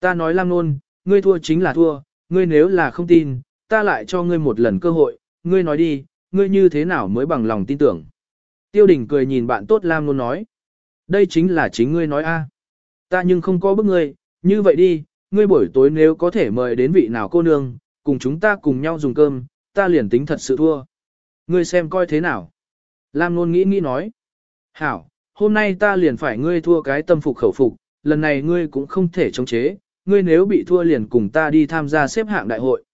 Ta nói Lam nôn, ngươi thua chính là thua, ngươi nếu là không tin, ta lại cho ngươi một lần cơ hội, ngươi nói đi, ngươi như thế nào mới bằng lòng tin tưởng. Tiêu đình cười nhìn bạn tốt Lam nôn nói. Đây chính là chính ngươi nói a. Ta nhưng không có bức ngươi, như vậy đi, ngươi buổi tối nếu có thể mời đến vị nào cô nương, cùng chúng ta cùng nhau dùng cơm, ta liền tính thật sự thua. Ngươi xem coi thế nào. Lam nôn nghĩ nghĩ nói. Hảo, hôm nay ta liền phải ngươi thua cái tâm phục khẩu phục, lần này ngươi cũng không thể chống chế, ngươi nếu bị thua liền cùng ta đi tham gia xếp hạng đại hội.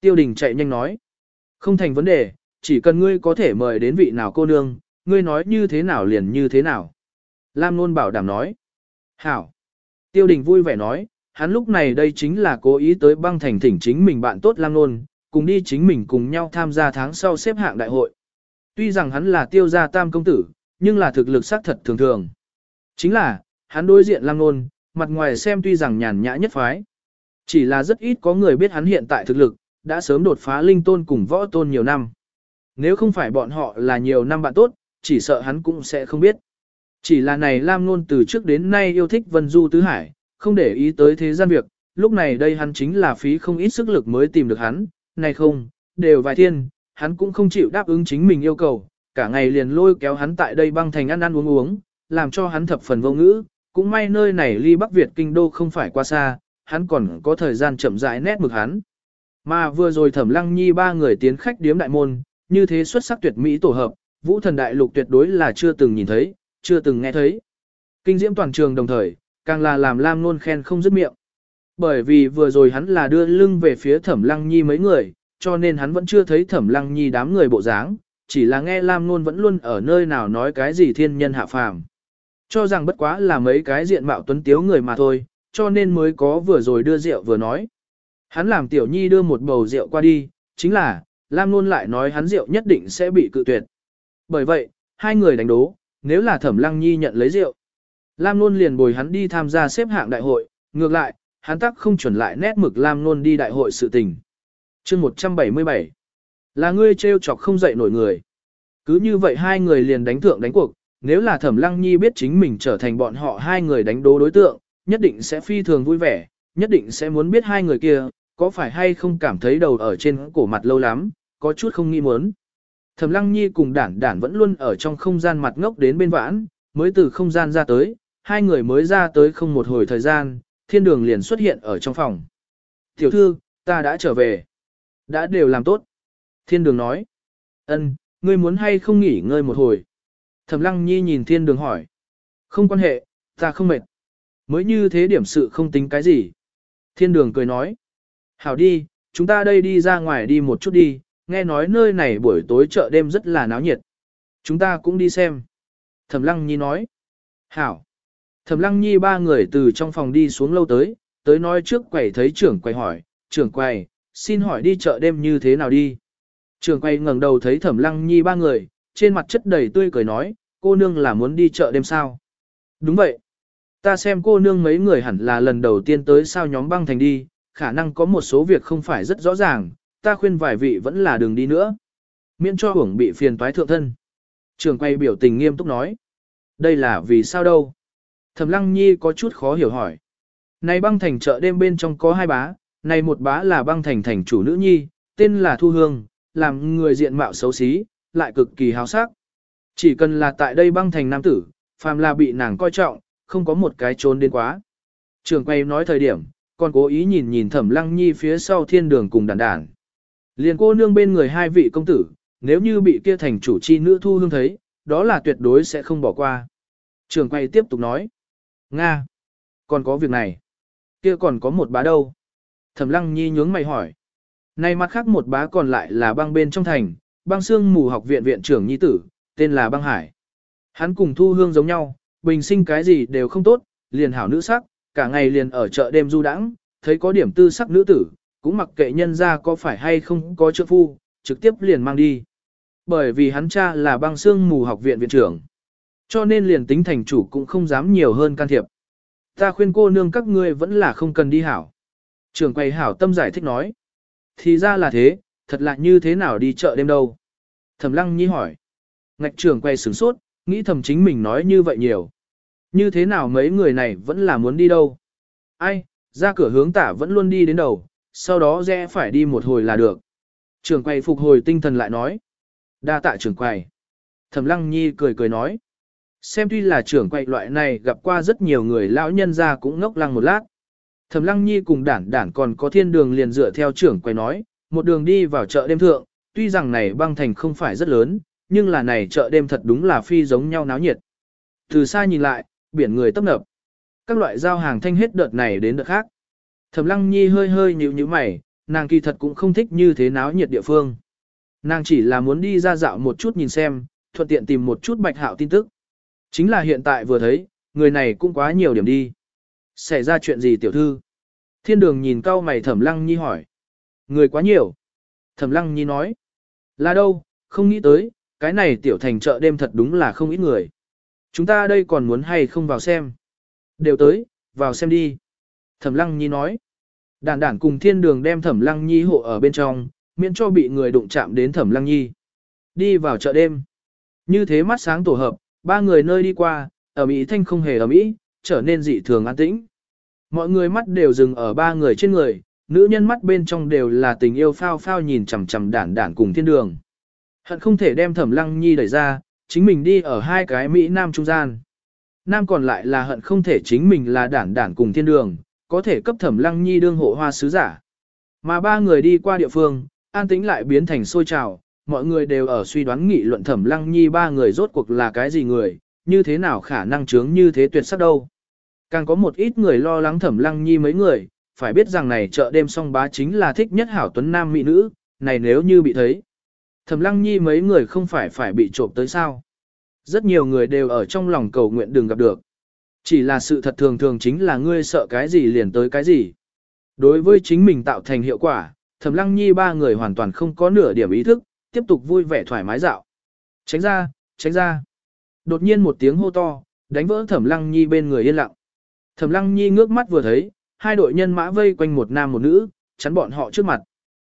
Tiêu đình chạy nhanh nói. Không thành vấn đề, chỉ cần ngươi có thể mời đến vị nào cô nương, ngươi nói như thế nào liền như thế nào. Lam Nôn bảo đảm nói. Hảo. Tiêu đình vui vẻ nói, hắn lúc này đây chính là cố ý tới băng thành thỉnh chính mình bạn tốt Lam Nôn, cùng đi chính mình cùng nhau tham gia tháng sau xếp hạng đại hội. Tuy rằng hắn là tiêu gia tam công tử, nhưng là thực lực xác thật thường thường. Chính là, hắn đối diện Lam Nôn, mặt ngoài xem tuy rằng nhàn nhã nhất phái. Chỉ là rất ít có người biết hắn hiện tại thực lực, đã sớm đột phá linh tôn cùng võ tôn nhiều năm. Nếu không phải bọn họ là nhiều năm bạn tốt, chỉ sợ hắn cũng sẽ không biết. Chỉ là này Lam Nôn từ trước đến nay yêu thích Vân Du Tứ Hải, không để ý tới thế gian việc, lúc này đây hắn chính là phí không ít sức lực mới tìm được hắn, này không, đều vài thiên, hắn cũng không chịu đáp ứng chính mình yêu cầu, cả ngày liền lôi kéo hắn tại đây băng thành ăn ăn uống uống, làm cho hắn thập phần vô ngữ, cũng may nơi này ly Bắc Việt kinh đô không phải qua xa, hắn còn có thời gian chậm rãi nét mực hắn. Mà vừa rồi Thẩm Lăng Nhi ba người tiến khách điếm đại môn, như thế xuất sắc tuyệt mỹ tổ hợp, Vũ Thần Đại Lục tuyệt đối là chưa từng nhìn thấy, chưa từng nghe thấy. Kinh diễm toàn trường đồng thời, càng là làm Lam Nôn khen không dứt miệng. Bởi vì vừa rồi hắn là đưa lưng về phía Thẩm Lăng Nhi mấy người, cho nên hắn vẫn chưa thấy Thẩm Lăng Nhi đám người bộ dáng, chỉ là nghe Lam Nôn vẫn luôn ở nơi nào nói cái gì thiên nhân hạ phàm. Cho rằng bất quá là mấy cái diện mạo tuấn tiếu người mà thôi, cho nên mới có vừa rồi đưa rượu vừa nói. Hắn làm Tiểu Nhi đưa một bầu rượu qua đi, chính là, Lam Nôn lại nói hắn rượu nhất định sẽ bị cự tuyệt. Bởi vậy, hai người đánh đố, nếu là Thẩm Lăng Nhi nhận lấy rượu, Lam Nôn liền bồi hắn đi tham gia xếp hạng đại hội, ngược lại, hắn tắc không chuẩn lại nét mực Lam luôn đi đại hội sự tình. chương 177 Là ngươi trêu chọc không dậy nổi người. Cứ như vậy hai người liền đánh thượng đánh cuộc, nếu là Thẩm Lăng Nhi biết chính mình trở thành bọn họ hai người đánh đố đối tượng, nhất định sẽ phi thường vui vẻ, nhất định sẽ muốn biết hai người kia, có phải hay không cảm thấy đầu ở trên cổ mặt lâu lắm, có chút không nghi muốn. Thẩm Lăng Nhi cùng đản đản vẫn luôn ở trong không gian mặt ngốc đến bên vãn, mới từ không gian ra tới, hai người mới ra tới không một hồi thời gian, thiên đường liền xuất hiện ở trong phòng. Tiểu thư, ta đã trở về. Đã đều làm tốt. Thiên đường nói. ân, ngươi muốn hay không nghỉ ngơi một hồi. Thẩm lăng nhi nhìn thiên đường hỏi. Không quan hệ, ta không mệt. Mới như thế điểm sự không tính cái gì. Thiên đường cười nói. Hảo đi, chúng ta đây đi ra ngoài đi một chút đi, nghe nói nơi này buổi tối chợ đêm rất là náo nhiệt. Chúng ta cũng đi xem. Thẩm lăng nhi nói. Hảo. Thẩm lăng nhi ba người từ trong phòng đi xuống lâu tới, tới nói trước quầy thấy trưởng quầy hỏi, trưởng quầy, xin hỏi đi chợ đêm như thế nào đi. Trưởng quầy ngẩng đầu thấy thẩm lăng nhi ba người, trên mặt chất đầy tươi cười nói, cô nương là muốn đi chợ đêm sao. Đúng vậy. Ta xem cô nương mấy người hẳn là lần đầu tiên tới sao nhóm băng thành đi, khả năng có một số việc không phải rất rõ ràng, ta khuyên vài vị vẫn là đừng đi nữa. Miễn cho hưởng bị phiền toái thượng thân. Trường quay biểu tình nghiêm túc nói. Đây là vì sao đâu? Thẩm Lăng Nhi có chút khó hiểu hỏi. Này băng thành chợ đêm bên trong có hai bá, này một bá là băng thành thành chủ nữ nhi, tên là Thu Hương, làm người diện mạo xấu xí, lại cực kỳ hào sắc. Chỉ cần là tại đây băng thành nam tử, phàm là bị nàng coi trọng, không có một cái trốn đến quá. Trường quay nói thời điểm, còn cố ý nhìn nhìn Thẩm Lăng Nhi phía sau thiên đường cùng đàn đàn. Liền cô nương bên người hai vị công tử, nếu như bị kia thành chủ chi nữ thu hương thấy, đó là tuyệt đối sẽ không bỏ qua. Trường quay tiếp tục nói. Nga! Còn có việc này. Kia còn có một bá đâu? Thẩm lăng nhi nhướng mày hỏi. Này mặt khác một bá còn lại là băng bên trong thành, băng xương mù học viện viện trưởng nhi tử, tên là băng hải. Hắn cùng thu hương giống nhau, bình sinh cái gì đều không tốt, liền hảo nữ sắc, cả ngày liền ở chợ đêm du đãng, thấy có điểm tư sắc nữ tử, cũng mặc kệ nhân ra có phải hay không có trợ phu, trực tiếp liền mang đi. Bởi vì hắn cha là băng xương mù học viện viện trưởng. Cho nên liền tính thành chủ cũng không dám nhiều hơn can thiệp. Ta khuyên cô nương các ngươi vẫn là không cần đi hảo. Trường quầy hảo tâm giải thích nói. Thì ra là thế, thật là như thế nào đi chợ đêm đâu. Thẩm lăng nhi hỏi. Ngạch Trường quầy sửng sốt, nghĩ thầm chính mình nói như vậy nhiều. Như thế nào mấy người này vẫn là muốn đi đâu. Ai, ra cửa hướng tả vẫn luôn đi đến đầu, sau đó rẽ phải đi một hồi là được. Trường quầy phục hồi tinh thần lại nói. Đa tạ Trường quầy. Thẩm lăng nhi cười cười nói. Xem tuy là trưởng quầy loại này gặp qua rất nhiều người lão nhân ra cũng ngốc lăng một lát. Thẩm lăng nhi cùng đản đản còn có thiên đường liền dựa theo trưởng quầy nói, một đường đi vào chợ đêm thượng, tuy rằng này băng thành không phải rất lớn, nhưng là này chợ đêm thật đúng là phi giống nhau náo nhiệt. Từ xa nhìn lại, biển người tấp nập. Các loại giao hàng thanh hết đợt này đến đợt khác. Thẩm lăng nhi hơi hơi nhíu nhíu mày, nàng kỳ thật cũng không thích như thế náo nhiệt địa phương. Nàng chỉ là muốn đi ra dạo một chút nhìn xem, thuận tiện tìm một chút bạch hạo tin tức. Chính là hiện tại vừa thấy, người này cũng quá nhiều điểm đi. Xảy ra chuyện gì tiểu thư? Thiên đường nhìn cao mày thẩm lăng nhi hỏi. Người quá nhiều. Thẩm lăng nhi nói. Là đâu, không nghĩ tới, cái này tiểu thành chợ đêm thật đúng là không ít người. Chúng ta đây còn muốn hay không vào xem. Đều tới, vào xem đi. Thẩm lăng nhi nói. Đản đản cùng thiên đường đem thẩm lăng nhi hộ ở bên trong, miễn cho bị người đụng chạm đến thẩm lăng nhi. Đi vào chợ đêm. Như thế mắt sáng tổ hợp, ba người nơi đi qua, ở Mỹ thanh không hề ở Mỹ, trở nên dị thường an tĩnh. Mọi người mắt đều dừng ở ba người trên người, nữ nhân mắt bên trong đều là tình yêu phao phao nhìn chằm chằm đản đản cùng thiên đường. Hận không thể đem thẩm lăng nhi đẩy ra, chính mình đi ở hai cái Mỹ Nam trung gian. Nam còn lại là hận không thể chính mình là đản đản cùng thiên đường, có thể cấp thẩm lăng nhi đương hộ hoa sứ giả. Mà ba người đi qua địa phương, an tĩnh lại biến thành sôi trào, mọi người đều ở suy đoán nghị luận thẩm lăng nhi ba người rốt cuộc là cái gì người, như thế nào khả năng chướng như thế tuyệt sắc đâu. Càng có một ít người lo lắng thẩm lăng nhi mấy người, phải biết rằng này chợ đêm song bá chính là thích nhất hảo tuấn nam mỹ nữ, này nếu như bị thấy. Thẩm lăng nhi mấy người không phải phải bị trộm tới sao. Rất nhiều người đều ở trong lòng cầu nguyện đừng gặp được. Chỉ là sự thật thường thường chính là ngươi sợ cái gì liền tới cái gì. Đối với chính mình tạo thành hiệu quả, Thẩm Lăng Nhi ba người hoàn toàn không có nửa điểm ý thức, tiếp tục vui vẻ thoải mái dạo. Tránh ra, tránh ra. Đột nhiên một tiếng hô to, đánh vỡ Thẩm Lăng Nhi bên người yên lặng. Thẩm Lăng Nhi ngước mắt vừa thấy, hai đội nhân mã vây quanh một nam một nữ, chắn bọn họ trước mặt.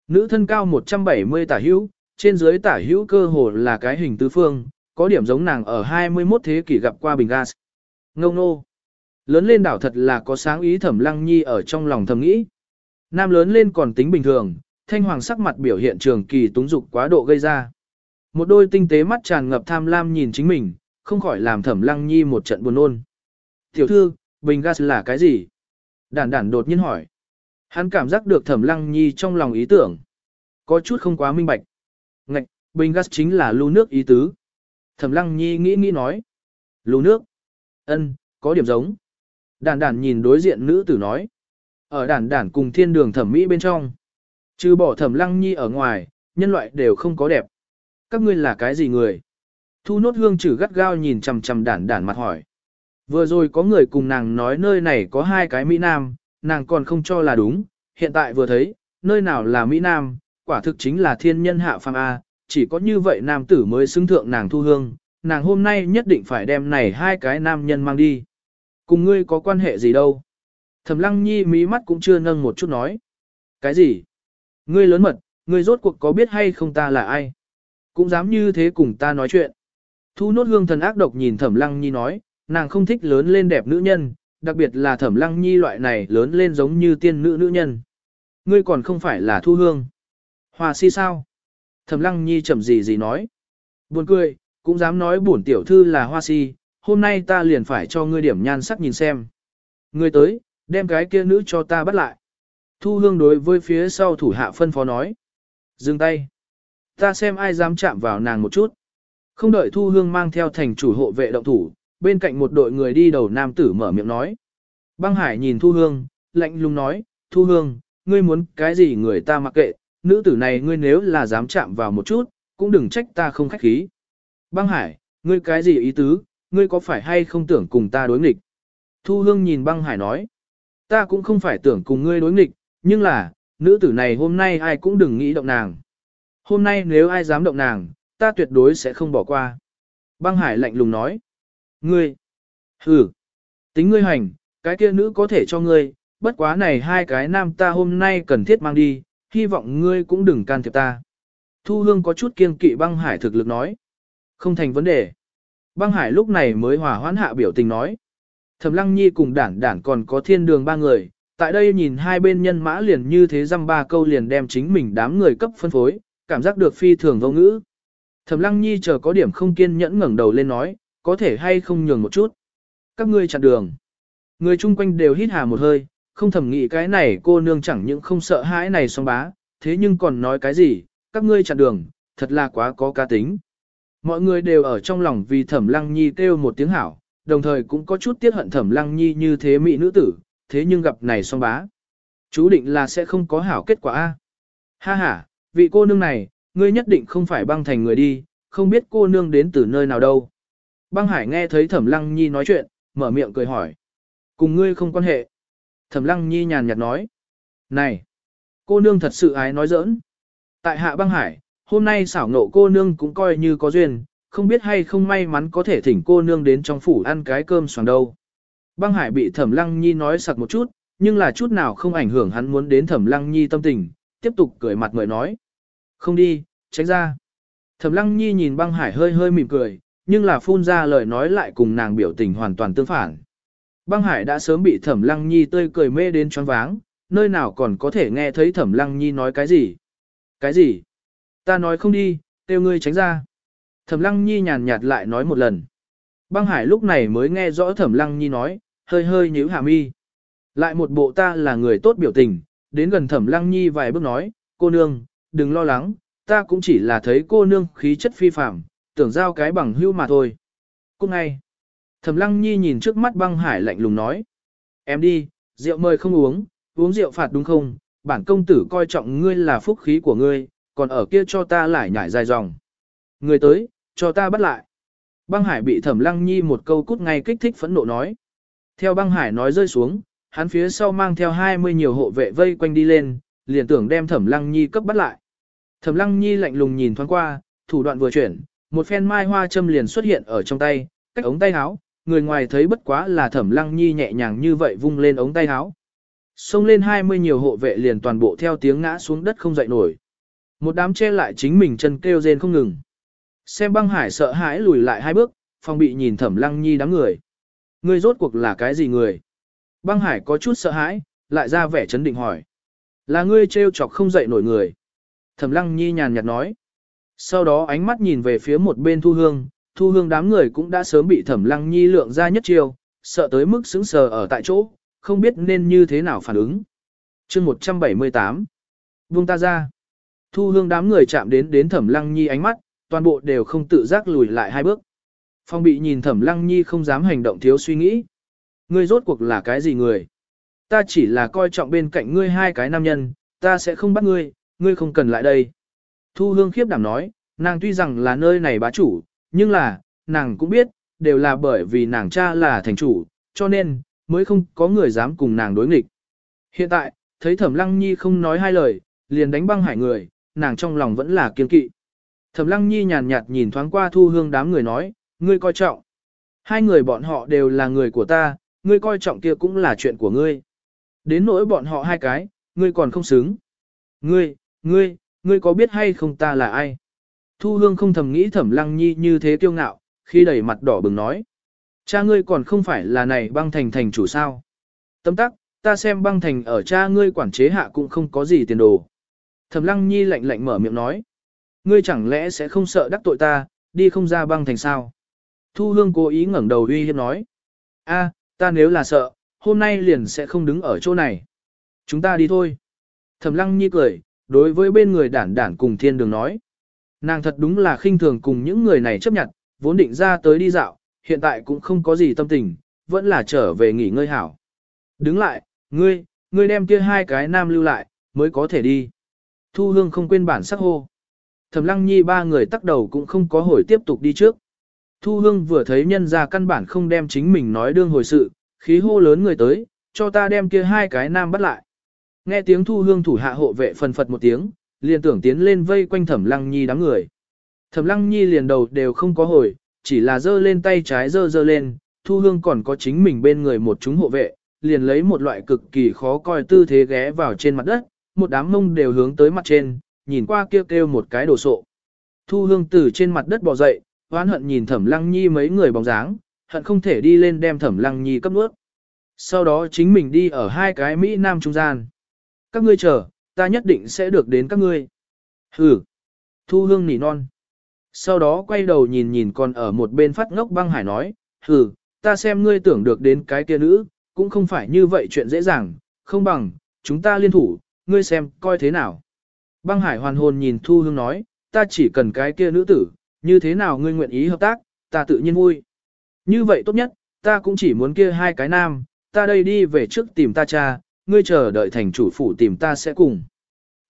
Nữ thân cao 170 tả hữu, trên dưới tả hữu cơ hồ là cái hình tứ phương, có điểm giống nàng ở 21 thế kỷ gặp qua bình gas. Ngông nô. Lớn lên đảo thật là có sáng ý Thẩm Lăng Nhi ở trong lòng thầm nghĩ. Nam lớn lên còn tính bình thường, thanh hoàng sắc mặt biểu hiện trường kỳ túng dục quá độ gây ra. Một đôi tinh tế mắt tràn ngập tham lam nhìn chính mình, không khỏi làm thẩm lăng nhi một trận buồn ôn. Tiểu thư, bình gas là cái gì? Đản đản đột nhiên hỏi. Hắn cảm giác được thẩm lăng nhi trong lòng ý tưởng. Có chút không quá minh bạch. Ngạch, bình gas chính là lưu nước ý tứ. Thẩm lăng nhi nghĩ nghĩ nói. Lưu nước. ân, có điểm giống. Đản đản nhìn đối diện nữ tử nói. Ở đản đản cùng thiên đường thẩm mỹ bên trong. Trừ bỏ thẩm lăng nhi ở ngoài, nhân loại đều không có đẹp. Các ngươi là cái gì người? Thu nốt hương trừ gắt gao nhìn chằm chằm đản đản mặt hỏi. Vừa rồi có người cùng nàng nói nơi này có hai cái Mỹ Nam, nàng còn không cho là đúng, hiện tại vừa thấy, nơi nào là Mỹ Nam, quả thực chính là thiên nhân hạ phàm A, chỉ có như vậy nam tử mới xứng thượng nàng thu hương, nàng hôm nay nhất định phải đem này hai cái nam nhân mang đi. Cùng ngươi có quan hệ gì đâu? Thẩm lăng nhi mí mắt cũng chưa nâng một chút nói. Cái gì? Ngươi lớn mật, ngươi rốt cuộc có biết hay không ta là ai? Cũng dám như thế cùng ta nói chuyện. Thu nốt hương thần ác độc nhìn thẩm lăng nhi nói, nàng không thích lớn lên đẹp nữ nhân, đặc biệt là thẩm lăng nhi loại này lớn lên giống như tiên nữ nữ nhân. Ngươi còn không phải là thu hương. Hòa si sao? Thẩm lăng nhi chậm gì gì nói. Buồn cười, cũng dám nói bổn tiểu thư là hoa si, hôm nay ta liền phải cho ngươi điểm nhan sắc nhìn xem. Ngươi tới, đem cái kia nữ cho ta bắt lại. Thu hương đối với phía sau thủ hạ phân phó nói. Dừng tay. Ta xem ai dám chạm vào nàng một chút. Không đợi thu hương mang theo thành chủ hộ vệ động thủ, bên cạnh một đội người đi đầu nam tử mở miệng nói. Băng hải nhìn thu hương, lạnh lùng nói, thu hương, ngươi muốn cái gì người ta mặc kệ, nữ tử này ngươi nếu là dám chạm vào một chút, cũng đừng trách ta không khách khí. Băng hải, ngươi cái gì ý tứ, ngươi có phải hay không tưởng cùng ta đối nghịch? Thu hương nhìn băng hải nói, ta cũng không phải tưởng cùng ngươi đối nghịch, nhưng là, nữ tử này hôm nay ai cũng đừng nghĩ động nàng. Hôm nay nếu ai dám động nàng, ta tuyệt đối sẽ không bỏ qua. Băng Hải lạnh lùng nói. Ngươi. Ừ. Tính ngươi hành, cái kia nữ có thể cho ngươi, bất quá này hai cái nam ta hôm nay cần thiết mang đi, hy vọng ngươi cũng đừng can thiệp ta. Thu Hương có chút kiên kỵ băng hải thực lực nói. Không thành vấn đề. Băng hải lúc này mới hòa hoãn hạ biểu tình nói. Thẩm lăng nhi cùng đản đản còn có thiên đường ba người, tại đây nhìn hai bên nhân mã liền như thế dăm ba câu liền đem chính mình đám người cấp phân phối, cảm giác được phi thường vô ngữ. Thẩm lăng nhi chờ có điểm không kiên nhẫn ngẩng đầu lên nói, có thể hay không nhường một chút. Các ngươi chặn đường. Người chung quanh đều hít hà một hơi, không thầm nghĩ cái này cô nương chẳng những không sợ hãi này song bá, thế nhưng còn nói cái gì, các ngươi chặn đường, thật là quá có cá tính. Mọi người đều ở trong lòng vì thẩm lăng nhi kêu một tiếng hảo, đồng thời cũng có chút tiếc hận thẩm lăng nhi như thế mỹ nữ tử, thế nhưng gặp này song bá. Chú định là sẽ không có hảo kết quả a. Ha ha, vị cô nương này, ngươi nhất định không phải băng thành người đi, không biết cô nương đến từ nơi nào đâu. Băng hải nghe thấy thẩm lăng nhi nói chuyện, mở miệng cười hỏi. Cùng ngươi không quan hệ. Thẩm lăng nhi nhàn nhạt nói. Này, cô nương thật sự ái nói giỡn. Tại hạ băng hải, hôm nay xảo nộ cô nương cũng coi như có duyên, không biết hay không may mắn có thể thỉnh cô nương đến trong phủ ăn cái cơm xoàng đâu. Băng hải bị thẩm lăng nhi nói sặc một chút, nhưng là chút nào không ảnh hưởng hắn muốn đến thẩm lăng nhi tâm tình, tiếp tục cười mặt người nói. Không đi, tránh ra. Thẩm lăng nhi nhìn băng hải hơi hơi mỉm cười, nhưng là phun ra lời nói lại cùng nàng biểu tình hoàn toàn tương phản. Băng hải đã sớm bị thẩm lăng nhi tươi cười mê đến choáng váng, nơi nào còn có thể nghe thấy thẩm lăng nhi nói cái gì. Cái gì? Ta nói không đi, kêu ngươi tránh ra. Thẩm lăng nhi nhàn nhạt lại nói một lần. Băng hải lúc này mới nghe rõ thẩm lăng nhi nói, hơi hơi nhíu hạ mi. Lại một bộ ta là người tốt biểu tình, đến gần thẩm lăng nhi vài bước nói, cô nương, đừng lo lắng, ta cũng chỉ là thấy cô nương khí chất phi phạm, tưởng giao cái bằng hưu mà thôi. Cũng ngay, thẩm lăng nhi nhìn trước mắt băng hải lạnh lùng nói, em đi, rượu mời không uống, uống rượu phạt đúng không, bản công tử coi trọng ngươi là phúc khí của ngươi, còn ở kia cho ta lại nhảy dài dòng. Người tới, cho ta bắt lại. Băng hải bị thẩm lăng nhi một câu cút ngay kích thích phẫn nộ nói. Theo băng hải nói rơi xuống, hắn phía sau mang theo 20 nhiều hộ vệ vây quanh đi lên, liền tưởng đem thẩm lăng nhi cấp bắt lại. Thẩm lăng nhi lạnh lùng nhìn thoáng qua, thủ đoạn vừa chuyển, một phen mai hoa châm liền xuất hiện ở trong tay, cách ống tay áo, người ngoài thấy bất quá là thẩm lăng nhi nhẹ nhàng như vậy vung lên ống tay áo. Xông lên 20 nhiều hộ vệ liền toàn bộ theo tiếng ngã xuống đất không dậy nổi. Một đám che lại chính mình chân kêu rên không ngừng. Xem băng hải sợ hãi lùi lại hai bước, phòng bị nhìn thẩm lăng nhi đám người. Ngươi rốt cuộc là cái gì người? Băng hải có chút sợ hãi, lại ra vẻ chấn định hỏi. Là ngươi trêu chọc không dậy nổi người. Thẩm lăng nhi nhàn nhạt nói. Sau đó ánh mắt nhìn về phía một bên thu hương, thu hương đám người cũng đã sớm bị thẩm lăng nhi lượng ra nhất chiêu, sợ tới mức sững sờ ở tại chỗ, không biết nên như thế nào phản ứng. chương 178. Buông ta ra. Thu hương đám người chạm đến đến thẩm lăng nhi ánh mắt, toàn bộ đều không tự giác lùi lại hai bước. Phong bị nhìn thẩm lăng nhi không dám hành động thiếu suy nghĩ. Ngươi rốt cuộc là cái gì người? Ta chỉ là coi trọng bên cạnh ngươi hai cái nam nhân, ta sẽ không bắt ngươi, ngươi không cần lại đây. Thu hương khiếp đảm nói, nàng tuy rằng là nơi này bá chủ, nhưng là, nàng cũng biết, đều là bởi vì nàng cha là thành chủ, cho nên, mới không có người dám cùng nàng đối nghịch. Hiện tại, thấy thẩm lăng nhi không nói hai lời, liền đánh băng hải người, nàng trong lòng vẫn là kiên kỵ. Thẩm lăng nhi nhàn nhạt nhìn thoáng qua thu hương đám người nói, ngươi coi trọng. Hai người bọn họ đều là người của ta, ngươi coi trọng kia cũng là chuyện của ngươi. Đến nỗi bọn họ hai cái, ngươi còn không xứng. Ngươi, ngươi, ngươi có biết hay không ta là ai? Thu hương không thầm nghĩ thẩm lăng nhi như thế kiêu ngạo, khi đẩy mặt đỏ bừng nói. Cha ngươi còn không phải là này băng thành thành chủ sao? Tấm tắc, ta xem băng thành ở cha ngươi quản chế hạ cũng không có gì tiền đồ. Thẩm lăng nhi lạnh lạnh mở miệng nói. Ngươi chẳng lẽ sẽ không sợ đắc tội ta, đi không ra băng thành sao? Thu hương cố ý ngẩng đầu uy hiếp nói. a ta nếu là sợ, hôm nay liền sẽ không đứng ở chỗ này. Chúng ta đi thôi. Thẩm lăng nhi cười, đối với bên người đản đản cùng thiên đường nói. Nàng thật đúng là khinh thường cùng những người này chấp nhận, vốn định ra tới đi dạo, hiện tại cũng không có gì tâm tình, vẫn là trở về nghỉ ngơi hảo. Đứng lại, ngươi, ngươi đem kia hai cái nam lưu lại, mới có thể đi. Thu hương không quên bản sắc hô. Thẩm lăng nhi ba người tắc đầu cũng không có hồi tiếp tục đi trước. Thu hương vừa thấy nhân ra căn bản không đem chính mình nói đương hồi sự, khí hô lớn người tới, cho ta đem kia hai cái nam bắt lại. Nghe tiếng thu hương thủ hạ hộ vệ phần phật một tiếng, liền tưởng tiến lên vây quanh thẩm lăng nhi đám người. Thẩm lăng nhi liền đầu đều không có hồi, chỉ là giơ lên tay trái giơ giơ lên, thu hương còn có chính mình bên người một chúng hộ vệ, liền lấy một loại cực kỳ khó coi tư thế ghé vào trên mặt đất, một đám mông đều hướng tới mặt trên, nhìn qua kêu kêu một cái đồ sộ. Thu hương từ trên mặt đất bò dậy, hoán hận nhìn thẩm lăng nhi mấy người bóng dáng, hận không thể đi lên đem thẩm lăng nhi cấp nước, Sau đó chính mình đi ở hai cái Mỹ Nam trung gian. Các ngươi chờ, ta nhất định sẽ được đến các ngươi. Hừ. Thu hương nỉ non. Sau đó quay đầu nhìn nhìn còn ở một bên phát ngốc băng hải nói, hừ, ta xem ngươi tưởng được đến cái kia nữ, cũng không phải như vậy chuyện dễ dàng, không bằng, chúng ta liên thủ, ngươi xem, coi thế nào. Băng hải hoàn hồn nhìn Thu Hương nói, ta chỉ cần cái kia nữ tử, như thế nào ngươi nguyện ý hợp tác, ta tự nhiên vui. Như vậy tốt nhất, ta cũng chỉ muốn kia hai cái nam, ta đây đi về trước tìm ta cha, ngươi chờ đợi thành chủ phủ tìm ta sẽ cùng.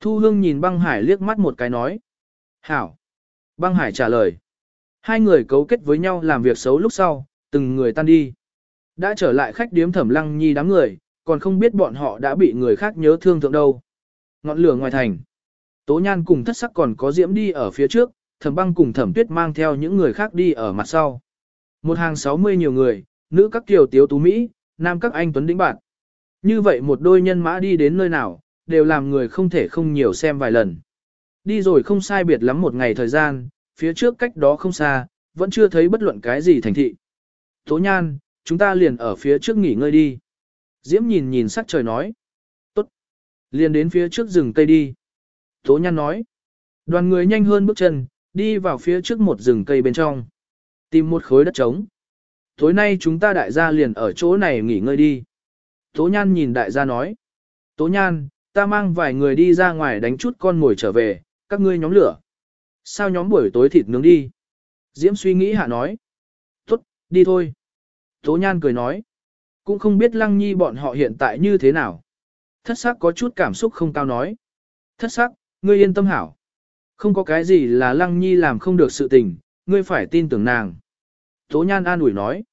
Thu Hương nhìn băng hải liếc mắt một cái nói. Hảo. Băng hải trả lời. Hai người cấu kết với nhau làm việc xấu lúc sau, từng người tan đi. Đã trở lại khách điếm thẩm lăng nhi đám người, còn không biết bọn họ đã bị người khác nhớ thương thượng đâu. Ngọn lửa ngoài thành. Tố nhan cùng thất sắc còn có diễm đi ở phía trước, thẩm băng cùng thẩm tuyết mang theo những người khác đi ở mặt sau. Một hàng 60 nhiều người, nữ các kiều tiếu tú Mỹ, nam các anh tuấn đĩnh bạn. Như vậy một đôi nhân mã đi đến nơi nào, đều làm người không thể không nhiều xem vài lần. Đi rồi không sai biệt lắm một ngày thời gian, phía trước cách đó không xa, vẫn chưa thấy bất luận cái gì thành thị. Tố nhan, chúng ta liền ở phía trước nghỉ ngơi đi. Diễm nhìn nhìn sắc trời nói. Tốt. Liền đến phía trước rừng cây đi. Tố nhan nói. Đoàn người nhanh hơn bước chân, đi vào phía trước một rừng cây bên trong. Tìm một khối đất trống. Tối nay chúng ta đại gia liền ở chỗ này nghỉ ngơi đi. Tố nhan nhìn đại gia nói. Tố nhan, ta mang vài người đi ra ngoài đánh chút con mồi trở về, các ngươi nhóm lửa. Sao nhóm buổi tối thịt nướng đi? Diễm suy nghĩ hạ nói. Tốt, đi thôi. Tố Nhan cười nói. Cũng không biết Lăng Nhi bọn họ hiện tại như thế nào. Thất sắc có chút cảm xúc không cao nói. Thất sắc, ngươi yên tâm hảo. Không có cái gì là Lăng Nhi làm không được sự tình, ngươi phải tin tưởng nàng. Tố Nhan an ủi nói.